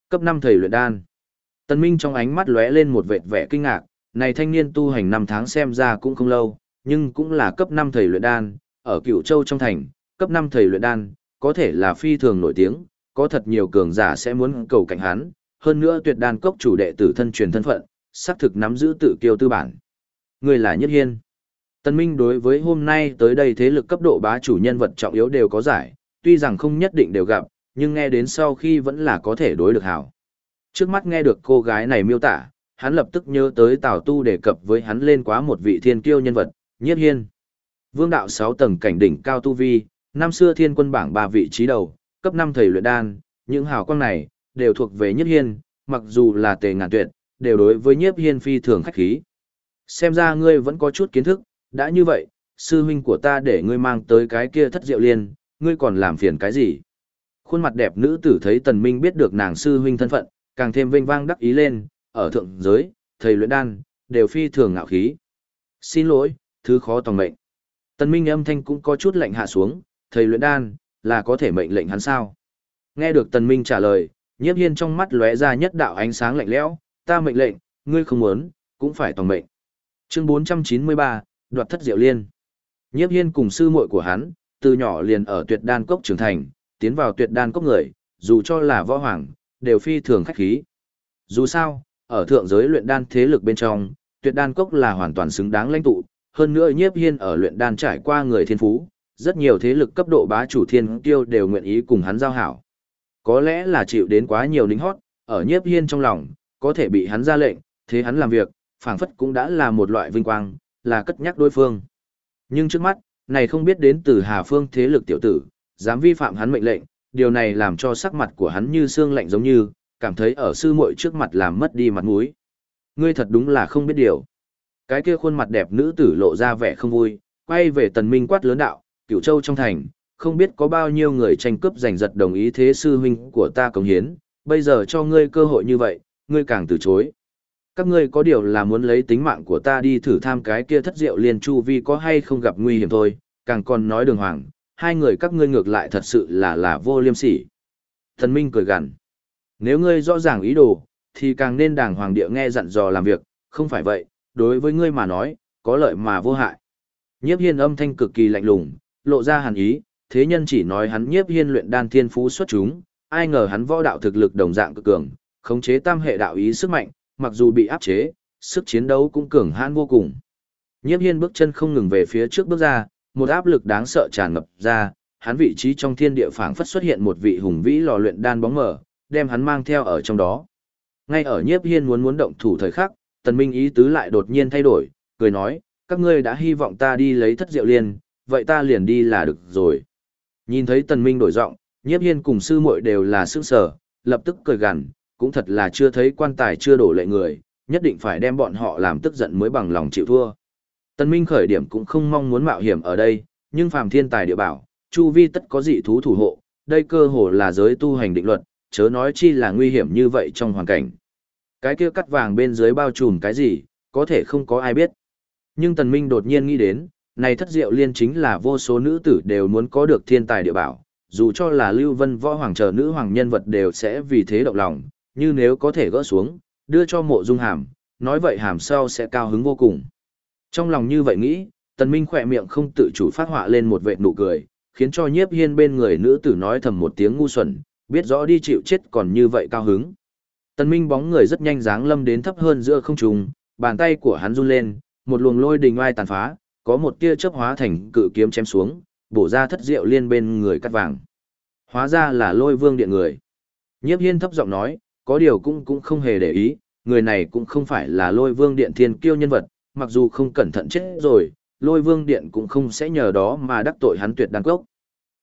Cấp 5 thầy luyện đan. Tân Minh trong ánh mắt lóe lên một vệt vẻ kinh ngạc, này thanh niên tu hành 5 tháng xem ra cũng không lâu, nhưng cũng là cấp 5 thầy luyện đan, ở Cửu Châu trong thành, cấp 5 thầy luyện đan, có thể là phi thường nổi tiếng, có thật nhiều cường giả sẽ muốn cầu cạnh hắn, hơn nữa tuyệt đan cốc chủ đệ tử thân truyền thân phận, xác thực nắm giữ tự kiêu tư bản. Người là Nhất Hiên. Tân Minh đối với hôm nay tới đây thế lực cấp độ bá chủ nhân vật trọng yếu đều có giải, tuy rằng không nhất định đều gặp, nhưng nghe đến sau khi vẫn là có thể đối được hảo. Trước mắt nghe được cô gái này miêu tả, hắn lập tức nhớ tới Tào Tu đề cập với hắn lên quá một vị thiên kiêu nhân vật, Nhiếp Hiên. Vương đạo 6 tầng cảnh đỉnh cao tu vi, năm xưa thiên quân bảng ba vị trí đầu, cấp 5 thầy luyện đan, những hào quang này đều thuộc về Nhất Hiên, mặc dù là tề ngàn tuyệt, đều đối với Nhiếp Hiên phi thường khách khí. Xem ra ngươi vẫn có chút kiến thức, đã như vậy, sư huynh của ta để ngươi mang tới cái kia thất diệu liên, ngươi còn làm phiền cái gì? Khuôn mặt đẹp nữ tử thấy Tần Minh biết được nàng sư huynh thân phận, càng thêm vinh vang đắc ý lên, ở thượng giới, thầy luyện đan, đều phi thường ngạo khí. Xin lỗi, thứ khó tòng mệnh. Tần Minh âm thanh cũng có chút lạnh hạ xuống, thầy luyện đan, là có thể mệnh lệnh hắn sao? Nghe được Tần Minh trả lời, nhiếp hiên trong mắt lóe ra nhất đạo ánh sáng lạnh lẽo, ta mệnh lệnh, ngươi không muốn, cũng phải tòng mệnh. Chương 493, đoạt thất diệu liên. Nhiếp hiên cùng sư muội của hắn, từ nhỏ liền ở tuyệt đan cốc trưởng thành, tiến vào tuyệt đan cốc người, dù cho là võ hoàng, đều phi thường khách khí. Dù sao, ở thượng giới luyện đan thế lực bên trong, tuyệt đan cốc là hoàn toàn xứng đáng lãnh tụ, hơn nữa nhiếp hiên ở luyện đan trải qua người thiên phú, rất nhiều thế lực cấp độ bá chủ thiên tiêu đều nguyện ý cùng hắn giao hảo. Có lẽ là chịu đến quá nhiều lính hót, ở nhiếp hiên trong lòng, có thể bị hắn ra lệnh, thế hắn làm việc, phảng phất cũng đã là một loại vinh quang, là cất nhắc đối phương. Nhưng trước mắt, này không biết đến từ Hà Phương thế lực tiểu tử, dám vi phạm hắn mệnh lệnh, điều này làm cho sắc mặt của hắn như xương lạnh giống như, cảm thấy ở sư muội trước mặt làm mất đi mặt mũi. Ngươi thật đúng là không biết điều. Cái kia khuôn mặt đẹp nữ tử lộ ra vẻ không vui, quay về tần minh quát lớn đạo, cửu châu trong thành, không biết có bao nhiêu người tranh cướp giành giật đồng ý thế sư huynh của ta cống hiến, bây giờ cho ngươi cơ hội như vậy, ngươi càng từ chối. Các ngươi có điều là muốn lấy tính mạng của ta đi thử tham cái kia thất diệu liên chu vi có hay không gặp nguy hiểm thôi, càng còn nói đường hoàng, hai người các ngươi ngược lại thật sự là là vô liêm sỉ. Thần Minh cười gằn. Nếu ngươi rõ ràng ý đồ, thì càng nên đàng hoàng địa nghe dặn dò làm việc, không phải vậy, đối với ngươi mà nói, có lợi mà vô hại. Nhiếp hiên âm thanh cực kỳ lạnh lùng, lộ ra hàn ý, thế nhân chỉ nói hắn nhiếp hiên luyện đan thiên phú xuất chúng, ai ngờ hắn võ đạo thực lực đồng dạng cực cường, khống chế tam hệ đạo ý sức mạnh, mặc dù bị áp chế, sức chiến đấu cũng cường hãn vô cùng. Nhiếp hiên bước chân không ngừng về phía trước bước ra, một áp lực đáng sợ tràn ngập ra, hắn vị trí trong thiên địa phảng phất xuất hiện một vị hùng vĩ lò luyện đan bóng mờ, đem hắn mang theo ở trong đó. Ngay ở nhiếp hiên muốn muốn động thủ thời khắc, tần minh ý tứ lại đột nhiên thay đổi, cười nói, các ngươi đã hy vọng ta đi lấy thất diệu liên, vậy ta liền đi là được rồi. Nhìn thấy tần minh đổi giọng, nhiếp hiên cùng sư muội đều là sững sờ, lập tức cười gằn, cũng thật là chưa thấy quan tài chưa đổ lệ người, nhất định phải đem bọn họ làm tức giận mới bằng lòng chịu thua. Tần Minh khởi điểm cũng không mong muốn mạo hiểm ở đây, nhưng phàm thiên tài địa bảo, chu vi tất có dị thú thủ hộ, đây cơ hồ là giới tu hành định luật, chớ nói chi là nguy hiểm như vậy trong hoàn cảnh. Cái kia cắt vàng bên dưới bao trùm cái gì, có thể không có ai biết. Nhưng Tần Minh đột nhiên nghĩ đến, này thất diệu liên chính là vô số nữ tử đều muốn có được thiên tài địa bảo, dù cho là Lưu Vân võ hoàng chờ nữ hoàng nhân vật đều sẽ vì thế động lòng, như nếu có thể gỡ xuống, đưa cho mộ dung hàm, nói vậy hàm sau sẽ cao hứng vô cùng. Trong lòng như vậy nghĩ, tần minh khỏe miệng không tự chủ phát họa lên một vệt nụ cười, khiến cho nhiếp hiên bên người nữ tử nói thầm một tiếng ngu xuẩn, biết rõ đi chịu chết còn như vậy cao hứng. Tần minh bóng người rất nhanh dáng lâm đến thấp hơn giữa không trung, bàn tay của hắn run lên, một luồng lôi đình oai tàn phá, có một tia chớp hóa thành cự kiếm chém xuống, bổ ra thất diệu liên bên người cắt vàng. Hóa ra là lôi vương điện người. Nhiếp hiên thấp giọng nói, có điều cũng cũng không hề để ý, người này cũng không phải là lôi vương điện thiên kiêu nhân vật, mặc dù không cẩn thận chết rồi, lôi vương điện cũng không sẽ nhờ đó mà đắc tội hắn tuyệt đan cốc.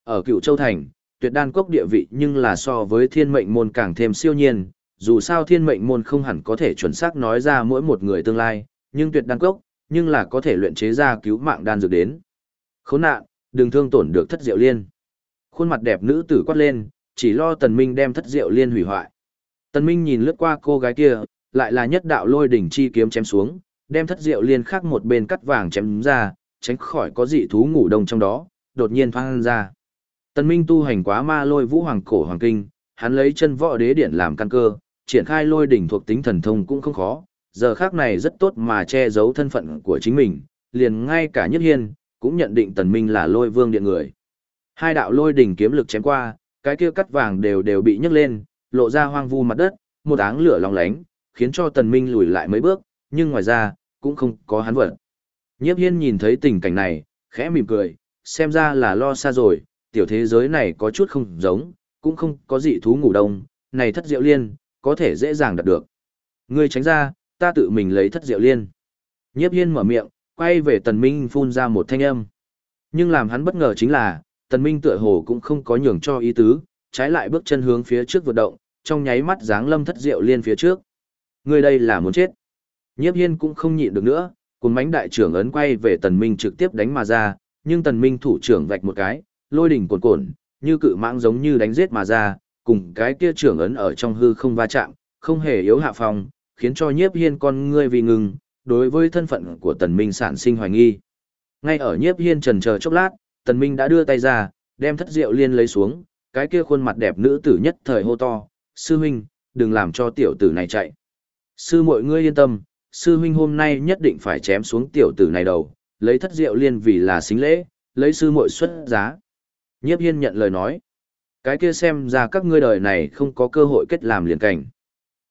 Ở cựu châu thành, tuyệt đan cốc địa vị nhưng là so với thiên mệnh môn càng thêm siêu nhiên, dù sao thiên mệnh môn không hẳn có thể chuẩn xác nói ra mỗi một người tương lai, nhưng tuyệt đan cốc, nhưng là có thể luyện chế ra cứu mạng đan dược đến. Khốn nạn, đừng thương tổn được thất diệu liên. Khuôn mặt đẹp nữ tử quát lên, chỉ lo tần minh đem thất diệu liên hủy hoại. Tần minh nhìn lướt qua cô gái kia, lại là nhất đạo lôi đỉnh chi kiếm chém xuống, đem thất diệu liên khác một bên cắt vàng chém ra, tránh khỏi có dị thú ngủ đông trong đó, đột nhiên phang ra. Tần Minh tu hành quá ma lôi vũ hoàng cổ hoàng kinh, hắn lấy chân võ đế điển làm căn cơ, triển khai lôi đỉnh thuộc tính thần thông cũng không khó, giờ khác này rất tốt mà che giấu thân phận của chính mình, liền ngay cả nhất hiên, cũng nhận định tần minh là lôi vương điện người. Hai đạo lôi đỉnh kiếm lực chém qua, cái kia cắt vàng đều đều bị nhấc lên, lộ ra hoang vu mặt đất, một áng lửa long lánh, khiến cho tần minh lùi lại mấy bước, nhưng ngoài ra, cũng không có hắn vật. Nhiếp hiên nhìn thấy tình cảnh này, khẽ mỉm cười, xem ra là lo xa rồi, tiểu thế giới này có chút không giống, cũng không có dị thú ngủ đông, này thất diệu liên, có thể dễ dàng đạt được. Ngươi tránh ra, ta tự mình lấy thất diệu liên. Nhiếp hiên mở miệng, quay về tần minh phun ra một thanh âm. Nhưng làm hắn bất ngờ chính là, tần minh tựa hồ cũng không có nhường cho ý tứ, trái lại bước chân hướng phía trước vượt động, trong nháy mắt dáng lâm thất diệu liên phía trước. người đây là muốn chết. Nhiếp hiên cũng không nhịn được nữa, cùng mánh đại trưởng ấn quay về tần minh trực tiếp đánh mà ra, nhưng tần minh thủ trưởng vạch một cái, lôi đỉnh cuồn cuộn, như cự mãng giống như đánh giết mà ra, cùng cái kia trưởng ấn ở trong hư không va chạm, không hề yếu hạ phòng khiến cho nhiếp hiên con ngươi vì ngừng, đối với thân phận của tần minh sản sinh hoài nghi. Ngay ở nhiếp hiên trần chờ chốc lát, tần minh đã đưa tay ra, đem thất diệu liên lấy xuống, cái kia khuôn mặt đẹp nữ tử nhất thời hô to, sư huynh, đừng làm cho tiểu tử này chạy. Sư muội ngươi yên tâm, sư huynh hôm nay nhất định phải chém xuống tiểu tử này đầu, lấy thất diệu liên vì là xính lễ, lấy sư muội xuất giá. Nhiếp hiên nhận lời nói. Cái kia xem ra các ngươi đời này không có cơ hội kết làm liền cảnh.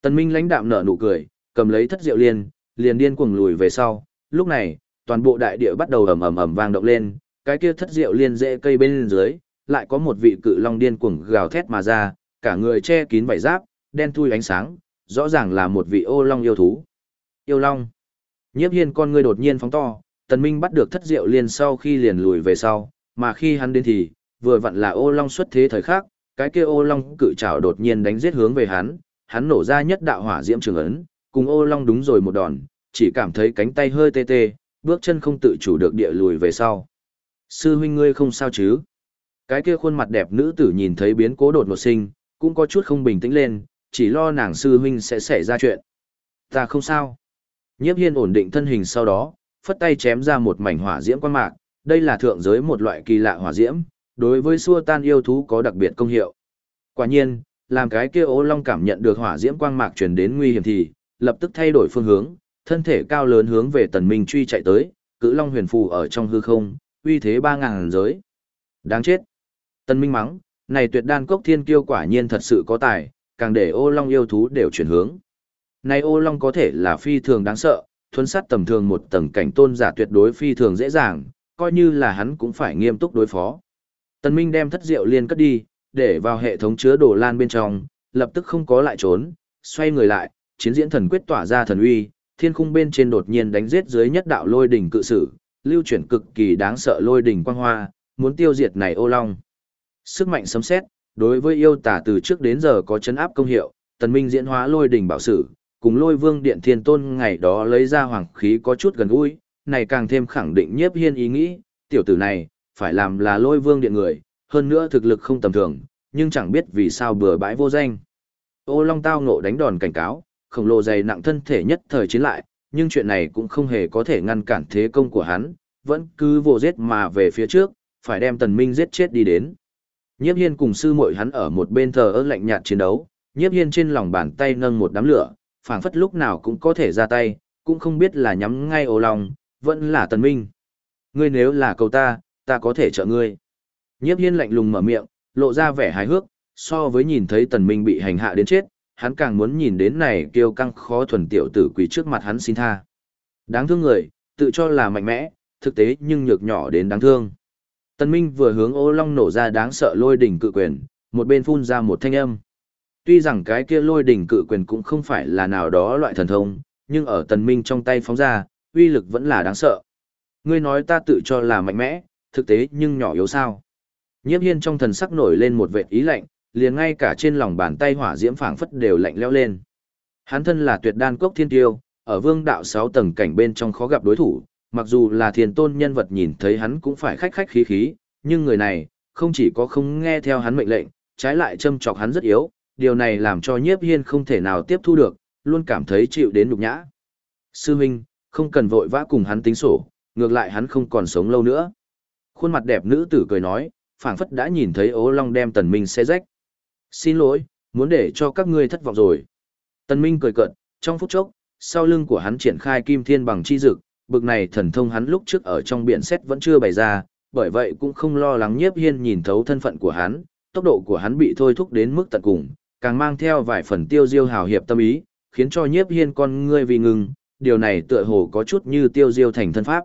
Tần Minh lãnh đạm nở nụ cười, cầm lấy thất diệu liên, liền điên cuồng lùi về sau. Lúc này, toàn bộ đại địa bắt đầu ầm ầm ầm vang động lên, cái kia thất diệu liên rễ cây bên dưới, lại có một vị cự long điên cuồng gào thét mà ra, cả người che kín vảy giáp, đen thui ánh sáng, rõ ràng là một vị ô long yêu thú. Yêu long. Nhiếp hiên con ngươi đột nhiên phóng to, tần minh bắt được thất diệu liên sau khi liền lùi về sau, mà khi hắn đến thì, vừa vặn là ô long xuất thế thời khắc, cái kia ô long cự trảo đột nhiên đánh giết hướng về hắn, hắn nổ ra nhất đạo hỏa diễm trường ấn, cùng ô long đúng rồi một đòn, chỉ cảm thấy cánh tay hơi tê tê, bước chân không tự chủ được địa lùi về sau. Sư huynh ngươi không sao chứ? Cái kia khuôn mặt đẹp nữ tử nhìn thấy biến cố đột ngột sinh, cũng có chút không bình tĩnh lên, chỉ lo nàng sư huynh sẽ xảy ra chuyện. Ta không sao. Nhiếp hiên ổn định thân hình sau đó, phất tay chém ra một mảnh hỏa diễm quan mạc, đây là thượng giới một loại kỳ lạ hỏa diễm, đối với xua tan yêu thú có đặc biệt công hiệu. Quả nhiên, làm cái kia ô long cảm nhận được hỏa diễm quang mạc truyền đến nguy hiểm thì, lập tức thay đổi phương hướng, thân thể cao lớn hướng về tần minh truy chạy tới, cự long huyền phù ở trong hư không, uy thế ba ngàn giới. Đáng chết. Tần minh mắng, này tuyệt đan cốc thiên kiêu quả nhiên thật sự có tài, càng để ô long yêu thú đều chuyển hướng. Này ô long có thể là phi thường đáng sợ, thuấn sát tầm thường một tầng cảnh tôn giả tuyệt đối phi thường dễ dàng, coi như là hắn cũng phải nghiêm túc đối phó. Tần Minh đem thất diệu liên cất đi, để vào hệ thống chứa đồ lan bên trong, lập tức không có lại trốn, xoay người lại, chiến diễn thần quyết tỏa ra thần uy, thiên khung bên trên đột nhiên đánh giết dưới nhất đạo lôi đỉnh cự sử, lưu chuyển cực kỳ đáng sợ lôi đỉnh quang hoa, muốn tiêu diệt này ô long. Sức mạnh sấm sét, đối với yêu tả từ trước đến giờ có chấn áp công hiệu, tần minh diễn hóa lôi đỉnh bảo sử, cùng lôi vương điện thiên tôn ngày đó lấy ra hoàng khí có chút gần gũi, này càng thêm khẳng định nhiếp hiên ý nghĩ, tiểu tử này, phải làm là lôi vương điện người, hơn nữa thực lực không tầm thường, nhưng chẳng biết vì sao bừa bãi vô danh. Ô Long tao ngộ đánh đòn cảnh cáo, khổng lồ dày nặng thân thể nhất thời chiến lại, nhưng chuyện này cũng không hề có thể ngăn cản thế công của hắn, vẫn cứ vô giết mà về phía trước, phải đem tần minh giết chết đi đến. Nhiếp hiên cùng sư muội hắn ở một bên thờ ơ lạnh nhạt chiến đấu, nhiếp hiên trên lòng bàn tay nâng một đám lửa, phảng phất lúc nào cũng có thể ra tay, cũng không biết là nhắm ngay ô long, vẫn là tần minh. Ngươi nếu là cầu ta, ta có thể trợ ngươi. Nhiếp hiên lạnh lùng mở miệng, lộ ra vẻ hài hước, so với nhìn thấy tần minh bị hành hạ đến chết, hắn càng muốn nhìn đến này kiêu căng khó thuần tiểu tử quỳ trước mặt hắn xin tha. Đáng thương người, tự cho là mạnh mẽ, thực tế nhưng nhược nhỏ đến đáng thương. Tần Minh vừa hướng ô long nổ ra đáng sợ lôi đỉnh cự quyền, một bên phun ra một thanh âm. Tuy rằng cái kia lôi đỉnh cự quyền cũng không phải là nào đó loại thần thông, nhưng ở tần minh trong tay phóng ra, uy lực vẫn là đáng sợ. Ngươi nói ta tự cho là mạnh mẽ, thực tế nhưng nhỏ yếu sao. Nhiếp hiên trong thần sắc nổi lên một vệt ý lạnh, liền ngay cả trên lòng bàn tay hỏa diễm phảng phất đều lạnh lẽo lên. Hắn thân là tuyệt đan cốc thiên tiêu, ở vương đạo 6 tầng cảnh bên trong khó gặp đối thủ, mặc dù là thiền tôn nhân vật nhìn thấy hắn cũng phải khách khách khí khí, nhưng người này, không chỉ có không nghe theo hắn mệnh lệnh, trái lại châm chọc hắn rất yếu, điều này làm cho nhiếp hiên không thể nào tiếp thu được, luôn cảm thấy chịu đến nhục nhã. Sư Minh, không cần vội vã cùng hắn tính sổ, ngược lại hắn không còn sống lâu nữa. Khuôn mặt đẹp nữ tử cười nói, phảng phất đã nhìn thấy ố long đem tần minh xe rách. Xin lỗi, muốn để cho các ngươi thất vọng rồi. Tần minh cười cợt, trong phút chốc, sau lưng của hắn triển khai kim thiên bằng chi dực, bực này thần thông hắn lúc trước ở trong biển xét vẫn chưa bày ra, bởi vậy cũng không lo lắng nhiếp hiên nhìn thấu thân phận của hắn, tốc độ của hắn bị thôi thúc đến mức tận cùng, càng mang theo vài phần tiêu diêu hào hiệp tâm ý, khiến cho nhiếp hiên con ngươi vì ngừng, điều này tựa hồ có chút như tiêu diêu thành thân pháp.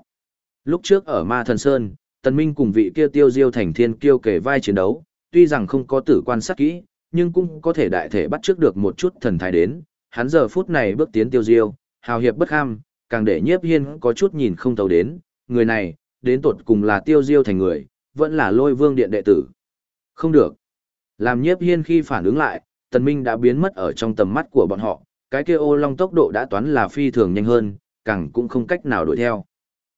Lúc trước ở Ma Thần Sơn, Tần Minh cùng vị kia tiêu diêu thành thiên kiêu kể vai chiến đấu, tuy rằng không có tử quan sát kỹ, nhưng cũng có thể đại thể bắt trước được một chút thần thái đến. Hắn giờ phút này bước tiến tiêu diêu, hào hiệp bất ham, càng để nhiếp hiên có chút nhìn không thấu đến, người này, đến tột cùng là tiêu diêu thành người, vẫn là lôi vương điện đệ tử. Không được. Làm nhiếp hiên khi phản ứng lại, tần minh đã biến mất ở trong tầm mắt của bọn họ, cái kia ô long tốc độ đã toán là phi thường nhanh hơn, càng cũng không cách nào đuổi theo.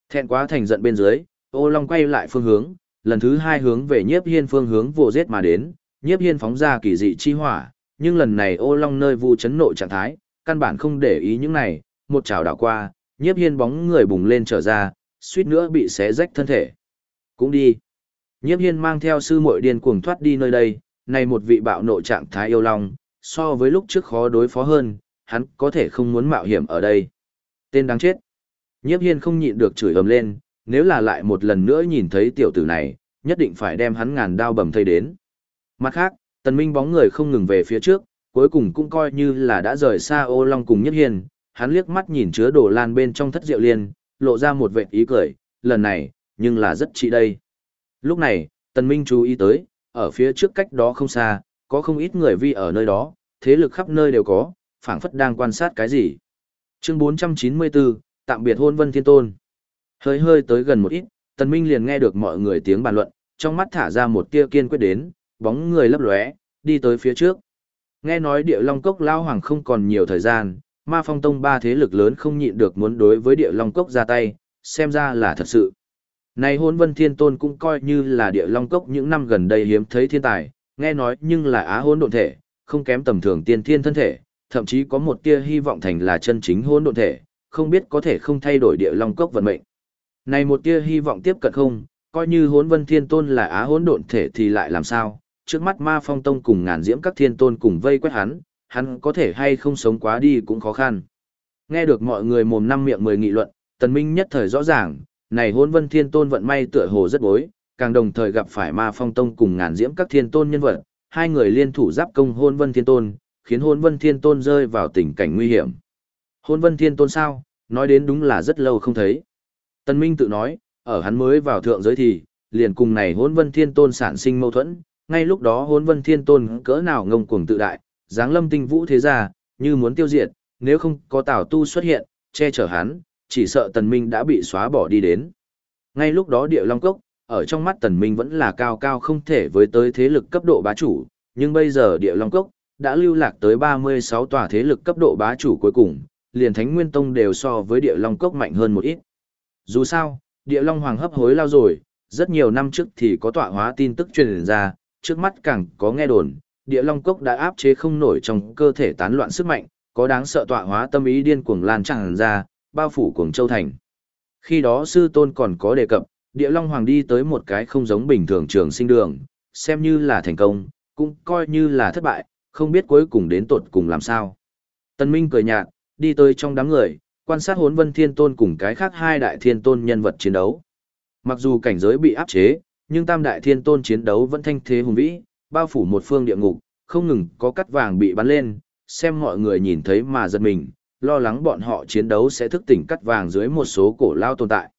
Thẹn quá thành giận bên dưới, ô long quay lại phương hướng, lần thứ hai hướng về nhiếp hiên phương hướng vô giết mà đến, nhiếp hiên phóng ra kỳ dị chi hỏa, nhưng lần này ô long nơi vu chấn nội trạng thái, căn bản không để ý những này, một chảo đảo qua, nhiếp hiên bóng người bùng lên trở ra, suýt nữa bị xé rách thân thể. Cũng đi. Nhiếp hiên mang theo sư muội điên cuồng thoát đi nơi đây, này một vị bạo nộ trạng thái yêu long, so với lúc trước khó đối phó hơn, hắn có thể không muốn mạo hiểm ở đây. Tên đáng chết. Nhiếp hiên không nhịn được chửi ầm lên, nếu là lại một lần nữa nhìn thấy tiểu tử này, nhất định phải đem hắn ngàn đao bầm thây đến. Mặt khác, tần minh bóng người không ngừng về phía trước, cuối cùng cũng coi như là đã rời xa ô long cùng nhất hiền, hắn liếc mắt nhìn chứa đồ lan bên trong thất diệu liên, lộ ra một vệt ý cười, lần này, nhưng là rất trị đây. Lúc này, tần minh chú ý tới, ở phía trước cách đó không xa, có không ít người vi ở nơi đó, thế lực khắp nơi đều có, phảng phất đang quan sát cái gì. Chương 494, tạm biệt hôn vân thiên tôn. Hơi hơi tới gần một ít, tần minh liền nghe được mọi người tiếng bàn luận, trong mắt thả ra một tia kiên quyết đến, bóng người lấp lóe, đi tới phía trước. Nghe nói địa long cốc lao hoàng không còn nhiều thời gian, ma phong tông ba thế lực lớn không nhịn được muốn đối với địa long cốc ra tay, xem ra là thật sự. Này hôn vân thiên tôn cũng coi như là địa long cốc những năm gần đây hiếm thấy thiên tài, nghe nói nhưng là á hôn độn thể, không kém tầm thường tiên thiên thân thể, thậm chí có một tia hy vọng thành là chân chính hôn độn thể, không biết có thể không thay đổi địa long cốc vận mệnh. Này một tia hy vọng tiếp cận không, coi như hốn vân thiên tôn là á hốn độn thể thì lại làm sao, trước mắt ma phong tông cùng ngàn diễm các thiên tôn cùng vây quét hắn, hắn có thể hay không sống quá đi cũng khó khăn. Nghe được mọi người mồm năm miệng mười nghị luận, Tần Minh nhất thời rõ ràng, này hốn vân thiên tôn vận may tựa hồ rất bối, càng đồng thời gặp phải ma phong tông cùng ngàn diễm các thiên tôn nhân vật, hai người liên thủ giáp công hôn vân thiên tôn, khiến hôn vân thiên tôn rơi vào tình cảnh nguy hiểm. Hôn vân thiên tôn sao, nói đến đúng là rất lâu không thấy. Tần Minh tự nói, ở hắn mới vào thượng giới thì, liền cùng này hôn vân thiên tôn sản sinh mâu thuẫn, ngay lúc đó hôn vân thiên tôn cỡ nào ngông cuồng tự đại, dáng lâm tinh vũ thế gia, như muốn tiêu diệt, nếu không có tào tu xuất hiện, che chở hắn, chỉ sợ tần minh đã bị xóa bỏ đi đến. Ngay lúc đó địa long cốc, ở trong mắt tần minh vẫn là cao cao không thể với tới thế lực cấp độ bá chủ, nhưng bây giờ địa long cốc, đã lưu lạc tới 36 tòa thế lực cấp độ bá chủ cuối cùng, liền thánh nguyên tông đều so với địa long cốc mạnh hơn một ít. Dù sao, địa long hoàng hấp hối lao rồi, rất nhiều năm trước thì có tọa hóa tin tức truyền ra, trước mắt càng có nghe đồn, địa long cốc đã áp chế không nổi trong cơ thể tán loạn sức mạnh, có đáng sợ tọa hóa tâm ý điên cuồng lan tràn ra, bao phủ cuồng châu thành. Khi đó sư tôn còn có đề cập, địa long hoàng đi tới một cái không giống bình thường trường sinh đường, xem như là thành công, cũng coi như là thất bại, không biết cuối cùng đến tột cùng làm sao. Tân Minh cười nhạt, đi tới trong đám người, quan sát hốn vân thiên tôn cùng cái khác hai đại thiên tôn nhân vật chiến đấu. Mặc dù cảnh giới bị áp chế, nhưng tam đại thiên tôn chiến đấu vẫn thanh thế hùng vĩ, bao phủ một phương địa ngục, không ngừng có cắt vàng bị bắn lên, xem mọi người nhìn thấy mà giật mình, lo lắng bọn họ chiến đấu sẽ thức tỉnh cắt vàng dưới một số cổ lao tồn tại.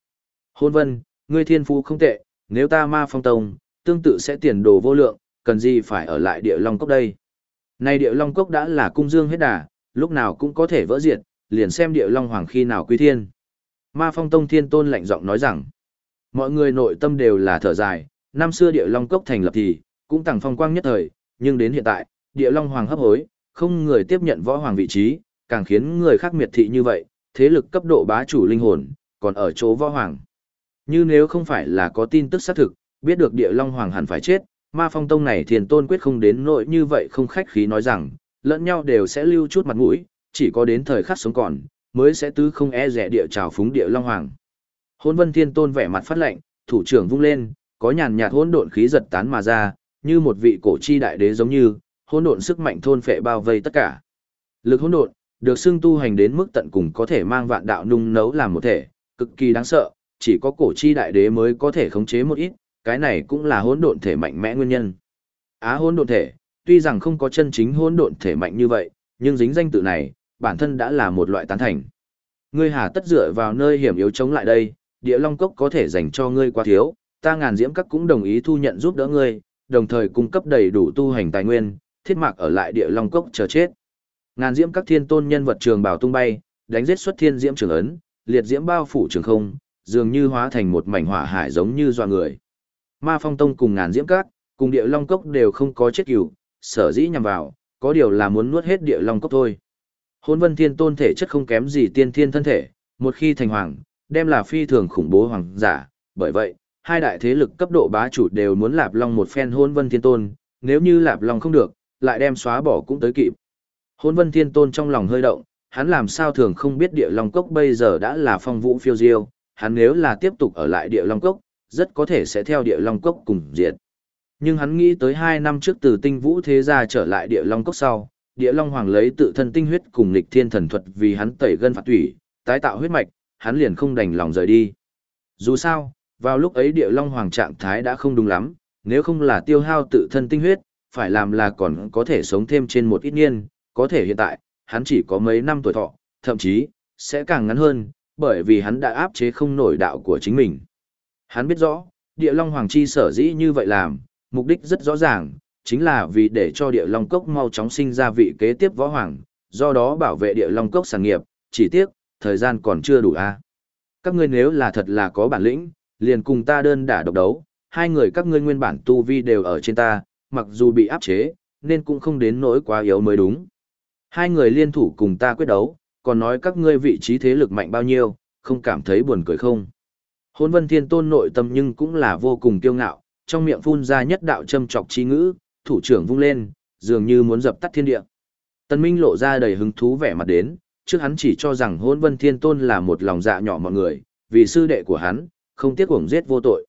Hôn vân, ngươi thiên phú không tệ, nếu ta ma phong tông, tương tự sẽ tiền đồ vô lượng, cần gì phải ở lại địa long cốc đây. Này địa long cốc đã là cung dương hết đà, lúc nào cũng có thể vỡ diệt, liền xem địa long hoàng khi nào quy thiên. Ma phong tông thiên tôn lạnh giọng nói rằng, mọi người nội tâm đều là thở dài, năm xưa địa long cốc thành lập thì, cũng tặng phong quang nhất thời, nhưng đến hiện tại, địa long hoàng hấp hối, không người tiếp nhận võ hoàng vị trí, càng khiến người khác miệt thị như vậy, thế lực cấp độ bá chủ linh hồn, còn ở chỗ võ hoàng. Như nếu không phải là có tin tức xác thực, biết được địa long hoàng hẳn phải chết, ma phong tông này thiền tôn quyết không đến nỗi như vậy không khách khí nói rằng, lẫn nhau đều sẽ lưu chút mặt mũi, chỉ có đến thời khắc sống còn, mới sẽ tứ không e rẻ địa trào phúng địa long hoàng. Hôn vân thiên tôn vẻ mặt phát lệnh, thủ trưởng vung lên, có nhàn nhạt hỗn độn khí giật tán mà ra, như một vị cổ chi đại đế giống như, hỗn độn sức mạnh thôn phệ bao vây tất cả. Lực hỗn độn, được xưng tu hành đến mức tận cùng có thể mang vạn đạo nung nấu làm một thể, cực kỳ đáng sợ, chỉ có cổ chi đại đế mới có thể khống chế một ít, cái này cũng là hỗn độn thể mạnh mẽ nguyên nhân. Á hỗn độn thể, tuy rằng không có chân chính hỗn độn thể mạnh như vậy, nhưng dính danh tự này, bản thân đã là một loại tán thành. Ngươi hà tất dựa vào nơi hiểm yếu chống lại đây, địa long cốc có thể dành cho ngươi quá thiếu, ta ngàn diễm các cũng đồng ý thu nhận giúp đỡ ngươi, đồng thời cung cấp đầy đủ tu hành tài nguyên, thiết mạc ở lại địa long cốc chờ chết. Ngàn diễm các thiên tôn nhân vật trường bảo tung bay, đánh giết xuất thiên diễm trường ấn, liệt diễm bao phủ trường không, dường như hóa thành một mảnh hỏa hải giống như doa người. Ma Phong Tông cùng ngàn diễm các, cùng địa long cốc đều không có chết cửu, sở dĩ nhằm vào, có điều là muốn nuốt hết địa long cốc thôi. Hôn vân thiên tôn thể chất không kém gì tiên thiên thân thể, một khi thành hoàng, đem là phi thường khủng bố hoàng giả, bởi vậy, hai đại thế lực cấp độ bá chủ đều muốn lạp long một phen hôn vân thiên tôn, nếu như lạp long không được, lại đem xóa bỏ cũng tới kịp. Hôn vân thiên tôn trong lòng hơi động, hắn làm sao thường không biết địa long cốc bây giờ đã là phong vũ phiêu diêu, hắn nếu là tiếp tục ở lại địa long cốc, rất có thể sẽ theo địa long cốc cùng diệt. Nhưng hắn nghĩ tới hai năm trước từ tinh vũ thế gia trở lại địa long cốc sau, địa long hoàng lấy tự thân tinh huyết cùng lịch thiên thần thuật vì hắn tẩy gân phạt tủy, tái tạo huyết mạch, hắn liền không đành lòng rời đi. Dù sao, vào lúc ấy địa long hoàng trạng thái đã không đúng lắm, nếu không là tiêu hao tự thân tinh huyết, phải làm là còn có thể sống thêm trên một ít niên, có thể hiện tại, hắn chỉ có mấy năm tuổi thọ, thậm chí, sẽ càng ngắn hơn, bởi vì hắn đã áp chế không nổi đạo của chính mình. Hắn biết rõ, địa long hoàng chi sở dĩ như vậy làm, mục đích rất rõ ràng, chính là vì để cho địa long cốc mau chóng sinh ra vị kế tiếp võ hoàng, do đó bảo vệ địa long cốc sản nghiệp, chỉ tiếc, thời gian còn chưa đủ a. Các ngươi nếu là thật là có bản lĩnh, liền cùng ta đơn đả độc đấu, hai người các ngươi nguyên bản tu vi đều ở trên ta, mặc dù bị áp chế, nên cũng không đến nỗi quá yếu mới đúng. Hai người liên thủ cùng ta quyết đấu, còn nói các ngươi vị trí thế lực mạnh bao nhiêu, không cảm thấy buồn cười không. Hôn vân thiên tôn nội tâm nhưng cũng là vô cùng kiêu ngạo, trong miệng phun ra nhất đạo châm trọc chi ngữ, thủ trưởng vung lên, dường như muốn dập tắt thiên địa. Tần Minh lộ ra đầy hứng thú vẻ mặt đến, trước hắn chỉ cho rằng hôn vân thiên tôn là một lòng dạ nhỏ mọi người, vì sư đệ của hắn, không tiếc uổng giết vô tội.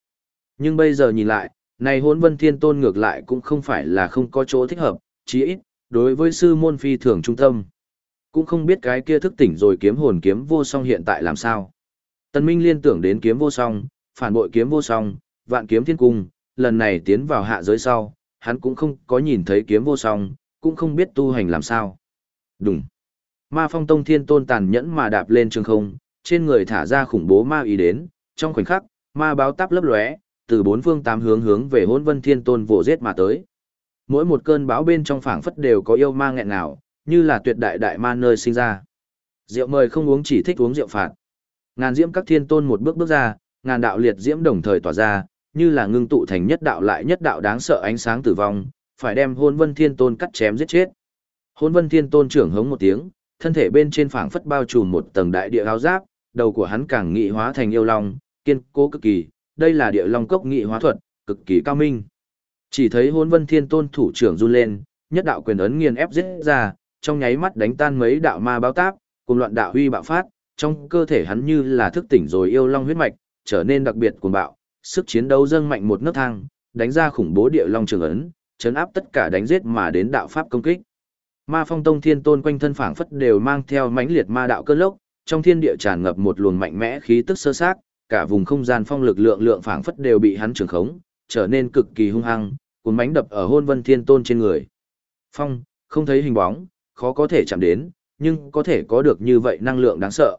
Nhưng bây giờ nhìn lại, này hôn vân thiên tôn ngược lại cũng không phải là không có chỗ thích hợp, chí ít, đối với sư môn phi thường trung tâm. Cũng không biết cái kia thức tỉnh rồi kiếm hồn kiếm vô song hiện tại làm sao. Tần Minh liên tưởng đến kiếm vô song, phản bội kiếm vô song, vạn kiếm thiên cung, lần này tiến vào hạ giới sau, hắn cũng không có nhìn thấy kiếm vô song, cũng không biết tu hành làm sao. Đúng. Ma phong tông thiên tôn tàn nhẫn mà đạp lên trường không, trên người thả ra khủng bố ma ý đến, trong khoảnh khắc, ma báo táp lấp lóe, từ bốn phương tám hướng hướng về hôn vân thiên tôn vồ giết mà tới. Mỗi một cơn báo bên trong phảng phất đều có yêu ma nghẹn ngào, như là tuyệt đại đại ma nơi sinh ra. Rượu mời không uống chỉ thích uống rượu phạt. Ngàn diễm các thiên tôn một bước bước ra, ngàn đạo liệt diễm đồng thời tỏa ra, như là ngưng tụ thành nhất đạo lại nhất đạo đáng sợ ánh sáng tử vong, phải đem hôn vân thiên tôn cắt chém giết chết. Hôn vân thiên tôn trưởng hống một tiếng, thân thể bên trên phảng phất bao trùm một tầng đại địa áo giáp, đầu của hắn càng nghị hóa thành yêu long, kiên cố cực kỳ, đây là địa long cốc nghị hóa thuật, cực kỳ cao minh. Chỉ thấy hôn vân thiên tôn thủ trưởng run lên, nhất đạo quyền ấn nghiền ép giết ra, trong nháy mắt đánh tan mấy đạo ma báo táp, cùng loạn đạo huy bạo phát, trong cơ thể hắn như là thức tỉnh rồi yêu long huyết mạch, trở nên đặc biệt cuồng bạo, sức chiến đấu dâng mạnh một nấc thang, đánh ra khủng bố địa long trường ấn, chấn áp tất cả đánh giết mà đến đạo pháp công kích. Ma Phong Tông Thiên Tôn quanh thân phảng phất đều mang theo mãnh liệt ma đạo cơn lốc, trong thiên địa tràn ngập một luồng mạnh mẽ khí tức sơ xác, cả vùng không gian phong lực lượng lượng phảng phất đều bị hắn trường khống, trở nên cực kỳ hung hăng, cuốn mãnh đập ở Hôn Vân Thiên Tôn trên người. Phong, không thấy hình bóng, khó có thể chạm đến, nhưng có thể có được như vậy năng lượng đáng sợ.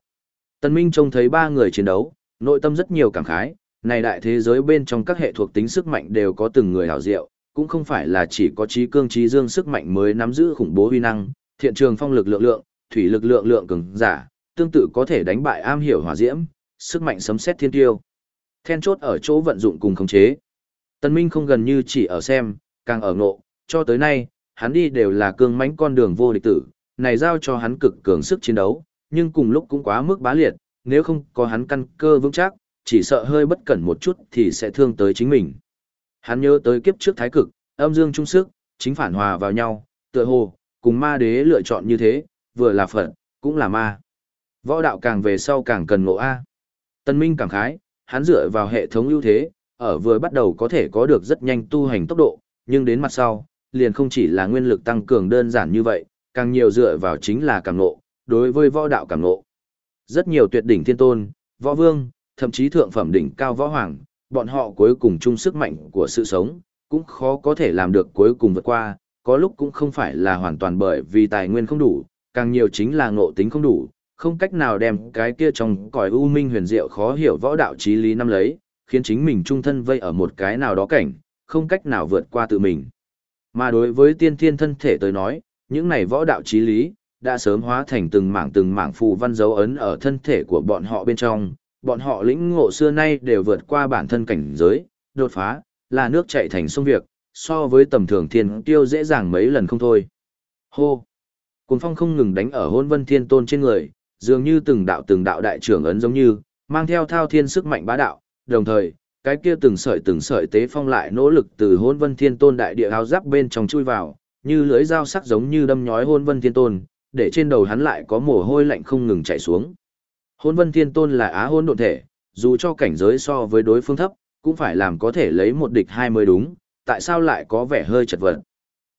Tần Minh trông thấy ba người chiến đấu, nội tâm rất nhiều cảm khái, này đại thế giới bên trong các hệ thuộc tính sức mạnh đều có từng người hảo diệu, cũng không phải là chỉ có trí cương trí dương sức mạnh mới nắm giữ khủng bố huy năng, thiện trường phong lực lượng lượng, thủy lực lượng lượng cường giả, tương tự có thể đánh bại am hiểu hỏa diễm, sức mạnh sấm sét thiên tiêu. Then chốt ở chỗ vận dụng cùng khống chế. tân Minh không gần như chỉ ở xem, càng ở ngộ, cho tới nay, hắn đi đều là cương mãnh con đường vô địch tử, này giao cho hắn cực cường sức chiến đấu, nhưng cùng lúc cũng quá mức bá liệt, nếu không có hắn căn cơ vững chắc, chỉ sợ hơi bất cẩn một chút thì sẽ thương tới chính mình. Hắn nhớ tới kiếp trước thái cực, âm dương trung sức, chính phản hòa vào nhau, tựa hồ, cùng ma đế lựa chọn như thế, vừa là phật cũng là ma. Võ đạo càng về sau càng cần ngộ A. Tân Minh cảm khái, hắn dựa vào hệ thống ưu thế, ở vừa bắt đầu có thể có được rất nhanh tu hành tốc độ, nhưng đến mặt sau, liền không chỉ là nguyên lực tăng cường đơn giản như vậy, càng nhiều dựa vào chính là càng ngộ, đối với võ đạo càng ngộ. Rất nhiều tuyệt đỉnh thiên tôn, võ vương, thậm chí thượng phẩm đỉnh cao võ hoàng, bọn họ cuối cùng chung sức mạnh của sự sống, cũng khó có thể làm được cuối cùng vượt qua, có lúc cũng không phải là hoàn toàn bởi vì tài nguyên không đủ, càng nhiều chính là ngộ tính không đủ, không cách nào đem cái kia trong cõi u minh huyền diệu khó hiểu võ đạo trí lý năm lấy, khiến chính mình trung thân vây ở một cái nào đó cảnh, không cách nào vượt qua tự mình. Mà đối với tiên thiên thân thể tới nói, những này võ đạo trí lý, đã sớm hóa thành từng mảng từng mảng phù văn dấu ấn ở thân thể của bọn họ bên trong, bọn họ lĩnh ngộ xưa nay đều vượt qua bản thân cảnh giới, đột phá, là nước chạy thành sông việc, so với tầm thường thiên tiêu dễ dàng mấy lần không thôi. Hô! Cuốn phong không ngừng đánh ở hôn vân thiên tôn trên người, dường như từng đạo từng đạo đại trưởng ấn giống như, mang theo thao thiên sức mạnh bá đạo, đồng thời, cái kia từng sợi từng sợi tế phong lại nỗ lực từ hôn vân thiên tôn đại địa áo giáp bên trong chui vào, như lưới dao sắc giống như đâm nhói hôn vân thiên tôn, để trên đầu hắn lại có mồ hôi lạnh không ngừng chảy xuống. Hôn vân thiên tôn là á hôn độn thể, dù cho cảnh giới so với đối phương thấp, cũng phải làm có thể lấy một địch hai mới đúng, tại sao lại có vẻ hơi chật vật.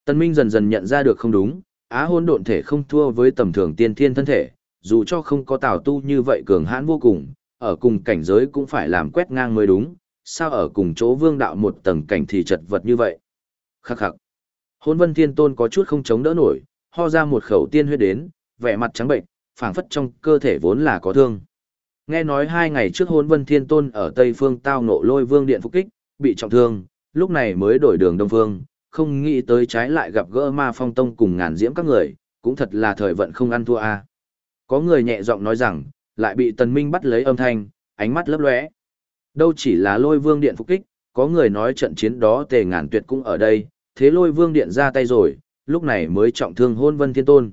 Tân Minh dần dần nhận ra được không đúng, á hôn độn thể không thua với tầm thường tiên thiên thân thể, dù cho không có tào tu như vậy cường hãn vô cùng, ở cùng cảnh giới cũng phải làm quét ngang mới đúng, sao ở cùng chỗ vương đạo một tầng cảnh thì chật vật như vậy. Khắc khắc. Hôn vân thiên tôn có chút không chống đỡ nổi, ho ra một khẩu tiên huyết đến, vẻ mặt trắng bệnh, phảng phất trong cơ thể vốn là có thương. Nghe nói hai ngày trước hôn vân thiên tôn ở Tây Phương tao nộ lôi vương điện phục kích, bị trọng thương, lúc này mới đổi đường Đông Phương, không nghĩ tới trái lại gặp gỡ ma phong tông cùng ngàn diễm các người, cũng thật là thời vận không ăn thua a. Có người nhẹ giọng nói rằng, lại bị tần minh bắt lấy âm thanh, ánh mắt lấp lóe. Đâu chỉ là lôi vương điện phục kích, có người nói trận chiến đó tề ngàn tuyệt cũng ở đây, thế lôi vương điện ra tay rồi, lúc này mới trọng thương hôn vân thiên tôn.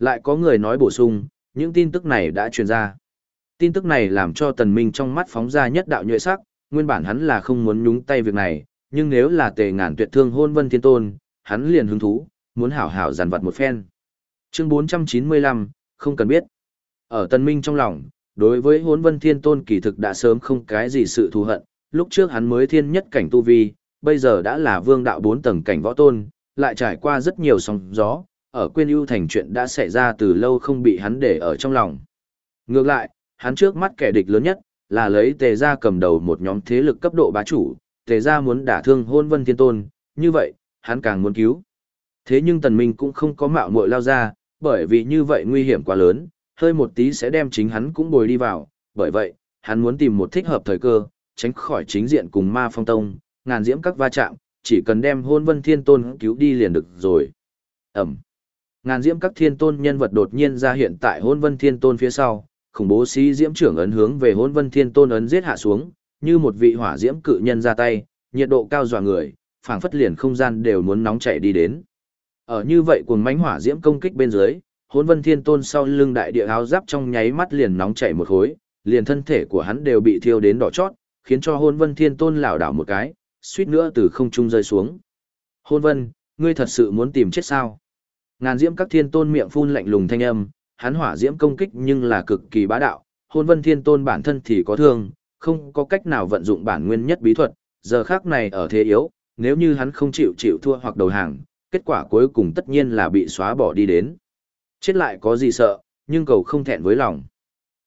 Lại có người nói bổ sung, những tin tức này đã truyền ra. Tin tức này làm cho tần minh trong mắt phóng ra nhất đạo nhuệ sắc, nguyên bản hắn là không muốn nhúng tay việc này, nhưng nếu là tề ngàn tuyệt thương hôn vân thiên tôn, hắn liền hứng thú, muốn hảo hảo giàn vật một phen. Chương 495, không cần biết. Ở tần minh trong lòng, đối với hôn vân thiên tôn kỳ thực đã sớm không cái gì sự thù hận, lúc trước hắn mới thiên nhất cảnh tu vi, bây giờ đã là vương đạo bốn tầng cảnh võ tôn, lại trải qua rất nhiều sóng gió, ở quên ưu thành chuyện đã xảy ra từ lâu không bị hắn để ở trong lòng. Ngược lại, hắn trước mắt kẻ địch lớn nhất, là lấy tề gia cầm đầu một nhóm thế lực cấp độ bá chủ, tề gia muốn đả thương hôn vân thiên tôn, như vậy, hắn càng muốn cứu. Thế nhưng tần minh cũng không có mạo muội lao ra, bởi vì như vậy nguy hiểm quá lớn, hơi một tí sẽ đem chính hắn cũng bồi đi vào, bởi vậy, hắn muốn tìm một thích hợp thời cơ, tránh khỏi chính diện cùng ma phong tông, ngàn diễm các va chạm, chỉ cần đem hôn vân thiên tôn cứu đi liền được rồi. Ẩm. Ngàn diễm các thiên tôn nhân vật đột nhiên ra hiện tại hôn vân thiên tôn phía sau, khủng bố sĩ diễm trưởng ấn hướng về hôn vân thiên tôn ấn giết hạ xuống, như một vị hỏa diễm cự nhân ra tay, nhiệt độ cao dọa người, phảng phất liền không gian đều muốn nóng chảy đi đến. Ở như vậy cuồng mãnh hỏa diễm công kích bên dưới, hôn vân thiên tôn sau lưng đại địa áo giáp trong nháy mắt liền nóng chảy một khối, liền thân thể của hắn đều bị thiêu đến đỏ chót, khiến cho hôn vân thiên tôn lảo đảo một cái, suýt nữa từ không trung rơi xuống. Hôn vân, ngươi thật sự muốn tìm chết sao? Ngàn diễm các thiên tôn miệng phun lạnh lùng thanh âm, hắn hỏa diễm công kích nhưng là cực kỳ bá đạo, hôn vân thiên tôn bản thân thì có thương, không có cách nào vận dụng bản nguyên nhất bí thuật, giờ khác này ở thế yếu, nếu như hắn không chịu chịu thua hoặc đầu hàng, kết quả cuối cùng tất nhiên là bị xóa bỏ đi đến. Chết lại có gì sợ, nhưng cầu không thẹn với lòng.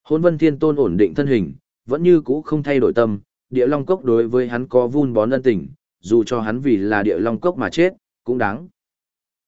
Hôn vân thiên tôn ổn định thân hình, vẫn như cũ không thay đổi tâm, địa long cốc đối với hắn có vun bón ân tình, dù cho hắn vì là địa long cốc mà chết, cũng đáng.